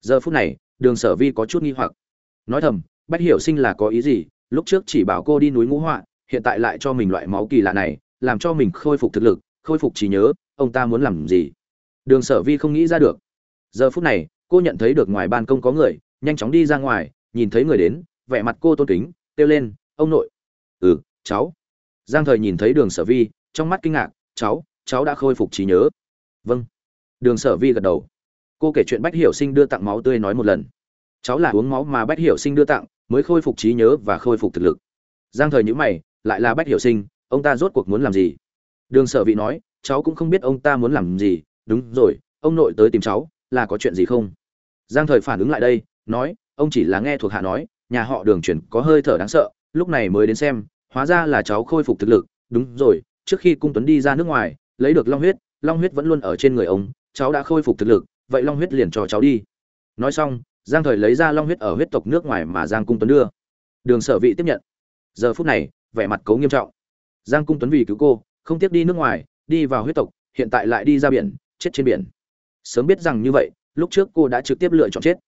Giờ phút này, đường sở vi có chút nghi hoặc. Nói thầm, bách hiểu sinh là có ý gì? Lúc trước chỉ bảo cô đi núi ngũ họa, hiện tại lại cho mình loại máu kỳ lạ này, làm cho mình khôi phục thực lực, khôi phục trí nhớ, ông ta muốn làm gì? Đường sở vi không nghĩ ra được. Giờ phút này, cô nhận thấy được ngoài ban công có người, nhanh chóng đi ra ngoài, nhìn thấy người đến, vẻ mặt cô tôn kính, kêu lên, ông nội. Ừ cháu. Giang thời nhìn thấy đường sở vi, trong mắt kinh ngạc, cháu cháu đã khôi phục trí nhớ. Vâng. Đường sở vi gật đầu. Cô kể chuyện bách hiểu sinh đưa tặng máu tươi nói một lần. Cháu là uống máu mà bách hiểu sinh đưa tặng mới khôi phục trí nhớ và khôi phục thực lực. Giang thời nhữ mày, lại là bách hiểu sinh, ông ta rốt cuộc muốn làm gì? Đường sở vị nói, cháu cũng không biết ông ta muốn làm gì. Đúng rồi, ông nội tới tìm cháu, là có chuyện gì không? Giang thời phản ứng lại đây, nói, ông chỉ là nghe thuộc hạ nói, nhà họ đường chuyển có hơi thở đáng sợ, lúc này mới đến xem, hóa ra là cháu khôi phục thực lực. Đúng rồi, trước khi cung tuấn đi ra nước ngoài, lấy được long huyết long huyết vẫn luôn ở trên người ông, cháu đã khôi phục thực lực, vậy long huyết liền cho cháu đi. Nói xong giang thời lấy ra long huyết ở huyết tộc nước ngoài mà giang cung tuấn đưa. Đường sở vị tiếp nhận. Giờ phút này, vẻ mặt cấu nghiêm trọng. Giang cung tuấn vì cứu cô, không tiếp đi nước ngoài, đi vào huyết tộc, hiện tại lại đi ra biển, chết trên biển. Sớm biết rằng như vậy, lúc trước cô đã trực tiếp lựa chọn chết.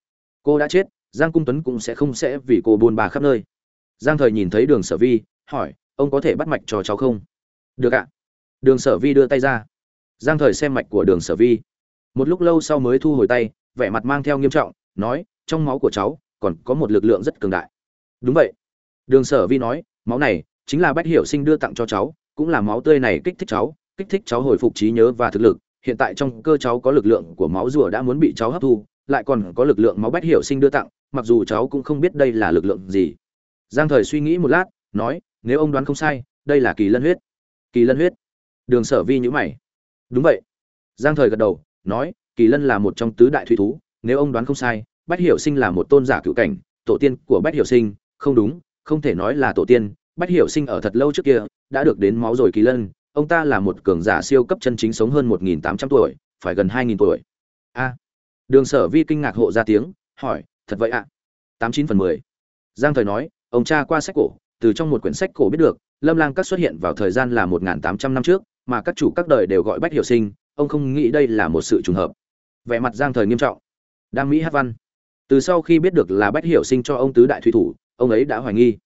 Cô đã chết, giang cung tuấn cũng sẽ không sẽ vì cô buồn bà khắp nơi. Giang thời nhìn thấy đường sở vi, hỏi, ông có thể bắt mạch cho cháu không? Được ạ. Đường sở vi đưa tay ra. Giang thời xem mạch của đường sở vi. Một lúc lâu sau mới thu hồi tay, vẻ mặt mang theo nghiêm trọng nói, trong máu của cháu còn có một lực lượng rất cường đại. Đúng vậy. Đường sở vi nói, máu này chính là bách hiểu sinh đưa tặng cho cháu, cũng là máu tươi này kích thích cháu, kích thích cháu hồi phục trí nhớ và thực lực. Hiện tại trong cơ cháu có lực lượng của máu rùa đã muốn bị cháu hấp thu, lại còn có lực lượng máu bách hiểu sinh đưa tặng, mặc dù cháu cũng không biết đây là lực lượng gì. Giang thời suy nghĩ một lát, nói, nếu ông đoán không sai, đây là kỳ lân huyết. Kỳ lân huyết. Đường sở vi nhữ mày. Đúng vậy. Giang thời gật đầu, nói, kỳ lân là một trong tứ đại thủy thú nếu ông đoán không sai, bách hiểu sinh là một tôn giả cựu cảnh, tổ tiên của bách hiểu sinh, không đúng, không thể nói là tổ tiên, bách hiểu sinh ở thật lâu trước kia đã được đến máu rồi kỳ lân, ông ta là một cường giả siêu cấp chân chính sống hơn một nghìn tám trăm tuổi, phải gần hai nghìn tuổi. A. Đường sở vi kinh ngạc hộ ra tiếng, hỏi, thật vậy ạ? Tám chín phần mười. Giang thời nói, ông cha qua sách cổ, từ trong một quyển sách cổ biết được, lâm lang các xuất hiện vào thời gian là một nghìn tám trăm năm trước, mà các chủ các đời đều gọi bách hiểu sinh, ông không nghĩ đây là một sự trùng hợp. Vẻ mặt giang thời nghiêm trọng đam mỹ hát văn. Từ sau khi biết được là bách hiểu sinh cho ông tứ đại thủy thủ, ông ấy đã hoài nghi.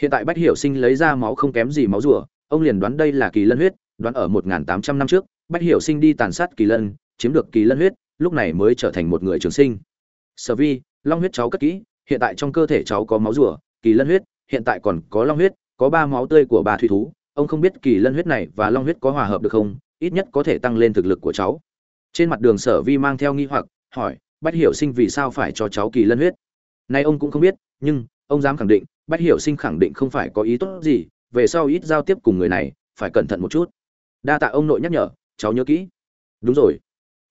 Hiện tại bách hiểu sinh lấy ra máu không kém gì máu rùa, ông liền đoán đây là kỳ lân huyết, đoán ở một tám trăm năm trước, bách hiểu sinh đi tàn sát kỳ lân, chiếm được kỳ lân huyết, lúc này mới trở thành một người trường sinh. Sở vi, long huyết cháu cất kỹ, hiện tại trong cơ thể cháu có máu rùa, kỳ lân huyết, hiện tại còn có long huyết, có ba máu tươi của ba thủy thú, ông không biết kỳ lân huyết này và long huyết có hòa hợp được không, ít nhất có thể tăng lên thực lực của cháu. Trên mặt đường sở vi mang theo nghi hoặc, hỏi bách hiểu sinh vì sao phải cho cháu kỳ lân huyết? Nay ông cũng không biết, nhưng ông dám khẳng định, bách hiểu sinh khẳng định không phải có ý tốt gì, về sau ít giao tiếp cùng người này, phải cẩn thận một chút. Đa tạ ông nội nhắc nhở, cháu nhớ kỹ. Đúng rồi.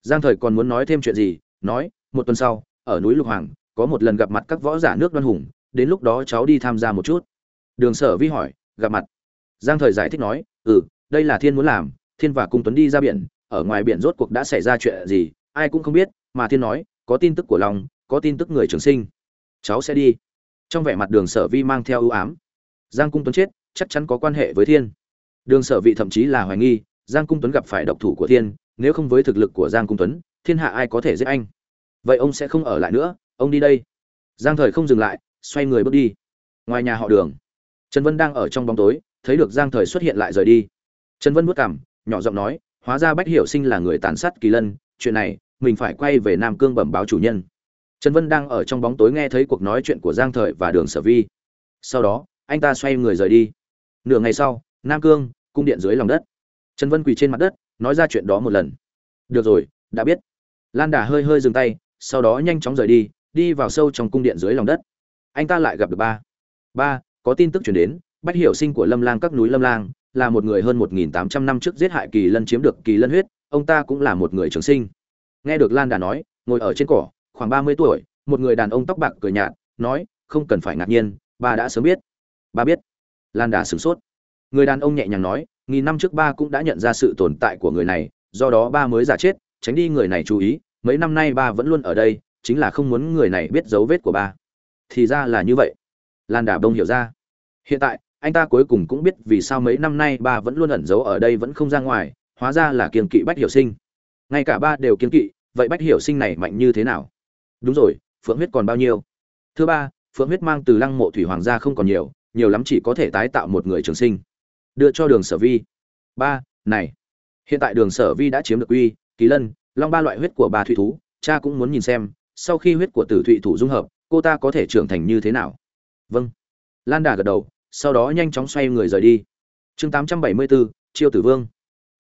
Giang thời còn muốn nói thêm chuyện gì, nói, một tuần sau, ở núi lục hoàng, có một lần gặp mặt các võ giả nước đoan hùng, đến lúc đó cháu đi tham gia một chút. Đường sở vi hỏi, gặp mặt. Giang thời giải thích nói ừ đây là thiên muốn làm, thiên và cung tuấn đi ra biển, ở ngoài biển rốt cuộc đã xảy ra chuyện gì, ai cũng không biết, mà thiên nói có tin tức của long, có tin tức người trường sinh. Cháu sẽ đi. Trong vẻ mặt đường sở vi mang theo ưu ám. Giang cung tuấn chết, chắc chắn có quan hệ với thiên. Đường sở vị thậm chí là hoài nghi, giang cung tuấn gặp phải độc thủ của thiên, nếu không với thực lực của giang cung tuấn, thiên hạ ai có thể giết anh? Vậy ông sẽ không ở lại nữa, ông đi đây. Giang thời không dừng lại, xoay người bước đi. Ngoài nhà họ đường, trần vân đang ở trong bóng tối, thấy được giang thời xuất hiện lại rời đi. Trần vân bước cảm, nhỏ giọng nói, hóa ra bách hiểu sinh là người tàn sát kỳ lân, chuyện này mình phải quay về nam cương bẩm báo chủ nhân. Trần vân đang ở trong bóng tối nghe thấy cuộc nói chuyện của giang thời và đường sở vi. Sau đó, anh ta xoay người rời đi. Nửa ngày sau, nam cương, cung điện dưới lòng đất. Trần vân quỳ trên mặt đất, nói ra chuyện đó một lần. Được rồi, đã biết. Lan đà hơi hơi dừng tay, sau đó nhanh chóng rời đi đi vào sâu trong cung điện dưới lòng đất. Anh ta lại gặp được ba. Ba, có tin tức chuyển đến, bách hiểu sinh của lâm lang các núi lâm lang là một người hơn một nghìn tám trăm năm trước giết hại kỳ lân chiếm được kỳ lân huyết, ông ta cũng là một người trường sinh nghe được lan đà nói, ngồi ở trên cỏ, khoảng ba mươi tuổi, một người đàn ông tóc bạc cười nhạt, nói, không cần phải ngạc nhiên, ba đã sớm biết. Ba biết. Lan đà sửng sốt. Người đàn ông nhẹ nhàng nói, nghìn năm trước ba cũng đã nhận ra sự tồn tại của người này, do đó ba mới giả chết, tránh đi người này chú ý, mấy năm nay ba vẫn luôn ở đây, chính là không muốn người này biết dấu vết của ba. Thì ra là như vậy. Lan đà bông hiểu ra. Hiện tại, anh ta cuối cùng cũng biết vì sao mấy năm nay ba vẫn luôn ẩn giấu ở đây vẫn không ra ngoài, hóa ra là kiềm kỵ bách hiểu sinh ngay cả ba đều kiên kỵ, vậy bách hiểu sinh này mạnh như thế nào? Đúng rồi, phượng huyết còn bao nhiêu? Thứ ba, phượng huyết mang từ lăng mộ thủy hoàng gia không còn nhiều nhiều lắm chỉ có thể tái tạo một người trường sinh. Đưa cho đường sở vi. Ba, này, hiện tại đường sở vi đã chiếm được uy, kỳ lân, long ba loại huyết của bà thủy thú, cha cũng muốn nhìn xem, sau khi huyết của tử thụy thủ dung hợp, cô ta có thể trưởng thành như thế nào? Vâng. Lan đà gật đầu, sau đó nhanh chóng xoay người rời đi. Chương tám trăm bảy mươi bốn, chiêu tử vương.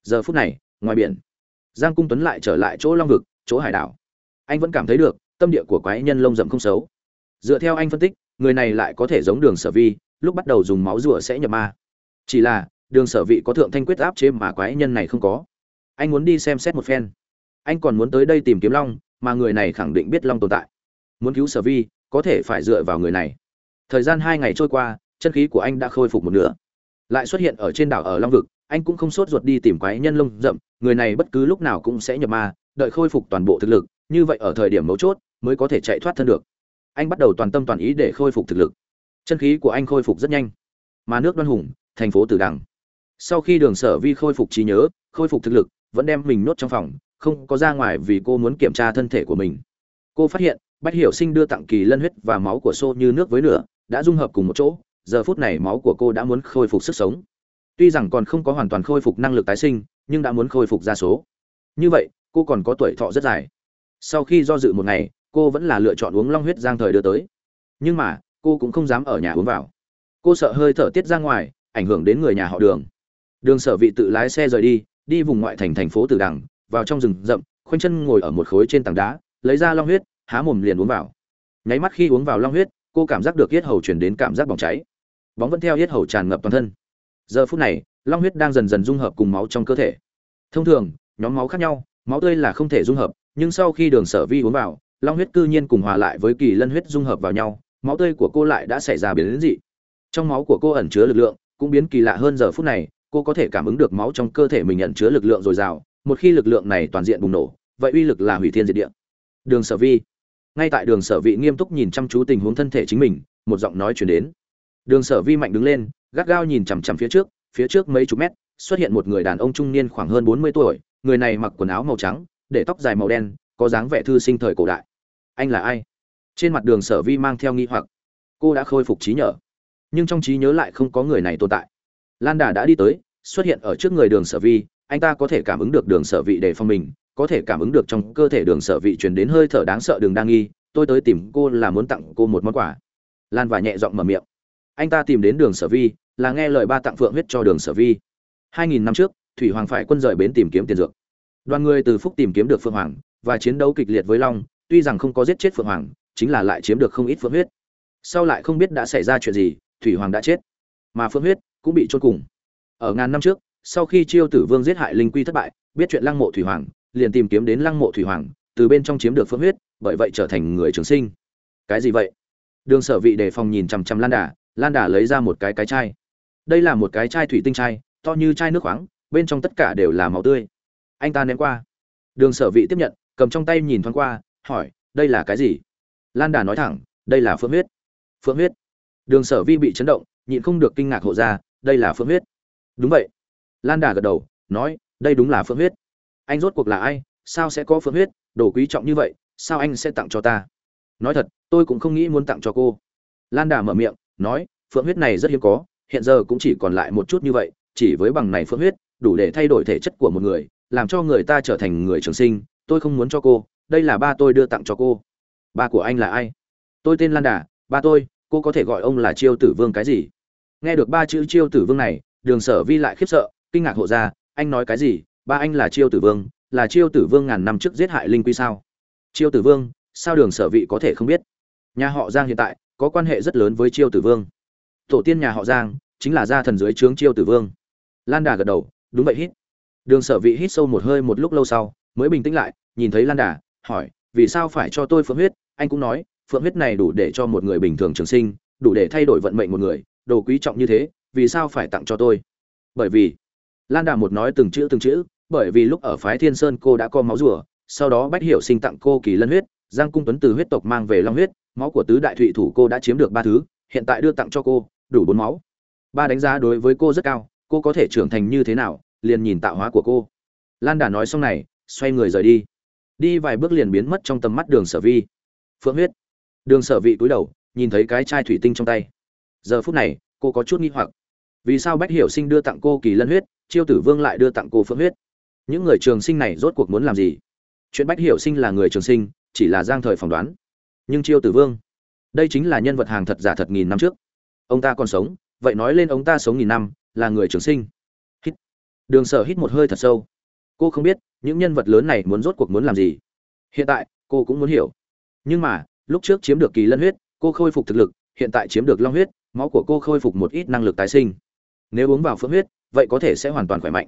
Giờ phút này, ngoài biển giang cung tuấn lại trở lại chỗ long vực, chỗ hải đảo. Anh vẫn cảm thấy được, tâm địa của quái nhân lông rậm không xấu. Dựa theo anh phân tích, người này lại có thể giống đường sở vi, lúc bắt đầu dùng máu rùa sẽ nhập ma. Chỉ là, đường sở vị có thượng thanh quyết áp chế mà quái nhân này không có. Anh muốn đi xem xét một phen. Anh còn muốn tới đây tìm kiếm long, mà người này khẳng định biết long tồn tại. Muốn cứu sở vi, có thể phải dựa vào người này. Thời gian hai ngày trôi qua, chân khí của anh đã khôi phục một nửa. Lại xuất hiện ở trên đảo ở long vực anh cũng không sốt ruột đi tìm quái nhân lông rậm, người này bất cứ lúc nào cũng sẽ nhập ma, đợi khôi phục toàn bộ thực lực, như vậy ở thời điểm mấu chốt mới có thể chạy thoát thân được. Anh bắt đầu toàn tâm toàn ý để khôi phục thực lực. Chân khí của anh khôi phục rất nhanh. Mà nước đoan hùng, thành phố tử đằng. Sau khi đường sở vi khôi phục trí nhớ, khôi phục thực lực, vẫn đem mình nốt trong phòng, không có ra ngoài vì cô muốn kiểm tra thân thể của mình. Cô phát hiện, bách hiểu sinh đưa tặng kỳ lân huyết và máu của xô như nước với lửa đã dung hợp cùng một chỗ, giờ phút này máu của cô đã muốn khôi phục sức sống tuy rằng còn không có hoàn toàn khôi phục năng lực tái sinh, nhưng đã muốn khôi phục gia số. Như vậy, cô còn có tuổi thọ rất dài. Sau khi do dự một ngày, cô vẫn là lựa chọn uống long huyết giang thời đưa tới. Nhưng mà, cô cũng không dám ở nhà uống vào. Cô sợ hơi thở tiết ra ngoài, ảnh hưởng đến người nhà họ đường. Đường sở vị tự lái xe rời đi đi vùng ngoại thành thành phố từ đằng, vào trong rừng rậm, khoanh chân ngồi ở một khối trên tảng đá, lấy ra long huyết, há mồm liền uống vào. Nháy mắt khi uống vào long huyết, cô cảm giác được yết hầu chuyển đến cảm giác bỏng cháy. Bóng vẫn theo yết hầu tràn ngập toàn thân giờ phút này, long huyết đang dần dần dung hợp cùng máu trong cơ thể. Thông thường, nhóm máu khác nhau, máu tươi là không thể dung hợp, nhưng sau khi đường sở vi uống vào, long huyết cư nhiên cùng hòa lại với kỳ lân huyết dung hợp vào nhau, máu tươi của cô lại đã xảy ra biến dị. Trong máu của cô ẩn chứa lực lượng, cũng biến kỳ lạ hơn giờ phút này, cô có thể cảm ứng được máu trong cơ thể mình ẩn chứa lực lượng dồi dào, một khi lực lượng này toàn diện bùng nổ, vậy uy lực là hủy thiên diệt địa. Đường sở vi. Ngay tại đường sở vị nghiêm túc nhìn chăm chú tình huống thân thể chính mình, một giọng nói chuyển đến. Đường sở vi mạnh đứng lên gắt gao nhìn chằm chằm phía trước phía trước mấy chục mét, xuất hiện một người đàn ông trung niên khoảng hơn bốn mươi tuổi, người này mặc quần áo màu trắng, để tóc dài màu đen, có dáng vẻ thư sinh thời cổ đại. Anh là ai? Trên mặt đường sở vi mang theo nghi hoặc. Cô đã khôi phục trí nhớ nhưng trong trí nhớ lại không có người này tồn tại. Lan đà đã đi tới, xuất hiện ở trước người đường sở vi, anh ta có thể cảm ứng được đường sở vị để phòng mình, có thể cảm ứng được trong cơ thể đường sở vị truyền đến hơi thở đáng sợ đường đang nghi, tôi tới tìm cô là muốn tặng cô một món quà. Lan và nhẹ giọng mở miệng. Anh ta tìm đến đường sở vi là nghe lời ba tặng phượng huyết cho đường sở vi. Hai nghìn năm trước, thủy hoàng phải quân rời bến tìm kiếm tiền dược. Đoàn người từ phúc tìm kiếm được phượng hoàng và chiến đấu kịch liệt với long, tuy rằng không có giết chết phượng hoàng, chính là lại chiếm được không ít phượng huyết. Sau lại không biết đã xảy ra chuyện gì, thủy hoàng đã chết. Mà phượng huyết cũng bị trôn cùng. Ở ngàn năm trước, sau khi chiêu tử vương giết hại linh quy thất bại, biết chuyện lăng mộ thủy hoàng, liền tìm kiếm đến lăng mộ thủy hoàng, từ bên trong chiếm được phượng huyết, bởi vậy trở thành người trường sinh. Cái gì vậy? Đường sở vị đề phòng nhìn chằm chằm lan đà lan đà lấy ra một cái cái chai đây là một cái chai thủy tinh chai, to như chai nước khoáng, bên trong tất cả đều là màu tươi. Anh ta ném qua. Đường sở vị tiếp nhận, cầm trong tay nhìn thoáng qua, hỏi, đây là cái gì? Lan đà nói thẳng, đây là phượng huyết. Phượng huyết? Đường sở vi bị chấn động, nhịn không được kinh ngạc hộ ra, đây là phượng huyết? Đúng vậy. Lan đà gật đầu, nói, đây đúng là phượng huyết. Anh rốt cuộc là ai? Sao sẽ có phượng huyết? Đồ quý trọng như vậy, sao anh sẽ tặng cho ta? Nói thật, tôi cũng không nghĩ muốn tặng cho cô. Lan đà mở miệng, nói, phượng huyết này rất hiếm có hiện giờ cũng chỉ còn lại một chút như vậy, chỉ với bằng này phượng huyết, đủ để thay đổi thể chất của một người, làm cho người ta trở thành người trường sinh, tôi không muốn cho cô, đây là ba tôi đưa tặng cho cô. Ba của anh là ai? Tôi tên lan đà, ba tôi, cô có thể gọi ông là chiêu tử vương cái gì? Nghe được ba chữ chiêu tử vương này, đường sở vi lại khiếp sợ, kinh ngạc hộ ra, anh nói cái gì? Ba anh là chiêu tử vương, là chiêu tử vương ngàn năm trước giết hại linh quy sao? Chiêu tử vương, sao đường sở vị có thể không biết? Nhà họ giang hiện tại, có quan hệ rất lớn với chiêu tử vương tổ tiên nhà họ giang, chính là gia thần dưới trướng chiêu tử vương. Lan đà gật đầu, đúng vậy hít. Đường sở vị hít sâu một hơi một lúc lâu sau, mới bình tĩnh lại, nhìn thấy lan đà, hỏi, vì sao phải cho tôi phượng huyết? Anh cũng nói, phượng huyết này đủ để cho một người bình thường trường sinh, đủ để thay đổi vận mệnh một người, đồ quý trọng như thế, vì sao phải tặng cho tôi? Bởi vì, lan đà một nói từng chữ từng chữ, bởi vì lúc ở phái thiên sơn cô đã có máu rùa, sau đó bách hiểu sinh tặng cô kỳ lân huyết, giang cung tuấn từ huyết tộc mang về long huyết, máu của tứ đại thụy thủ cô đã chiếm được ba thứ hiện tại đưa tặng cho cô, đủ bốn máu. Ba đánh giá đối với cô rất cao, cô có thể trưởng thành như thế nào, liền nhìn tạo hóa của cô. Lan đà nói xong này, xoay người rời đi. Đi vài bước liền biến mất trong tầm mắt đường sở vi. Phượng huyết. Đường sở vị cúi đầu, nhìn thấy cái chai thủy tinh trong tay. Giờ phút này, cô có chút nghi hoặc. Vì sao bách hiểu sinh đưa tặng cô kỳ lân huyết, chiêu tử vương lại đưa tặng cô phượng huyết? Những người trường sinh này rốt cuộc muốn làm gì? Chuyện bách hiểu sinh là người trường sinh, chỉ là giang thời phỏng đoán. Nhưng chiêu tử vương đây chính là nhân vật hàng thật giả thật nghìn năm trước. Ông ta còn sống, vậy nói lên ông ta sống nghìn năm, là người trường sinh. Hít. Đường sở hít một hơi thật sâu. Cô không biết, những nhân vật lớn này muốn rốt cuộc muốn làm gì. Hiện tại, cô cũng muốn hiểu. Nhưng mà, lúc trước chiếm được kỳ lân huyết, cô khôi phục thực lực, hiện tại chiếm được long huyết, máu của cô khôi phục một ít năng lực tái sinh. Nếu uống vào phượng huyết, vậy có thể sẽ hoàn toàn khỏe mạnh.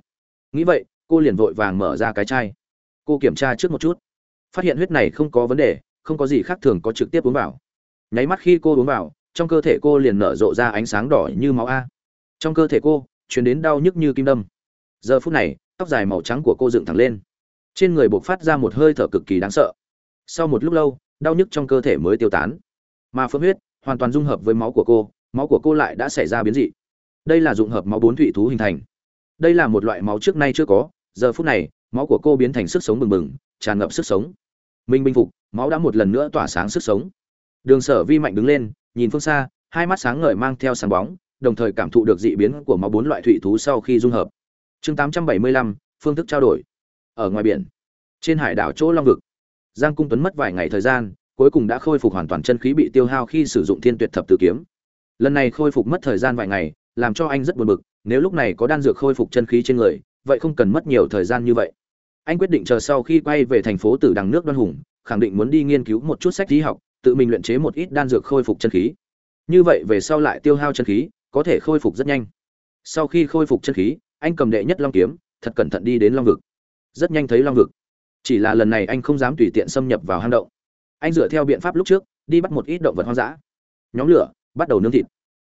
Nghĩ vậy, cô liền vội vàng mở ra cái chai. Cô kiểm tra trước một chút. Phát hiện huyết này không có vấn đề, không có gì khác thường có trực tiếp uống vào nháy mắt khi cô uống vào, trong cơ thể cô liền nở rộ ra ánh sáng đỏ như máu a. Trong cơ thể cô, chuyển đến đau nhức như kim đâm. Giờ phút này, tóc dài màu trắng của cô dựng thẳng lên. Trên người buộc phát ra một hơi thở cực kỳ đáng sợ. Sau một lúc lâu, đau nhức trong cơ thể mới tiêu tán. Mà phượng huyết, hoàn toàn dung hợp với máu của cô, máu của cô lại đã xảy ra biến dị. Đây là dụng hợp máu bốn thủy thú hình thành. Đây là một loại máu trước nay chưa có, giờ phút này, máu của cô biến thành sức sống bừng bừng, tràn ngập sức sống. Minh bình phục, máu đã một lần nữa tỏa sáng sức sống đường sở vi mạnh đứng lên nhìn phương xa hai mắt sáng ngời mang theo sáng bóng đồng thời cảm thụ được dị biến của máu bốn loại thủy thú sau khi dung hợp. Chương 875, phương thức trao đổi. Ở ngoài biển trên hải đảo chỗ long vực giang cung tuấn mất vài ngày thời gian cuối cùng đã khôi phục hoàn toàn chân khí bị tiêu hao khi sử dụng thiên tuyệt thập tử kiếm. Lần này khôi phục mất thời gian vài ngày làm cho anh rất buồn bực nếu lúc này có đan dược khôi phục chân khí trên người vậy không cần mất nhiều thời gian như vậy. Anh quyết định chờ sau khi quay về thành phố tử đằng nước đoan hùng khẳng định muốn đi nghiên cứu một chút sách lý học tự mình luyện chế một ít đan dược khôi phục chân khí. Như vậy về sau lại tiêu hao chân khí, có thể khôi phục rất nhanh. Sau khi khôi phục chân khí, anh cầm đệ nhất long kiếm, thật cẩn thận đi đến long vực. Rất nhanh thấy long vực. Chỉ là lần này anh không dám tùy tiện xâm nhập vào hang động. Anh dựa theo biện pháp lúc trước, đi bắt một ít động vật hoang dã. Nhóm lửa, bắt đầu nướng thịt.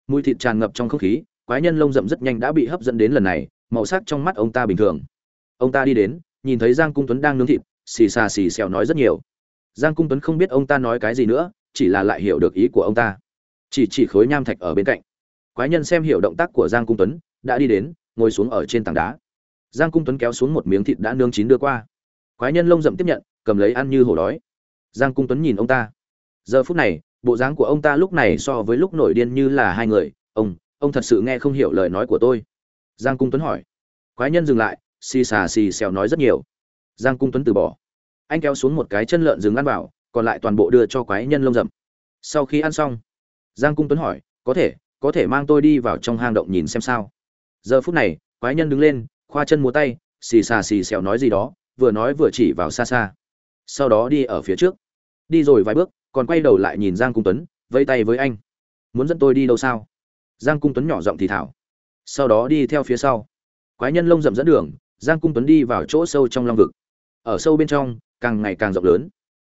Mùi thịt tràn ngập trong không khí, quái nhân lông rậm rất nhanh đã bị hấp dẫn đến lần này, màu sắc trong mắt ông ta bình thường. Ông ta đi đến, nhìn thấy giang cung tuấn đang nướng thịt, xì xà xì xèo nói rất nhiều giang cung tuấn không biết ông ta nói cái gì nữa, chỉ là lại hiểu được ý của ông ta. Chỉ chỉ khối nham thạch ở bên cạnh. Quái nhân xem hiểu động tác của giang cung tuấn, đã đi đến, ngồi xuống ở trên tảng đá. Giang cung tuấn kéo xuống một miếng thịt đã nướng chín đưa qua. Quái nhân lông rậm tiếp nhận, cầm lấy ăn như hổ đói. Giang cung tuấn nhìn ông ta. Giờ phút này, bộ dáng của ông ta lúc này so với lúc nổi điên như là hai người. Ông ông thật sự nghe không hiểu lời nói của tôi. Giang cung tuấn hỏi. Quái nhân dừng lại, xì xà xì xèo nói rất nhiều. Giang cung tuấn từ bỏ anh kéo xuống một cái chân lợn rừng ăn vào, còn lại toàn bộ đưa cho quái nhân lông rậm. Sau khi ăn xong, giang cung tuấn hỏi, có thể có thể mang tôi đi vào trong hang động nhìn xem sao? Giờ phút này, quái nhân đứng lên, khoa chân múa tay, xì xà xì xèo nói gì đó, vừa nói vừa chỉ vào xa xa. Sau đó đi ở phía trước. Đi rồi vài bước, còn quay đầu lại nhìn giang cung tuấn vây tay với anh. Muốn dẫn tôi đi đâu sao? Giang cung tuấn nhỏ giọng thì thảo. Sau đó đi theo phía sau. Quái nhân lông rậm dẫn đường, giang cung tuấn đi vào chỗ sâu trong long vực. Ở sâu bên trong càng ngày càng rộng lớn.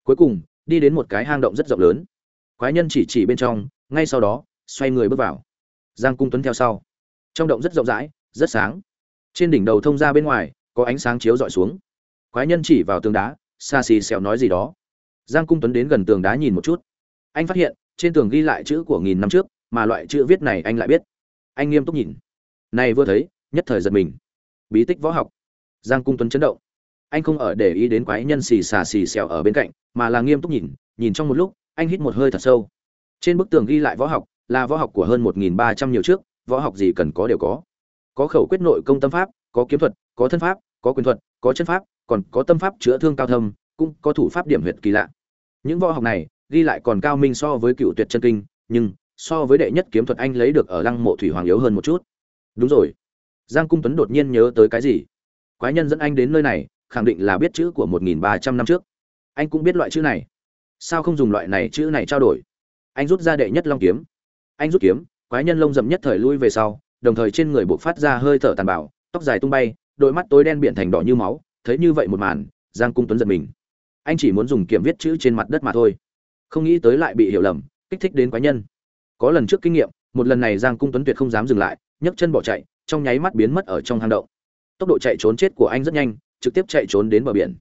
Cuối cùng, đi đến một cái hang động rất rộng lớn. Quái nhân chỉ chỉ bên trong, ngay sau đó, xoay người bước vào. Giang cung tuấn theo sau. Trong động rất rộng rãi, rất sáng. Trên đỉnh đầu thông ra bên ngoài, có ánh sáng chiếu rọi xuống. Quái nhân chỉ vào tường đá, xa xì xèo nói gì đó. Giang cung tuấn đến gần tường đá nhìn một chút. Anh phát hiện, trên tường ghi lại chữ của nghìn năm trước, mà loại chữ viết này anh lại biết. Anh nghiêm túc nhìn. Này vừa thấy, nhất thời giật mình. Bí tích võ học. Giang cung tuấn chấn động anh không ở để ý đến quái nhân xì xà xì xèo ở bên cạnh, mà là nghiêm túc nhìn nhìn trong một lúc, anh hít một hơi thật sâu. Trên bức tường ghi lại võ học, là võ học của hơn một nghìn ba trăm nhiều trước, võ học gì cần có đều có. Có khẩu quyết nội công tâm pháp, có kiếm thuật, có thân pháp, có quyền thuật, có chân pháp, còn có tâm pháp chữa thương cao thâm, cũng có thủ pháp điểm huyệt kỳ lạ. Những võ học này, ghi lại còn cao minh so với cựu tuyệt chân kinh, nhưng so với đệ nhất kiếm thuật anh lấy được ở lăng mộ thủy hoàng yếu hơn một chút. Đúng rồi. Giang cung tuấn đột nhiên nhớ tới cái gì? Quái nhân dẫn anh đến nơi này khẳng định là biết chữ của một nghìn ba trăm năm trước. Anh cũng biết loại chữ này. Sao không dùng loại này chữ này trao đổi? Anh rút ra đệ nhất long kiếm. Anh rút kiếm, quái nhân lông rậm nhất thời lui về sau, đồng thời trên người buộc phát ra hơi thở tàn bạo, tóc dài tung bay, đôi mắt tối đen biển thành đỏ như máu, thấy như vậy một màn, giang cung tuấn giật mình. Anh chỉ muốn dùng kiếm viết chữ trên mặt đất mà thôi. Không nghĩ tới lại bị hiểu lầm, kích thích đến quái nhân. Có lần trước kinh nghiệm, một lần này giang cung tuấn tuyệt không dám dừng lại, nhấc chân bỏ chạy, trong nháy mắt biến mất ở trong hang động. Tốc độ chạy trốn chết của anh rất nhanh trực tiếp chạy trốn đến bờ biển.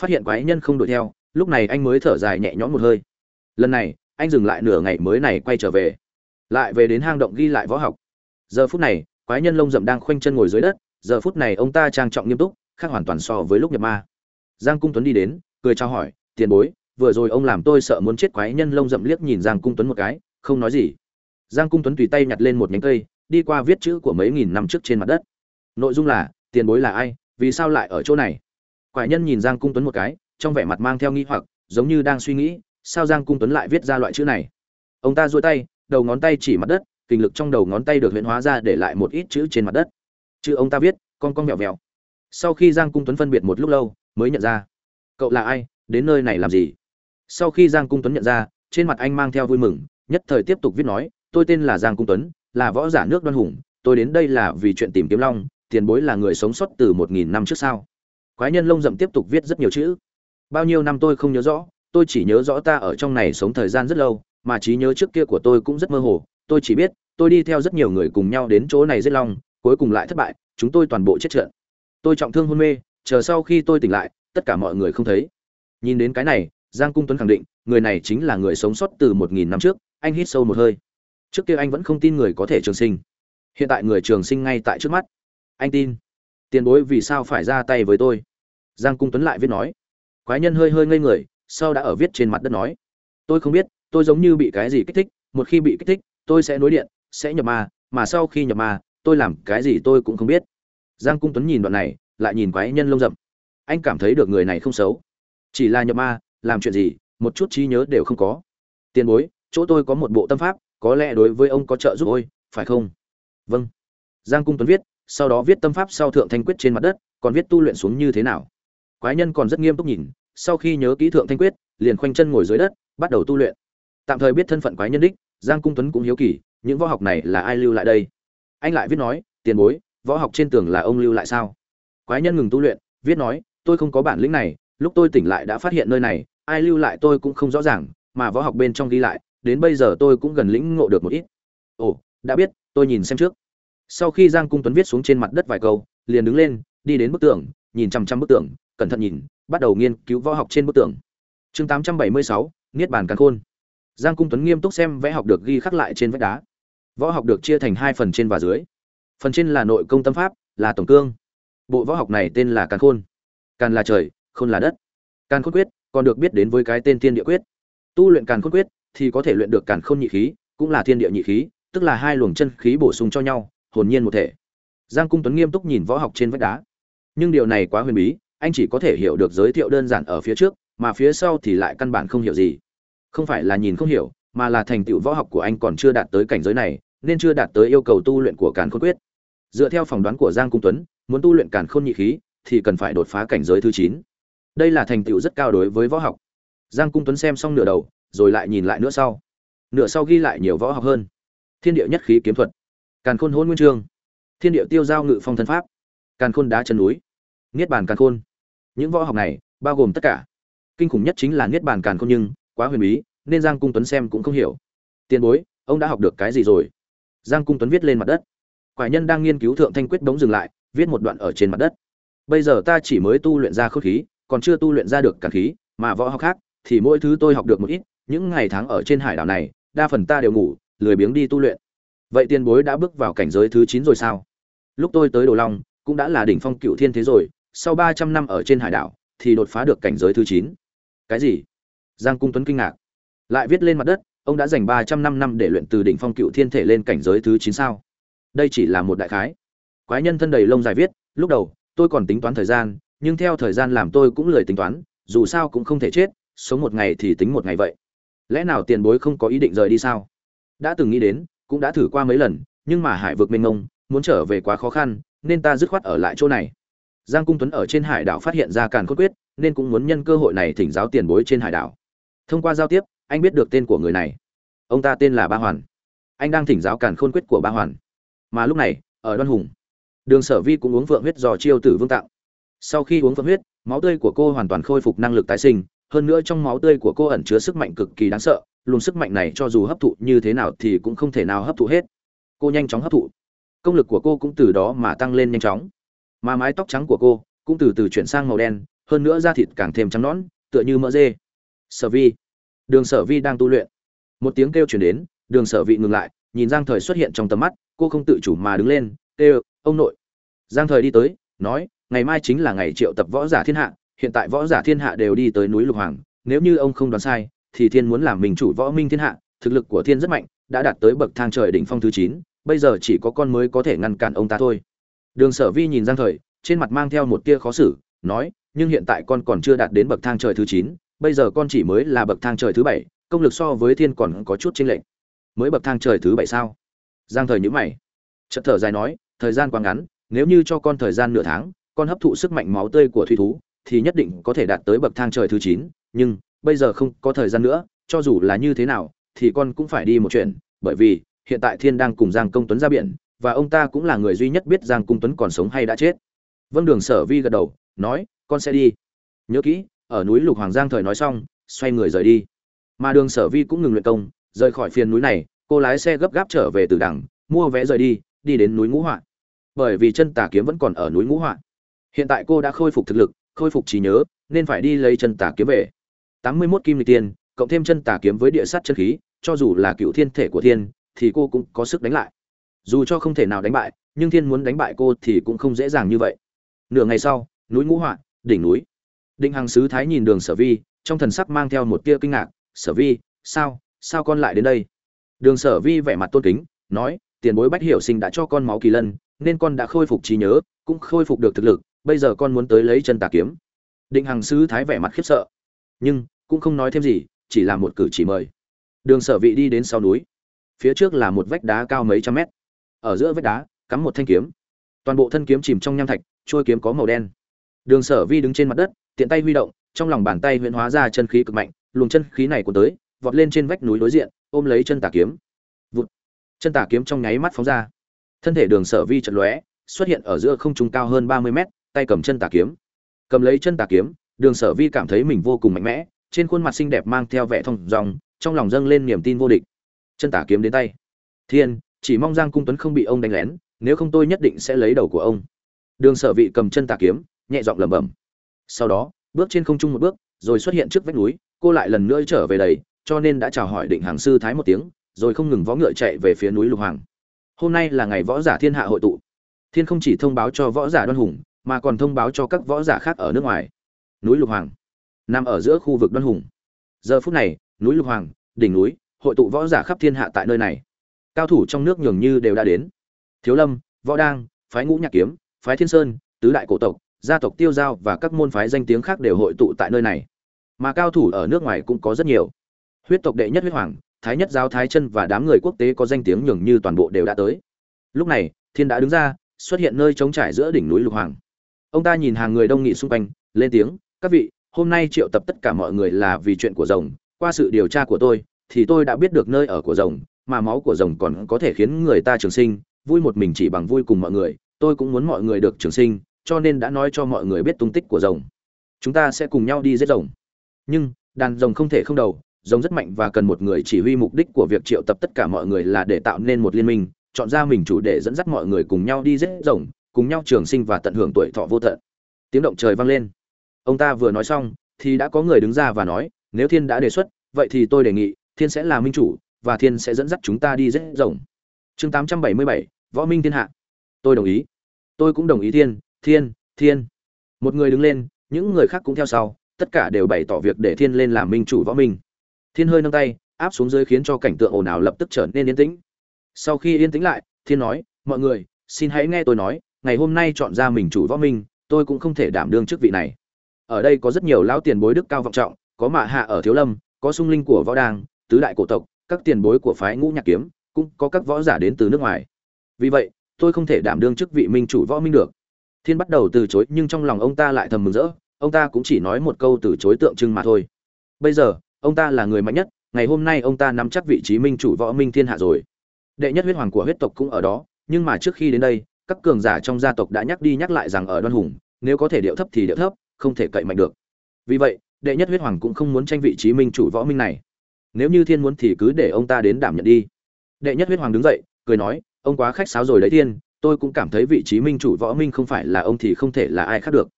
Phát hiện quái nhân không đuổi theo, lúc này anh mới thở dài nhẹ nhõm một hơi. Lần này, anh dừng lại nửa ngày mới này quay trở về. Lại về đến hang động ghi lại võ học. Giờ phút này, quái nhân lông rậm đang khoanh chân ngồi dưới đất, giờ phút này ông ta trang trọng nghiêm túc, khác hoàn toàn so với lúc nhập ma. Giang cung tuấn đi đến, cười trao hỏi, tiền bối, vừa rồi ông làm tôi sợ muốn chết quái nhân lông rậm liếc nhìn giang cung tuấn một cái, không nói gì. Giang cung tuấn tùy tay nhặt lên một nhánh cây, đi qua viết chữ của mấy nghìn năm trước trên mặt đất. Nội dung là, tiền bối là ai? Vì sao lại ở chỗ này? Quái nhân nhìn giang cung tuấn một cái, trong vẻ mặt mang theo nghi hoặc, giống như đang suy nghĩ, sao giang cung tuấn lại viết ra loại chữ này? Ông ta duỗi tay, đầu ngón tay chỉ mặt đất, kinh lực trong đầu ngón tay được huyễn hóa ra để lại một ít chữ trên mặt đất. Chữ ông ta viết, con con vẹo vẹo. sau khi giang cung tuấn phân biệt một lúc lâu, mới nhận ra. Cậu là ai? Đến nơi này làm gì? Sau khi giang cung tuấn nhận ra, trên mặt anh mang theo vui mừng, nhất thời tiếp tục viết nói, tôi tên là giang cung tuấn, là võ giả nước đoan hùng, tôi đến đây là vì chuyện tìm kiếm long tiền bối là người sống sót từ một nghìn năm trước sao? quái nhân lông rậm tiếp tục viết rất nhiều chữ. Bao nhiêu năm tôi không nhớ rõ, tôi chỉ nhớ rõ ta ở trong này sống thời gian rất lâu, mà trí nhớ trước kia của tôi cũng rất mơ hồ. Tôi chỉ biết, tôi đi theo rất nhiều người cùng nhau đến chỗ này giết long, cuối cùng lại thất bại, chúng tôi toàn bộ chết trận tôi trọng thương hôn mê, chờ sau khi tôi tỉnh lại, tất cả mọi người không thấy. Nhìn đến cái này, giang cung tuấn khẳng định, người này chính là người sống sót từ một nghìn năm trước, anh hít sâu một hơi. Trước kia anh vẫn không tin người có thể trường sinh. Hiện tại người trường sinh ngay tại trước mắt anh tin. Tiền bối vì sao phải ra tay với tôi? Giang cung tuấn lại viết nói. Quái nhân hơi hơi ngây người, sau đã ở viết trên mặt đất nói. Tôi không biết, tôi giống như bị cái gì kích thích, một khi bị kích thích, tôi sẽ nối điện, sẽ nhập ma, mà sau khi nhập ma, tôi làm cái gì tôi cũng không biết. Giang cung tuấn nhìn đoạn này, lại nhìn quái nhân lông rậm. Anh cảm thấy được người này không xấu. Chỉ là nhập ma, làm chuyện gì, một chút trí nhớ đều không có. Tiền bối, chỗ tôi có một bộ tâm pháp, có lẽ đối với ông có trợ giúp ôi, phải không? Vâng. Giang cung tuấn viết sau đó viết tâm pháp sau thượng thanh quyết trên mặt đất, còn viết tu luyện xuống như thế nào. Quái nhân còn rất nghiêm túc nhìn, sau khi nhớ kỹ thượng thanh quyết, liền khoanh chân ngồi dưới đất, bắt đầu tu luyện. Tạm thời biết thân phận quái nhân đích, giang cung tuấn cũng hiếu kỳ, những võ học này là ai lưu lại đây? Anh lại viết nói, tiền bối, võ học trên tường là ông lưu lại sao? Quái nhân ngừng tu luyện, viết nói, tôi không có bản lĩnh này, lúc tôi tỉnh lại đã phát hiện nơi này, ai lưu lại tôi cũng không rõ ràng, mà võ học bên trong ghi lại, đến bây giờ tôi cũng gần lĩnh ngộ được một ít. Ồ, đã biết, tôi nhìn xem trước sau khi giang cung tuấn viết xuống trên mặt đất vài câu liền đứng lên đi đến bức tường nhìn chăm chăm bức tường cẩn thận nhìn bắt đầu nghiên cứu võ học trên bức tường. Chương 876, niết bàn càn khôn. Giang cung tuấn nghiêm túc xem vẽ học được ghi khắc lại trên vách đá. Võ học được chia thành hai phần trên và dưới. Phần trên là nội công tâm pháp là tổng cương. Bộ võ học này tên là càn khôn. Càn là trời khôn là đất. Càn khôn quyết còn được biết đến với cái tên thiên địa quyết. Tu luyện càn khôn quyết thì có thể luyện được càn khôn nhị khí cũng là thiên địa nhị khí tức là hai luồng chân khí bổ sung cho nhau hồn nhiên một thể. Giang cung tuấn nghiêm túc nhìn võ học trên vách đá. Nhưng điều này quá huyền bí, anh chỉ có thể hiểu được giới thiệu đơn giản ở phía trước, mà phía sau thì lại căn bản không hiểu gì. Không phải là nhìn không hiểu, mà là thành tựu võ học của anh còn chưa đạt tới cảnh giới này, nên chưa đạt tới yêu cầu tu luyện của càn khôn quyết. Dựa theo phỏng đoán của giang cung tuấn, muốn tu luyện càn khôn nhị khí thì cần phải đột phá cảnh giới thứ chín. Đây là thành tựu rất cao đối với võ học. Giang cung tuấn xem xong nửa đầu, rồi lại nhìn lại nữa sau. Nửa sau ghi lại nhiều võ học hơn. Thiên địa nhất khí kiếm thuật càn khôn hôn nguyên trương. Thiên địa tiêu giao ngự phong thân pháp. Càn khôn đá chân núi. Niết bàn càn khôn. Những võ học này bao gồm tất cả. Kinh khủng nhất chính là niết bàn càn khôn nhưng quá huyền bí, nên giang cung tuấn xem cũng không hiểu. Tiền bối, ông đã học được cái gì rồi? Giang cung tuấn viết lên mặt đất. Quải nhân đang nghiên cứu thượng thanh quyết bỗng dừng lại, viết một đoạn ở trên mặt đất. Bây giờ ta chỉ mới tu luyện ra khốt khí, còn chưa tu luyện ra được càn khí, mà võ học khác, thì mỗi thứ tôi học được một ít, những ngày tháng ở trên hải đảo này, đa phần ta đều ngủ, lười biếng đi tu luyện vậy tiền bối đã bước vào cảnh giới thứ chín rồi sao? Lúc tôi tới đồ long, cũng đã là đỉnh phong cựu thiên thế rồi, sau ba trăm năm ở trên hải đảo, thì đột phá được cảnh giới thứ chín. Cái gì? Giang cung tuấn kinh ngạc. Lại viết lên mặt đất, ông đã dành ba trăm năm năm để luyện từ đỉnh phong cựu thiên thể lên cảnh giới thứ chín sao? Đây chỉ là một đại khái. Quái nhân thân đầy lông dài viết, lúc đầu, tôi còn tính toán thời gian, nhưng theo thời gian làm tôi cũng lười tính toán, dù sao cũng không thể chết, sống một ngày thì tính một ngày vậy. Lẽ nào tiền bối không có ý định rời đi sao? Đã từng nghĩ đến cũng đã thử qua mấy lần, nhưng mà hải vực mênh mông, muốn trở về quá khó khăn, nên ta dứt khoát ở lại chỗ này. Giang cung tuấn ở trên hải đảo phát hiện ra càn cốt quyết, nên cũng muốn nhân cơ hội này thỉnh giáo tiền bối trên hải đảo. Thông qua giao tiếp, anh biết được tên của người này. Ông ta tên là ba hoàn. Anh đang thỉnh giáo càn khôn quyết của ba hoàn. Mà lúc này, ở đoan hùng, đường sở vi cũng uống vượng huyết dò chiêu tử vương tạo sau khi uống vượng huyết, máu tươi của cô hoàn toàn khôi phục năng lực tái sinh, hơn nữa trong máu tươi của cô ẩn chứa sức mạnh cực kỳ đáng sợ luồng sức mạnh này cho dù hấp thụ như thế nào thì cũng không thể nào hấp thụ hết. Cô nhanh chóng hấp thụ. Công lực của cô cũng từ đó mà tăng lên nhanh chóng. Mà mái tóc trắng của cô cũng từ từ chuyển sang màu đen, hơn nữa da thịt càng thêm trắng nõn, tựa như mỡ dê. Sở vi. Đường sở vi đang tu luyện. Một tiếng kêu chuyển đến, đường sở vị ngừng lại, nhìn giang thời xuất hiện trong tầm mắt, cô không tự chủ mà đứng lên, kêu, ông nội. Giang thời đi tới, nói, ngày mai chính là ngày triệu tập võ giả thiên hạ, hiện tại võ giả thiên hạ đều đi tới núi lục hoàng, nếu như ông không đoán sai thì thiên muốn làm mình chủ võ minh thiên hạ, thực lực của thiên rất mạnh, đã đạt tới bậc thang trời đỉnh phong thứ chín, bây giờ chỉ có con mới có thể ngăn cản ông ta thôi. Đường sở vi nhìn giang thời, trên mặt mang theo một tia khó xử, nói, nhưng hiện tại con còn chưa đạt đến bậc thang trời thứ chín, bây giờ con chỉ mới là bậc thang trời thứ bảy, công lực so với thiên còn có chút chênh lệch. Mới bậc thang trời thứ bảy sao? Giang thời nhữ mày, chợt thở dài nói, thời gian quá ngắn, nếu như cho con thời gian nửa tháng, con hấp thụ sức mạnh máu tươi của thủy thú, thì nhất định có thể đạt tới bậc thang trời thứ chín, nhưng bây giờ không có thời gian nữa, cho dù là như thế nào, thì con cũng phải đi một chuyện, bởi vì, hiện tại thiên đang cùng giang công tuấn ra biển, và ông ta cũng là người duy nhất biết giang cung tuấn còn sống hay đã chết. Vâng đường sở vi gật đầu, nói, con sẽ đi. Nhớ kỹ, ở núi lục hoàng giang thời nói xong, xoay người rời đi. Mà đường sở vi cũng ngừng luyện công, rời khỏi phiền núi này, cô lái xe gấp gáp trở về từ đằng, mua vé rời đi đi đến núi ngũ họa. Bởi vì chân tà kiếm vẫn còn ở núi ngũ họa. Hiện tại cô đã khôi phục thực lực, khôi phục trí nhớ, nên phải đi lấy chân tà kiếm về tám mươi 81 kim lịch tiền cộng thêm chân tà kiếm với địa sát chân khí, cho dù là cựu thiên thể của thiên, thì cô cũng có sức đánh lại. Dù cho không thể nào đánh bại, nhưng thiên muốn đánh bại cô thì cũng không dễ dàng như vậy. Nửa ngày sau, núi ngũ họa, đỉnh núi. Định hằng sứ thái nhìn đường sở vi, trong thần sắc mang theo một tia kinh ngạc, sở vi, sao sao con lại đến đây? Đường sở vi vẻ mặt tôn kính, nói, tiền bối bách hiểu sinh đã cho con máu kỳ lân, nên con đã khôi phục trí nhớ, cũng khôi phục được thực lực, bây giờ con muốn tới lấy chân tà kiếm. Định hằng sứ thái vẻ mặt khiếp sợ nhưng cũng không nói thêm gì, chỉ là một cử chỉ mời. Đường sở vị đi đến sau núi. Phía trước là một vách đá cao mấy trăm mét. Ở giữa vách đá, cắm một thanh kiếm. Toàn bộ thân kiếm chìm trong nham thạch trôi kiếm có màu đen. Đường sở vi đứng trên mặt đất, tiện tay huy động, trong lòng bàn tay huyễn hóa ra chân khí cực mạnh, luồng chân khí này của tới, vọt lên trên vách núi đối diện, ôm lấy chân tà kiếm. Vụt. Chân tà kiếm trong nháy mắt phóng ra. Thân thể đường sở vi chật lóe, xuất hiện ở giữa không trung cao hơn ba mươi mét, tay cầm chân tà kiếm. Cầm lấy chân tà kiếm đường sở vi cảm thấy mình vô cùng mạnh mẽ, trên khuôn mặt xinh đẹp mang theo vẻ thông dòng trong lòng dâng lên niềm tin vô địch. Chân tà kiếm đến tay. Thiên, chỉ mong giang cung tuấn không bị ông đánh lén, nếu không tôi nhất định sẽ lấy đầu của ông. Đường sở vị cầm chân tà kiếm, nhẹ giọng lẩm bẩm. Sau đó, bước trên không trung một bước, rồi xuất hiện trước vách núi, cô lại lần nữa trở về đầy cho nên đã chào hỏi định hàng sư thái một tiếng, rồi không ngừng vó ngựa chạy về phía núi lục hoàng. Hôm nay là ngày võ giả thiên hạ hội tụ. Thiên không chỉ thông báo cho võ giả đoan hùng, mà còn thông báo cho các võ giả khác ở nước ngoài núi lục hoàng. Nằm ở giữa khu vực đoan hùng. Giờ phút này, núi lục hoàng, đỉnh núi, hội tụ võ giả khắp thiên hạ tại nơi này. Cao thủ trong nước nhường như đều đã đến. Thiếu lâm, võ đang, phái ngũ nhạc kiếm, phái thiên sơn, tứ đại cổ tộc, gia tộc tiêu giao và các môn phái danh tiếng khác đều hội tụ tại nơi này. Mà cao thủ ở nước ngoài cũng có rất nhiều. Huyết tộc đệ nhất huyết hoàng, thái nhất giáo thái chân và đám người quốc tế có danh tiếng nhường như toàn bộ đều đã tới. Lúc này, thiên đã đứng ra, xuất hiện nơi trống trải giữa đỉnh núi lục hoàng. Ông ta nhìn hàng người đông nghị xung quanh, lên tiếng các vị, hôm nay triệu tập tất cả mọi người là vì chuyện của rồng, qua sự điều tra của tôi, thì tôi đã biết được nơi ở của rồng, mà máu của rồng còn có thể khiến người ta trường sinh, vui một mình chỉ bằng vui cùng mọi người, tôi cũng muốn mọi người được trường sinh, cho nên đã nói cho mọi người biết tung tích của rồng. Chúng ta sẽ cùng nhau đi giết rồng. Nhưng, đàn rồng không thể không đầu, rồng rất mạnh và cần một người chỉ huy mục đích của việc triệu tập tất cả mọi người là để tạo nên một liên minh, chọn ra mình chủ để dẫn dắt mọi người cùng nhau đi giết rồng, cùng nhau trường sinh và tận hưởng tuổi thọ vô tận. Tiếng động trời vang lên ông ta vừa nói xong, thì đã có người đứng ra và nói, nếu thiên đã đề xuất, vậy thì tôi đề nghị, thiên sẽ là minh chủ, và thiên sẽ dẫn dắt chúng ta đi rất rộng. chương tám trăm bảy mươi bảy, võ minh thiên hạ. Tôi đồng ý. Tôi cũng đồng ý thiên thiên thiên. Một người đứng lên, những người khác cũng theo sau, tất cả đều bày tỏ việc để thiên lên làm minh chủ võ minh. Thiên hơi nâng tay, áp xuống dưới khiến cho cảnh tượng ồn ào lập tức trở nên yên tĩnh. Sau khi yên tĩnh lại, thiên nói, mọi người, xin hãy nghe tôi nói, ngày hôm nay chọn ra mình chủ võ minh, tôi cũng không thể đảm đương chức vị này ở đây có rất nhiều lão tiền bối đức cao vọng trọng, có mạ hạ ở thiếu lâm, có sung linh của võ đàng, tứ đại cổ tộc, các tiền bối của phái ngũ nhạc kiếm, cũng có các võ giả đến từ nước ngoài. Vì vậy, tôi không thể đảm đương chức vị minh chủ võ minh được. Thiên bắt đầu từ chối, nhưng trong lòng ông ta lại thầm mừng rỡ, ông ta cũng chỉ nói một câu từ chối tượng trưng mà thôi. Bây giờ, ông ta là người mạnh nhất, ngày hôm nay ông ta nắm chắc vị trí minh chủ võ minh thiên hạ rồi. Đệ nhất huyết hoàng của huyết tộc cũng ở đó, nhưng mà trước khi đến đây, các cường giả trong gia tộc đã nhắc đi nhắc lại rằng ở đoan hùng, nếu có thể điệu thấp thì điệu thấp không thể cậy mạnh được. Vì vậy đệ nhất huyết hoàng cũng không muốn tranh vị trí minh chủ võ minh này. Nếu như thiên muốn thì cứ để ông ta đến đảm nhận đi. Đệ nhất huyết hoàng đứng dậy cười nói ông quá khách sáo rồi đấy thiên tôi cũng cảm thấy vị trí minh chủ võ minh không phải là ông thì không thể là ai khác được.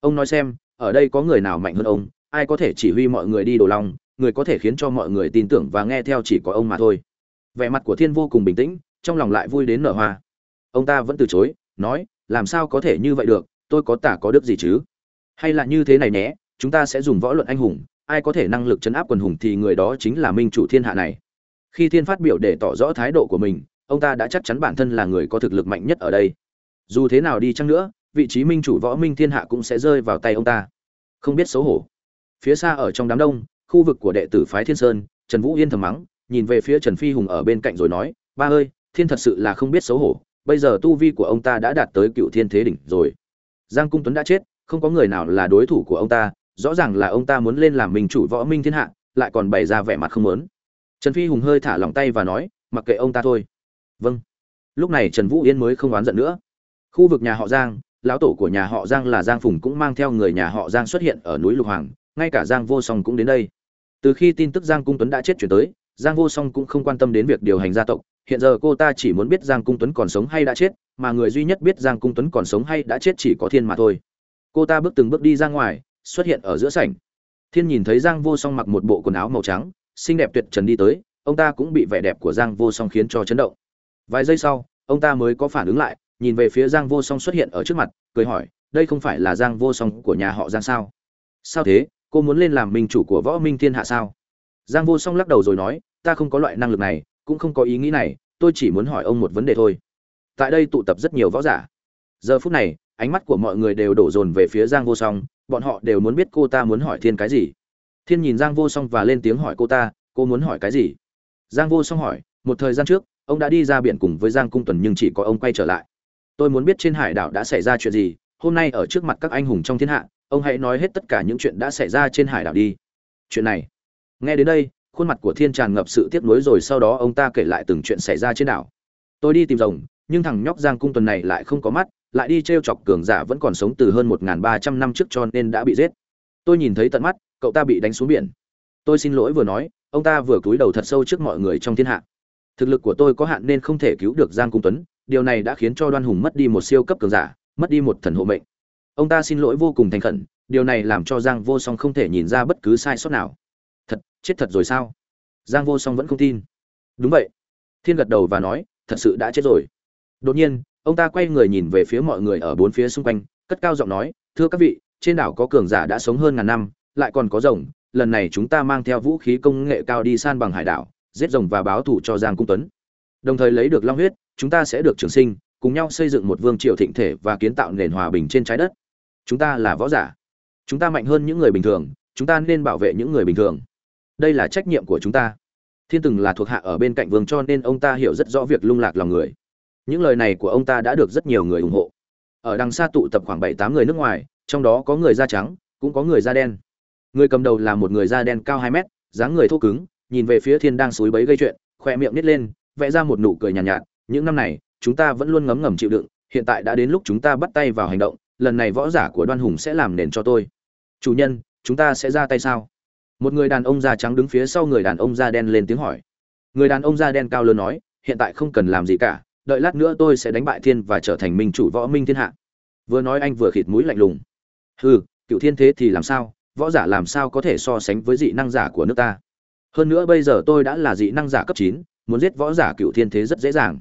Ông nói xem ở đây có người nào mạnh hơn ông? Ai có thể chỉ huy mọi người đi đồ lòng, người có thể khiến cho mọi người tin tưởng và nghe theo chỉ có ông mà thôi. Vẻ mặt của thiên vô cùng bình tĩnh trong lòng lại vui đến nở hoa. Ông ta vẫn từ chối nói làm sao có thể như vậy được? Tôi có tả có đức gì chứ? Hay là như thế này nhé, chúng ta sẽ dùng võ luận anh hùng, ai có thể năng lực chấn áp quần hùng thì người đó chính là minh chủ thiên hạ này. Khi thiên phát biểu để tỏ rõ thái độ của mình, ông ta đã chắc chắn bản thân là người có thực lực mạnh nhất ở đây. Dù thế nào đi chăng nữa, vị trí minh chủ võ minh thiên hạ cũng sẽ rơi vào tay ông ta. Không biết xấu hổ. Phía xa ở trong đám đông, khu vực của đệ tử phái thiên sơn, trần vũ yên thầm mắng, nhìn về phía trần phi hùng ở bên cạnh rồi nói, ba ơi, thiên thật sự là không biết xấu hổ, bây giờ tu vi của ông ta đã đạt tới cựu thiên thế đỉnh rồi. Giang cung tuấn đã chết không có người nào là đối thủ của ông ta, rõ ràng là ông ta muốn lên làm mình chủ võ minh thiên hạ, lại còn bày ra vẻ mặt không muốn. Trần phi hùng hơi thả lòng tay và nói, mặc kệ ông ta thôi. Vâng. Lúc này trần vũ yên mới không oán giận nữa. Khu vực nhà họ giang, lão tổ của nhà họ giang là giang phùng cũng mang theo người nhà họ giang xuất hiện ở núi lục hoàng, ngay cả giang vô song cũng đến đây. Từ khi tin tức giang cung tuấn đã chết chuyển tới, giang vô song cũng không quan tâm đến việc điều hành gia tộc. Hiện giờ cô ta chỉ muốn biết giang cung tuấn còn sống hay đã chết, mà người duy nhất biết giang cung tuấn còn sống hay đã chết chỉ có thiên mà thôi cô ta bước từng bước đi ra ngoài, xuất hiện ở giữa sảnh. Thiên nhìn thấy giang vô song mặc một bộ quần áo màu trắng, xinh đẹp tuyệt trần đi tới, ông ta cũng bị vẻ đẹp của giang vô song khiến cho chấn động. Vài giây sau, ông ta mới có phản ứng lại, nhìn về phía giang vô song xuất hiện ở trước mặt, cười hỏi, đây không phải là giang vô song của nhà họ giang sao? Sao thế? Cô muốn lên làm minh chủ của võ minh thiên hạ sao? Giang vô song lắc đầu rồi nói, ta không có loại năng lực này, cũng không có ý nghĩ này, tôi chỉ muốn hỏi ông một vấn đề thôi. Tại đây tụ tập rất nhiều võ giả. Giờ phút này ánh mắt của mọi người đều đổ dồn về phía giang vô song, bọn họ đều muốn biết cô ta muốn hỏi thiên cái gì. Thiên nhìn giang vô song và lên tiếng hỏi cô ta, cô muốn hỏi cái gì? Giang vô song hỏi, một thời gian trước, ông đã đi ra biển cùng với giang cung tuần nhưng chỉ có ông quay trở lại. Tôi muốn biết trên hải đảo đã xảy ra chuyện gì, hôm nay ở trước mặt các anh hùng trong thiên hạ, ông hãy nói hết tất cả những chuyện đã xảy ra trên hải đảo đi. Chuyện này, nghe đến đây, khuôn mặt của thiên tràn ngập sự tiếc nuối rồi sau đó ông ta kể lại từng chuyện xảy ra trên đảo. Tôi đi tìm rồng, nhưng thằng nhóc giang cung tuần này lại không có mắt lại đi t r e o chọc cường giả vẫn còn sống từ hơn một ba trăm năm trước cho nên đã bị giết. Tôi nhìn thấy tận mắt, cậu ta bị đánh xuống biển. Tôi xin lỗi vừa nói, ông ta vừa cúi đầu thật sâu trước mọi người trong thiên hạ. Thực lực của tôi có hạn nên không thể cứu được giang cung tuấn, điều này đã khiến cho đoan hùng mất đi một siêu cấp cường giả, mất đi một thần hộ mệnh. Ông ta xin lỗi vô cùng thành khẩn, điều này làm cho giang vô song không thể nhìn ra bất cứ sai sót nào. Thật, chết thật rồi sao? Giang vô song vẫn không tin. Đúng vậy. Thiên gật đầu và nói, thật sự đã chết rồi. Đột nhiên ông ta quay người nhìn về phía mọi người ở bốn phía xung quanh, cất cao giọng nói, thưa các vị, trên đảo có cường giả đã sống hơn ngàn năm, lại còn có rồng, lần này chúng ta mang theo vũ khí công nghệ cao đi san bằng hải đảo, giết rồng và báo thủ cho giang cung tuấn. Đồng thời lấy được long huyết, chúng ta sẽ được trường sinh, cùng nhau xây dựng một vương triều thịnh thể và kiến tạo nền hòa bình trên trái đất. Chúng ta là võ giả. Chúng ta mạnh hơn những người bình thường, chúng ta nên bảo vệ những người bình thường. Đây là trách nhiệm của chúng ta. Thiên từng là thuộc hạ ở bên cạnh vương cho nên ông ta hiểu rất rõ việc lung lạc lòng người những lời này của ông ta đã được rất nhiều người ủng hộ. Ở đằng xa tụ tập khoảng bảy tám người nước ngoài trong đó có người da trắng cũng có người da đen. Người cầm đầu là một người da đen cao hai mét dáng người thô cứng nhìn về phía thiên đang suối bấy gây chuyện khoe miệng nít lên vẽ ra một nụ cười nhàn nhạt, nhạt. Những năm này chúng ta vẫn luôn ngấm ngầm chịu đựng hiện tại đã đến lúc chúng ta bắt tay vào hành động lần này võ giả của đoan hùng sẽ làm nền cho tôi. Chủ nhân chúng ta sẽ ra tay sao? Một người đàn ông da trắng đứng phía sau người đàn ông da đen lên tiếng hỏi. Người đàn ông da đen cao lớn nói hiện tại không cần làm gì cả đợi lát nữa tôi sẽ đánh bại thiên và trở thành minh chủ võ minh thiên hạ. Vừa nói anh vừa khịt mũi lạnh lùng. Hừ, cựu thiên thế thì làm sao? Võ giả làm sao có thể so sánh với dị năng giả của nước ta? Hơn nữa bây giờ tôi đã là dị năng giả cấp chín, muốn giết võ giả cựu thiên thế rất dễ dàng.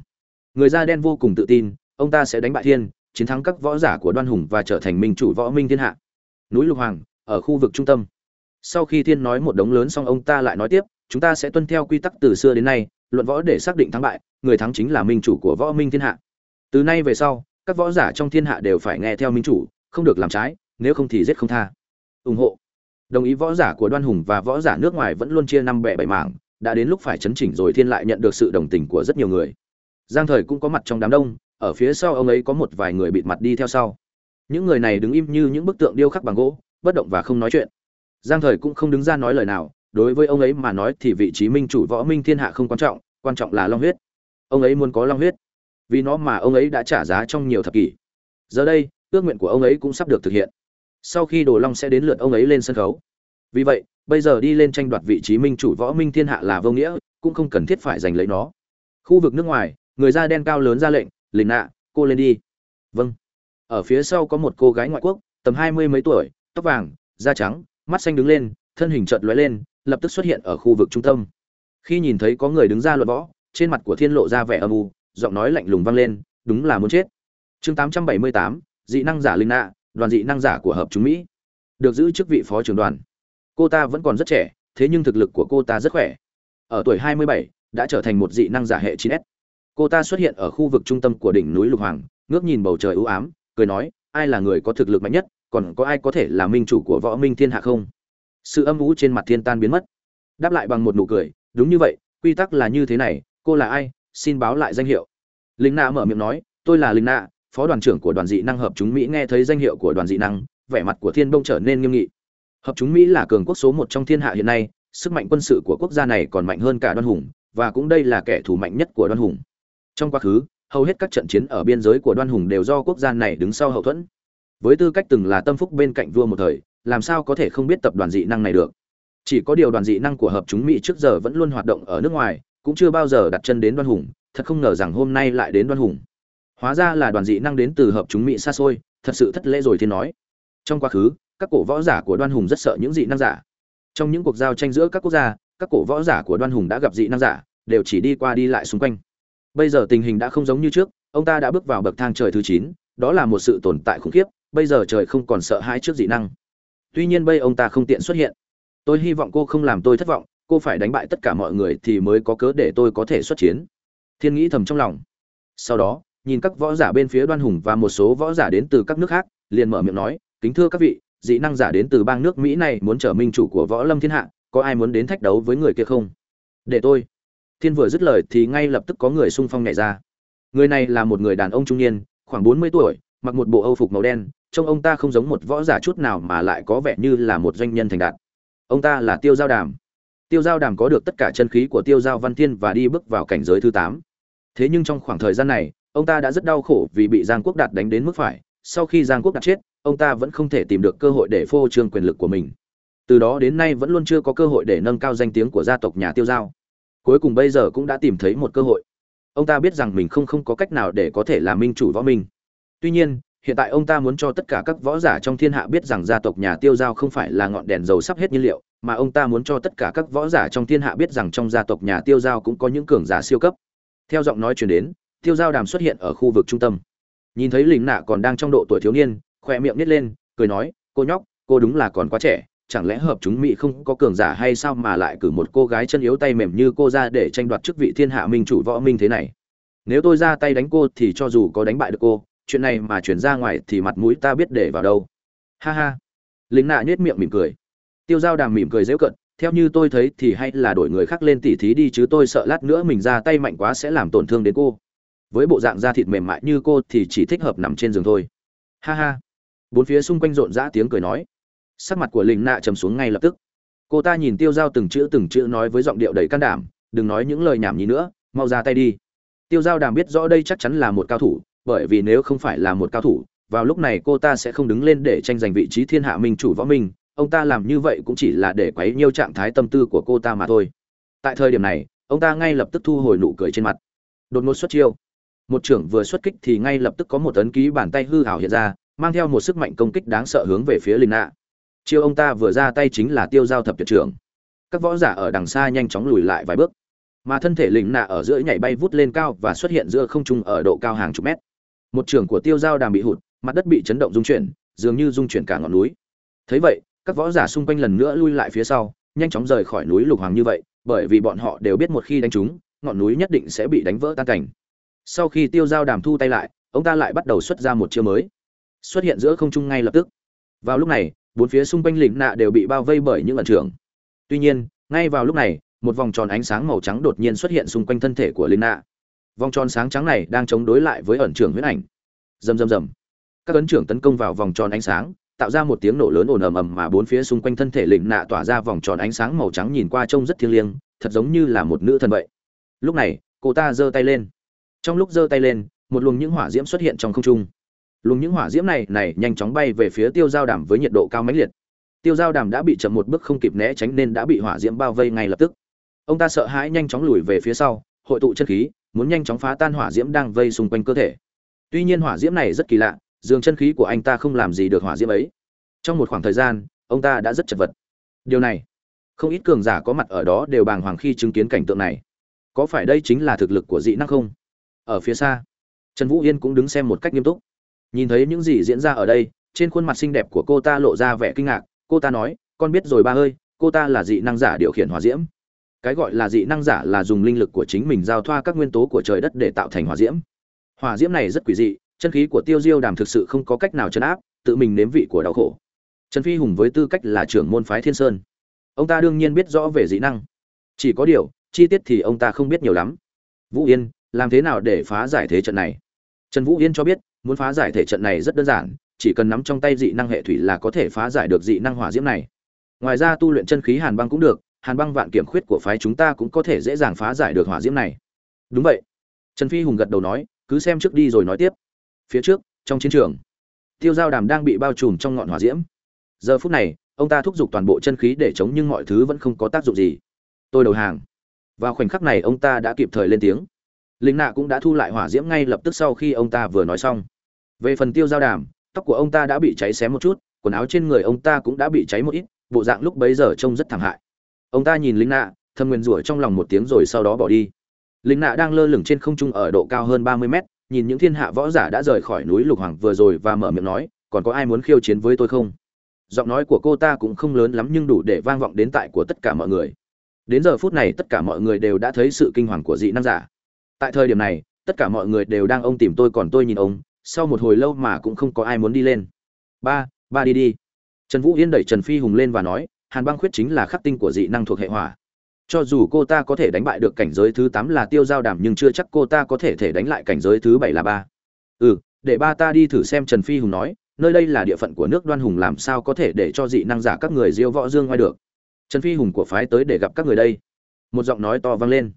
Người da đen vô cùng tự tin, ông ta sẽ đánh bại thiên, chiến thắng các võ giả của đoan hùng và trở thành minh chủ võ minh thiên hạ. Núi lục hoàng, ở khu vực trung tâm. Sau khi thiên nói một đống lớn xong ông ta lại nói tiếp, chúng ta sẽ tuân theo quy tắc từ xưa đến nay, luận võ để xác định thắng bại người thắng chính là minh chủ của võ minh thiên hạ. Từ nay về sau, các võ giả trong thiên hạ đều phải nghe theo minh chủ, không được làm trái, nếu không thì giết không tha. Ủng hộ. Đồng ý võ giả của đoan hùng và võ giả nước ngoài vẫn luôn chia năm bẻ bảy mảng, đã đến lúc phải chấn chỉnh rồi thiên lại nhận được sự đồng tình của rất nhiều người. Giang thời cũng có mặt trong đám đông, ở phía sau ông ấy có một vài người bịt mặt đi theo sau. Những người này đứng im như những bức tượng điêu khắc bằng gỗ, bất động và không nói chuyện. Giang thời cũng không đứng ra nói lời nào, đối với ông ấy mà nói thì vị trí minh chủ võ minh thiên hạ không quan trọng quan trọng là long huyết ông ấy muốn có long huyết. Vì nó mà ông ấy đã trả giá trong nhiều thập kỷ. Giờ đây, ước nguyện của ông ấy cũng sắp được thực hiện. Sau khi đồ long sẽ đến lượt ông ấy lên sân khấu. Vì vậy, bây giờ đi lên tranh đoạt vị trí minh chủ võ minh thiên hạ là vô nghĩa, cũng không cần thiết phải giành lấy nó. Khu vực nước ngoài, người da đen cao lớn ra lệnh lình nạ, cô lên đi. Vâng. Ở phía sau có một cô gái ngoại quốc, tầm hai mươi mấy tuổi, tóc vàng, da trắng, mắt xanh đứng lên, thân hình chợt lóe lên, lập tức xuất hiện ở khu vực trung tâm. Khi nhìn thấy có người đứng ra luận võ trên mặt của thiên lộ ra vẻ âm u giọng nói lạnh lùng vang lên đúng là muốn chết chương tám trăm bảy mươi tám dị năng giả linh nạ đoàn dị năng giả của hợp chúng mỹ được giữ chức vị phó trưởng đoàn cô ta vẫn còn rất trẻ thế nhưng thực lực của cô ta rất khỏe ở tuổi 27, đã trở thành một dị năng giả hệ 9S. Cô ta xuất hiện ở khu vực trung tâm của đỉnh núi Lục Hoàng, ngước nhìn bầu trời u ám, cười nói, ai là người có thực lực mạnh nhất, còn có ai có thể là minh chủ của Võ Minh Thiên Hạ không? Sự âm u trên mặt Thiên Tan biến mất. Đáp lại bằng một nụ cười, đúng như vậy, quy tắc là như thế này, cô là ai? Xin báo lại danh hiệu. Linh Na mở miệng nói, tôi là Linh Na, phó đoàn trưởng của đoàn dị năng hợp chúng Mỹ nghe thấy danh hiệu của đoàn dị năng, vẻ mặt của Thiên Bông trở nên nghiêm nghị. Hợp chúng Mỹ là cường quốc số một trong thiên hạ hiện nay, sức mạnh quân sự của quốc gia này còn mạnh hơn cả Đoan Hùng, và cũng đây là kẻ thù mạnh nhất của Đoan Hùng. Trong quá khứ, hầu hết các trận chiến ở biên giới của Đoan Hùng đều do quốc gia này đứng sau hậu thuẫn. Với tư cách từng là tâm phúc bên cạnh vua một thời, làm sao có thể không biết tập đoàn dị năng này được? chỉ có điều đoàn dị năng của hợp chúng mỹ trước giờ vẫn luôn hoạt động ở nước ngoài cũng chưa bao giờ đặt chân đến đoan hùng, thật không ngờ rằng hôm nay lại đến đoan hùng. Hóa ra là đoàn dị năng đến từ hợp chúng mỹ xa xôi, thật sự thất lễ rồi thiên nói. Trong quá khứ, các cổ võ giả của đoan hùng rất sợ những dị năng giả. Trong những cuộc giao tranh giữa các quốc gia, các cổ võ giả của đoan hùng đã gặp dị năng giả, đều chỉ đi qua đi lại xung quanh. Bây giờ tình hình đã không giống như trước, ông ta đã bước vào bậc thang trời thứ chín, đó là một sự tồn tại khủng khiếp, bây giờ trời không còn sợ hãi trước dị năng. Tuy nhiên bây ông ta không tiện xuất hiện. Tôi hy vọng cô không làm tôi thất vọng cô phải đánh bại tất cả mọi người thì mới có cớ để tôi có thể xuất chiến. Thiên nghĩ thầm trong lòng. Sau đó, nhìn các võ giả bên phía đoan hùng và một số võ giả đến từ các nước khác, liền mở miệng nói, kính thưa các vị, dị năng giả đến từ bang nước mỹ này muốn trở minh chủ của võ lâm thiên hạ, có ai muốn đến thách đấu với người kia không? Để tôi. Thiên vừa dứt lời thì ngay lập tức có người xung phong nhảy ra. Người này là một người đàn ông trung niên, khoảng bốn mươi tuổi, mặc một bộ âu phục màu đen, trông ông ta không giống một võ giả chút nào mà lại có vẻ như là một doanh nhân thành đạt. Ông ta là tiêu giao đàm tiêu giao đàm có được tất cả chân khí của tiêu giao văn thiên và đi bước vào cảnh giới thứ tám. Thế nhưng trong khoảng thời gian này, ông ta đã rất đau khổ vì bị giang quốc đạt đánh đến mức phải. Sau khi giang quốc đạt chết, ông ta vẫn không thể tìm được cơ hội để phô trương quyền lực của mình. Từ đó đến nay vẫn luôn chưa có cơ hội để nâng cao danh tiếng của gia tộc nhà tiêu giao. Cuối cùng bây giờ cũng đã tìm thấy một cơ hội. Ông ta biết rằng mình không không có cách nào để có thể làm minh chủ võ minh. Tuy nhiên, hiện tại ông ta muốn cho tất cả các võ giả trong thiên hạ biết rằng gia tộc nhà tiêu giao không phải là ngọn đèn dầu sắp hết nhiên liệu mà ông ta muốn cho tất cả các võ giả trong thiên hạ biết rằng trong gia tộc nhà tiêu giao cũng có những cường giả siêu cấp. Theo giọng nói chuyển đến, tiêu giao đàm xuất hiện ở khu vực trung tâm. Nhìn thấy lính nạ còn đang trong độ tuổi thiếu niên khoe miệng nít lên, cười nói, cô nhóc, cô đúng là còn quá trẻ, chẳng lẽ hợp chúng mỹ không có cường giả hay sao mà lại cử một cô gái chân yếu tay mềm như cô ra để tranh đoạt chức vị thiên hạ minh chủ võ minh thế này? Nếu tôi ra tay đánh cô thì cho dù có đánh bại được cô, chuyện này mà chuyển ra ngoài thì mặt mũi ta biết để vào đâu. Ha ha. Lính nạ nhếch miệng mỉm cười tiêu giao đàm mỉm cười dễ cận theo như tôi thấy thì hay là đổi người khác lên tỉ thí đi chứ tôi sợ lát nữa mình ra tay mạnh quá sẽ làm tổn thương đến cô. Với bộ dạng da thịt mềm mại như cô thì chỉ thích hợp nằm trên giường thôi. Ha ha. Bốn phía xung quanh rộn rã tiếng cười nói. Sắc mặt của linh nạ trầm xuống ngay lập tức. Cô ta nhìn tiêu Giao từng chữ từng chữ nói với giọng điệu đầy can đảm, đừng nói những lời nhảm nhí nữa, mau ra tay đi. Tiêu Giao đàm biết rõ đây chắc chắn là một cao thủ, bởi vì nếu không phải là một cao thủ, vào lúc này cô ta sẽ không đứng lên để tranh giành vị trí thiên hạ minh chủ võ minh ông ta làm như vậy cũng chỉ là để quấy nhiêu trạng thái tâm tư của cô ta mà thôi. Tại thời điểm này, ông ta ngay lập tức thu hồi nụ cười trên mặt. Đột ngột xuất chiêu. Một trưởng vừa xuất kích thì ngay lập tức có một ấn ký bàn tay hư hảo hiện ra, mang theo một sức mạnh công kích đáng sợ hướng về phía linh nạ. Chiêu ông ta vừa ra tay chính là tiêu giao thập tuyệt trưởng. Các võ giả ở đằng xa nhanh chóng lùi lại vài bước. Mà thân thể linh nạ ở giữa nhảy bay vút lên cao và xuất hiện giữa không trung ở độ cao hàng chục mét. Một trưởng của tiêu giao đàm bị hụt, mặt đất bị chấn động dung chuyển, dường như dung chuyển cả ngọn núi. Thấy vậy các võ giả xung quanh lần nữa lui lại phía sau nhanh chóng rời khỏi núi lục hoàng như vậy bởi vì bọn họ đều biết một khi đánh chúng, ngọn núi nhất định sẽ bị đánh vỡ tan cảnh. Sau khi tiêu giao đàm thu tay lại ông ta lại bắt đầu xuất ra một chiêu mới. Xuất hiện giữa không trung ngay lập tức. Vào lúc này bốn phía xung quanh lĩnh nạ đều bị bao vây bởi những ẩn trưởng. Tuy nhiên ngay vào lúc này một vòng tròn ánh sáng màu trắng đột nhiên xuất hiện xung quanh thân thể của linh nạ. Vòng tròn sáng trắng này đang chống đối lại với ẩn trưởng huyết ảnh. Rầm rầm rầm. Các ấn trưởng tấn công vào vòng tròn ánh sáng tạo ra một tiếng nổ lớn ồn ầm ầm mà bốn phía xung quanh thân thể lĩnh nạ tỏa ra vòng tròn ánh sáng màu trắng nhìn qua trông rất thiêng liêng, thật giống như là một nữ thần vậy. Lúc này, cô ta giơ tay lên. Trong lúc giơ tay lên, một luồng những hỏa diễm xuất hiện trong không trung. Luồng những hỏa diễm này này nhanh chóng bay về phía tiêu giao đàm với nhiệt độ cao mãnh liệt. Tiêu giao đàm đã bị chậm một bước không kịp né tránh nên đã bị hỏa diễm bao vây ngay lập tức. Ông ta sợ hãi nhanh chóng lùi về phía sau, hội tụ chân khí, muốn nhanh chóng phá tan hỏa diễm đang vây xung quanh cơ thể. Tuy nhiên hỏa diễm này rất kỳ lạ dường chân khí của anh ta không làm gì được hỏa diễm ấy. Trong một khoảng thời gian, ông ta đã rất chật vật. Điều này, không ít cường giả có mặt ở đó đều bàng hoàng khi chứng kiến cảnh tượng này. Có phải đây chính là thực lực của dị năng không? Ở phía xa, trần vũ yên cũng đứng xem một cách nghiêm túc. Nhìn thấy những gì diễn ra ở đây, trên khuôn mặt xinh đẹp của cô ta lộ ra vẻ kinh ngạc. Cô ta nói, con biết rồi ba ơi, cô ta là dị năng giả điều khiển hỏa diễm. Cái gọi là dị năng giả là dùng linh lực của chính mình giao thoa các nguyên tố của trời đất để tạo thành hỏa diễm. Hỏa diễm này rất quỷ dị chân khí của tiêu diêu đàm thực sự không có cách nào chấn áp, tự mình nếm vị của đau khổ. Trần phi hùng với tư cách là trưởng môn phái thiên sơn. Ông ta đương nhiên biết rõ về dị năng. Chỉ có điều, chi tiết thì ông ta không biết nhiều lắm. Vũ yên, làm thế nào để phá giải thế trận này? Trần vũ yên cho biết, muốn phá giải thể trận này rất đơn giản, chỉ cần nắm trong tay dị năng hệ thủy là có thể phá giải được dị năng hỏa diễm này. Ngoài ra tu luyện chân khí hàn băng cũng được, hàn băng vạn kiểm khuyết của phái chúng ta cũng có thể dễ dàng phá giải được hỏa diễm này. Đúng vậy. Trần phi hùng gật đầu nói, cứ xem trước đi rồi nói tiếp phía trước, trong chiến trường. Tiêu giao đàm đang bị bao trùm trong ngọn hỏa diễm. Giờ phút này, ông ta thúc giục toàn bộ chân khí để chống nhưng mọi thứ vẫn không có tác dụng gì. Tôi đầu hàng. Vào khoảnh khắc này, ông ta đã kịp thời lên tiếng. Lính nạ cũng đã thu lại hỏa diễm ngay lập tức sau khi ông ta vừa nói xong. Về phần tiêu giao đàm, tóc của ông ta đã bị cháy xém một chút, quần áo trên người ông ta cũng đã bị cháy một ít, bộ dạng lúc bấy giờ trông rất thảm hại. Ông ta nhìn lính nạ thâm nguyên rủa trong lòng một tiếng rồi sau đó bỏ đi. Lính nạ đang lơ lửng trên không trung ở độ cao hơn ba mươi mét nhìn những thiên hạ võ giả đã rời khỏi núi lục hoàng vừa rồi và mở miệng nói, còn có ai muốn khiêu chiến với tôi không? Giọng nói của cô ta cũng không lớn lắm nhưng đủ để vang vọng đến tại của tất cả mọi người. Đến giờ phút này tất cả mọi người đều đã thấy sự kinh hoàng của dị năng giả. Tại thời điểm này, tất cả mọi người đều đang ông tìm tôi còn tôi nhìn ông, sau một hồi lâu mà cũng không có ai muốn đi lên. Ba ba đi đi. Trần vũ yên đẩy trần phi hùng lên và nói, hàn băng khuyết chính là khắc tinh của dị năng thuộc hệ hỏa cho dù cô ta có thể đánh bại được cảnh giới thứ tám là tiêu giao đàm nhưng chưa chắc cô ta có thể thể đánh lại cảnh giới thứ bảy là ba. Ừ để ba ta đi thử xem trần phi hùng nói, nơi đây là địa phận của nước đoan hùng làm sao có thể để cho dị năng giả các người diêu võ dương ngoài được? Trần phi hùng của phái tới để gặp các người đây. Một giọng nói to vang lên.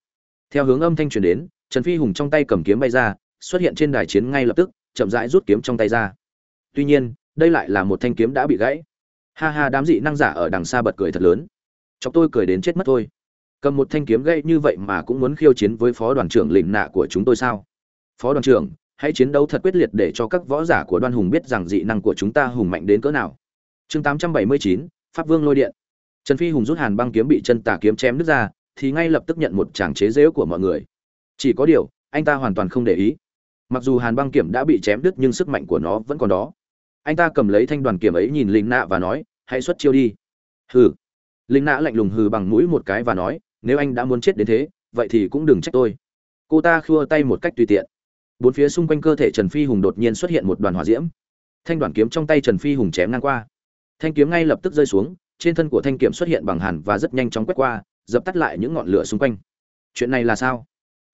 Theo hướng âm thanh truyền đến, trần phi hùng trong tay cầm kiếm bay ra, xuất hiện trên đài chiến ngay lập tức, chậm rãi rút kiếm trong tay ra. Tuy nhiên, đây lại là một thanh kiếm đã bị gãy. Ha ha, đám dị năng giả ở đằng xa bật cười thật lớn. Chọc tôi cười đến chết mất thôi cầm một thanh kiếm gậy như vậy mà cũng muốn khiêu chiến với phó đoàn trưởng lĩnh nạ của chúng tôi sao? Phó đoàn trưởng hãy chiến đấu thật quyết liệt để cho các võ giả của đoan hùng biết rằng dị năng của chúng ta hùng mạnh đến cỡ nào. Chương 879, pháp vương lôi điện. Trần phi hùng rút hàn băng kiếm bị chân tà kiếm chém đứt ra thì ngay lập tức nhận một tràng chế dễu của mọi người. Chỉ có điều anh ta hoàn toàn không để ý. Mặc dù hàn băng kiếm đã bị chém đứt nhưng sức mạnh của nó vẫn còn đó. Anh ta cầm lấy thanh đoàn kiếm ấy nhìn linh nạ và nói hãy xuất chiêu đi. Hừ. Linh nạ lạnh lùng hừ bằng mũi một cái và nói nếu anh đã muốn chết đến thế, vậy thì cũng đừng trách tôi. Cô ta khua tay một cách tùy tiện. Bốn phía xung quanh cơ thể trần phi hùng đột nhiên xuất hiện một đoàn hỏa diễm. Thanh đoàn kiếm trong tay trần phi hùng chém ngang qua. Thanh kiếm ngay lập tức rơi xuống, trên thân của thanh kiếm xuất hiện bằng hàn và rất nhanh chóng quét qua, dập tắt lại những ngọn lửa xung quanh. Chuyện này là sao?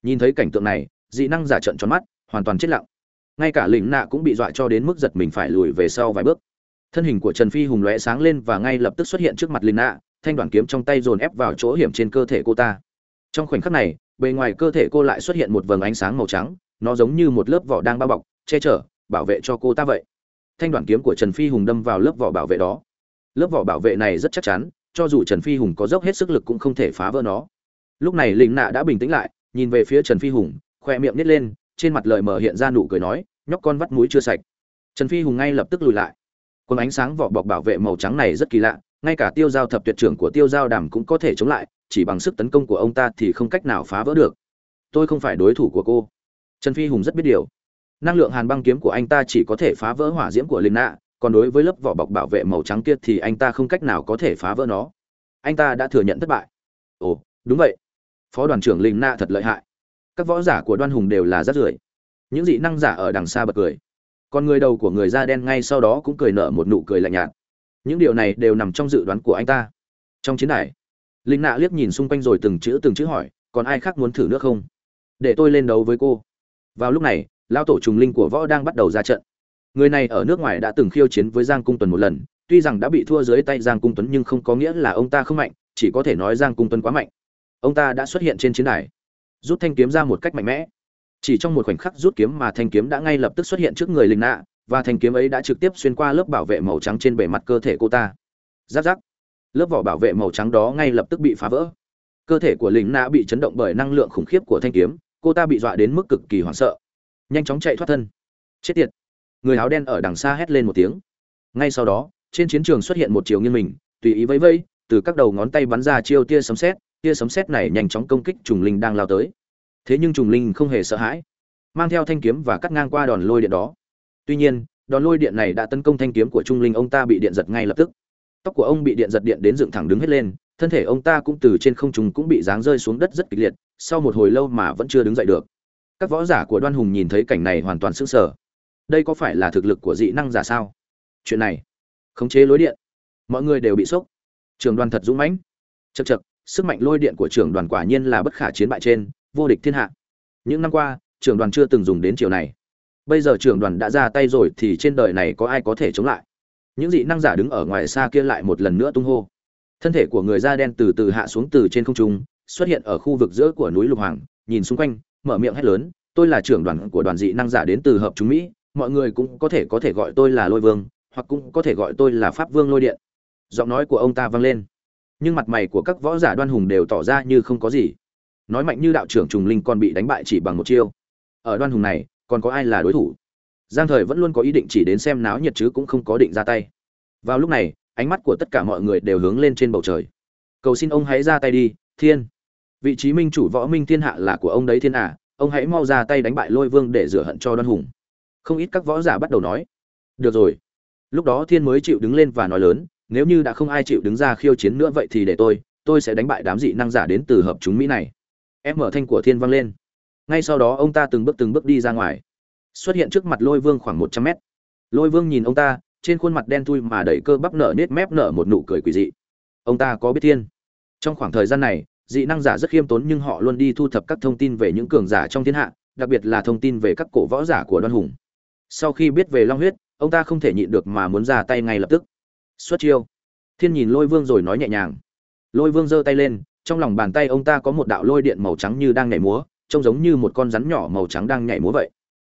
Nhìn thấy cảnh tượng này, dị năng giả trận tròn mắt, hoàn toàn chết lặng. Ngay cả lĩnh nạ cũng bị dọa cho đến mức giật mình phải lùi về sau vài bước. Thân hình của trần phi hùng lóe sáng lên và ngay lập tức xuất hiện trước mặt linh nạ thanh đoàn kiếm trong tay dồn ép vào chỗ hiểm trên cơ thể cô ta. Trong khoảnh khắc này, bề ngoài cơ thể cô lại xuất hiện một vầng ánh sáng màu trắng, nó giống như một lớp vỏ đang bao bọc, che chở, bảo vệ cho cô ta vậy. Thanh đoàn kiếm của trần phi hùng đâm vào lớp vỏ bảo vệ đó. Lớp vỏ bảo vệ này rất chắc chắn, cho dù trần phi hùng có dốc hết sức lực cũng không thể phá vỡ nó. Lúc này Lĩnh nạ đã bình tĩnh lại, nhìn về phía trần phi hùng, khoe miệng nít lên, trên mặt lời mở hiện ra nụ cười nói, nhóc con vắt mũi chưa sạch. Trần phi hùng ngay lập tức lùi lại. Quần ánh sáng vỏ bọc bảo vệ màu trắng này rất kỳ lạ ngay cả tiêu giao thập tuyệt trưởng của tiêu giao đàm cũng có thể chống lại, chỉ bằng sức tấn công của ông ta thì không cách nào phá vỡ được. Tôi không phải đối thủ của cô. Trần phi hùng rất biết điều. Năng lượng hàn băng kiếm của anh ta chỉ có thể phá vỡ hỏa diễm của linh nạ, còn đối với lớp vỏ bọc bảo vệ màu trắng kia thì anh ta không cách nào có thể phá vỡ nó. Anh ta đã thừa nhận thất bại. Ồ, đúng vậy. Phó đoàn trưởng linh nạ thật lợi hại. Các võ giả của đoan hùng đều là rất rưởi. Những dị năng giả ở đằng xa bật cười. Còn người đầu của người da đen ngay sau đó cũng cười nở một nụ cười lạnh nhạt những điều này đều nằm trong dự đoán của anh ta. Trong chiến đài, linh nạ liếc nhìn xung quanh rồi từng chữ từng chữ hỏi, còn ai khác muốn thử nước không? Để tôi lên đấu với cô. Vào lúc này lao tổ trùng linh của võ đang bắt đầu ra trận. Người này ở nước ngoài đã từng khiêu chiến với giang cung tuấn một lần, tuy rằng đã bị thua dưới tay giang cung tuấn nhưng không có nghĩa là ông ta không mạnh, chỉ có thể nói giang cung tuấn quá mạnh. Ông ta đã xuất hiện trên chiến đài, rút thanh kiếm ra một cách mạnh mẽ. Chỉ trong một khoảnh khắc rút kiếm mà thanh kiếm đã ngay lập tức xuất hiện trước người linh nạ và thanh kiếm ấy đã trực tiếp xuyên qua lớp bảo vệ màu trắng trên bề mặt cơ thể cô ta. Giáp giáp. Lớp vỏ bảo vệ màu trắng đó ngay lập tức bị phá vỡ. Cơ thể của linh nạ bị chấn động bởi năng lượng khủng khiếp của thanh kiếm, cô ta bị dọa đến mức cực kỳ hoảng sợ. Nhanh chóng chạy thoát thân. Chết tiệt. Người áo đen ở đằng xa hét lên một tiếng. Ngay sau đó, trên chiến trường xuất hiện một chiều nghiêng mình, tùy ý vẫy vẫy, từ các đầu ngón tay bắn ra chiêu tia sấm sét, tia sấm sét này nhanh chóng công kích trùng linh đang lao tới. Thế nhưng trùng linh không hề sợ hãi, mang theo thanh kiếm và cắt ngang qua đòn lôi điện đó tuy nhiên, đòn lôi điện này đã tấn công thanh kiếm của trung linh, ông ta bị điện giật ngay lập tức. Tóc của ông bị điện giật điện đến dựng thẳng đứng hết lên, thân thể ông ta cũng từ trên không trung cũng bị giáng rơi xuống đất rất kịch liệt, sau một hồi lâu mà vẫn chưa đứng dậy được. Các võ giả của đoan hùng nhìn thấy cảnh này hoàn toàn sững sờ. Đây có phải là thực lực của dị năng giả sao? Chuyện này, khống chế lối điện. Mọi người đều bị sốc. Trường đoàn thật dũng mãnh. Chật chật sức mạnh lôi điện của trưởng đoàn quả nhiên là bất khả chiến bại trên, vô địch thiên hạ. Những năm qua trưởng đoàn chưa từng dùng đến chiều này bây giờ trưởng đoàn đã ra tay rồi thì trên đời này có ai có thể chống lại? Những dị năng giả đứng ở ngoài xa kia lại một lần nữa tung hô. Thân thể của người da đen từ từ hạ xuống từ trên không trung, xuất hiện ở khu vực giữa của núi lục hoàng, nhìn xung quanh, mở miệng hét lớn, tôi là trưởng đoàn của đoàn dị năng giả đến từ hợp chúng mỹ, mọi người cũng có thể có thể gọi tôi là lôi vương, hoặc cũng có thể gọi tôi là pháp vương lôi điện. Giọng nói của ông ta vang lên. Nhưng mặt mày của các võ giả đoan hùng đều tỏ ra như không có gì. Nói mạnh như đạo trưởng trùng linh còn bị đánh bại chỉ bằng một chiêu. Ở đoan hùng này còn có ai là đối thủ? Giang thời vẫn luôn có ý định chỉ đến xem náo nhiệt chứ cũng không có định ra tay. Vào lúc này, ánh mắt của tất cả mọi người đều hướng lên trên bầu trời. Cầu xin ông hãy ra tay đi, thiên. Vị trí minh chủ võ minh thiên hạ là của ông đấy thiên à ông hãy mau ra tay đánh bại lôi vương để rửa hận cho đoan hùng. Không ít các võ giả bắt đầu nói. Được rồi. Lúc đó thiên mới chịu đứng lên và nói lớn, nếu như đã không ai chịu đứng ra khiêu chiến nữa vậy thì để tôi tôi sẽ đánh bại đám dị năng giả đến từ hợp chúng mỹ này. Em mở thanh của thiên vang lên ngay sau đó ông ta từng bước từng bước đi ra ngoài. Xuất hiện trước mặt lôi vương khoảng một trăm mét. Lôi vương nhìn ông ta, trên khuôn mặt đen thui mà đầy cơ bắp nở nết mép nở một nụ cười quỷ dị. Ông ta có biết thiên? Trong khoảng thời gian này, dị năng giả rất khiêm tốn nhưng họ luôn đi thu thập các thông tin về những cường giả trong thiên hạ, đặc biệt là thông tin về các cổ võ giả của đoan hùng. Sau khi biết về long huyết, ông ta không thể nhịn được mà muốn ra tay ngay lập tức. Xuất chiêu. Thiên nhìn lôi vương rồi nói nhẹ nhàng. Lôi vương giơ tay lên, trong lòng bàn tay ông ta có một đạo lôi điện màu trắng như đang nhảy múa trông giống như một con rắn nhỏ màu trắng đang nhảy múa vậy.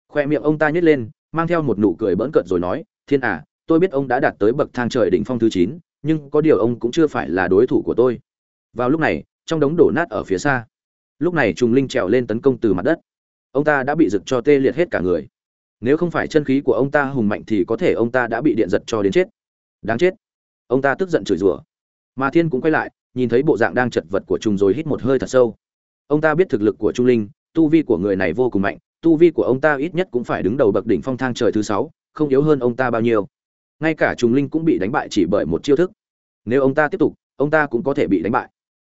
Khoe miệng ông ta nhếch lên, mang theo một nụ cười bỡn cợt rồi nói, thiên à tôi biết ông đã đạt tới bậc thang trời đỉnh phong thứ chín, nhưng có điều ông cũng chưa phải là đối thủ của tôi. Vào lúc này, trong đống đổ nát ở phía xa, lúc này trùng linh trèo lên tấn công từ mặt đất. Ông ta đã bị giật cho tê liệt hết cả người. Nếu không phải chân khí của ông ta hùng mạnh thì có thể ông ta đã bị điện giật cho đến chết. Đáng chết. Ông ta tức giận chửi rủa. Mà thiên cũng quay lại, nhìn thấy bộ dạng đang chật vật của trùng rồi hít một hơi thật sâu ông ta biết thực lực của trung linh, tu vi của người này vô cùng mạnh, tu vi của ông ta ít nhất cũng phải đứng đầu bậc đỉnh phong thang trời thứ sáu, không yếu hơn ông ta bao nhiêu. Ngay cả Trung linh cũng bị đánh bại chỉ bởi một chiêu thức. Nếu ông ta tiếp tục, ông ta cũng có thể bị đánh bại.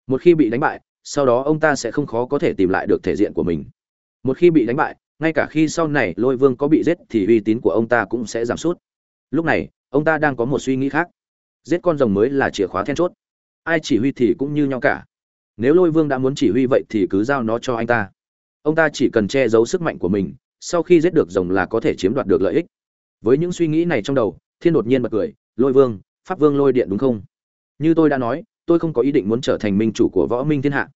Một khi bị đánh bại, sau đó ông ta sẽ không khó có thể tìm lại được thể diện của mình. Một khi bị đánh bại, ngay cả khi sau này lôi vương có bị giết thì uy tín của ông ta cũng sẽ giảm sút. Lúc này, ông ta đang có một suy nghĩ khác. Giết con rồng mới là chìa khóa then chốt. Ai chỉ huy thì cũng như nhau cả nếu lôi vương đã muốn chỉ huy vậy thì cứ giao nó cho anh ta. Ông ta chỉ cần che giấu sức mạnh của mình, sau khi giết được rồng là có thể chiếm đoạt được lợi ích. Với những suy nghĩ này trong đầu, thiên đột nhiên bật cười, lôi vương, pháp vương lôi điện đúng không? Như tôi đã nói, tôi không có ý định muốn trở thành minh chủ của võ minh thiên hạ.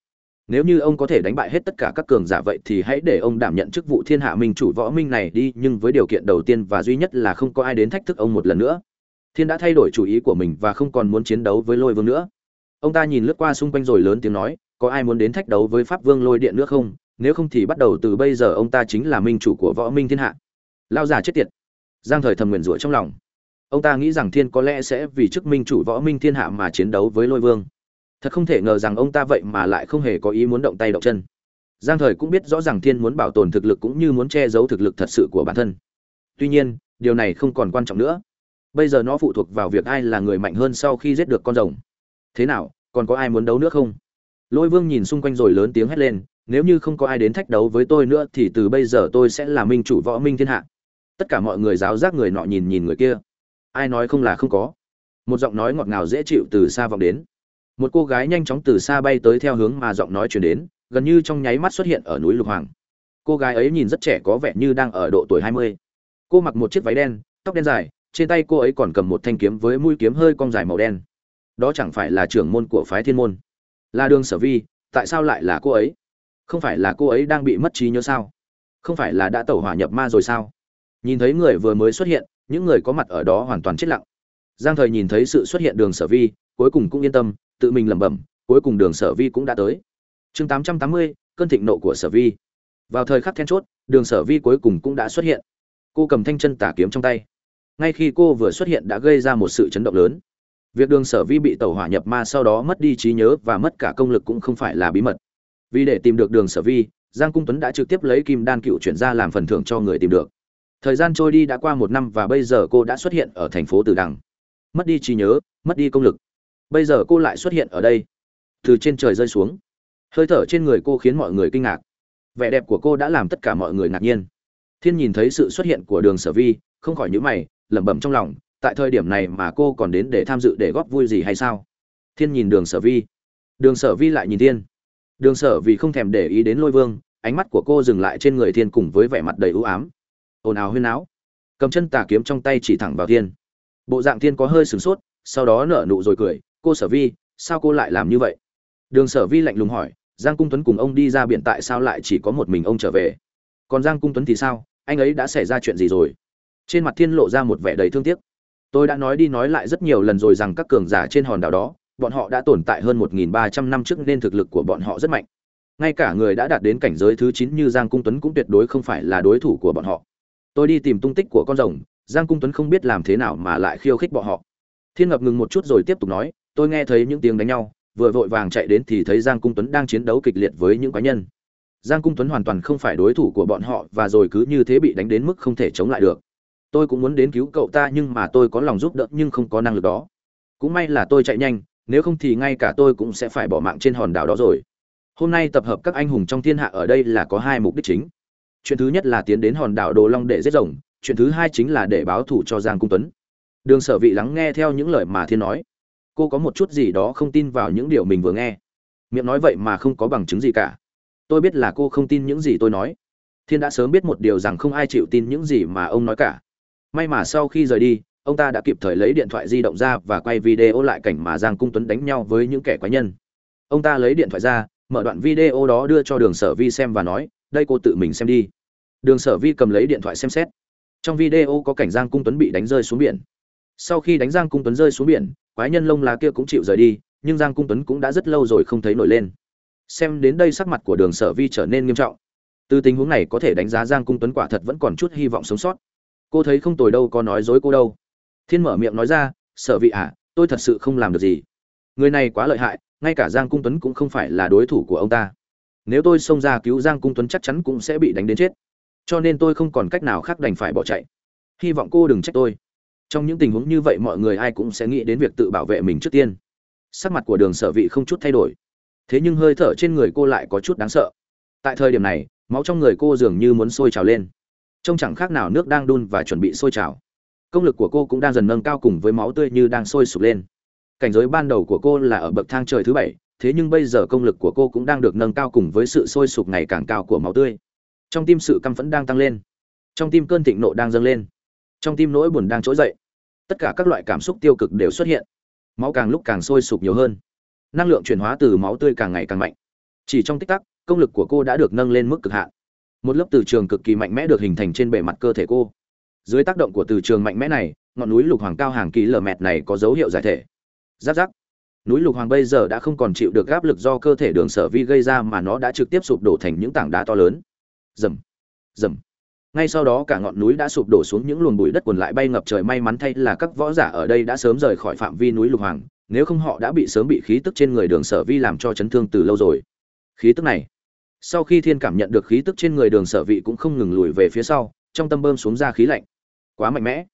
Nếu như ông có thể đánh bại hết tất cả các cường giả vậy thì hãy để ông đảm nhận chức vụ thiên hạ minh chủ võ minh này đi, nhưng với điều kiện đầu tiên và duy nhất là không có ai đến thách thức ông một lần nữa. Thiên đã thay đổi chủ ý của mình và không còn muốn chiến đấu với lôi vương nữa ông ta nhìn lướt qua xung quanh rồi lớn tiếng nói, có ai muốn đến thách đấu với pháp vương lôi điện nữa không? Nếu không thì bắt đầu từ bây giờ ông ta chính là minh chủ của võ minh thiên hạ. Lao già chết tiệt. Giang thời thầm nguyền rủa trong lòng. Ông ta nghĩ rằng thiên có lẽ sẽ vì chức minh chủ võ minh thiên hạ mà chiến đấu với lôi vương. Thật không thể ngờ rằng ông ta vậy mà lại không hề có ý muốn động tay động chân. Giang thời cũng biết rõ rằng thiên muốn bảo tồn thực lực cũng như muốn che giấu thực lực thật sự của bản thân. Tuy nhiên, điều này không còn quan trọng nữa. Bây giờ nó phụ thuộc vào việc ai là người mạnh hơn sau khi giết được con rồng thế nào, còn có ai muốn đấu nữa không? Lôi vương nhìn xung quanh rồi lớn tiếng hét lên, nếu như không có ai đến thách đấu với tôi nữa thì từ bây giờ tôi sẽ là minh chủ võ minh thiên hạ. Tất cả mọi người giáo giác người nọ nhìn nhìn người kia. Ai nói không là không có. Một giọng nói ngọt ngào dễ chịu từ xa vọng đến. Một cô gái nhanh chóng từ xa bay tới theo hướng mà giọng nói chuyển đến, gần như trong nháy mắt xuất hiện ở núi lục hoàng. Cô gái ấy nhìn rất trẻ có vẻ như đang ở độ tuổi hai mươi. Cô mặc một chiếc váy đen, tóc đen dài, trên tay cô ấy còn cầm một thanh kiếm với mũi kiếm hơi cong dài màu đen đó chẳng phải là trưởng môn của phái thiên môn. Là đường sở vi, tại sao lại là cô ấy? Không phải là cô ấy đang bị mất trí nhớ sao? Không phải là đã tẩu hỏa nhập ma rồi sao? Nhìn thấy người vừa mới xuất hiện, những người có mặt ở đó hoàn toàn chết lặng. Giang thời nhìn thấy sự xuất hiện đường sở vi, cuối cùng cũng yên tâm, tự mình lẩm bẩm, cuối cùng đường sở vi cũng đã tới. Chương tám trăm tám mươi, cơn thịnh nộ của sở vi. Vào thời khắc then chốt, đường sở vi cuối cùng cũng đã xuất hiện. Cô cầm thanh chân tả kiếm trong tay. Ngay khi cô vừa xuất hiện đã gây ra một sự chấn động lớn việc đường sở vi bị tàu hỏa nhập ma sau đó mất đi trí nhớ và mất cả công lực cũng không phải là bí mật. Vì để tìm được đường sở vi, giang cung tuấn đã trực tiếp lấy kim đan cựu chuyển ra làm phần thưởng cho người tìm được. Thời gian trôi đi đã qua một năm và bây giờ cô đã xuất hiện ở thành phố từ đằng. Mất đi trí nhớ, mất đi công lực. Bây giờ cô lại xuất hiện ở đây. Từ trên trời rơi xuống. Hơi thở trên người cô khiến mọi người kinh ngạc. Vẻ đẹp của cô đã làm tất cả mọi người ngạc nhiên. Thiên nhìn thấy sự xuất hiện của đường sở vi, không khỏi nhíu mày, lẩm bẩm trong lòng tại thời điểm này mà cô còn đến để tham dự để góp vui gì hay sao? Thiên nhìn đường sở vi. Đường sở vi lại nhìn thiên. Đường sở vì không thèm để ý đến lôi vương, ánh mắt của cô dừng lại trên người thiên cùng với vẻ mặt đầy ưu ám. Ồn ào huyên áo. Cầm chân tà kiếm trong tay chỉ thẳng vào thiên. Bộ dạng thiên có hơi sửng sốt, sau đó nở nụ rồi cười, cô sở vi, sao cô lại làm như vậy? Đường sở vi lạnh lùng hỏi, giang cung tuấn cùng ông đi ra biển tại sao lại chỉ có một mình ông trở về? Còn giang cung tuấn thì sao? Anh ấy đã xảy ra chuyện gì rồi? Trên mặt thiên lộ ra một vẻ đầy thương tiếc tôi đã nói đi nói lại rất nhiều lần rồi rằng các cường giả trên hòn đảo đó, bọn họ đã tồn tại hơn 1.300 năm trước nên thực lực của bọn họ rất mạnh. Ngay cả người đã đạt đến cảnh giới thứ 9 như giang cung tuấn cũng tuyệt đối không phải là đối thủ của bọn họ. Tôi đi tìm tung tích của con rồng, giang cung tuấn không biết làm thế nào mà lại khiêu khích bọn họ. Thiên ngập ngừng một chút rồi tiếp tục nói, tôi nghe thấy những tiếng đánh nhau, vừa vội vàng chạy đến thì thấy giang cung tuấn đang chiến đấu kịch liệt với những quái nhân. Giang cung tuấn hoàn toàn không phải đối thủ của bọn họ và rồi cứ như thế bị đánh đến mức không thể chống lại được tôi cũng muốn đến cứu cậu ta nhưng mà tôi có lòng giúp đỡ nhưng không có năng lực đó. Cũng may là tôi chạy nhanh, nếu không thì ngay cả tôi cũng sẽ phải bỏ mạng trên hòn đảo đó rồi. Hôm nay tập hợp các anh hùng trong thiên hạ ở đây là có hai mục đích chính. Chuyện thứ nhất là tiến đến hòn đảo đồ long để giết rồng, chuyện thứ hai chính là để báo thù cho giang cung tuấn. Đường sở vị lắng nghe theo những lời mà thiên nói. Cô có một chút gì đó không tin vào những điều mình vừa nghe. Miệng nói vậy mà không có bằng chứng gì cả. Tôi biết là cô không tin những gì tôi nói. Thiên đã sớm biết một điều rằng không ai chịu tin những gì mà ông nói cả may mà sau khi rời đi, ông ta đã kịp thời lấy điện thoại di động ra và quay video lại cảnh mà giang cung tuấn đánh nhau với những kẻ quái nhân. Ông ta lấy điện thoại ra, mở đoạn video đó đưa cho đường sở vi xem và nói, đây cô tự mình xem đi. Đường sở vi cầm lấy điện thoại xem xét. Trong video có cảnh giang cung tuấn bị đánh rơi xuống biển. Sau khi đánh giang cung tuấn rơi xuống biển, quái nhân lông lá kia cũng chịu rời đi, nhưng giang cung tuấn cũng đã rất lâu rồi không thấy nổi lên. Xem đến đây sắc mặt của đường sở vi trở nên nghiêm trọng. Từ tình huống này có thể đánh giá giang cung tuấn quả thật vẫn còn chút hy vọng sống sót cô thấy không tồi đâu có nói dối cô đâu. Thiên mở miệng nói ra sở vị ạ à, tôi thật sự không làm được gì. Người này quá lợi hại ngay cả giang cung tuấn cũng không phải là đối thủ của ông ta. Nếu tôi xông ra cứu giang cung tuấn chắc chắn cũng sẽ bị đánh đến chết. Cho nên tôi không còn cách nào khác đành phải bỏ chạy. Hy vọng cô đừng trách tôi. Trong những tình huống như vậy mọi người ai cũng sẽ nghĩ đến việc tự bảo vệ mình trước tiên. Sắc mặt của đường sở vị không chút thay đổi. Thế nhưng hơi thở trên người cô lại có chút đáng sợ. Tại thời điểm này máu trong người cô dường như muốn sôi trào lên trông chẳng khác nào nước đang đun và chuẩn bị sôi trào. Công lực của cô cũng đang dần nâng cao cùng với máu tươi như đang sôi sục lên. Cảnh giới ban đầu của cô là ở bậc thang trời thứ bảy, thế nhưng bây giờ công lực của cô cũng đang được nâng cao cùng với sự sôi sục ngày càng cao của máu tươi. Trong tim sự căm phẫn đang tăng lên. Trong tim cơn thịnh nộ đang dâng lên. Trong tim nỗi buồn đang trỗi dậy. Tất cả các loại cảm xúc tiêu cực đều xuất hiện. Máu càng lúc càng sôi sục nhiều hơn. Năng lượng chuyển hóa từ máu tươi càng ngày càng mạnh. Chỉ trong tích tắc, công lực của cô đã được nâng lên mức cực hạn một lớp từ trường cực kỳ mạnh mẽ được hình thành trên bề mặt cơ thể cô. Dưới tác động của từ trường mạnh mẽ này, ngọn núi lục hoàng cao hàng kỳ lờ mẹt này có dấu hiệu giải thể. Giáp giáp. Núi lục hoàng bây giờ đã không còn chịu được áp lực do cơ thể đường sở vi gây ra mà nó đã trực tiếp sụp đổ thành những tảng đá to lớn. Rầm. Rầm. Ngay sau đó cả ngọn núi đã sụp đổ xuống những luồng bụi đất quần lại bay ngập trời may mắn thay là các võ giả ở đây đã sớm rời khỏi phạm vi núi lục hoàng, nếu không họ đã bị sớm bị khí tức trên người đường sở vi làm cho chấn thương từ lâu rồi. Khí tức này sau khi thiên cảm nhận được khí tức trên người đường sở vị cũng không ngừng lùi về phía sau, trong tâm bơm xuống ra khí lạnh. Quá mạnh mẽ.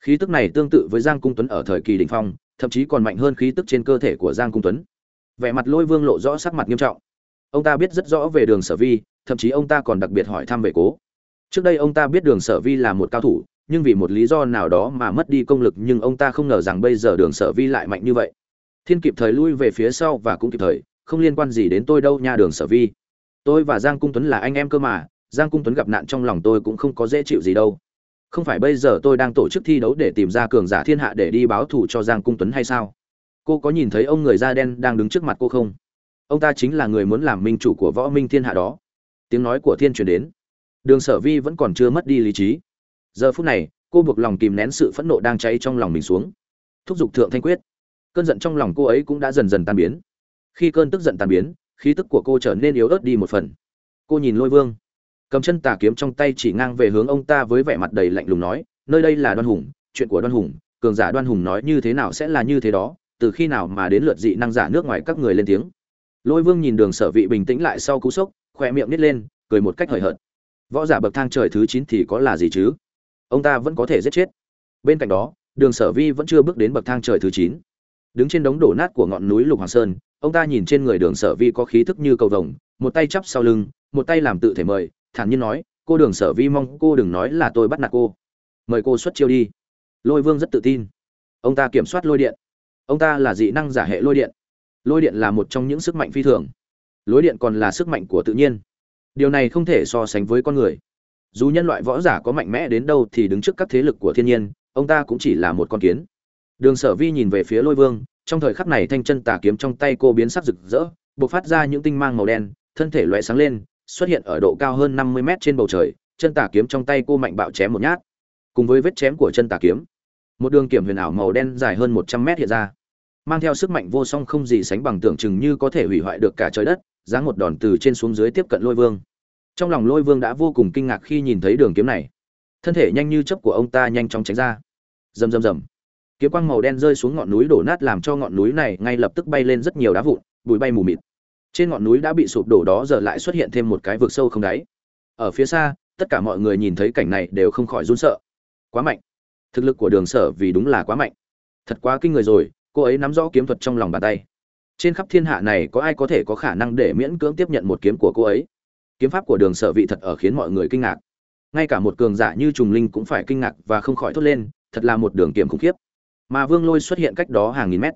Khí tức này tương tự với giang cung tuấn ở thời kỳ đỉnh phong, thậm chí còn mạnh hơn khí tức trên cơ thể của giang cung tuấn. Vẻ mặt lôi vương lộ rõ sắc mặt nghiêm trọng. Ông ta biết rất rõ về đường sở vi, thậm chí ông ta còn đặc biệt hỏi thăm về cố. Trước đây ông ta biết đường sở vi là một cao thủ, nhưng vì một lý do nào đó mà mất đi công lực nhưng ông ta không ngờ rằng bây giờ đường sở vi lại mạnh như vậy. Thiên kịp thời lui về phía sau và cũng kịp thời, không liên quan gì đến tôi đâu nha đường sở vi tôi và giang cung tuấn là anh em cơ mà, giang cung tuấn gặp nạn trong lòng tôi cũng không có dễ chịu gì đâu. Không phải bây giờ tôi đang tổ chức thi đấu để tìm ra cường giả thiên hạ để đi báo thù cho giang cung tuấn hay sao? Cô có nhìn thấy ông người da đen đang đứng trước mặt cô không? Ông ta chính là người muốn làm minh chủ của võ minh thiên hạ đó. Tiếng nói của thiên truyền đến. Đường sở vi vẫn còn chưa mất đi lý trí. Giờ phút này, cô buộc lòng kìm nén sự phẫn nộ đang cháy trong lòng mình xuống. Thúc giục thượng thanh quyết. Cơn giận trong lòng cô ấy cũng đã dần dần tan biến. Khi cơn tức giận tan biến khí tức của cô trở nên yếu ớt đi một phần. Cô nhìn lôi vương. Cầm chân tà kiếm trong tay chỉ ngang về hướng ông ta với vẻ mặt đầy lạnh lùng nói, nơi đây là đoan hùng, chuyện của đoan hùng, cường giả đoan hùng nói như thế nào sẽ là như thế đó, từ khi nào mà đến lượt dị năng giả nước ngoài các người lên tiếng. Lôi vương nhìn đường sở vị bình tĩnh lại sau cú sốc khoe miệng nít lên, cười một cách hời hợt. Võ giả bậc thang trời thứ chín thì có là gì chứ? Ông ta vẫn có thể giết chết. Bên cạnh đó, đường sở vi vẫn chưa bước đến bậc thang trời thứ chín. Đứng trên đống đổ nát của ngọn núi lục hoàng sơn ông ta nhìn trên người đường sở vi có khí thức như cầu vồng, một tay chắp sau lưng, một tay làm tự thể mời, thản nhiên nói, cô đường sở vi mong cô đừng nói là tôi bắt nạt cô. Mời cô xuất chiêu đi. Lôi vương rất tự tin. Ông ta kiểm soát lôi điện. Ông ta là dị năng giả hệ lôi điện. Lôi điện là một trong những sức mạnh phi thường. Lôi điện còn là sức mạnh của tự nhiên. Điều này không thể so sánh với con người. Dù nhân loại võ giả có mạnh mẽ đến đâu thì đứng trước các thế lực của thiên nhiên, ông ta cũng chỉ là một con kiến. Đường sở vi nhìn về phía lôi vương trong thời khắc này thanh chân tà kiếm trong tay cô biến sắc rực rỡ, bộc phát ra những tinh mang màu đen, thân thể loẹ sáng lên, xuất hiện ở độ cao hơn năm mươi mét trên bầu trời, chân tà kiếm trong tay cô mạnh bạo chém một nhát. Cùng với vết chém của chân tà kiếm, một đường kiểm huyền ảo màu đen dài hơn một trăm mét hiện ra, mang theo sức mạnh vô song không gì sánh bằng tưởng chừng như có thể hủy hoại được cả trời đất giáng một đòn từ trên xuống dưới tiếp cận lôi vương. Trong lòng lôi vương đã vô cùng kinh ngạc khi nhìn thấy đường kiếm này. Thân thể nhanh như chấp của ông ta nhanh chóng tránh ra. Rầm rầm rầm kiếm quang màu đen rơi xuống ngọn núi đổ nát làm cho ngọn núi này ngay lập tức bay lên rất nhiều đá vụn, bụi bay mù mịt. Trên ngọn núi đã bị sụp đổ đó giờ lại xuất hiện thêm một cái vực sâu không đáy. Ở phía xa, tất cả mọi người nhìn thấy cảnh này đều không khỏi run sợ. Quá mạnh. Thực lực của đường sở vì đúng là quá mạnh. Thật quá kinh người rồi, cô ấy nắm rõ kiếm thuật trong lòng bàn tay. Trên khắp thiên hạ này có ai có thể có khả năng để miễn cưỡng tiếp nhận một kiếm của cô ấy? Kiếm pháp của đường sở vị thật ở khiến mọi người kinh ngạc. Ngay cả một cường giả như trùng linh cũng phải kinh ngạc và không khỏi thốt lên, thật là một đường kiếm khủng khiếp mà vương lôi xuất hiện cách đó hàng nghìn mét.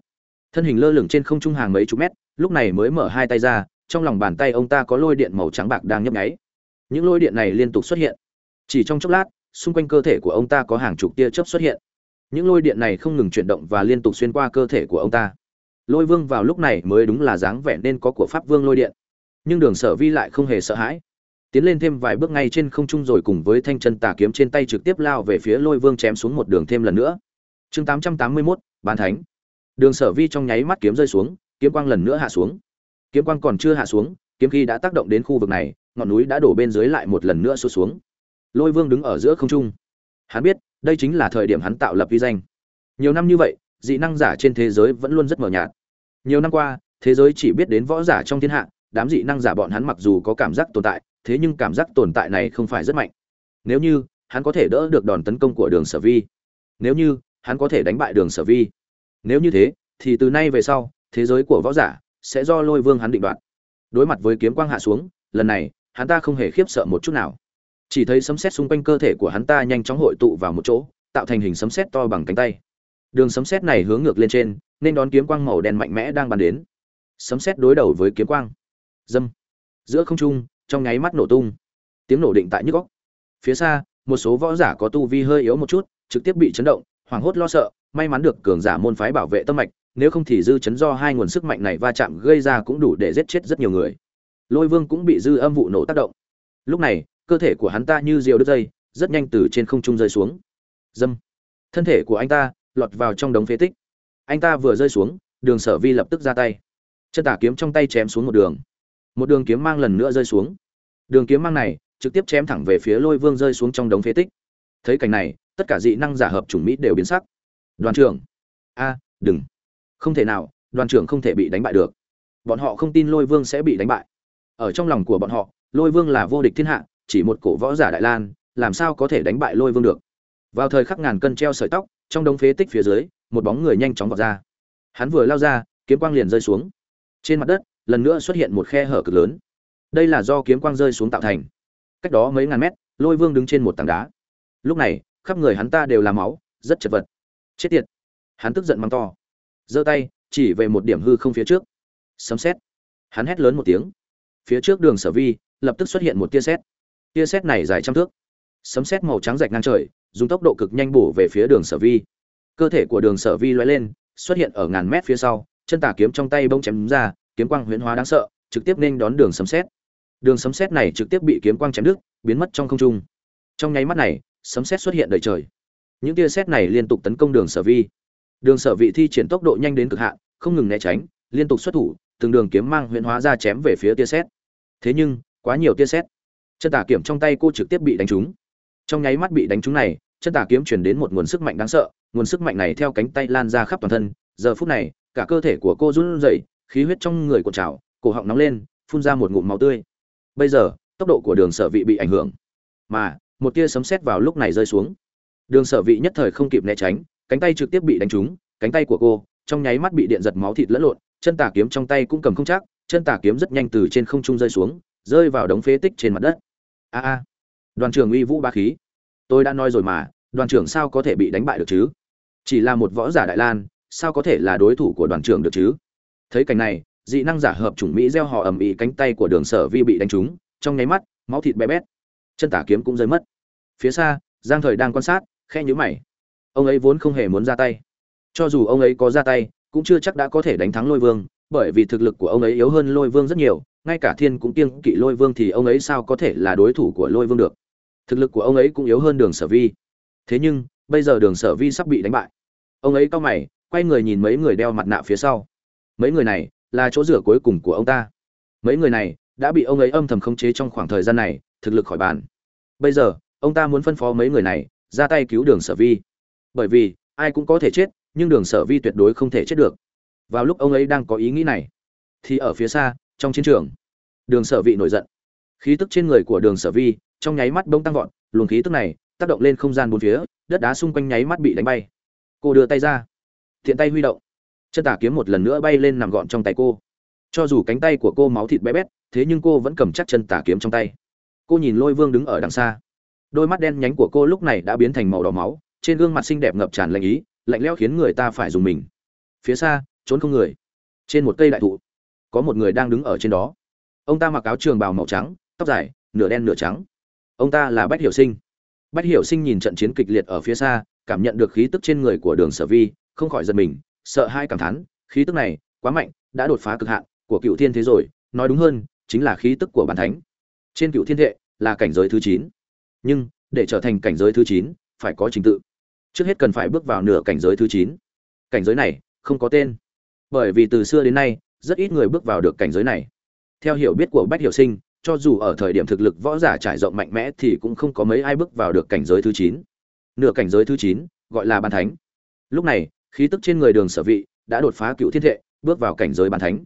Thân hình lơ lửng trên không trung hàng mấy chục mét, lúc này mới mở hai tay ra, trong lòng bàn tay ông ta có lôi điện màu trắng bạc đang nhấp nháy. Những lôi điện này liên tục xuất hiện. Chỉ trong chốc lát, xung quanh cơ thể của ông ta có hàng chục tia chớp xuất hiện. Những lôi điện này không ngừng chuyển động và liên tục xuyên qua cơ thể của ông ta. Lôi vương vào lúc này mới đúng là dáng vẻ nên có của pháp vương lôi điện. Nhưng đường sở vi lại không hề sợ hãi. Tiến lên thêm vài bước ngay trên không trung rồi cùng với thanh chân tà kiếm trên tay trực tiếp lao về phía lôi vương chém xuống một đường thêm lần nữa chương 881, bán thánh. Đường sở vi trong nháy mắt kiếm rơi xuống kiếm quang lần nữa hạ xuống. Kiếm quang còn chưa hạ xuống kiếm khí đã tác động đến khu vực này ngọn núi đã đổ bên dưới lại một lần nữa sụt xuống. Lôi vương đứng ở giữa không trung. Hắn biết đây chính là thời điểm hắn tạo lập uy danh. Nhiều năm như vậy dị năng giả trên thế giới vẫn luôn rất mờ nhạt. Nhiều năm qua thế giới chỉ biết đến võ giả trong thiên hạ đám dị năng giả bọn hắn mặc dù có cảm giác tồn tại thế nhưng cảm giác tồn tại này không phải rất mạnh. Nếu như hắn có thể đỡ được đòn tấn công của đường sở vi. Nếu như hắn có thể đánh bại đường sở vi. Nếu như thế, thì từ nay về sau, thế giới của võ giả sẽ do lôi vương hắn định đoạt. Đối mặt với kiếm quang hạ xuống, lần này, hắn ta không hề khiếp sợ một chút nào. Chỉ thấy sấm sét xung quanh cơ thể của hắn ta nhanh chóng hội tụ vào một chỗ, tạo thành hình sấm sét to bằng cánh tay. Đường sấm sét này hướng ngược lên trên, nên đón kiếm quang màu đen mạnh mẽ đang bắn đến. Sấm sét đối đầu với kiếm quang. Dâm. Giữa không trung, trong nháy mắt nổ tung. Tiếng nổ định tại nhức góc phía xa, một số võ giả có tu vi hơi yếu một chút, trực tiếp bị chấn động hoảng hốt lo sợ, may mắn được cường giả môn phái bảo vệ tâm mạch, nếu không thì dư chấn do hai nguồn sức mạnh này va chạm gây ra cũng đủ để giết chết rất nhiều người. Lôi vương cũng bị dư âm vụ nổ tác động. Lúc này, cơ thể của hắn ta như diều đứt dây, rất nhanh từ trên không trung rơi xuống. Dâm. Thân thể của anh ta lọt vào trong đống phế tích. Anh ta vừa rơi xuống, đường sở vi lập tức ra tay. Chân tả kiếm trong tay chém xuống một đường. Một đường kiếm mang lần nữa rơi xuống. Đường kiếm mang này trực tiếp chém thẳng về phía lôi vương rơi xuống trong đống phế tích. Thấy cảnh này tất cả dị năng giả hợp chủng mỹ đều biến sắc. Đoàn trưởng. A, đừng. Không thể nào, đoàn trưởng không thể bị đánh bại được. Bọn họ không tin lôi vương sẽ bị đánh bại. Ở trong lòng của bọn họ, lôi vương là vô địch thiên hạ, chỉ một cổ võ giả đại lan, làm sao có thể đánh bại lôi vương được? Vào thời khắc ngàn cân treo sợi tóc, trong đống phế tích phía dưới, một bóng người nhanh chóng vọt ra. Hắn vừa lao ra, kiếm quang liền rơi xuống. Trên mặt đất, lần nữa xuất hiện một khe hở cực lớn. Đây là do kiếm quang rơi xuống tạo thành. Cách đó mấy ngàn mét, lôi vương đứng trên một tảng đá. Lúc này khắp người hắn ta đều là máu, rất chật vật. Chết tiệt. Hắn tức giận mắng to. Giơ tay, chỉ về một điểm hư không phía trước. Sấm xét hắn hét lớn một tiếng. Phía trước đường sở vi, lập tức xuất hiện một tia sét. Tia sét này dài trăm thước. Sấm sét màu trắng rạch ngang trời, dùng tốc độ cực nhanh bổ về phía đường sở vi. Cơ thể của đường sở vi loay lên, xuất hiện ở ngàn mét phía sau, chân tà kiếm trong tay bông chém ra, kiếm quang huyễn hóa đáng sợ, trực tiếp nên đón đường sấm sét. Đường sấm sét này trực tiếp bị kiếm quang chém đứt, biến mất trong không trung. Trong nháy mắt này sấm sét xuất hiện đầy trời. Những tia sét này liên tục tấn công đường sở vi. Đường sở vị thi triển tốc độ nhanh đến cực hạn, không ngừng né tránh, liên tục xuất thủ, từng đường kiếm mang huyễn hóa ra chém về phía tia sét. Thế nhưng, quá nhiều tia sét. Chân tà kiếm trong tay cô trực tiếp bị đánh trúng. Trong nháy mắt bị đánh trúng này, chân tà kiếm chuyển đến một nguồn sức mạnh đáng sợ, nguồn sức mạnh này theo cánh tay lan ra khắp toàn thân. Giờ phút này, cả cơ thể của cô run rẩy, khí huyết trong người cuộn trào, cổ họng nóng lên, phun ra một ngụm máu tươi. Bây giờ, tốc độ của đường sở vị bị ảnh hưởng. Mà một tia sấm sét vào lúc này rơi xuống. Đường sở vị nhất thời không kịp né tránh, cánh tay trực tiếp bị đánh trúng, cánh tay của cô trong nháy mắt bị điện giật máu thịt lẫn lộn, chân tà kiếm trong tay cũng cầm không chắc, chân tà kiếm rất nhanh từ trên không trung rơi xuống, rơi vào đống phế tích trên mặt đất. A a, đoàn trưởng uy vũ ba khí. Tôi đã nói rồi mà, đoàn trưởng sao có thể bị đánh bại được chứ? Chỉ là một võ giả đại lan, sao có thể là đối thủ của đoàn trưởng được chứ? Thấy cảnh này, dị năng giả hợp chủng mỹ gieo họ ầm ĩ cánh tay của đường sở vi bị đánh trúng, trong nháy mắt, máu thịt bé bét chân tả kiếm cũng rơi mất. Phía xa, giang thời đang quan sát khe nhíu mày. Ông ấy vốn không hề muốn ra tay. Cho dù ông ấy có ra tay, cũng chưa chắc đã có thể đánh thắng lôi vương, bởi vì thực lực của ông ấy yếu hơn lôi vương rất nhiều, ngay cả thiên cũng kiêng kỵ lôi vương thì ông ấy sao có thể là đối thủ của lôi vương được? Thực lực của ông ấy cũng yếu hơn đường sở vi. Thế nhưng, bây giờ đường sở vi sắp bị đánh bại. Ông ấy cau mày, quay người nhìn mấy người đeo mặt nạ phía sau. Mấy người này là chỗ rửa cuối cùng của ông ta. Mấy người này đã bị ông ấy âm thầm khống chế trong khoảng thời gian này thực lực khỏi bàn. Bây giờ, ông ta muốn phân phó mấy người này, ra tay cứu đường sở vi. Bởi vì, ai cũng có thể chết, nhưng đường sở vi tuyệt đối không thể chết được. Vào lúc ông ấy đang có ý nghĩ này, thì ở phía xa, trong chiến trường, đường sở vị nổi giận. Khí tức trên người của đường sở vi, trong nháy mắt bông tăng vọt, luồng khí tức này, tác động lên không gian bốn phía, đất đá xung quanh nháy mắt bị đánh bay. Cô đưa tay ra thiện tay huy động. Chân tà kiếm một lần nữa bay lên nằm gọn trong tay cô. Cho dù cánh tay của cô máu thịt bé bét, thế nhưng cô vẫn cầm chắc chân tà kiếm trong tay cô nhìn lôi vương đứng ở đằng xa. Đôi mắt đen nhánh của cô lúc này đã biến thành màu đỏ máu, trên gương mặt xinh đẹp ngập tràn lạnh ý, lạnh lẽo khiến người ta phải dùng mình. Phía xa, trốn không người. Trên một cây đại thụ, có một người đang đứng ở trên đó. Ông ta mặc áo trường bào màu trắng, tóc dài, nửa đen nửa trắng. Ông ta là bách hiểu sinh. Bách hiểu sinh nhìn trận chiến kịch liệt ở phía xa, cảm nhận được khí tức trên người của đường sở vi, không khỏi giật mình, sợ hai cảm thán, khí tức này quá mạnh, đã đột phá cực hạn, của cựu thiên thế rồi, nói đúng hơn, chính là khí tức của bản thánh trên cựu thiên thệ là cảnh giới thứ chín. Nhưng, để trở thành cảnh giới thứ chín, phải có trình tự. Trước hết cần phải bước vào nửa cảnh giới thứ chín. Cảnh giới này không có tên. Bởi vì từ xưa đến nay, rất ít người bước vào được cảnh giới này. Theo hiểu biết của bách hiểu sinh, cho dù ở thời điểm thực lực võ giả trải rộng mạnh mẽ thì cũng không có mấy ai bước vào được cảnh giới thứ chín. Nửa cảnh giới thứ chín, gọi là ban thánh. Lúc này, khí tức trên người đường sở vị đã đột phá cựu thiên thệ, bước vào cảnh giới ban thánh.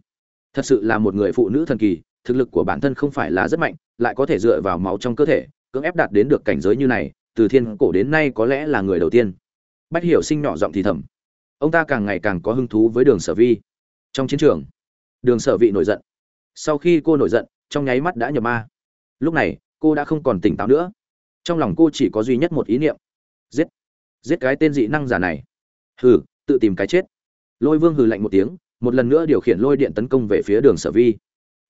Thật sự là một người phụ nữ thần kỳ thực lực của bản thân không phải là rất mạnh, lại có thể dựa vào máu trong cơ thể, cưỡng ép đạt đến được cảnh giới như này, từ thiên cổ đến nay có lẽ là người đầu tiên. Bách hiểu sinh nhỏ giọng thì thầm. Ông ta càng ngày càng có hứng thú với đường sở vi. Trong chiến trường, đường sở vị nổi giận. Sau khi cô nổi giận, trong nháy mắt đã nhập ma. Lúc này, cô đã không còn tỉnh táo nữa. Trong lòng cô chỉ có duy nhất một ý niệm. Giết. Giết cái tên dị năng giả này. Hừ, tự tìm cái chết. Lôi vương hừ lạnh một tiếng, một lần nữa điều khiển lôi điện tấn công về phía đường sở vi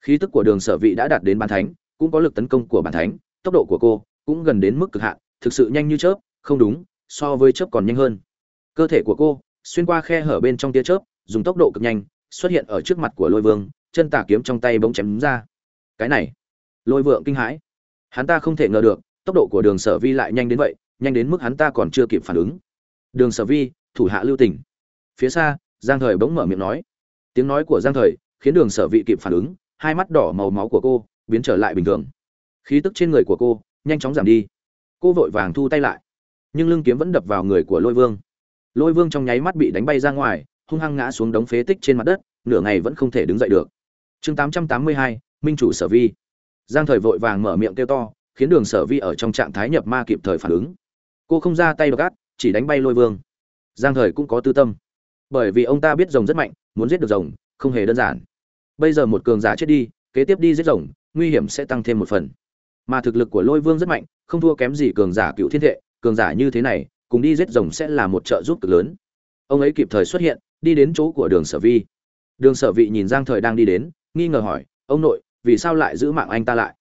khí tức của đường sở vị đã đạt đến bàn thánh, cũng có lực tấn công của bàn thánh, tốc độ của cô cũng gần đến mức cực hạn, thực sự nhanh như chớp, không đúng, so với chớp còn nhanh hơn. Cơ thể của cô xuyên qua khe hở bên trong tia chớp, dùng tốc độ cực nhanh, xuất hiện ở trước mặt của lôi vương, chân tà kiếm trong tay bỗng chém ra. Cái này, lôi vượng kinh hãi. Hắn ta không thể ngờ được, tốc độ của đường sở vi lại nhanh đến vậy, nhanh đến mức hắn ta còn chưa kịp phản ứng. Đường sở vi, thủ hạ lưu tỉnh phía xa, giang thời bỗng mở miệng nói. Tiếng nói của giang thời khiến đường sở vị kịp phản ứng hai mắt đỏ màu máu của cô biến trở lại bình thường. Khí tức trên người của cô nhanh chóng giảm đi. Cô vội vàng thu tay lại nhưng lưng kiếm vẫn đập vào người của lôi vương. Lôi vương trong nháy mắt bị đánh bay ra ngoài hung hăng ngã xuống đống phế tích trên mặt đất nửa ngày vẫn không thể đứng dậy được. Chương 882, minh chủ sở vi. Giang thời vội vàng mở miệng kêu to khiến đường sở vi ở trong trạng thái nhập ma kịp thời phản ứng. Cô không ra tay gắt chỉ đánh bay lôi vương. Giang thời cũng có tư tâm. Bởi vì ông ta biết rồng rất mạnh muốn giết được rồng không hề đơn giản bây giờ một cường giả chết đi, kế tiếp đi giết rồng, nguy hiểm sẽ tăng thêm một phần. Mà thực lực của lôi vương rất mạnh, không thua kém gì cường giả cựu thiên thệ, cường giả như thế này, cùng đi giết rồng sẽ là một trợ giúp cực lớn. Ông ấy kịp thời xuất hiện, đi đến chỗ của đường sở vi. Đường sở vị nhìn giang thời đang đi đến, nghi ngờ hỏi, ông nội, vì sao lại giữ mạng anh ta lại?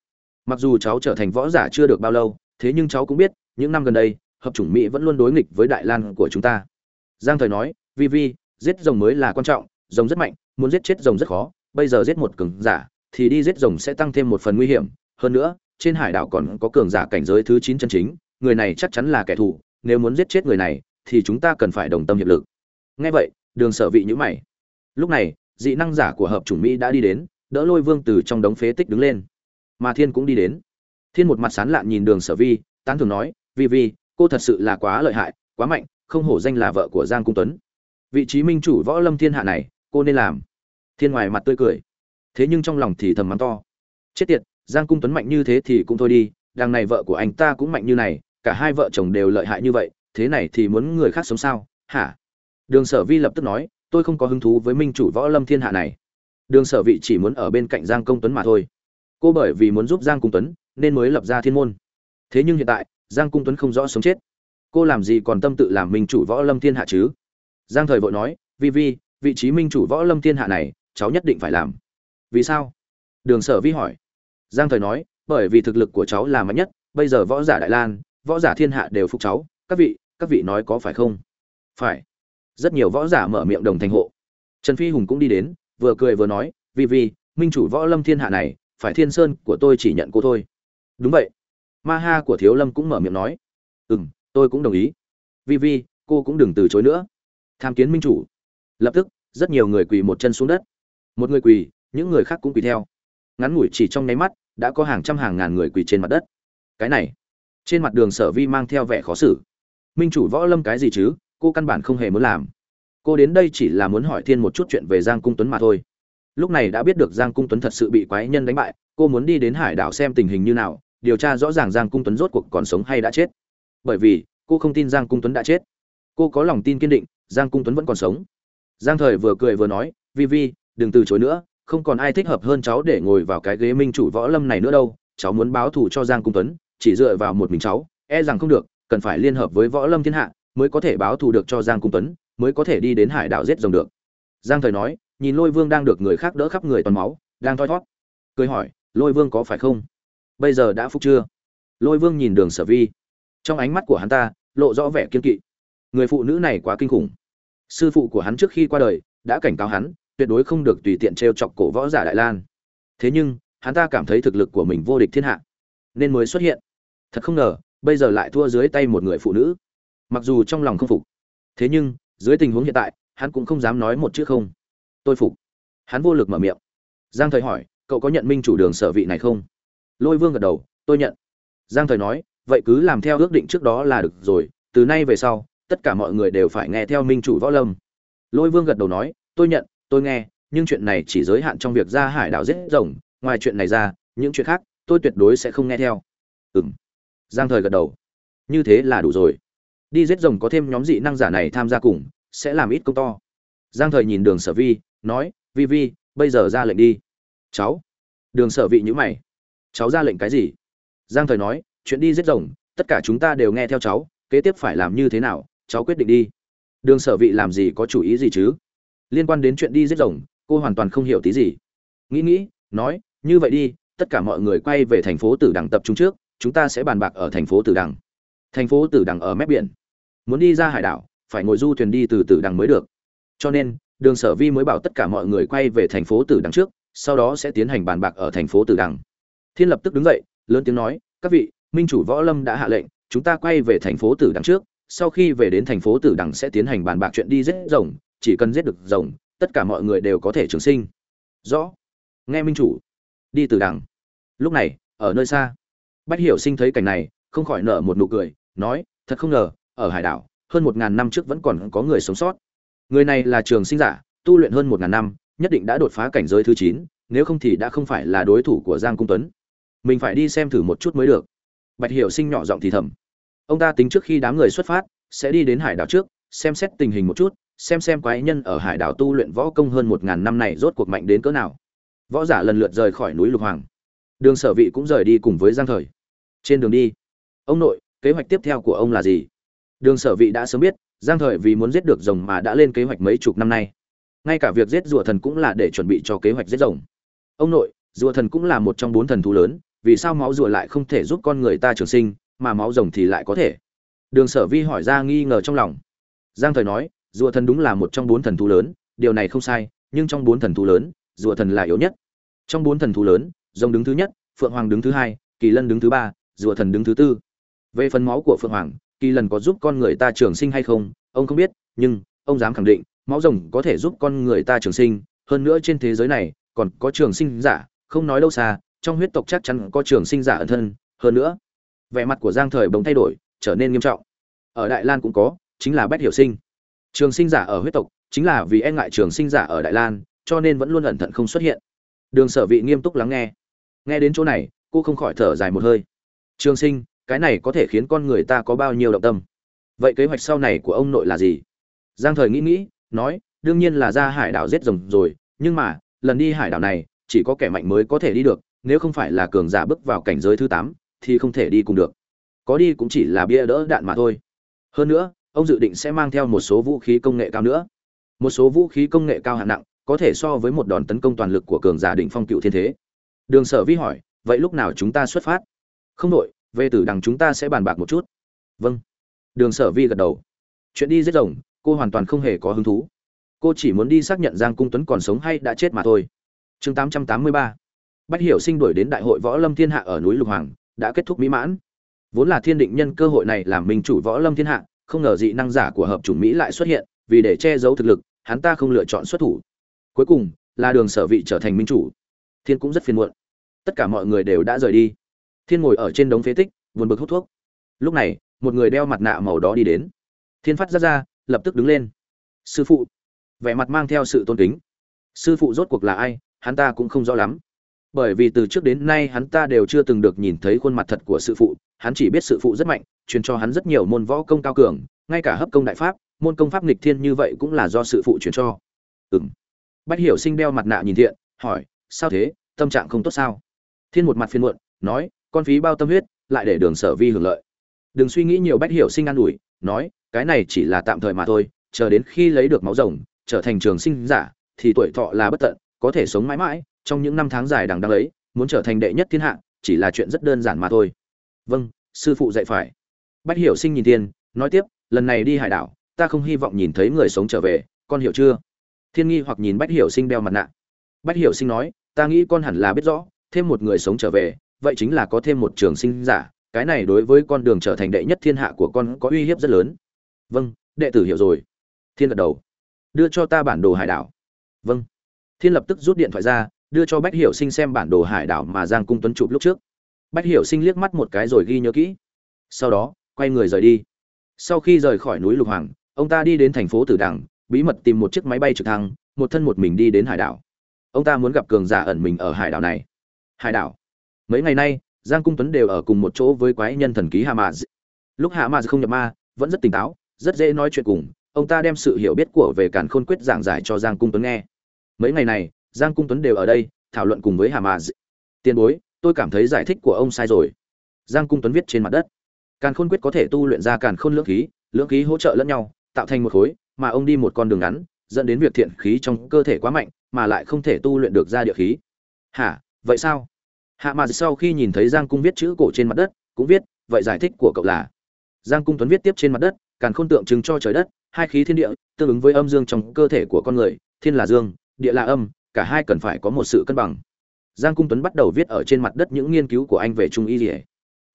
Mặc dù cháu trở thành võ giả chưa được bao lâu, thế nhưng cháu cũng biết, những năm gần đây, hợp chủng mỹ vẫn luôn đối nghịch với đại lan của chúng ta. Giang thời nói, vi vi, giết rồng mới là quan trọng, rồng rất mạnh, muốn giết chết rồng rất khó bây giờ giết một cường giả, thì đi giết rồng sẽ tăng thêm một phần nguy hiểm. Hơn nữa, trên hải đảo còn có cường giả cảnh giới thứ chín chân chính, người này chắc chắn là kẻ thù. Nếu muốn giết chết người này, thì chúng ta cần phải đồng tâm hiệp lực. Ngay vậy, đường sở vị nhữ mày. Lúc này, dị năng giả của hợp chủng mỹ đã đi đến, đỡ lôi vương từ trong đống phế tích đứng lên. Mà thiên cũng đi đến. Thiên một mặt sán lạn nhìn đường sở vi, tán thường nói, vi vi, cô thật sự là quá lợi hại, quá mạnh, không hổ danh là vợ của giang cung tuấn. Vị trí minh chủ võ lâm thiên hạ này, cô nên làm thiên ngoài mặt tươi cười. Thế nhưng trong lòng thì thầm mắng to. Chết tiệt, giang cung tuấn mạnh như thế thì cũng thôi đi, đằng này vợ của anh ta cũng mạnh như này, cả hai vợ chồng đều lợi hại như vậy, thế này thì muốn người khác sống sao? Hả? Đường sở vi lập tức nói, tôi không có hứng thú với minh chủ võ lâm thiên hạ này. Đường sở vị chỉ muốn ở bên cạnh giang công tuấn mà thôi. Cô bởi vì muốn giúp giang cung tuấn, nên mới lập ra thiên môn. Thế nhưng hiện tại, giang cung tuấn không rõ sống chết. Cô làm gì còn tâm tự làm minh chủ võ lâm thiên hạ chứ? Giang thời vội nói, vi vi, vị trí minh chủ võ lâm thiên hạ này cháu nhất định phải làm. Vì sao? Đường sở vi hỏi. Giang thời nói, bởi vì thực lực của cháu là mạnh nhất, bây giờ võ giả đại lan, võ giả thiên hạ đều phục cháu. Các vị các vị nói có phải không? Phải. Rất nhiều võ giả mở miệng đồng thành hộ. Trần phi hùng cũng đi đến, vừa cười vừa nói vì vì minh chủ võ lâm thiên hạ này, phải thiên sơn của tôi chỉ nhận cô thôi. Đúng vậy. Ma ha của thiếu lâm cũng mở miệng nói. Ừ m tôi cũng đồng ý. Vi vi, cô cũng đừng từ chối nữa. Tham kiến minh chủ. Lập tức, rất nhiều người quỳ một chân xuống đất một người quỳ, những người khác cũng quỳ theo. Ngắn ngủi chỉ trong nháy mắt, đã có hàng trăm hàng ngàn người quỳ trên mặt đất. Cái này, trên mặt đường sở vi mang theo vẻ khó xử. Minh chủ võ lâm cái gì chứ, cô căn bản không hề muốn làm. Cô đến đây chỉ là muốn hỏi thiên một chút chuyện về giang cung tuấn mà thôi. Lúc này đã biết được giang cung tuấn thật sự bị quái nhân đánh bại, cô muốn đi đến hải đảo xem tình hình như nào, điều tra rõ ràng giang cung tuấn rốt cuộc còn sống hay đã chết. Bởi vì, cô không tin giang cung tuấn đã chết. Cô có lòng tin kiên định, giang cung tuấn vẫn còn sống. Giang thời vừa cười vừa nói, vi vi đừng từ chối nữa, không còn ai thích hợp hơn cháu để ngồi vào cái ghế minh chủ võ lâm này nữa đâu, cháu muốn báo thù cho giang cung tuấn, chỉ dựa vào một mình cháu e rằng không được, cần phải liên hợp với võ lâm thiên hạ mới có thể báo thù được cho giang cung tuấn, mới có thể đi đến hải đảo giết rồng được. Giang thời nói, nhìn lôi vương đang được người khác đỡ khắp người toàn máu, đang thoi thót cười hỏi, lôi vương có phải không? Bây giờ đã phúc chưa? Lôi vương nhìn đường sở vi. Trong ánh mắt của hắn ta, lộ rõ vẻ kiên kỵ. Người phụ nữ này quá kinh khủng. Sư phụ của hắn trước khi qua đời, đã cảnh cáo hắn tuyệt đối không được tùy tiện trêu chọc cổ võ giả đại lan. Thế nhưng, hắn ta cảm thấy thực lực của mình vô địch thiên hạ, nên mới xuất hiện. Thật không ngờ, bây giờ lại thua dưới tay một người phụ nữ. Mặc dù trong lòng không phục, thế nhưng, dưới tình huống hiện tại, hắn cũng không dám nói một chữ không. Tôi phục. Hắn vô lực mở miệng. Giang thời hỏi, cậu có nhận minh chủ đường sở vị này không? Lôi vương gật đầu, tôi nhận. Giang thời nói, vậy cứ làm theo ước định trước đó là được rồi, từ nay về sau, tất cả mọi người đều phải nghe theo minh chủ võ lâm. Lôi vương gật đầu nói, tôi nhận tôi nghe, nhưng chuyện này chỉ giới hạn trong việc ra hải đảo giết rồng, ngoài chuyện này ra, những chuyện khác, tôi tuyệt đối sẽ không nghe theo. Ừ m giang thời gật đầu. Như thế là đủ rồi. Đi giết rồng có thêm nhóm dị năng giả này tham gia cùng, sẽ làm ít công to. Giang thời nhìn đường sở vi, nói, vi vi, bây giờ ra lệnh đi. Cháu. Đường sở vị nhữ mày. Cháu ra lệnh cái gì? Giang thời nói, chuyện đi giết rồng, tất cả chúng ta đều nghe theo cháu, kế tiếp phải làm như thế nào, cháu quyết định đi. Đường sở vị làm gì có chủ ý gì chứ? Liên quan đến chuyện đi giết rồng, cô hoàn toàn không hiểu tí gì. Nghĩ nghĩ, nói, như vậy đi, tất cả mọi người quay về thành phố tử đằng tập trung trước, chúng ta sẽ bàn bạc ở thành phố tử đằng. Thành phố tử đằng ở mép biển. Muốn đi ra hải đảo, phải ngồi du thuyền đi từ tử đằng mới được. Cho nên, đường sở vi mới bảo tất cả mọi người quay về thành phố tử đằng trước, sau đó sẽ tiến hành bàn bạc ở thành phố tử đằng. Thiên lập tức đứng dậy, lớn tiếng nói, các vị, minh chủ võ lâm đã hạ lệnh, chúng ta quay về thành phố tử đằng trước, sau khi về đến thành phố tử đằng sẽ tiến hành bàn bạc chuyện đi giết rồng chỉ cần giết được rồng, tất cả mọi người đều có thể trường sinh. Rõ. Nghe minh chủ. Đi từ đằng. Lúc này, ở nơi xa, bách hiểu sinh thấy cảnh này, không khỏi nở một nụ cười, nói, thật không ngờ, ở hải đảo, hơn một ngàn năm trước vẫn còn có người sống sót. Người này là trường sinh giả, tu luyện hơn một ngàn năm, nhất định đã đột phá cảnh giới thứ chín, nếu không thì đã không phải là đối thủ của giang cung tuấn. Mình phải đi xem thử một chút mới được. Bạch hiểu sinh nhỏ giọng thì thầm. Ông ta tính trước khi đám người xuất phát, sẽ đi đến hải đảo trước, xem xét tình hình một chút xem xem quái nhân ở hải đảo tu luyện võ công hơn một ngàn năm này rốt cuộc mạnh đến cỡ nào. Võ giả lần lượt rời khỏi núi lục hoàng. Đường sở vị cũng rời đi cùng với giang thời. Trên đường đi, ông nội, kế hoạch tiếp theo của ông là gì? Đường sở vị đã sớm biết, giang thời vì muốn giết được rồng mà đã lên kế hoạch mấy chục năm nay. Ngay cả việc giết rùa thần cũng là để chuẩn bị cho kế hoạch giết rồng. Ông nội, rùa thần cũng là một trong bốn thần thú lớn, vì sao máu rùa lại không thể giúp con người ta trường sinh, mà máu rồng thì lại có thể? Đường sở vi hỏi ra nghi ngờ trong lòng. Giang thời nói rùa thần đúng là một trong bốn thần thú lớn, điều này không sai, nhưng trong bốn thần thú lớn, rùa thần là yếu nhất. Trong bốn thần thú lớn, rồng đứng thứ nhất, phượng hoàng đứng thứ hai, kỳ lân đứng thứ ba, rùa thần đứng thứ tư. Về phần máu của phượng hoàng, kỳ lần có giúp con người ta trường sinh hay không, ông không biết, nhưng ông dám khẳng định, máu rồng có thể giúp con người ta trường sinh, hơn nữa trên thế giới này còn có trường sinh giả, không nói đâu xa, trong huyết tộc chắc chắn có trường sinh giả ẩn thân, hơn nữa, vẻ mặt của giang thời bỗng thay đổi, trở nên nghiêm trọng. Ở đại lan cũng có, chính là bách hiểu sinh trường sinh giả ở huyết tộc chính là vì e ngại trường sinh giả ở đại lan, cho nên vẫn luôn ẩn thận không xuất hiện. Đường sở vị nghiêm túc lắng nghe. Nghe đến chỗ này, cô không khỏi thở dài một hơi. Trường sinh, cái này có thể khiến con người ta có bao nhiêu động tâm? Vậy kế hoạch sau này của ông nội là gì? Giang thời nghĩ nghĩ, nói, đương nhiên là ra hải đảo giết rồng rồi, nhưng mà, lần đi hải đảo này, chỉ có kẻ mạnh mới có thể đi được, nếu không phải là cường giả bước vào cảnh giới thứ tám, thì không thể đi cùng được. Có đi cũng chỉ là bia đỡ đạn mà thôi. Hơn nữa ông dự định sẽ mang theo một số vũ khí công nghệ cao nữa. Một số vũ khí công nghệ cao hạng nặng, có thể so với một đòn tấn công toàn lực của cường giả định phong cựu thiên thế. Đường sở vi hỏi, vậy lúc nào chúng ta xuất phát? Không đội về tử đằng chúng ta sẽ bàn bạc một chút. Vâng. Đường sở vi gật đầu. Chuyện đi giết rồng cô hoàn toàn không hề có hứng thú. Cô chỉ muốn đi xác nhận giang cung tuấn còn sống hay đã chết mà thôi. Chương tám trăm tám mươi ba. Bách hiểu sinh đuổi đến đại hội võ lâm thiên hạ ở núi lục hoàng, đã kết thúc mỹ mãn. Vốn là thiên định nhân cơ hội này làm minh chủ võ lâm thiên hạ không ngờ dị năng giả của hợp chủng mỹ lại xuất hiện, vì để che giấu thực lực, hắn ta không lựa chọn xuất thủ. Cuối cùng, là đường sở vị trở thành minh chủ. Thiên cũng rất phiền muộn. Tất cả mọi người đều đã rời đi. Thiên ngồi ở trên đống phế tích, buồn bực hút thuốc. Lúc này, một người đeo mặt nạ màu đó đi đến. Thiên phát ra ra, lập tức đứng lên. Sư phụ. Vẻ mặt mang theo sự tôn kính. Sư phụ rốt cuộc là ai? Hắn ta cũng không rõ lắm bởi vì từ trước đến nay hắn ta đều chưa từng được nhìn thấy khuôn mặt thật của sư phụ, hắn chỉ biết sư phụ rất mạnh, truyền cho hắn rất nhiều môn võ công cao cường, ngay cả hấp công đại pháp, môn công pháp nghịch thiên như vậy cũng là do sư phụ truyền cho. Ừng bách hiểu sinh đeo mặt nạ nhìn thiện, hỏi, sao thế? Tâm trạng không tốt sao? Thiên một mặt phiền muộn, nói, con phí bao tâm huyết, lại để đường sở vi hưởng lợi. Đừng suy nghĩ nhiều, bách hiểu sinh an ủi, nói, cái này chỉ là tạm thời mà thôi, chờ đến khi lấy được máu rồng, trở thành trường sinh giả, thì tuổi thọ là bất tận, có thể sống mãi mãi trong những năm tháng dài đằng đẵng ấy, muốn trở thành đệ nhất thiên hạ, chỉ là chuyện rất đơn giản mà thôi. Vâng sư phụ dạy phải. Bách hiểu sinh nhìn thiên, nói tiếp, lần này đi hải đảo, ta không hy vọng nhìn thấy người sống trở về, con hiểu chưa? Thiên nghi hoặc nhìn bách hiểu sinh đeo mặt nạ. Bách hiểu sinh nói, ta nghĩ con hẳn là biết rõ, thêm một người sống trở về, vậy chính là có thêm một trường sinh giả, cái này đối với con đường trở thành đệ nhất thiên hạ của con có uy hiếp rất lớn. Vâng đệ tử hiểu rồi. Thiên gật đầu. Đưa cho ta bản đồ hải đảo. Vâng. Thiên lập tức rút điện thoại ra đưa cho bách hiểu sinh xem bản đồ hải đảo mà giang cung tuấn chụp lúc trước. Bách hiểu sinh liếc mắt một cái rồi ghi nhớ kỹ. Sau đó, quay người rời đi. Sau khi rời khỏi núi lục hoàng, ông ta đi đến thành phố tử đằng, bí mật tìm một chiếc máy bay trực thăng, một thân một mình đi đến hải đảo. Ông ta muốn gặp cường giả ẩn mình ở hải đảo này. Hải đảo. Mấy ngày nay, giang cung tuấn đều ở cùng một chỗ với quái nhân thần ký hà mã lúc hà mã không nhập ma, vẫn rất tỉnh táo, rất dễ nói chuyện cùng. Ông ta đem sự hiểu biết của về càn khôn quyết giảng giải cho giang cung tuấn nghe. Mấy ngày này giang cung tuấn đều ở đây, thảo luận cùng với hà mã tiền bối, tôi cảm thấy giải thích của ông sai rồi. Giang cung tuấn viết trên mặt đất. Càn khôn quyết có thể tu luyện ra càn khôn lưỡng khí lưỡng khí hỗ trợ lẫn nhau, tạo thành một khối, mà ông đi một con đường ngắn, dẫn đến việc thiện khí trong cơ thể quá mạnh, mà lại không thể tu luyện được ra địa khí. Hả? Vậy sao? Hạ mà sau khi nhìn thấy giang cung viết chữ cổ trên mặt đất, cũng viết, vậy giải thích của cậu là giang cung tuấn viết tiếp trên mặt đất, càn khôn tượng trưng cho trời đất, hai khí thiên địa, tương ứng với âm dương trong cơ thể của con người, thiên là dương, địa là âm cả hai cần phải có một sự cân bằng. Giang cung tuấn bắt đầu viết ở trên mặt đất những nghiên cứu của anh về trung y dỉa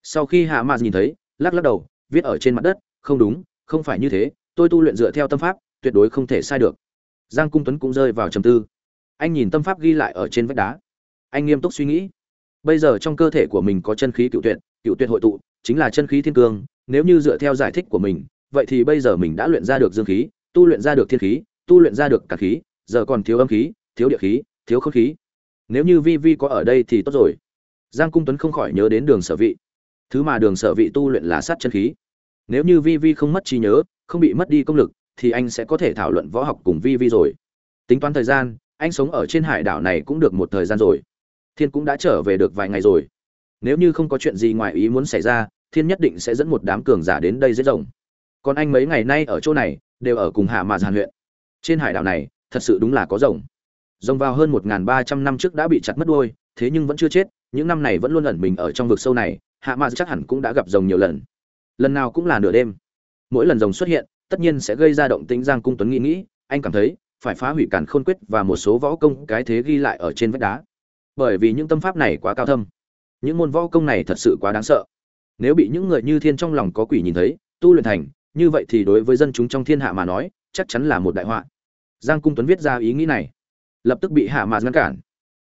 sau khi hạ mạt nhìn thấy, lắc lắc đầu, viết ở trên mặt đất, không đúng, không phải như thế, tôi tu luyện dựa theo tâm pháp, tuyệt đối không thể sai được. Giang cung tuấn cũng rơi vào trầm tư. Anh nhìn tâm pháp ghi lại ở trên vách đá. Anh nghiêm túc suy nghĩ. Bây giờ trong cơ thể của mình có chân khí cựu tuyệt cựu tuyệt hội tụ, chính là chân khí thiên cương, nếu như dựa theo giải thích của mình, vậy thì bây giờ mình đã luyện ra được dương khí, tu luyện ra được thiên khí, tu luyện ra được cả khí, giờ còn thiếu âm khí thiếu địa khí, thiếu không khí. Nếu như vi vi có ở đây thì tốt rồi. Giang cung tuấn không khỏi nhớ đến đường sở vị. Thứ mà đường sở vị tu luyện là sát chân khí. Nếu như vi vi không mất trí nhớ, không bị mất đi công lực, thì anh sẽ có thể thảo luận võ học cùng vi vi rồi. Tính toán thời gian, anh sống ở trên hải đảo này cũng được một thời gian rồi. Thiên cũng đã trở về được vài ngày rồi. Nếu như không có chuyện gì ngoài ý muốn xảy ra, thiên nhất định sẽ dẫn một đám cường giả đến đây giết rồng. Còn anh mấy ngày nay ở chỗ này, đều ở cùng hạ mà giàn huyện. Trên hải đảo này, thật sự đúng là có rồng rồng vào hơn một ba trăm năm trước đã bị chặt mất đuôi, thế nhưng vẫn chưa chết, những năm này vẫn luôn ẩn mình ở trong vực sâu này, hạ Mã chắc hẳn cũng đã gặp rồng nhiều lần. Lần nào cũng là nửa đêm. Mỗi lần rồng xuất hiện, tất nhiên sẽ gây ra động tĩnh giang cung tuấn nghĩ nghĩ, anh cảm thấy, phải phá hủy cản khôn quyết và một số võ công cái thế ghi lại ở trên vách đá. Bởi vì những tâm pháp này quá cao thâm. Những môn võ công này thật sự quá đáng sợ. Nếu bị những người như thiên trong lòng có quỷ nhìn thấy, tu luyện thành, như vậy thì đối với dân chúng trong thiên hạ mà nói, chắc chắn là một đại họa. Giang cung tuấn viết ra ý nghĩ này lập tức bị hạ mạt ngăn cản.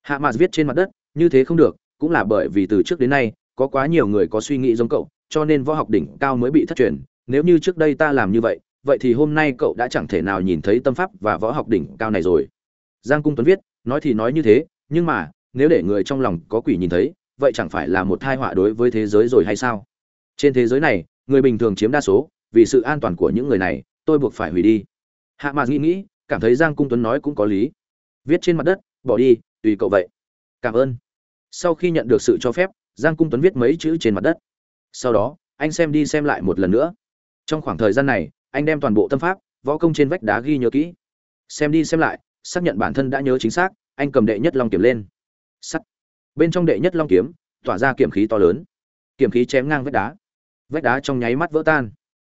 Hạ mạt viết trên mặt đất, như thế không được, cũng là bởi vì từ trước đến nay, có quá nhiều người có suy nghĩ giống cậu, cho nên võ học đỉnh cao mới bị thất truyền. Nếu như trước đây ta làm như vậy vậy thì hôm nay cậu đã chẳng thể nào nhìn thấy tâm pháp và võ học đỉnh cao này rồi. Giang cung tuấn viết, nói thì nói như thế, nhưng mà, nếu để người trong lòng có quỷ nhìn thấy, vậy chẳng phải là một tai họa đối với thế giới rồi hay sao? Trên thế giới này, người bình thường chiếm đa số, vì sự an toàn của những người này, tôi buộc phải hủy đi. Hạ mạc nghĩ nghĩ, cảm thấy giang cung tuấn nói cũng có lý viết trên mặt đất, bỏ đi, tùy cậu vậy. Cảm ơn. Sau khi nhận được sự cho phép, giang cung tuấn viết mấy chữ trên mặt đất. Sau đó, anh xem đi xem lại một lần nữa. Trong khoảng thời gian này, anh đem toàn bộ tâm pháp, võ công trên vách đá ghi nhớ kỹ. Xem đi xem lại, xác nhận bản thân đã nhớ chính xác, anh cầm đệ nhất long kiểm lên. Sắt. Bên trong đệ nhất long kiếm, tỏa ra kiểm khí to lớn. Kiểm khí chém ngang vách đá. Vách đá trong nháy mắt vỡ tan.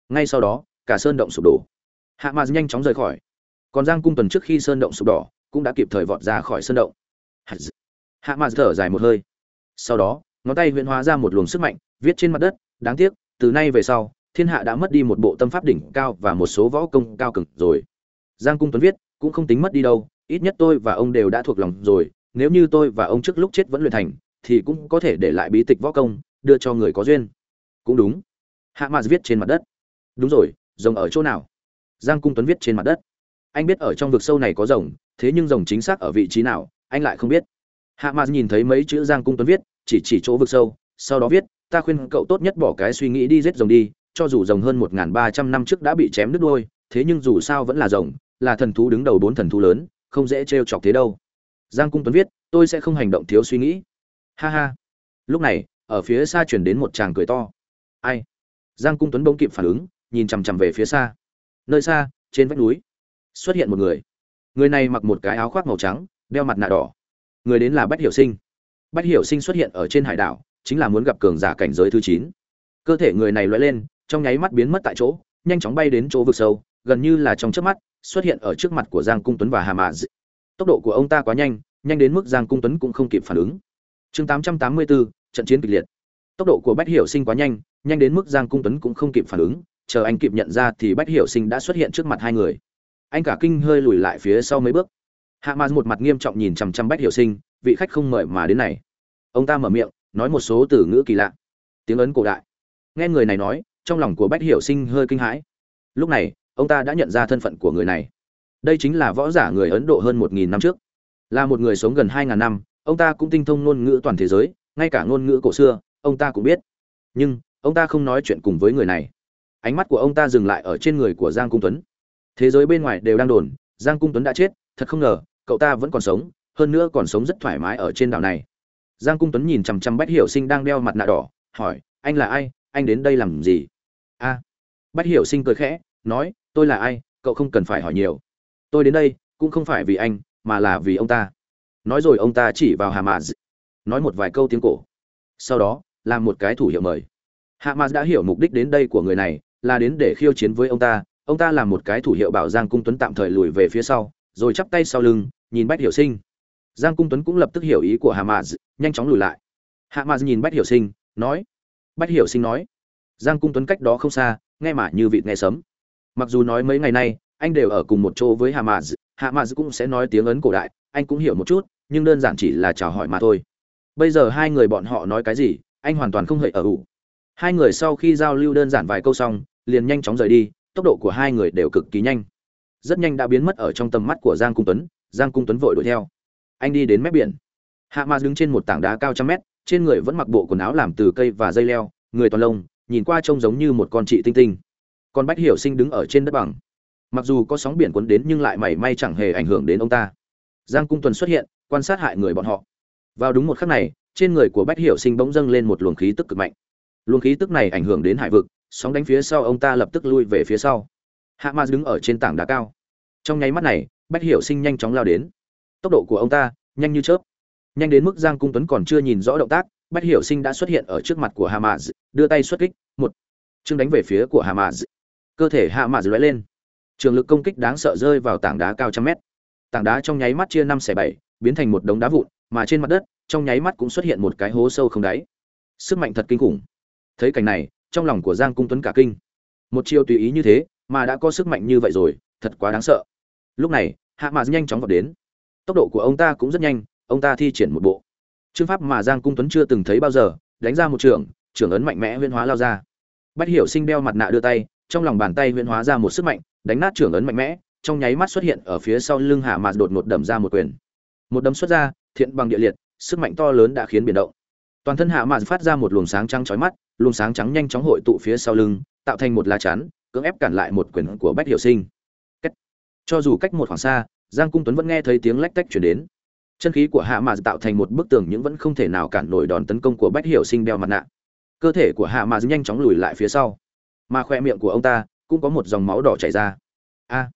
Ngay sau đó, cả sơn động sụp đổ. Hạ mạc nhanh chóng rời khỏi. Còn giang cung tuần trước khi sơn động sụp đổ cũng đã kịp thời vọt ra khỏi sân động. Hạ mạc thở dài một hơi. Sau đó, ngón tay huyễn hóa ra một luồng sức mạnh, viết trên mặt đất, đáng tiếc, từ nay về sau, thiên hạ đã mất đi một bộ tâm pháp đỉnh cao và một số võ công cao cực rồi. Giang cung tuấn viết, cũng không tính mất đi đâu, ít nhất tôi và ông đều đã thuộc lòng rồi, nếu như tôi và ông trước lúc chết vẫn luyện thành, thì cũng có thể để lại bí tịch võ công, đưa cho người có duyên. Cũng đúng. Hạ mạt viết trên mặt đất. Đúng rồi, rồng ở chỗ nào? Giang cung tuấn viết trên mặt đất. Anh biết ở trong vực sâu này có rồng thế nhưng rồng chính xác ở vị trí nào, anh lại không biết. Hạ mạt nhìn thấy mấy chữ giang cung tuấn viết, chỉ chỉ chỗ vực sâu, sau đó viết, ta khuyên cậu tốt nhất bỏ cái suy nghĩ đi giết rồng đi, cho dù rồng hơn một ba trăm năm trước đã bị chém đứt đuôi thế nhưng dù sao vẫn là rồng, là thần thú đứng đầu bốn thần thú lớn, không dễ trêu chọc thế đâu. Giang cung tuấn viết, tôi sẽ không hành động thiếu suy nghĩ. Ha ha. Lúc này, ở phía xa chuyển đến một chàng cười to. Ai? Giang cung tuấn bỗng kịp phản ứng, nhìn chằm chằm về phía xa. Nơi xa, trên vách núi, xuất hiện một người người này mặc một cái áo khoác màu trắng đeo mặt nạ đỏ. Người đến là bách hiểu sinh. Bách hiểu sinh xuất hiện ở trên hải đảo chính là muốn gặp cường giả cảnh giới thứ chín. Cơ thể người này loay lên trong nháy mắt biến mất tại chỗ nhanh chóng bay đến chỗ vực sâu gần như là trong chớp mắt xuất hiện ở trước mặt của giang cung tuấn và hà mạ tốc độ của ông ta quá nhanh nhanh đến mức giang cung tuấn cũng không kịp phản ứng. Chương 884, trận chiến kịch liệt. Tốc độ của bách hiểu sinh quá nhanh nhanh đến mức giang cung tuấn cũng không kịp phản ứng chờ anh kịp nhận ra thì bách hiểu sinh đã xuất hiện trước mặt hai người anh cả kinh hơi lùi lại phía sau mấy bước. Hạ mạt một mặt nghiêm trọng nhìn chằm chằm bách hiểu sinh, vị khách không mời mà đến này. Ông ta mở miệng, nói một số từ ngữ kỳ lạ. Tiếng ấn cổ đại. Nghe người này nói, trong lòng của bách hiểu sinh hơi kinh hãi. Lúc này, ông ta đã nhận ra thân phận của người này. Đây chính là võ giả người ấn độ hơn một nghìn năm trước. Là một người sống gần hai ngàn năm, ông ta cũng tinh thông ngôn ngữ toàn thế giới, ngay cả ngôn ngữ cổ xưa, ông ta cũng biết. Nhưng, ông ta không nói chuyện cùng với người này. Ánh mắt của ông ta dừng lại ở trên người của giang cung tuấn thế giới bên ngoài đều đang đồn, giang cung tuấn đã chết, thật không ngờ, cậu ta vẫn còn sống, hơn nữa còn sống rất thoải mái ở trên đảo này. Giang cung tuấn nhìn chằm chằm bách hiểu sinh đang đeo mặt nạ đỏ, hỏi, anh là ai? Anh đến đây làm gì? A. Bách hiểu sinh cười khẽ, nói, tôi là ai? Cậu không cần phải hỏi nhiều. Tôi đến đây cũng không phải vì anh, mà là vì ông ta. Nói rồi ông ta chỉ vào hà mã nói một vài câu tiếng cổ. Sau đó, làm một cái thủ hiệu mời. Hạ mã đã hiểu mục đích đến đây của người này, là đến để khiêu chiến với ông ta ông ta làm một cái thủ hiệu bảo giang cung tuấn tạm thời lùi về phía sau, rồi chắp tay sau lưng, nhìn bách hiểu sinh. Giang cung tuấn cũng lập tức hiểu ý của hà mã nhanh chóng lùi lại. Hạ mã nhìn bách hiểu sinh, nói. Bách hiểu sinh nói. Giang cung tuấn cách đó không xa, nghe mà như vịt nghe sấm. Mặc dù nói mấy ngày nay, anh đều ở cùng một chỗ với hà mã hạ mã cũng sẽ nói tiếng ấn cổ đại, anh cũng hiểu một chút, nhưng đơn giản chỉ là chào hỏi mà thôi. Bây giờ hai người bọn họ nói cái gì, anh hoàn toàn không hề ở ủ. Hai người sau khi giao lưu đơn giản vài câu xong, liền nhanh chóng rời đi tốc độ của hai người đều cực kỳ nhanh. Rất nhanh đã biến mất ở trong tầm mắt của giang cung tuấn, giang cung tuấn vội đuổi theo. Anh đi đến mép biển. Hạ mã đứng trên một tảng đá cao trăm mét, trên người vẫn mặc bộ quần áo làm từ cây và dây leo, người toàn lông, nhìn qua trông giống như một con chị tinh tinh. Còn bách hiểu sinh đứng ở trên đất bằng. Mặc dù có sóng biển cuốn đến nhưng lại mảy may chẳng hề ảnh hưởng đến ông ta. Giang cung Tuấn xuất hiện, quan sát hại người bọn họ. Vào đúng một khắc này, trên người của bách hiểu sinh bỗng dâng lên một luồng khí tức cực mạnh. Luồng khí tức này ảnh hưởng đến hải vực sóng đánh phía sau ông ta lập tức lui về phía sau. Hạ ma đứng ở trên tảng đá cao. Trong nháy mắt này, bách hiểu sinh nhanh chóng lao đến. Tốc độ của ông ta, nhanh như chớp. Nhanh đến mức giang cung tuấn còn chưa nhìn rõ động tác, bách hiểu sinh đã xuất hiện ở trước mặt của hạ mã đưa tay xuất kích, một chương đánh về phía của hạ mã cơ thể hạ mã lóe lên. Trường lực công kích đáng sợ rơi vào tảng đá cao trăm mét. Tảng đá trong nháy mắt chia năm xẻ bảy, biến thành một đống đá vụn, mà trên mặt đất, trong nháy mắt cũng xuất hiện một cái hố sâu không đáy. Sức mạnh thật kinh khủng. Thấy cảnh này trong lòng của giang cung tuấn cả kinh. Một chiêu tùy ý như thế, mà đã có sức mạnh như vậy rồi, thật quá đáng sợ. Lúc này, hạ mã nhanh chóng vào đến. Tốc độ của ông ta cũng rất nhanh, ông ta thi triển một bộ. Chương pháp mà giang cung tuấn chưa từng thấy bao giờ, đánh ra một trường trưởng ấn mạnh mẽ huyễn hóa lao ra. Bách hiểu sinh đeo mặt nạ đưa tay, trong lòng bàn tay huyễn hóa ra một sức mạnh, đánh nát trưởng ấn mạnh mẽ, trong nháy mắt xuất hiện ở phía sau lưng hạ mạt đột ngột đầm ra một quyền. Một đấm xuất ra, thiện bằng địa liệt, sức mạnh to lớn đã khiến biển động toàn thân hạ Mạn phát ra một luồng sáng trắng chói mắt, luồng sáng trắng nhanh chóng hội tụ phía sau lưng, tạo thành một lá chắn, cưỡng ép cản lại một quyền của bách hiểu sinh. Cách. Cho dù cách một khoảng xa, giang cung tuấn vẫn nghe thấy tiếng lách tách chuyển đến. Chân khí của hạ Mạn tạo thành một bức tường nhưng vẫn không thể nào cản nổi đòn tấn công của bách hiểu sinh đeo mặt nạ. Cơ thể của hạ Mạn nhanh chóng lùi lại phía sau. Mà khoe miệng của ông ta cũng có một dòng máu đỏ chảy ra. A.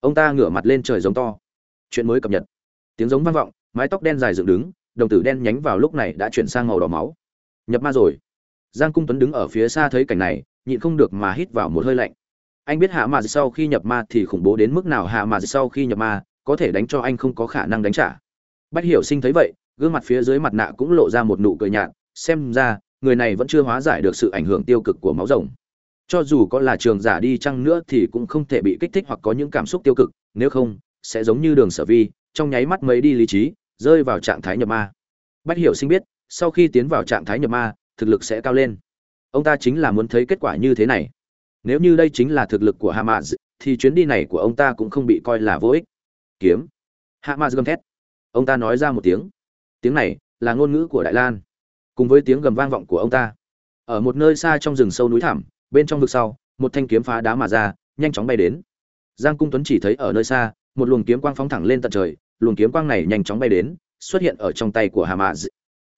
Ông ta ngửa mặt lên trời giống to. Chuyện mới cập nhật. Tiếng giống vang vọng, mái tóc đen dài dựng đứng đồng tử đen nhánh vào lúc này đã chuyển sang màu đỏ máu. Nhập ma rồi. Giang cung tuấn đứng ở phía xa thấy cảnh này, nhịn không được mà hít vào một hơi lạnh. Anh biết hạ mà sau khi nhập ma thì khủng bố đến mức nào? Hạ mà sau khi nhập ma, có thể đánh cho anh không có khả năng đánh trả. Bách hiểu sinh thấy vậy, gương mặt phía dưới mặt nạ cũng lộ ra một nụ cười nhạt, xem ra, người này vẫn chưa hóa giải được sự ảnh hưởng tiêu cực của máu rồng. Cho dù có là trường giả đi chăng nữa thì cũng không thể bị kích thích hoặc có những cảm xúc tiêu cực, nếu không, sẽ giống như đường sở vi, trong nháy mắt mấy đi lý trí rơi vào trạng thái nhập ma. Bách hiểu sinh biết, sau khi tiến vào trạng thái nhập ma, thực lực sẽ cao lên. Ông ta chính là muốn thấy kết quả như thế này. Nếu như đây chính là thực lực của hamas, thì chuyến đi này của ông ta cũng không bị coi là vô ích. Kiếm. Hamas gầm thét. Ông ta nói ra một tiếng. Tiếng này là ngôn ngữ của đại lan, cùng với tiếng gầm vang vọng của ông ta. Ở một nơi xa trong rừng sâu núi thẳm, bên trong vực sau, một thanh kiếm phá đá mà ra, nhanh chóng bay đến. Giang cung tuấn chỉ thấy ở nơi xa, một luồng kiếm quang phóng thẳng lên tận trời luồng kiếm quang này nhanh chóng bay đến, xuất hiện ở trong tay của Hamaz.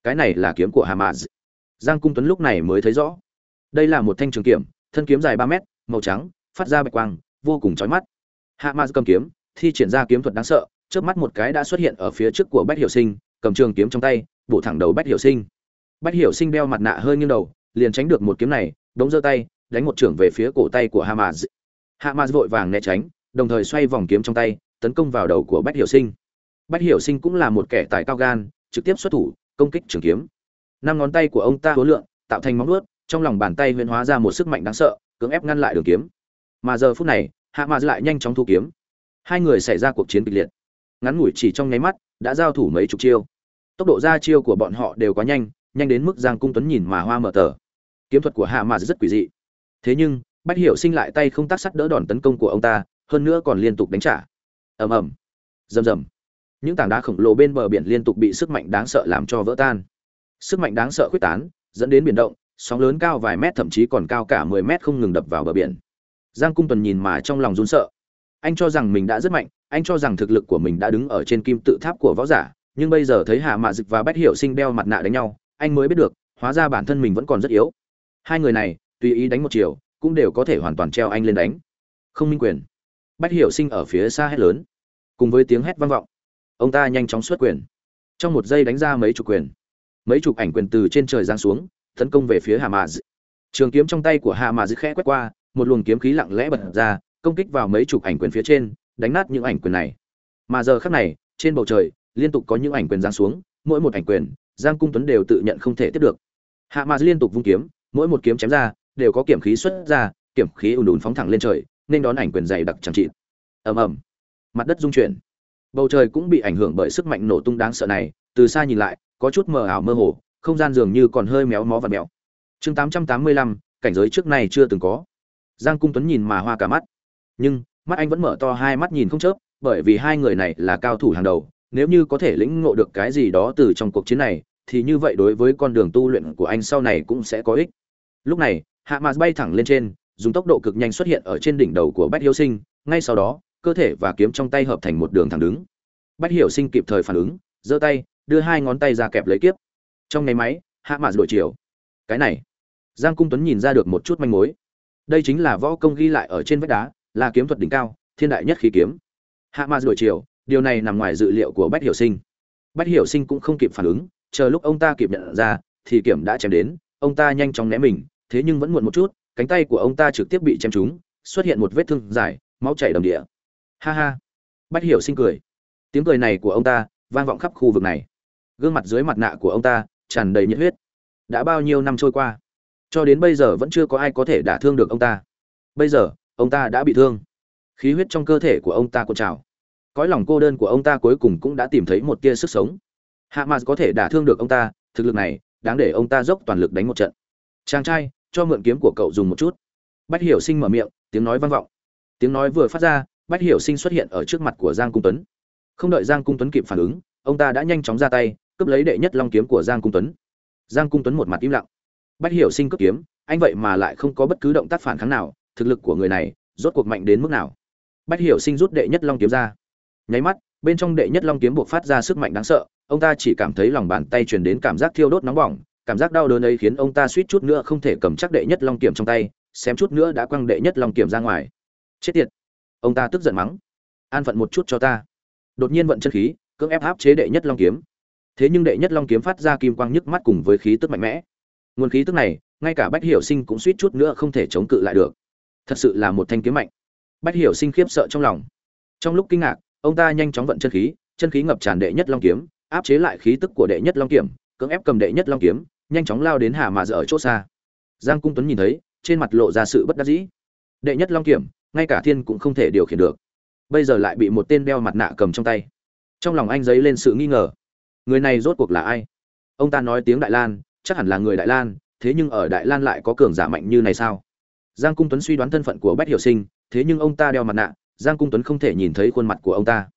cái này là kiếm của Hamaz. giang cung tuấn lúc này mới thấy rõ đây là một thanh trường kiếm, thân kiếm dài ba mét, màu trắng, phát ra bạch quang, vô cùng chói mắt Hamaz cầm kiếm, thi triển ra kiếm thuật đáng sợ trước mắt một cái đã xuất hiện ở phía trước của bách hiểu sinh, cầm trường kiếm trong tay, bổ thẳng đầu bách hiểu sinh bách hiểu sinh đeo mặt nạ hơi nghiêng đầu, liền tránh được một kiếm này, đống giơ tay, đánh một trưởng về phía cổ tay của Hamaz. Hamaz vội vàng né tránh, đồng thời xoay vòng kiếm trong tay, tấn công vào đầu của bách hiểu sinh bách hiểu sinh cũng là một kẻ tài cao gan trực tiếp xuất thủ công kích trường kiếm. Năm ngón tay của ông ta hối lượng tạo thành móng vuốt, trong lòng bàn tay huyễn hóa ra một sức mạnh đáng sợ cưỡng ép ngăn lại đường kiếm. Mà giờ phút này hạ mã lại nhanh chóng thu kiếm. Hai người xảy ra cuộc chiến kịch liệt. Ngắn ngủi chỉ trong nháy mắt đã giao thủ mấy chục chiêu. Tốc độ ra chiêu của bọn họ đều quá nhanh nhanh đến mức giang cung tuấn nhìn mà hoa mở tờ. Kiếm thuật của hạ mã rất quỷ dị. Thế nhưng bách hiểu sinh lại tay không tác sắt đỡ đòn tấn công của ông ta hơn nữa còn liên tục đánh trả. Ầm ầm. Rầm rầm những tảng đá khổng lồ bên bờ biển liên tục bị sức mạnh đáng sợ làm cho vỡ tan. Sức mạnh đáng sợ khuyết tán, dẫn đến biển động, sóng lớn cao vài mét, thậm chí còn cao cả mười mét không ngừng đập vào bờ biển. Giang cung tuần nhìn mà trong lòng run sợ. Anh cho rằng mình đã rất mạnh, anh cho rằng thực lực của mình đã đứng ở trên kim tự tháp của võ giả, nhưng bây giờ thấy hạ mạ dịch và bách hiểu sinh đeo mặt nạ đánh nhau, anh mới biết được, hóa ra bản thân mình vẫn còn rất yếu. Hai người này, tùy ý đánh một chiều, cũng đều có thể hoàn toàn treo anh lên đánh. Không minh quyền. Bách hiểu sinh ở phía xa hét lớn, cùng với tiếng hét vang vọng ông ta nhanh chóng xuất quyền. Trong một giây đánh ra mấy chục quyền. Mấy chục ảnh quyền từ trên trời giáng xuống, tấn công về phía hà mà trường kiếm trong tay của hà mà khẽ quét qua, một luồng kiếm khí lặng lẽ bật ra, công kích vào mấy chục ảnh quyền phía trên, đánh nát những ảnh quyền này. Mà giờ khắc này, trên bầu trời, liên tục có những ảnh quyền giáng xuống, mỗi một ảnh quyền, giang cung tuấn đều tự nhận không thể tiếp được. Hạ mà liên tục vung kiếm, mỗi một kiếm chém ra, đều có kiểm khí xuất ra, kiểm khí ùn ùn phóng thẳng lên trời, nên đón ảnh quyền dày đặc chẳng trị ầm ầm. Mặt đất rung chuyển bầu trời cũng bị ảnh hưởng bởi sức mạnh nổ tung đáng sợ này, từ xa nhìn lại, có chút mờ ảo mơ hồ, không gian dường như còn hơi méo mó và mèo chương tám trăm tám mươi lăm, cảnh giới trước này chưa từng có. Giang cung tuấn nhìn mà hoa cả mắt. Nhưng, mắt anh vẫn mở to hai mắt nhìn không chớp, bởi vì hai người này là cao thủ hàng đầu, nếu như có thể lĩnh ngộ được cái gì đó từ trong cuộc chiến này, thì như vậy đối với con đường tu luyện của anh sau này cũng sẽ có ích. Lúc này, hạ mạt bay thẳng lên trên, dùng tốc độ cực nhanh xuất hiện ở trên đỉnh đầu của bách hiếu sinh, ngay sau đó cơ thể và kiếm trong tay hợp thành một đường thẳng đứng. Bách hiểu sinh kịp thời phản ứng, giơ tay, đưa hai ngón tay ra kẹp lấy kiếp. Trong ngày máy, hạ mạt đổi chiều. Cái này, giang cung tuấn nhìn ra được một chút manh mối. Đây chính là võ công ghi lại ở trên vách đá, là kiếm thuật đỉnh cao, thiên đại nhất khí kiếm. Hạ mạt đổi chiều, điều này nằm ngoài dự liệu của bách hiểu sinh. Bách hiểu sinh cũng không kịp phản ứng, chờ lúc ông ta kịp nhận ra, thì kiểm đã chém đến, ông ta nhanh chóng né mình, thế nhưng vẫn muộn một chút, cánh tay của ông ta trực tiếp bị chém trúng, xuất hiện một vết thương dài, máu chảy đầm địa ha ha. Bách hiểu sinh cười. Tiếng cười này của ông ta vang vọng khắp khu vực này. Gương mặt dưới mặt nạ của ông ta tràn đầy nhiệt huyết. Đã bao nhiêu năm trôi qua, cho đến bây giờ vẫn chưa có ai có thể đả thương được ông ta. Bây giờ, ông ta đã bị thương. Khí huyết trong cơ thể của ông ta cuộn trào. Cõi lòng cô đơn của ông ta cuối cùng cũng đã tìm thấy một tia sức sống. Hạ mạt có thể đả thương được ông ta, thực lực này đáng để ông ta dốc toàn lực đánh một trận. Chàng trai, cho mượn kiếm của cậu dùng một chút. Bách hiểu sinh mở miệng, tiếng nói vang vọng. Tiếng nói vừa phát ra bách hiểu sinh xuất hiện ở trước mặt của giang cung tuấn. Không đợi giang cung tuấn kịp phản ứng, ông ta đã nhanh chóng ra tay, cướp lấy đệ nhất long kiếm của giang cung tuấn. Giang cung tuấn một mặt im lặng. Bách hiểu sinh cướp kiếm, anh vậy mà lại không có bất cứ động tác phản kháng nào, thực lực của người này rốt cuộc mạnh đến mức nào? Bách hiểu sinh rút đệ nhất long kiếm ra. Nháy mắt, bên trong đệ nhất long kiếm buộc phát ra sức mạnh đáng sợ, ông ta chỉ cảm thấy lòng bàn tay truyền đến cảm giác thiêu đốt nóng bỏng, cảm giác đau đớn ấy khiến ông ta suýt chút nữa không thể cầm chắc đệ nhất long kiếm trong tay, xém chút nữa đã quăng đệ nhất long kiếm ra ngoài. Chết tiệt! Ông ta tức giận mắng. An phận một chút cho ta. Đột nhiên vận chân khí, cưỡng ép áp chế đệ nhất long kiếm. Thế nhưng đệ nhất long kiếm phát ra kim quang nhức mắt cùng với khí tức mạnh mẽ. Nguồn khí tức này, ngay cả bách hiểu sinh cũng suýt chút nữa không thể chống cự lại được. Thật sự là một thanh kiếm mạnh. Bách hiểu sinh khiếp sợ trong lòng. Trong lúc kinh ngạc, ông ta nhanh chóng vận chân khí chân khí ngập tràn đệ nhất long kiếm, áp chế lại khí tức của đệ nhất long kiếm, cưỡng ép cầm đệ nhất long kiếm, nhanh chóng lao đến hà mà dở ở chỗ xa. Giang cung tuấn nhìn thấy, trên mặt lộ ra sự bất đắc dĩ. Đệ nhất long kiểm ngay cả thiên cũng không thể điều khiển được. Bây giờ lại bị một tên đeo mặt nạ cầm trong tay. Trong lòng anh dấy lên sự nghi ngờ. Người này rốt cuộc là ai? Ông ta nói tiếng đại lan, chắc hẳn là người đại lan, thế nhưng ở đại lan lại có cường giả mạnh như này sao? Giang cung tuấn suy đoán thân phận của bách hiểu sinh, thế nhưng ông ta đeo mặt nạ, giang cung tuấn không thể nhìn thấy khuôn mặt của ông ta.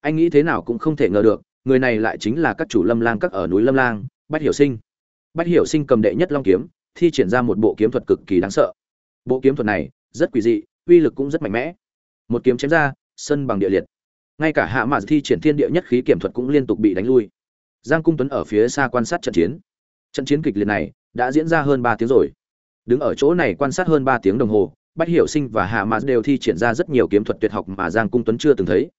Anh nghĩ thế nào cũng không thể ngờ được, người này lại chính là các chủ lâm lang các ở núi lâm lang, bách hiểu sinh. Bách hiểu sinh cầm đệ nhất long kiếm, thi triển ra một bộ kiếm thuật cực kỳ đáng sợ. Bộ kiếm thuật này rất quỷ dị uy lực cũng rất mạnh mẽ. Một kiếm chém ra, sân bằng địa liệt. Ngay cả hạ mạn thi triển thiên địa nhất khí kiểm thuật cũng liên tục bị đánh lui. Giang cung tuấn ở phía xa quan sát trận chiến. Trận chiến kịch liệt này đã diễn ra hơn ba tiếng rồi. Đứng ở chỗ này quan sát hơn ba tiếng đồng hồ, bách hiểu sinh và hạ mạn đều thi triển ra rất nhiều kiếm thuật tuyệt học mà giang cung tuấn chưa từng thấy.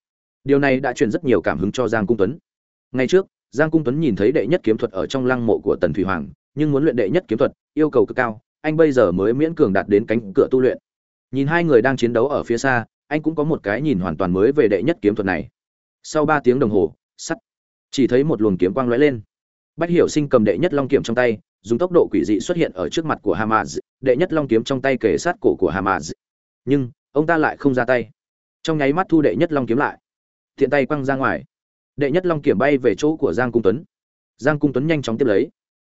Điều này đã truyền rất nhiều cảm hứng cho giang cung tuấn. Ngay trước, giang cung tuấn nhìn thấy đệ nhất kiếm thuật ở trong lăng mộ của tần thủy hoàng, nhưng muốn luyện đệ nhất kiếm thuật, yêu cầu cực cao. Anh bây giờ mới miễn cường đạt đến cánh cửa tu luyện nhìn hai người đang chiến đấu ở phía xa, anh cũng có một cái nhìn hoàn toàn mới về đệ nhất kiếm thuật này. Sau ba tiếng đồng hồ, sắt. Chỉ thấy một luồng kiếm quang lóe lên. Bách hiểu sinh cầm đệ nhất long kiếm trong tay, dùng tốc độ quỷ dị xuất hiện ở trước mặt của hamaz đệ nhất long kiếm trong tay kề sát cổ của hamaz nhưng, ông ta lại không ra tay. Trong nháy mắt thu đệ nhất long kiếm lại. Thiện tay quăng ra ngoài. Đệ nhất long kiếm bay về chỗ của giang cung tuấn. Giang cung tuấn nhanh chóng tiếp lấy.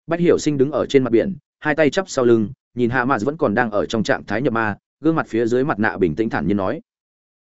Bách hiểu sinh đứng ở trên mặt biển, hai tay chắp sau lưng, nhìn Hamaz vẫn còn đang ở trong trạng thái nhập ma gương mặt phía dưới mặt nạ bình tĩnh thản nhiên nói